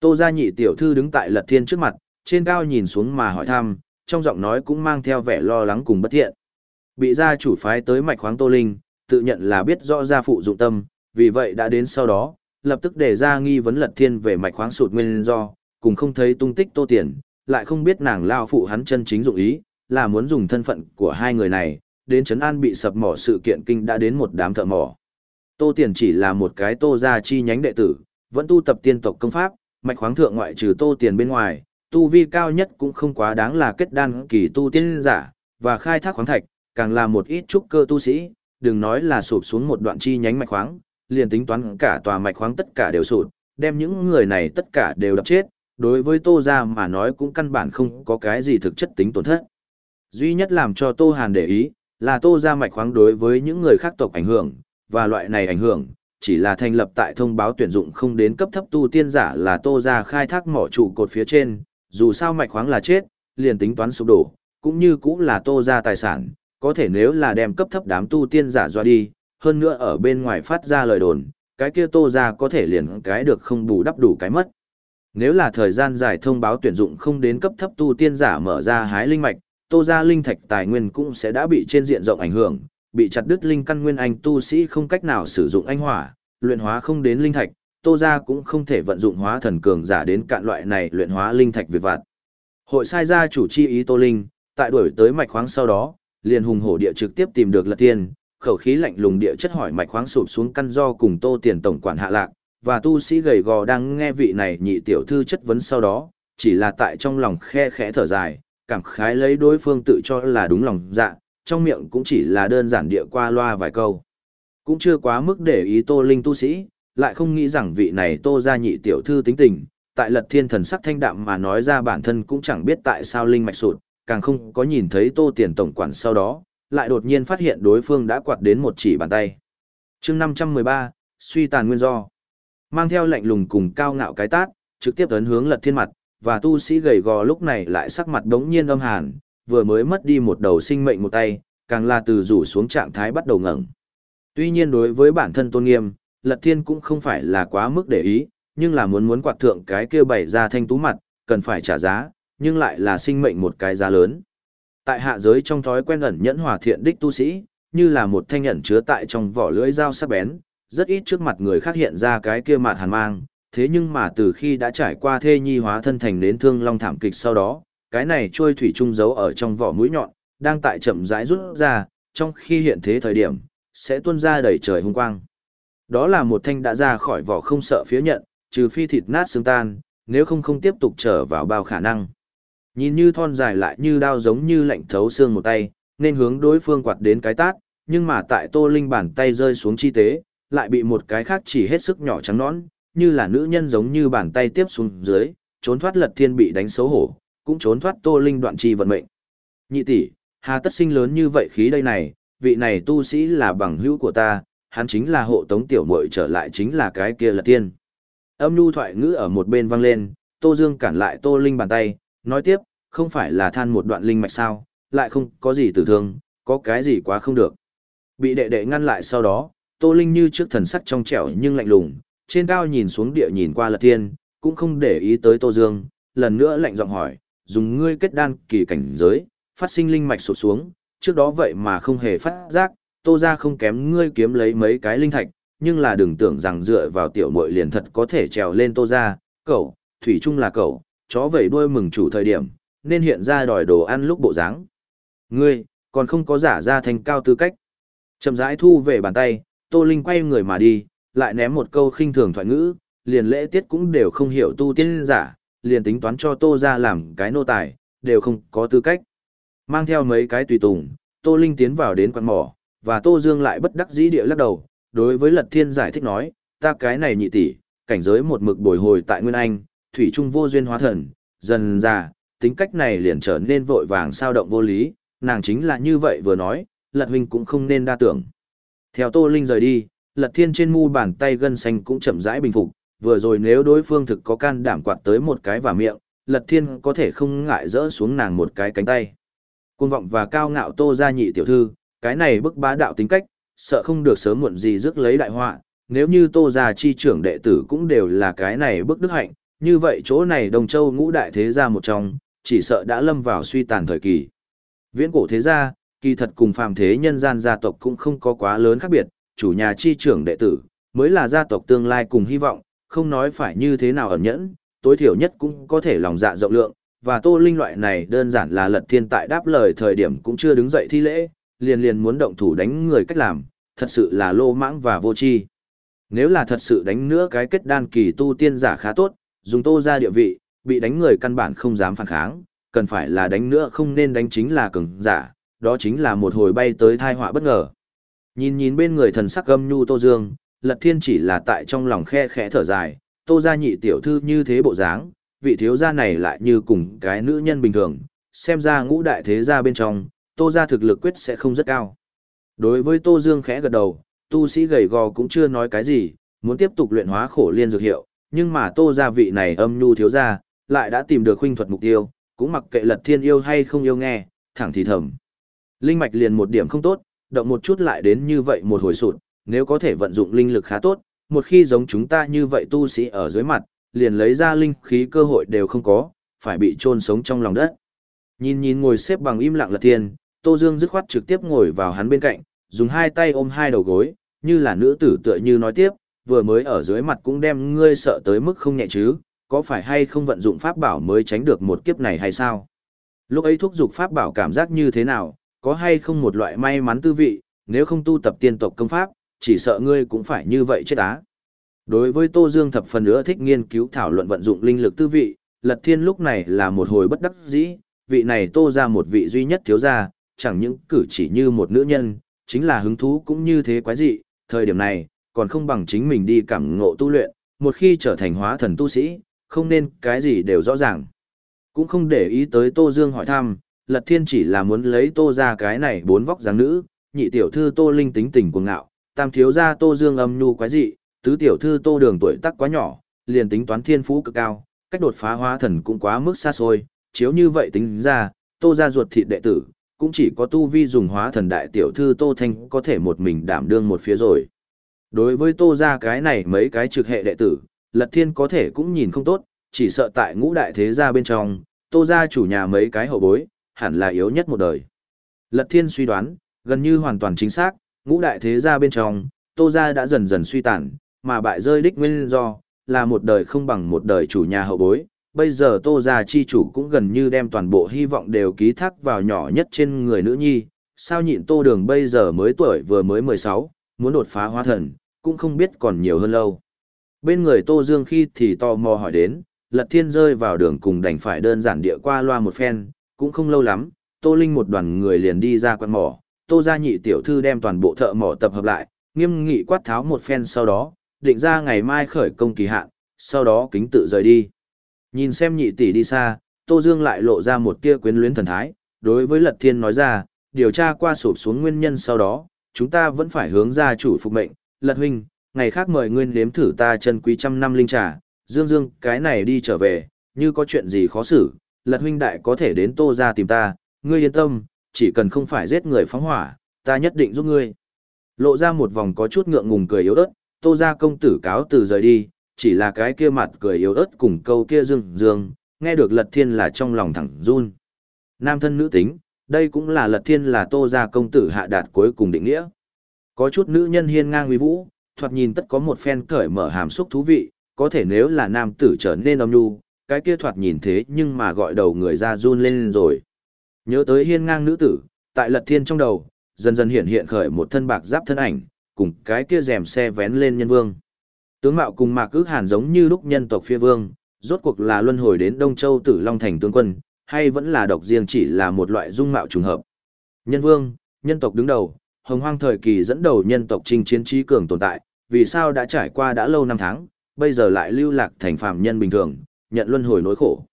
Tô gia nhị tiểu thư đứng tại lật thiên trước mặt, trên cao nhìn xuống mà hỏi thăm, trong giọng nói cũng mang theo vẻ lo lắng cùng bất thiện. Bị gia chủ phái tới mạch khoáng tô linh, tự nhận là biết rõ gia phụ dụng tâm, vì vậy đã đến sau đó, lập tức để ra nghi vấn lật thiên về mạch khoáng sụt nguyên do, cùng không thấy tung tích tô tiền, lại không biết nàng lao phụ hắn chân chính dụng ý, là muốn dùng thân phận của hai người này, đến chấn an bị sập mỏ sự kiện kinh đã đến một đám thợ mỏ. Tô Tiền chỉ là một cái tô gia chi nhánh đệ tử, vẫn tu tập tiên tộc công pháp, mạch khoáng thượng ngoại trừ Tô Tiền bên ngoài, tu vi cao nhất cũng không quá đáng là kết đan kỳ tu tiên giả, và khai thác khoáng thạch, càng là một ít trúc cơ tu sĩ, đừng nói là sụp xuống một đoạn chi nhánh mạch khoáng, liền tính toán cả tòa mạch khoáng tất cả đều sụt, đem những người này tất cả đều đập chết, đối với Tô gia mà nói cũng căn bản không có cái gì thực chất tính tổn thất. Duy nhất làm cho Tô Hàn để ý, là Tô gia mạch khoáng đối với những người khác tộc ảnh hưởng, và loại này ảnh hưởng, chỉ là thành lập tại thông báo tuyển dụng không đến cấp thấp tu tiên giả là Tô gia khai thác mỏ trụ cột phía trên, dù sao mạch khoáng là chết, liền tính toán sụp đổ, cũng như cũng là Tô gia tài sản, có thể nếu là đem cấp thấp đám tu tiên giả doa đi, hơn nữa ở bên ngoài phát ra lời đồn, cái kia Tô gia có thể liền cái được không bù đắp đủ cái mất. Nếu là thời gian dài thông báo tuyển dụng không đến cấp thấp tu tiên giả mở ra hái linh mạch, Tô gia linh thạch tài nguyên cũng sẽ đã bị trên diện rộng ảnh hưởng, bị chặt đứt linh căn nguyên anh tu sĩ không cách nào sử dụng anh hỏa, luyện hóa không đến linh thạch, Tô gia cũng không thể vận dụng hóa thần cường giả đến cạn loại này luyện hóa linh thạch việc vặt. Hội sai gia chủ chi ý Tô Linh, tại đuổi tới mạch khoáng sau đó, liền hùng hổ địa trực tiếp tìm được Lật Tiên, khẩu khí lạnh lùng địa chất hỏi mạch khoáng sụp xuống căn do cùng Tô Tiền tổng quản hạ lạc, và tu sĩ gầy gò đang nghe vị này nhị tiểu thư chất vấn sau đó, chỉ là tại trong lòng khe khẽ thở dài, cảm khái lấy đối phương tự cho là đúng lòng dạ, trong miệng cũng chỉ là đơn giản địa qua loa vài câu. Cũng chưa quá mức để ý Tô Linh tu sĩ, lại không nghĩ rằng vị này Tô gia nhị tiểu thư tính tình, tại Lật Thiên thần sắc thanh đạm mà nói ra bản thân cũng chẳng biết tại sao linh mạch sụt, càng không có nhìn thấy Tô Tiền tổng quản sau đó, lại đột nhiên phát hiện đối phương đã quạt đến một chỉ bàn tay. Chương 513, suy tàn nguyên do. Mang theo lạnh lùng cùng cao ngạo cái tát, trực tiếp ấn hướng Lật Thiên mặt, và tu sĩ gầy gò lúc này lại sắc mặt đống nhiên âm hàn, vừa mới mất đi một đầu sinh mệnh một tay, càng là từ rủ xuống trạng thái bắt đầu ngẩng. Tuy nhiên đối với bản thân tôn nghiêm, Lật Thiên cũng không phải là quá mức để ý, nhưng là muốn muốn quạt thượng cái kia bày ra thanh tú mặt, cần phải trả giá, nhưng lại là sinh mệnh một cái giá lớn. Tại hạ giới trong thói quen ẩn nhẫn hòa thiện đích tu sĩ, như là một thanh ẩn chứa tại trong vỏ lưỡi dao sắc bén, rất ít trước mặt người khác hiện ra cái kia mạt hàn mang, thế nhưng mà từ khi đã trải qua thê nhi hóa thân thành đến thương long thảm kịch sau đó, cái này trôi thủy trung giấu ở trong vỏ mũi nhọn, đang tại chậm rãi rút ra, trong khi hiện thế thời điểm, sẽ tuôn ra đầy trời hung quang. Đó là một thanh đã ra khỏi vỏ không sợ phía nhận, trừ phi thịt nát xương tan, nếu không không tiếp tục trở vào bao khả năng. Nhìn như thon dài lại như đao giống như lạnh thấu xương một tay, nên hướng đối phương quạt đến cái tát, nhưng mà tại Tô Linh bàn tay rơi xuống chi tế, lại bị một cái khác chỉ hết sức nhỏ trắng nõn, như là nữ nhân giống như bàn tay tiếp xuống dưới, trốn thoát Lật Thiên bị đánh xấu hổ, cũng trốn thoát Tô Linh đoạn chi vận mệnh. Nhị tỷ, hà tất sinh lớn như vậy khí đây này, vị này tu sĩ là bằng hữu của ta, hắn chính là hộ tống tiểu muội trở lại chính là cái kia lật thiên Âm nhu thoại ngữ ở một bên vang lên, Tô Dương cản lại Tô Linh bàn tay, nói tiếp, không phải là than một đoạn linh mạch sao, lại không có gì tử thương, có cái gì quá không được. Bị đệ đệ ngăn lại sau đó, Tô Linh như trước thần sắc trong trẻo nhưng lạnh lùng, trên cao nhìn xuống địa nhìn qua Lật Thiên, cũng không để ý tới Tô Dương, lần nữa lạnh giọng hỏi, dùng ngươi kết đan kỳ cảnh giới, phát sinh linh mạch sụt xuống, trước đó vậy mà không hề phát giác, Tô Gia không kém ngươi kiếm lấy mấy cái linh thạch, nhưng là đừng tưởng rằng dựa vào tiểu muội liền thật có thể trèo lên Tô Gia. cậu, thủy chung là cậu, chó vẩy đuôi mừng chủ thời điểm, nên hiện ra đòi đồ ăn lúc bộ dáng. Ngươi, còn không có giả ra thành cao tư cách. Chậm rãi thu về bàn tay, Tô Linh quay người mà đi, lại ném một câu khinh thường thoại ngữ, liền lễ tiết cũng đều không hiểu tu tiên giả, liền tính toán cho Tô ra làm cái nô tài, đều không có tư cách. Mang theo mấy cái tùy tùng, Tô Linh tiến vào đến quán mỏ, và Tô Dương lại bất đắc dĩ địa lắc đầu, đối với Lật Thiên giải thích nói, ta cái này nhị tỷ, cảnh giới một mực bồi hồi tại Nguyên Anh, thủy trung vô duyên hóa thần, dần ra, tính cách này liền trở nên vội vàng sao động vô lý, nàng chính là như vậy vừa nói, Lật huynh cũng không nên đa tưởng. Theo Tô Linh rời đi, Lật Thiên trên mu bàn tay gân xanh cũng chậm rãi bình phục, vừa rồi nếu đối phương thực có can đảm quạt tới một cái và miệng, Lật Thiên có thể không ngại rỡ xuống nàng một cái cánh tay. Cuồng vọng và cao ngạo Tô gia nhị tiểu thư, cái này bức bá đạo tính cách, sợ không được sớm muộn gì rước lấy đại họa, nếu như Tô gia chi trưởng đệ tử cũng đều là cái này bức đức hạnh, như vậy chỗ này Đồng Châu ngũ đại thế gia một trong, chỉ sợ đã lâm vào suy tàn thời kỳ. Viễn cổ thế gia, kỳ thật cùng phàm thế nhân gian gia tộc cũng không có quá lớn khác biệt, chủ nhà chi trưởng đệ tử, mới là gia tộc tương lai cùng hy vọng, không nói phải như thế nào ẩn nhẫn, tối thiểu nhất cũng có thể lòng dạ rộng lượng, và tô linh loại này đơn giản là lật thiên tại đáp lời thời điểm cũng chưa đứng dậy thi lễ, liền liền muốn động thủ đánh người cách làm, thật sự là lô mãng và vô tri. Nếu là thật sự đánh nữa cái kết đan kỳ tu tiên giả khá tốt, dùng tô ra địa vị, bị đánh người căn bản không dám phản kháng, cần phải là đánh nữa không nên đánh chính là cường giả, đó chính là một hồi bay tới thai họa bất ngờ. Nhìn nhìn bên người thần sắc gâm nhu Tô Dương, Lật Thiên chỉ là tại trong lòng khe khẽ thở dài, Tô gia nhị tiểu thư như thế bộ dáng, vị thiếu gia này lại như cùng cái nữ nhân bình thường, xem ra ngũ đại thế gia bên trong, Tô gia thực lực quyết sẽ không rất cao. Đối với Tô Dương khẽ gật đầu, tu sĩ gầy gò cũng chưa nói cái gì, muốn tiếp tục luyện hóa khổ liên dược hiệu, nhưng mà Tô gia vị này âm nhu thiếu gia, lại đã tìm được huynh thuật mục tiêu, cũng mặc kệ Lật Thiên yêu hay không yêu nghe, thẳng thì thầm. Linh mạch liền một điểm không tốt, động một chút lại đến như vậy một hồi sụt, nếu có thể vận dụng linh lực khá tốt, một khi giống chúng ta như vậy tu sĩ ở dưới mặt, liền lấy ra linh khí cơ hội đều không có, phải bị chôn sống trong lòng đất. Nhìn nhìn ngồi xếp bằng im lặng lật thiên, Tô Dương dứt khoát trực tiếp ngồi vào hắn bên cạnh, dùng hai tay ôm hai đầu gối, như là nữ tử tựa như nói tiếp, vừa mới ở dưới mặt cũng đem ngươi sợ tới mức không nhẹ chứ, có phải hay không vận dụng pháp bảo mới tránh được một kiếp này hay sao? Lúc ấy thúc dục pháp bảo cảm giác như thế nào, có hay không một loại may mắn tư vị, nếu không tu tập tiên tộc công pháp, chỉ sợ ngươi cũng phải như vậy chết á. Đối với Tô Dương thập phần nữa thích nghiên cứu thảo luận vận dụng linh lực tư vị, Lật Thiên lúc này là một hồi bất đắc dĩ, vị này Tô ra một vị duy nhất thiếu gia, chẳng những cử chỉ như một nữ nhân, chính là hứng thú cũng như thế quái dị, thời điểm này, còn không bằng chính mình đi cảm ngộ tu luyện, một khi trở thành hóa thần tu sĩ, không nên cái gì đều rõ ràng. Cũng không để ý tới Tô Dương hỏi thăm, Lật Thiên chỉ là muốn lấy Tô ra cái này bốn vóc dáng nữ, nhị tiểu thư Tô Linh tính tình cuồng ngạo, tam thiếu gia Tô Dương âm nhu quái dị, tứ tiểu thư Tô Đường tuổi tác quá nhỏ, liền tính toán thiên phú cực cao, cách đột phá hóa thần cũng quá mức xa xôi, chiếu như vậy tính ra, Tô gia ruột thịt đệ tử, cũng chỉ có tu vi dùng hóa thần đại tiểu thư Tô Thanh có thể một mình đảm đương một phía rồi. Đối với Tô gia cái này mấy cái trực hệ đệ tử, Lật Thiên có thể cũng nhìn không tốt, chỉ sợ tại ngũ đại thế gia bên trong, Tô gia chủ nhà mấy cái hậu bối, hẳn là yếu nhất một đời. Lật Thiên suy đoán, gần như hoàn toàn chính xác, ngũ đại thế gia bên trong, Tô gia đã dần dần suy tàn, mà bại rơi đích nguyên do, là một đời không bằng một đời chủ nhà hậu bối. Bây giờ Tô gia chi chủ cũng gần như đem toàn bộ hy vọng đều ký thác vào nhỏ nhất trên người nữ nhi, sao nhịn Tô Đường bây giờ mới tuổi vừa mới 16, muốn đột phá hóa thần, cũng không biết còn nhiều hơn lâu. Bên người Tô Dương khi thì tò mò hỏi đến, Lật Thiên rơi vào đường cùng đành phải đơn giản địa qua loa một phen, cũng không lâu lắm, Tô Linh một đoàn người liền đi ra quan mỏ, Tô gia nhị tiểu thư đem toàn bộ thợ mỏ tập hợp lại, nghiêm nghị quát tháo một phen sau đó, định ra ngày mai khởi công kỳ hạn, sau đó kính tự rời đi. Nhìn xem nhị tỷ đi xa, Tô Dương lại lộ ra một tia quyến luyến thần thái, đối với Lật Thiên nói ra, điều tra qua sụp xuống nguyên nhân sau đó, chúng ta vẫn phải hướng ra chủ phục mệnh, Lật huynh, ngày khác mời nguyên nếm thử ta chân quý trăm năm linh trà, Dương Dương, cái này đi trở về, như có chuyện gì khó xử, Lật huynh đại có thể đến Tô ra tìm ta, ngươi yên tâm, chỉ cần không phải giết người phóng hỏa, ta nhất định giúp ngươi. Lộ ra một vòng có chút ngượng ngùng cười yếu ớt, tô ra công tử cáo từ rời đi, chỉ là cái kia mặt cười yếu ớt cùng câu kia dương dương, nghe được lật thiên là trong lòng thẳng run. Nam thân nữ tính, đây cũng là lật thiên là tô ra công tử hạ đạt cuối cùng định nghĩa. Có chút nữ nhân hiên ngang uy vũ, thoạt nhìn tất có một phen cởi mở hàm xúc thú vị, có thể nếu là nam tử trở nên âm nhu, cái kia thoạt nhìn thế nhưng mà gọi đầu người ra run lên rồi. Nhớ tới hiên ngang nữ tử, tại lật thiên trong đầu, dần dần hiện hiện khởi một thân bạc giáp thân ảnh, cùng cái kia rèm xe vén lên nhân vương. Tướng mạo cùng mạc ước hàn giống như lúc nhân tộc phía vương, rốt cuộc là luân hồi đến Đông Châu tử Long Thành tướng quân, hay vẫn là độc riêng chỉ là một loại dung mạo trùng hợp. Nhân vương, nhân tộc đứng đầu, hồng hoang thời kỳ dẫn đầu nhân tộc chinh chiến trí cường tồn tại, vì sao đã trải qua đã lâu năm tháng, bây giờ lại lưu lạc thành phàm nhân bình thường, nhận luân hồi nỗi khổ.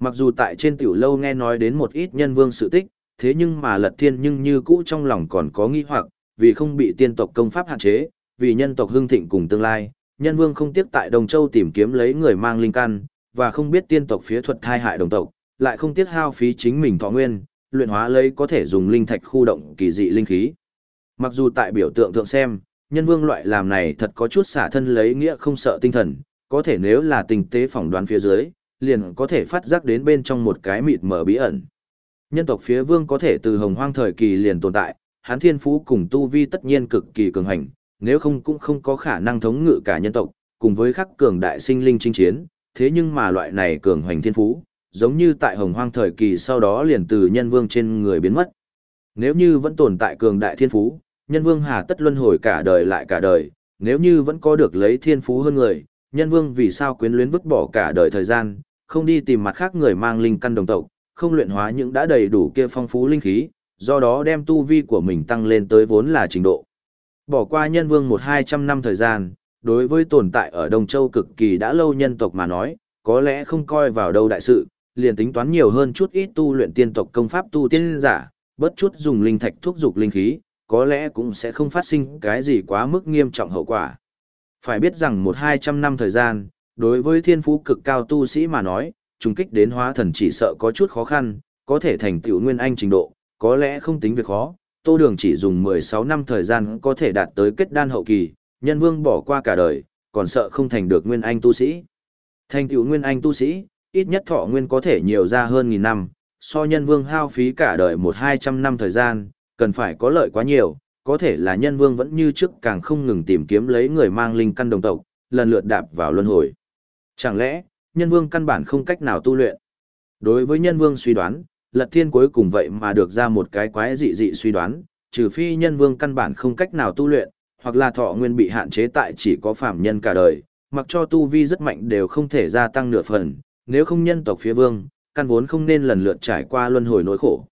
Mặc dù tại trên tiểu lâu nghe nói đến một ít nhân vương sự tích, thế nhưng mà lật thiên nhưng như cũ trong lòng còn có nghi hoặc, vì không bị tiên tộc công pháp hạn chế, vì nhân tộc hưng thịnh cùng tương lai, nhân vương không tiếc tại Đồng Châu tìm kiếm lấy người mang linh căn, và không biết tiên tộc phía thuật thai hại đồng tộc, lại không tiếc hao phí chính mình thọ nguyên, luyện hóa lấy có thể dùng linh thạch khu động kỳ dị linh khí. Mặc dù tại biểu tượng thượng xem, nhân vương loại làm này thật có chút xả thân lấy nghĩa không sợ tinh thần, có thể nếu là tình tế phỏng đoán phía dưới, liền có thể phát giác đến bên trong một cái mịt mở bí ẩn. Nhân tộc phía vương có thể từ hồng hoang thời kỳ liền tồn tại, hán thiên phú cùng tu vi tất nhiên cực kỳ cường hành, nếu không cũng không có khả năng thống ngự cả nhân tộc, cùng với khắc cường đại sinh linh chinh chiến, thế nhưng mà loại này cường hoành thiên phú, giống như tại hồng hoang thời kỳ sau đó liền từ nhân vương trên người biến mất. Nếu như vẫn tồn tại cường đại thiên phú, nhân vương hà tất luân hồi cả đời lại cả đời, nếu như vẫn có được lấy thiên phú hơn người, nhân vương vì sao quyến luyến vứt bỏ cả đời thời gian, không đi tìm mặt khác người mang linh căn đồng tộc, không luyện hóa những đã đầy đủ kia phong phú linh khí, do đó đem tu vi của mình tăng lên tới vốn là trình độ. Bỏ qua nhân vương một hai trăm năm thời gian, đối với tồn tại ở Đông Châu cực kỳ đã lâu nhân tộc mà nói, có lẽ không coi vào đâu đại sự, liền tính toán nhiều hơn chút ít tu luyện tiên tộc công pháp tu tiên giả, bất chút dùng linh thạch thuốc dục linh khí, có lẽ cũng sẽ không phát sinh cái gì quá mức nghiêm trọng hậu quả. Phải biết rằng một hai trăm năm thời gian, đối với thiên phú cực cao tu sĩ mà nói, trùng kích đến hóa thần chỉ sợ có chút khó khăn, có thể thành tựu nguyên anh trình độ, có lẽ không tính việc khó. Tô Đường chỉ dùng 16 năm thời gian có thể đạt tới kết đan hậu kỳ, nhân vương bỏ qua cả đời, còn sợ không thành được nguyên anh tu sĩ. Thành tựu nguyên anh tu sĩ, ít nhất thọ nguyên có thể nhiều ra hơn nghìn năm, so nhân vương hao phí cả đời một hai trăm năm thời gian, cần phải có lợi quá nhiều, có thể là nhân vương vẫn như trước càng không ngừng tìm kiếm lấy người mang linh căn đồng tộc, lần lượt đạp vào luân hồi. Chẳng lẽ, nhân vương căn bản không cách nào tu luyện? Đối với nhân vương suy đoán, lật thiên cuối cùng vậy mà được ra một cái quái dị dị suy đoán, trừ phi nhân vương căn bản không cách nào tu luyện, hoặc là thọ nguyên bị hạn chế tại chỉ có phạm nhân cả đời, mặc cho tu vi rất mạnh đều không thể gia tăng nửa phần, nếu không nhân tộc phía vương, căn vốn không nên lần lượt trải qua luân hồi nỗi khổ.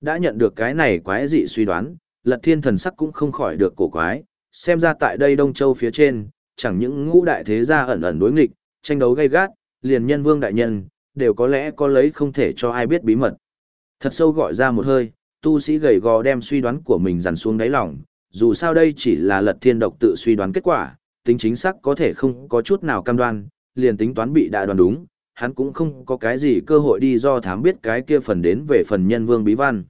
Đã nhận được cái này quái dị suy đoán, lật thiên thần sắc cũng không khỏi được cổ quái, xem ra tại đây Đông Châu phía trên, chẳng những ngũ đại thế gia ẩn ẩn đối nghịch, tranh đấu gay gắt, liền nhân vương đại nhân, đều có lẽ có lấy không thể cho ai biết bí mật. Thật sâu gọi ra một hơi, tu sĩ gầy gò đem suy đoán của mình dằn xuống đáy lòng, dù sao đây chỉ là lật thiên độc tự suy đoán kết quả, tính chính xác có thể không có chút nào cam đoan, liền tính toán bị đại đoán đúng, hắn cũng không có cái gì cơ hội đi do thám biết cái kia phần đến về phần nhân vương bí văn.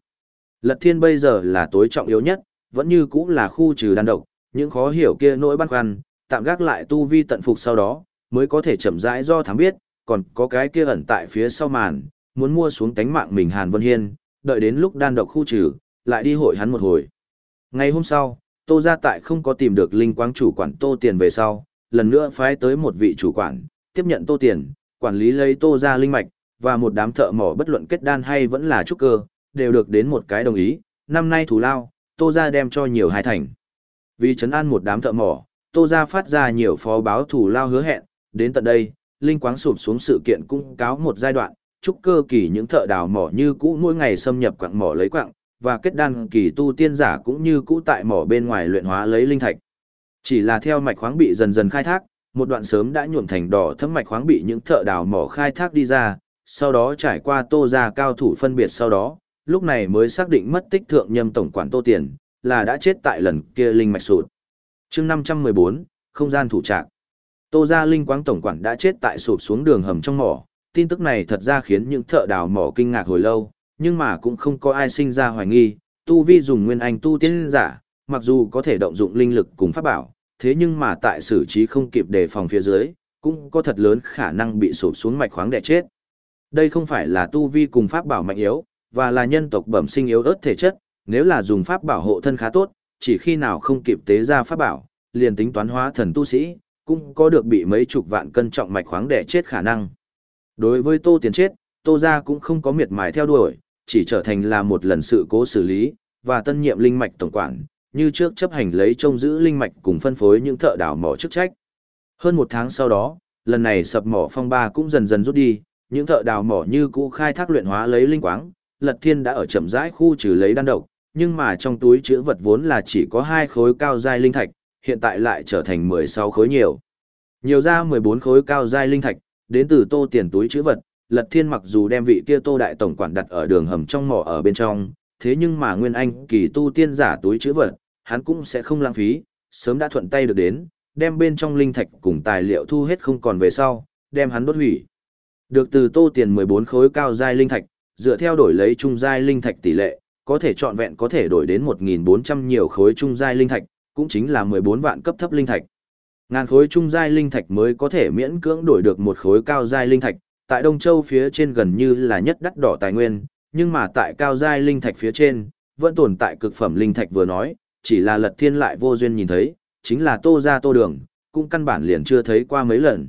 Lật thiên bây giờ là tối trọng yếu nhất, vẫn như cũng là khu trừ đan độc, những khó hiểu kia nỗi băn khoăn, tạm gác lại tu vi tận phục sau đó, mới có thể chậm rãi do thám biết, còn có cái kia ẩn tại phía sau màn, muốn mua xuống tánh mạng mình Hàn Vân Hiên, đợi đến lúc đan độc khu trừ, lại đi hội hắn một hồi. Ngày hôm sau, Tô Gia Tại không có tìm được linh quang chủ quản Tô Tiền về sau, lần nữa phái tới một vị chủ quản, tiếp nhận Tô Tiền, quản lý lấy Tô Gia linh mạch, và một đám thợ mỏ bất luận kết đan hay vẫn là trúc cơ, đều được đến một cái đồng ý, năm nay thủ lao, Tô Gia đem cho nhiều hai thành. Vì trấn an một đám thợ mỏ, Tô Gia phát ra nhiều phó báo thủ lao hứa hẹn, đến tận đây, linh quáng sụp xuống sự kiện cũng cáo một giai đoạn, trúc cơ kỳ những thợ đào mỏ như cũ mỗi ngày xâm nhập quặng mỏ lấy quặng, và kết đan kỳ tu tiên giả cũng như cũ tại mỏ bên ngoài luyện hóa lấy linh thạch. Chỉ là theo mạch khoáng bị dần dần khai thác, một đoạn sớm đã nhuộm thành đỏ thấm mạch khoáng bị những thợ đào mỏ khai thác đi ra, sau đó trải qua tô ra cao thủ phân biệt sau đó, lúc này mới xác định mất tích thượng nhâm tổng quản tô tiền, là đã chết tại lần kia linh mạch sụt. chương 514, không gian thủ trạc. Tô gia linh quáng tổng quản đã chết tại sụp xuống đường hầm trong mỏ, tin tức này thật ra khiến những thợ đào mỏ kinh ngạc hồi lâu, nhưng mà cũng không có ai sinh ra hoài nghi, tu vi dùng nguyên anh tu tiên giả, mặc dù có thể động dụng linh lực cùng pháp bảo, thế nhưng mà tại xử trí không kịp đề phòng phía dưới, cũng có thật lớn khả năng bị sụp xuống mạch khoáng đè chết. Đây không phải là tu vi cùng pháp bảo mạnh yếu, và là nhân tộc bẩm sinh yếu ớt thể chất, nếu là dùng pháp bảo hộ thân khá tốt, chỉ khi nào không kịp tế ra pháp bảo, liền tính toán hóa thần tu sĩ, cũng có được bị mấy chục vạn cân trọng mạch khoáng đè chết khả năng. Đối với Tô Tiền chết, Tô gia cũng không có miệt mài theo đuổi, chỉ trở thành là một lần sự cố xử lý, và tân nhiệm linh mạch tổng quản, như trước chấp hành lấy trông giữ linh mạch cùng phân phối những thợ đào mỏ chức trách. Hơn một tháng sau đó, lần này sập mỏ phong ba cũng dần dần rút đi, những thợ đào mỏ như cũ khai thác luyện hóa lấy linh quáng, Lật Thiên đã ở chậm rãi khu trừ lấy đan độc, nhưng mà trong túi chữ vật vốn là chỉ có hai khối cao giai linh thạch, hiện tại lại trở thành 16 khối nhiều. Nhiều ra 14 khối cao giai linh thạch, đến từ tô tiền túi chữ vật, Lật Thiên mặc dù đem vị kia tô đại tổng quản đặt ở đường hầm trong mỏ ở bên trong, thế nhưng mà Nguyên Anh kỳ tu tiên giả túi chữ vật, hắn cũng sẽ không lãng phí, sớm đã thuận tay được đến, đem bên trong linh thạch cùng tài liệu thu hết không còn về sau, đem hắn đốt hủy. Được từ tô tiền 14 khối cao giai linh thạch, dựa theo đổi lấy trung giai linh thạch tỷ lệ, có thể chọn vẹn có thể đổi đến 1400 nhiều khối trung giai linh thạch, cũng chính là 14 vạn cấp thấp linh thạch. Ngàn khối trung giai linh thạch mới có thể miễn cưỡng đổi được một khối cao giai linh thạch, tại Đông Châu phía trên gần như là nhất đắt đỏ tài nguyên, nhưng mà tại cao giai linh thạch phía trên, vẫn tồn tại cực phẩm linh thạch vừa nói, chỉ là Lật Thiên lại vô duyên nhìn thấy, chính là Tô gia Tô Đường, cũng căn bản liền chưa thấy qua mấy lần.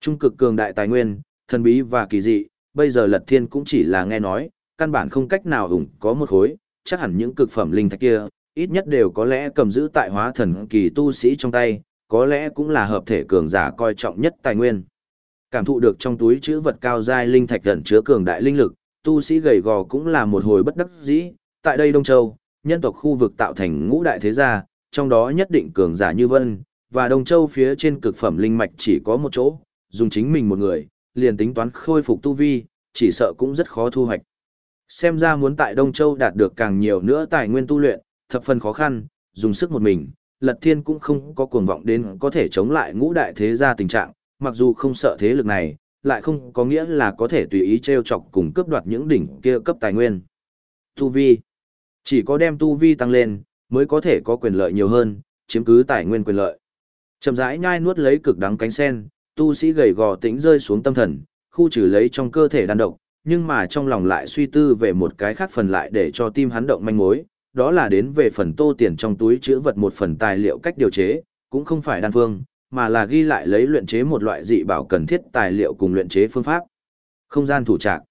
Trung cực cường đại tài nguyên, thần bí và kỳ dị, bây giờ Lật Thiên cũng chỉ là nghe nói, căn bản không cách nào ủng có một khối, chắc hẳn những cực phẩm linh thạch kia, ít nhất đều có lẽ cầm giữ tại hóa thần kỳ tu sĩ trong tay, có lẽ cũng là hợp thể cường giả coi trọng nhất tài nguyên. Cảm thụ được trong túi chữ vật cao giai linh thạch gần chứa cường đại linh lực, tu sĩ gầy gò cũng là một hồi bất đắc dĩ, tại đây Đông Châu, nhân tộc khu vực tạo thành ngũ đại thế gia, trong đó nhất định cường giả như Vân, và Đông Châu phía trên cực phẩm linh mạch chỉ có một chỗ, dùng chính mình một người, liền tính toán khôi phục tu vi, chỉ sợ cũng rất khó thu hoạch. Xem ra muốn tại Đông Châu đạt được càng nhiều nữa tài nguyên tu luyện, thập phần khó khăn, dùng sức một mình, Lật Thiên cũng không có cuồng vọng đến có thể chống lại ngũ đại thế gia tình trạng, mặc dù không sợ thế lực này, lại không có nghĩa là có thể tùy ý treo chọc cùng cướp đoạt những đỉnh kia cấp tài nguyên. Tu vi. Chỉ có đem tu vi tăng lên, mới có thể có quyền lợi nhiều hơn, chiếm cứ tài nguyên quyền lợi. Chậm rãi nhai nuốt lấy cực đắng cánh sen, tu sĩ gầy gò tĩnh rơi xuống tâm thần, khu trừ lấy trong cơ thể đan độc, nhưng mà trong lòng lại suy tư về một cái khác phần lại để cho tim hắn động manh mối, đó là đến về phần tô tiền trong túi chứa vật một phần tài liệu cách điều chế, cũng không phải đan phương, mà là ghi lại lấy luyện chế một loại dị bảo cần thiết tài liệu cùng luyện chế phương pháp. Không gian thủ trạc.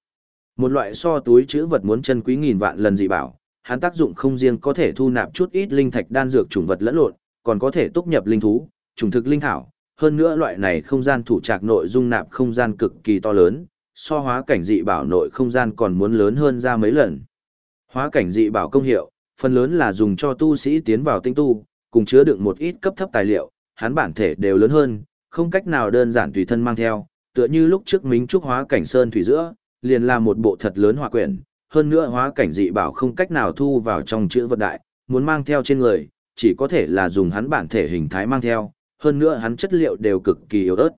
Một loại so túi chứa vật muốn chân quý nghìn vạn lần dị bảo, hắn tác dụng không riêng có thể thu nạp chút ít linh thạch đan dược chủng vật lẫn lộn, còn có thể túc nhập linh thú, trùng thực linh thảo. Hơn nữa loại này không gian thủ trạc nội dung nạp không gian cực kỳ to lớn, so hóa cảnh dị bảo nội không gian còn muốn lớn hơn ra mấy lần. Hóa cảnh dị bảo công hiệu, phần lớn là dùng cho tu sĩ tiến vào tinh tu, cùng chứa đựng một ít cấp thấp tài liệu, hắn bản thể đều lớn hơn, không cách nào đơn giản tùy thân mang theo, tựa như lúc trước Minh Trúc hóa cảnh sơn thủy giữa, liền là một bộ thật lớn hỏa quyển, hơn nữa hóa cảnh dị bảo không cách nào thu vào trong chữ vật đại, muốn mang theo trên người, chỉ có thể là dùng hắn bản thể hình thái mang theo, hơn nữa hắn chất liệu đều cực kỳ yếu ớt.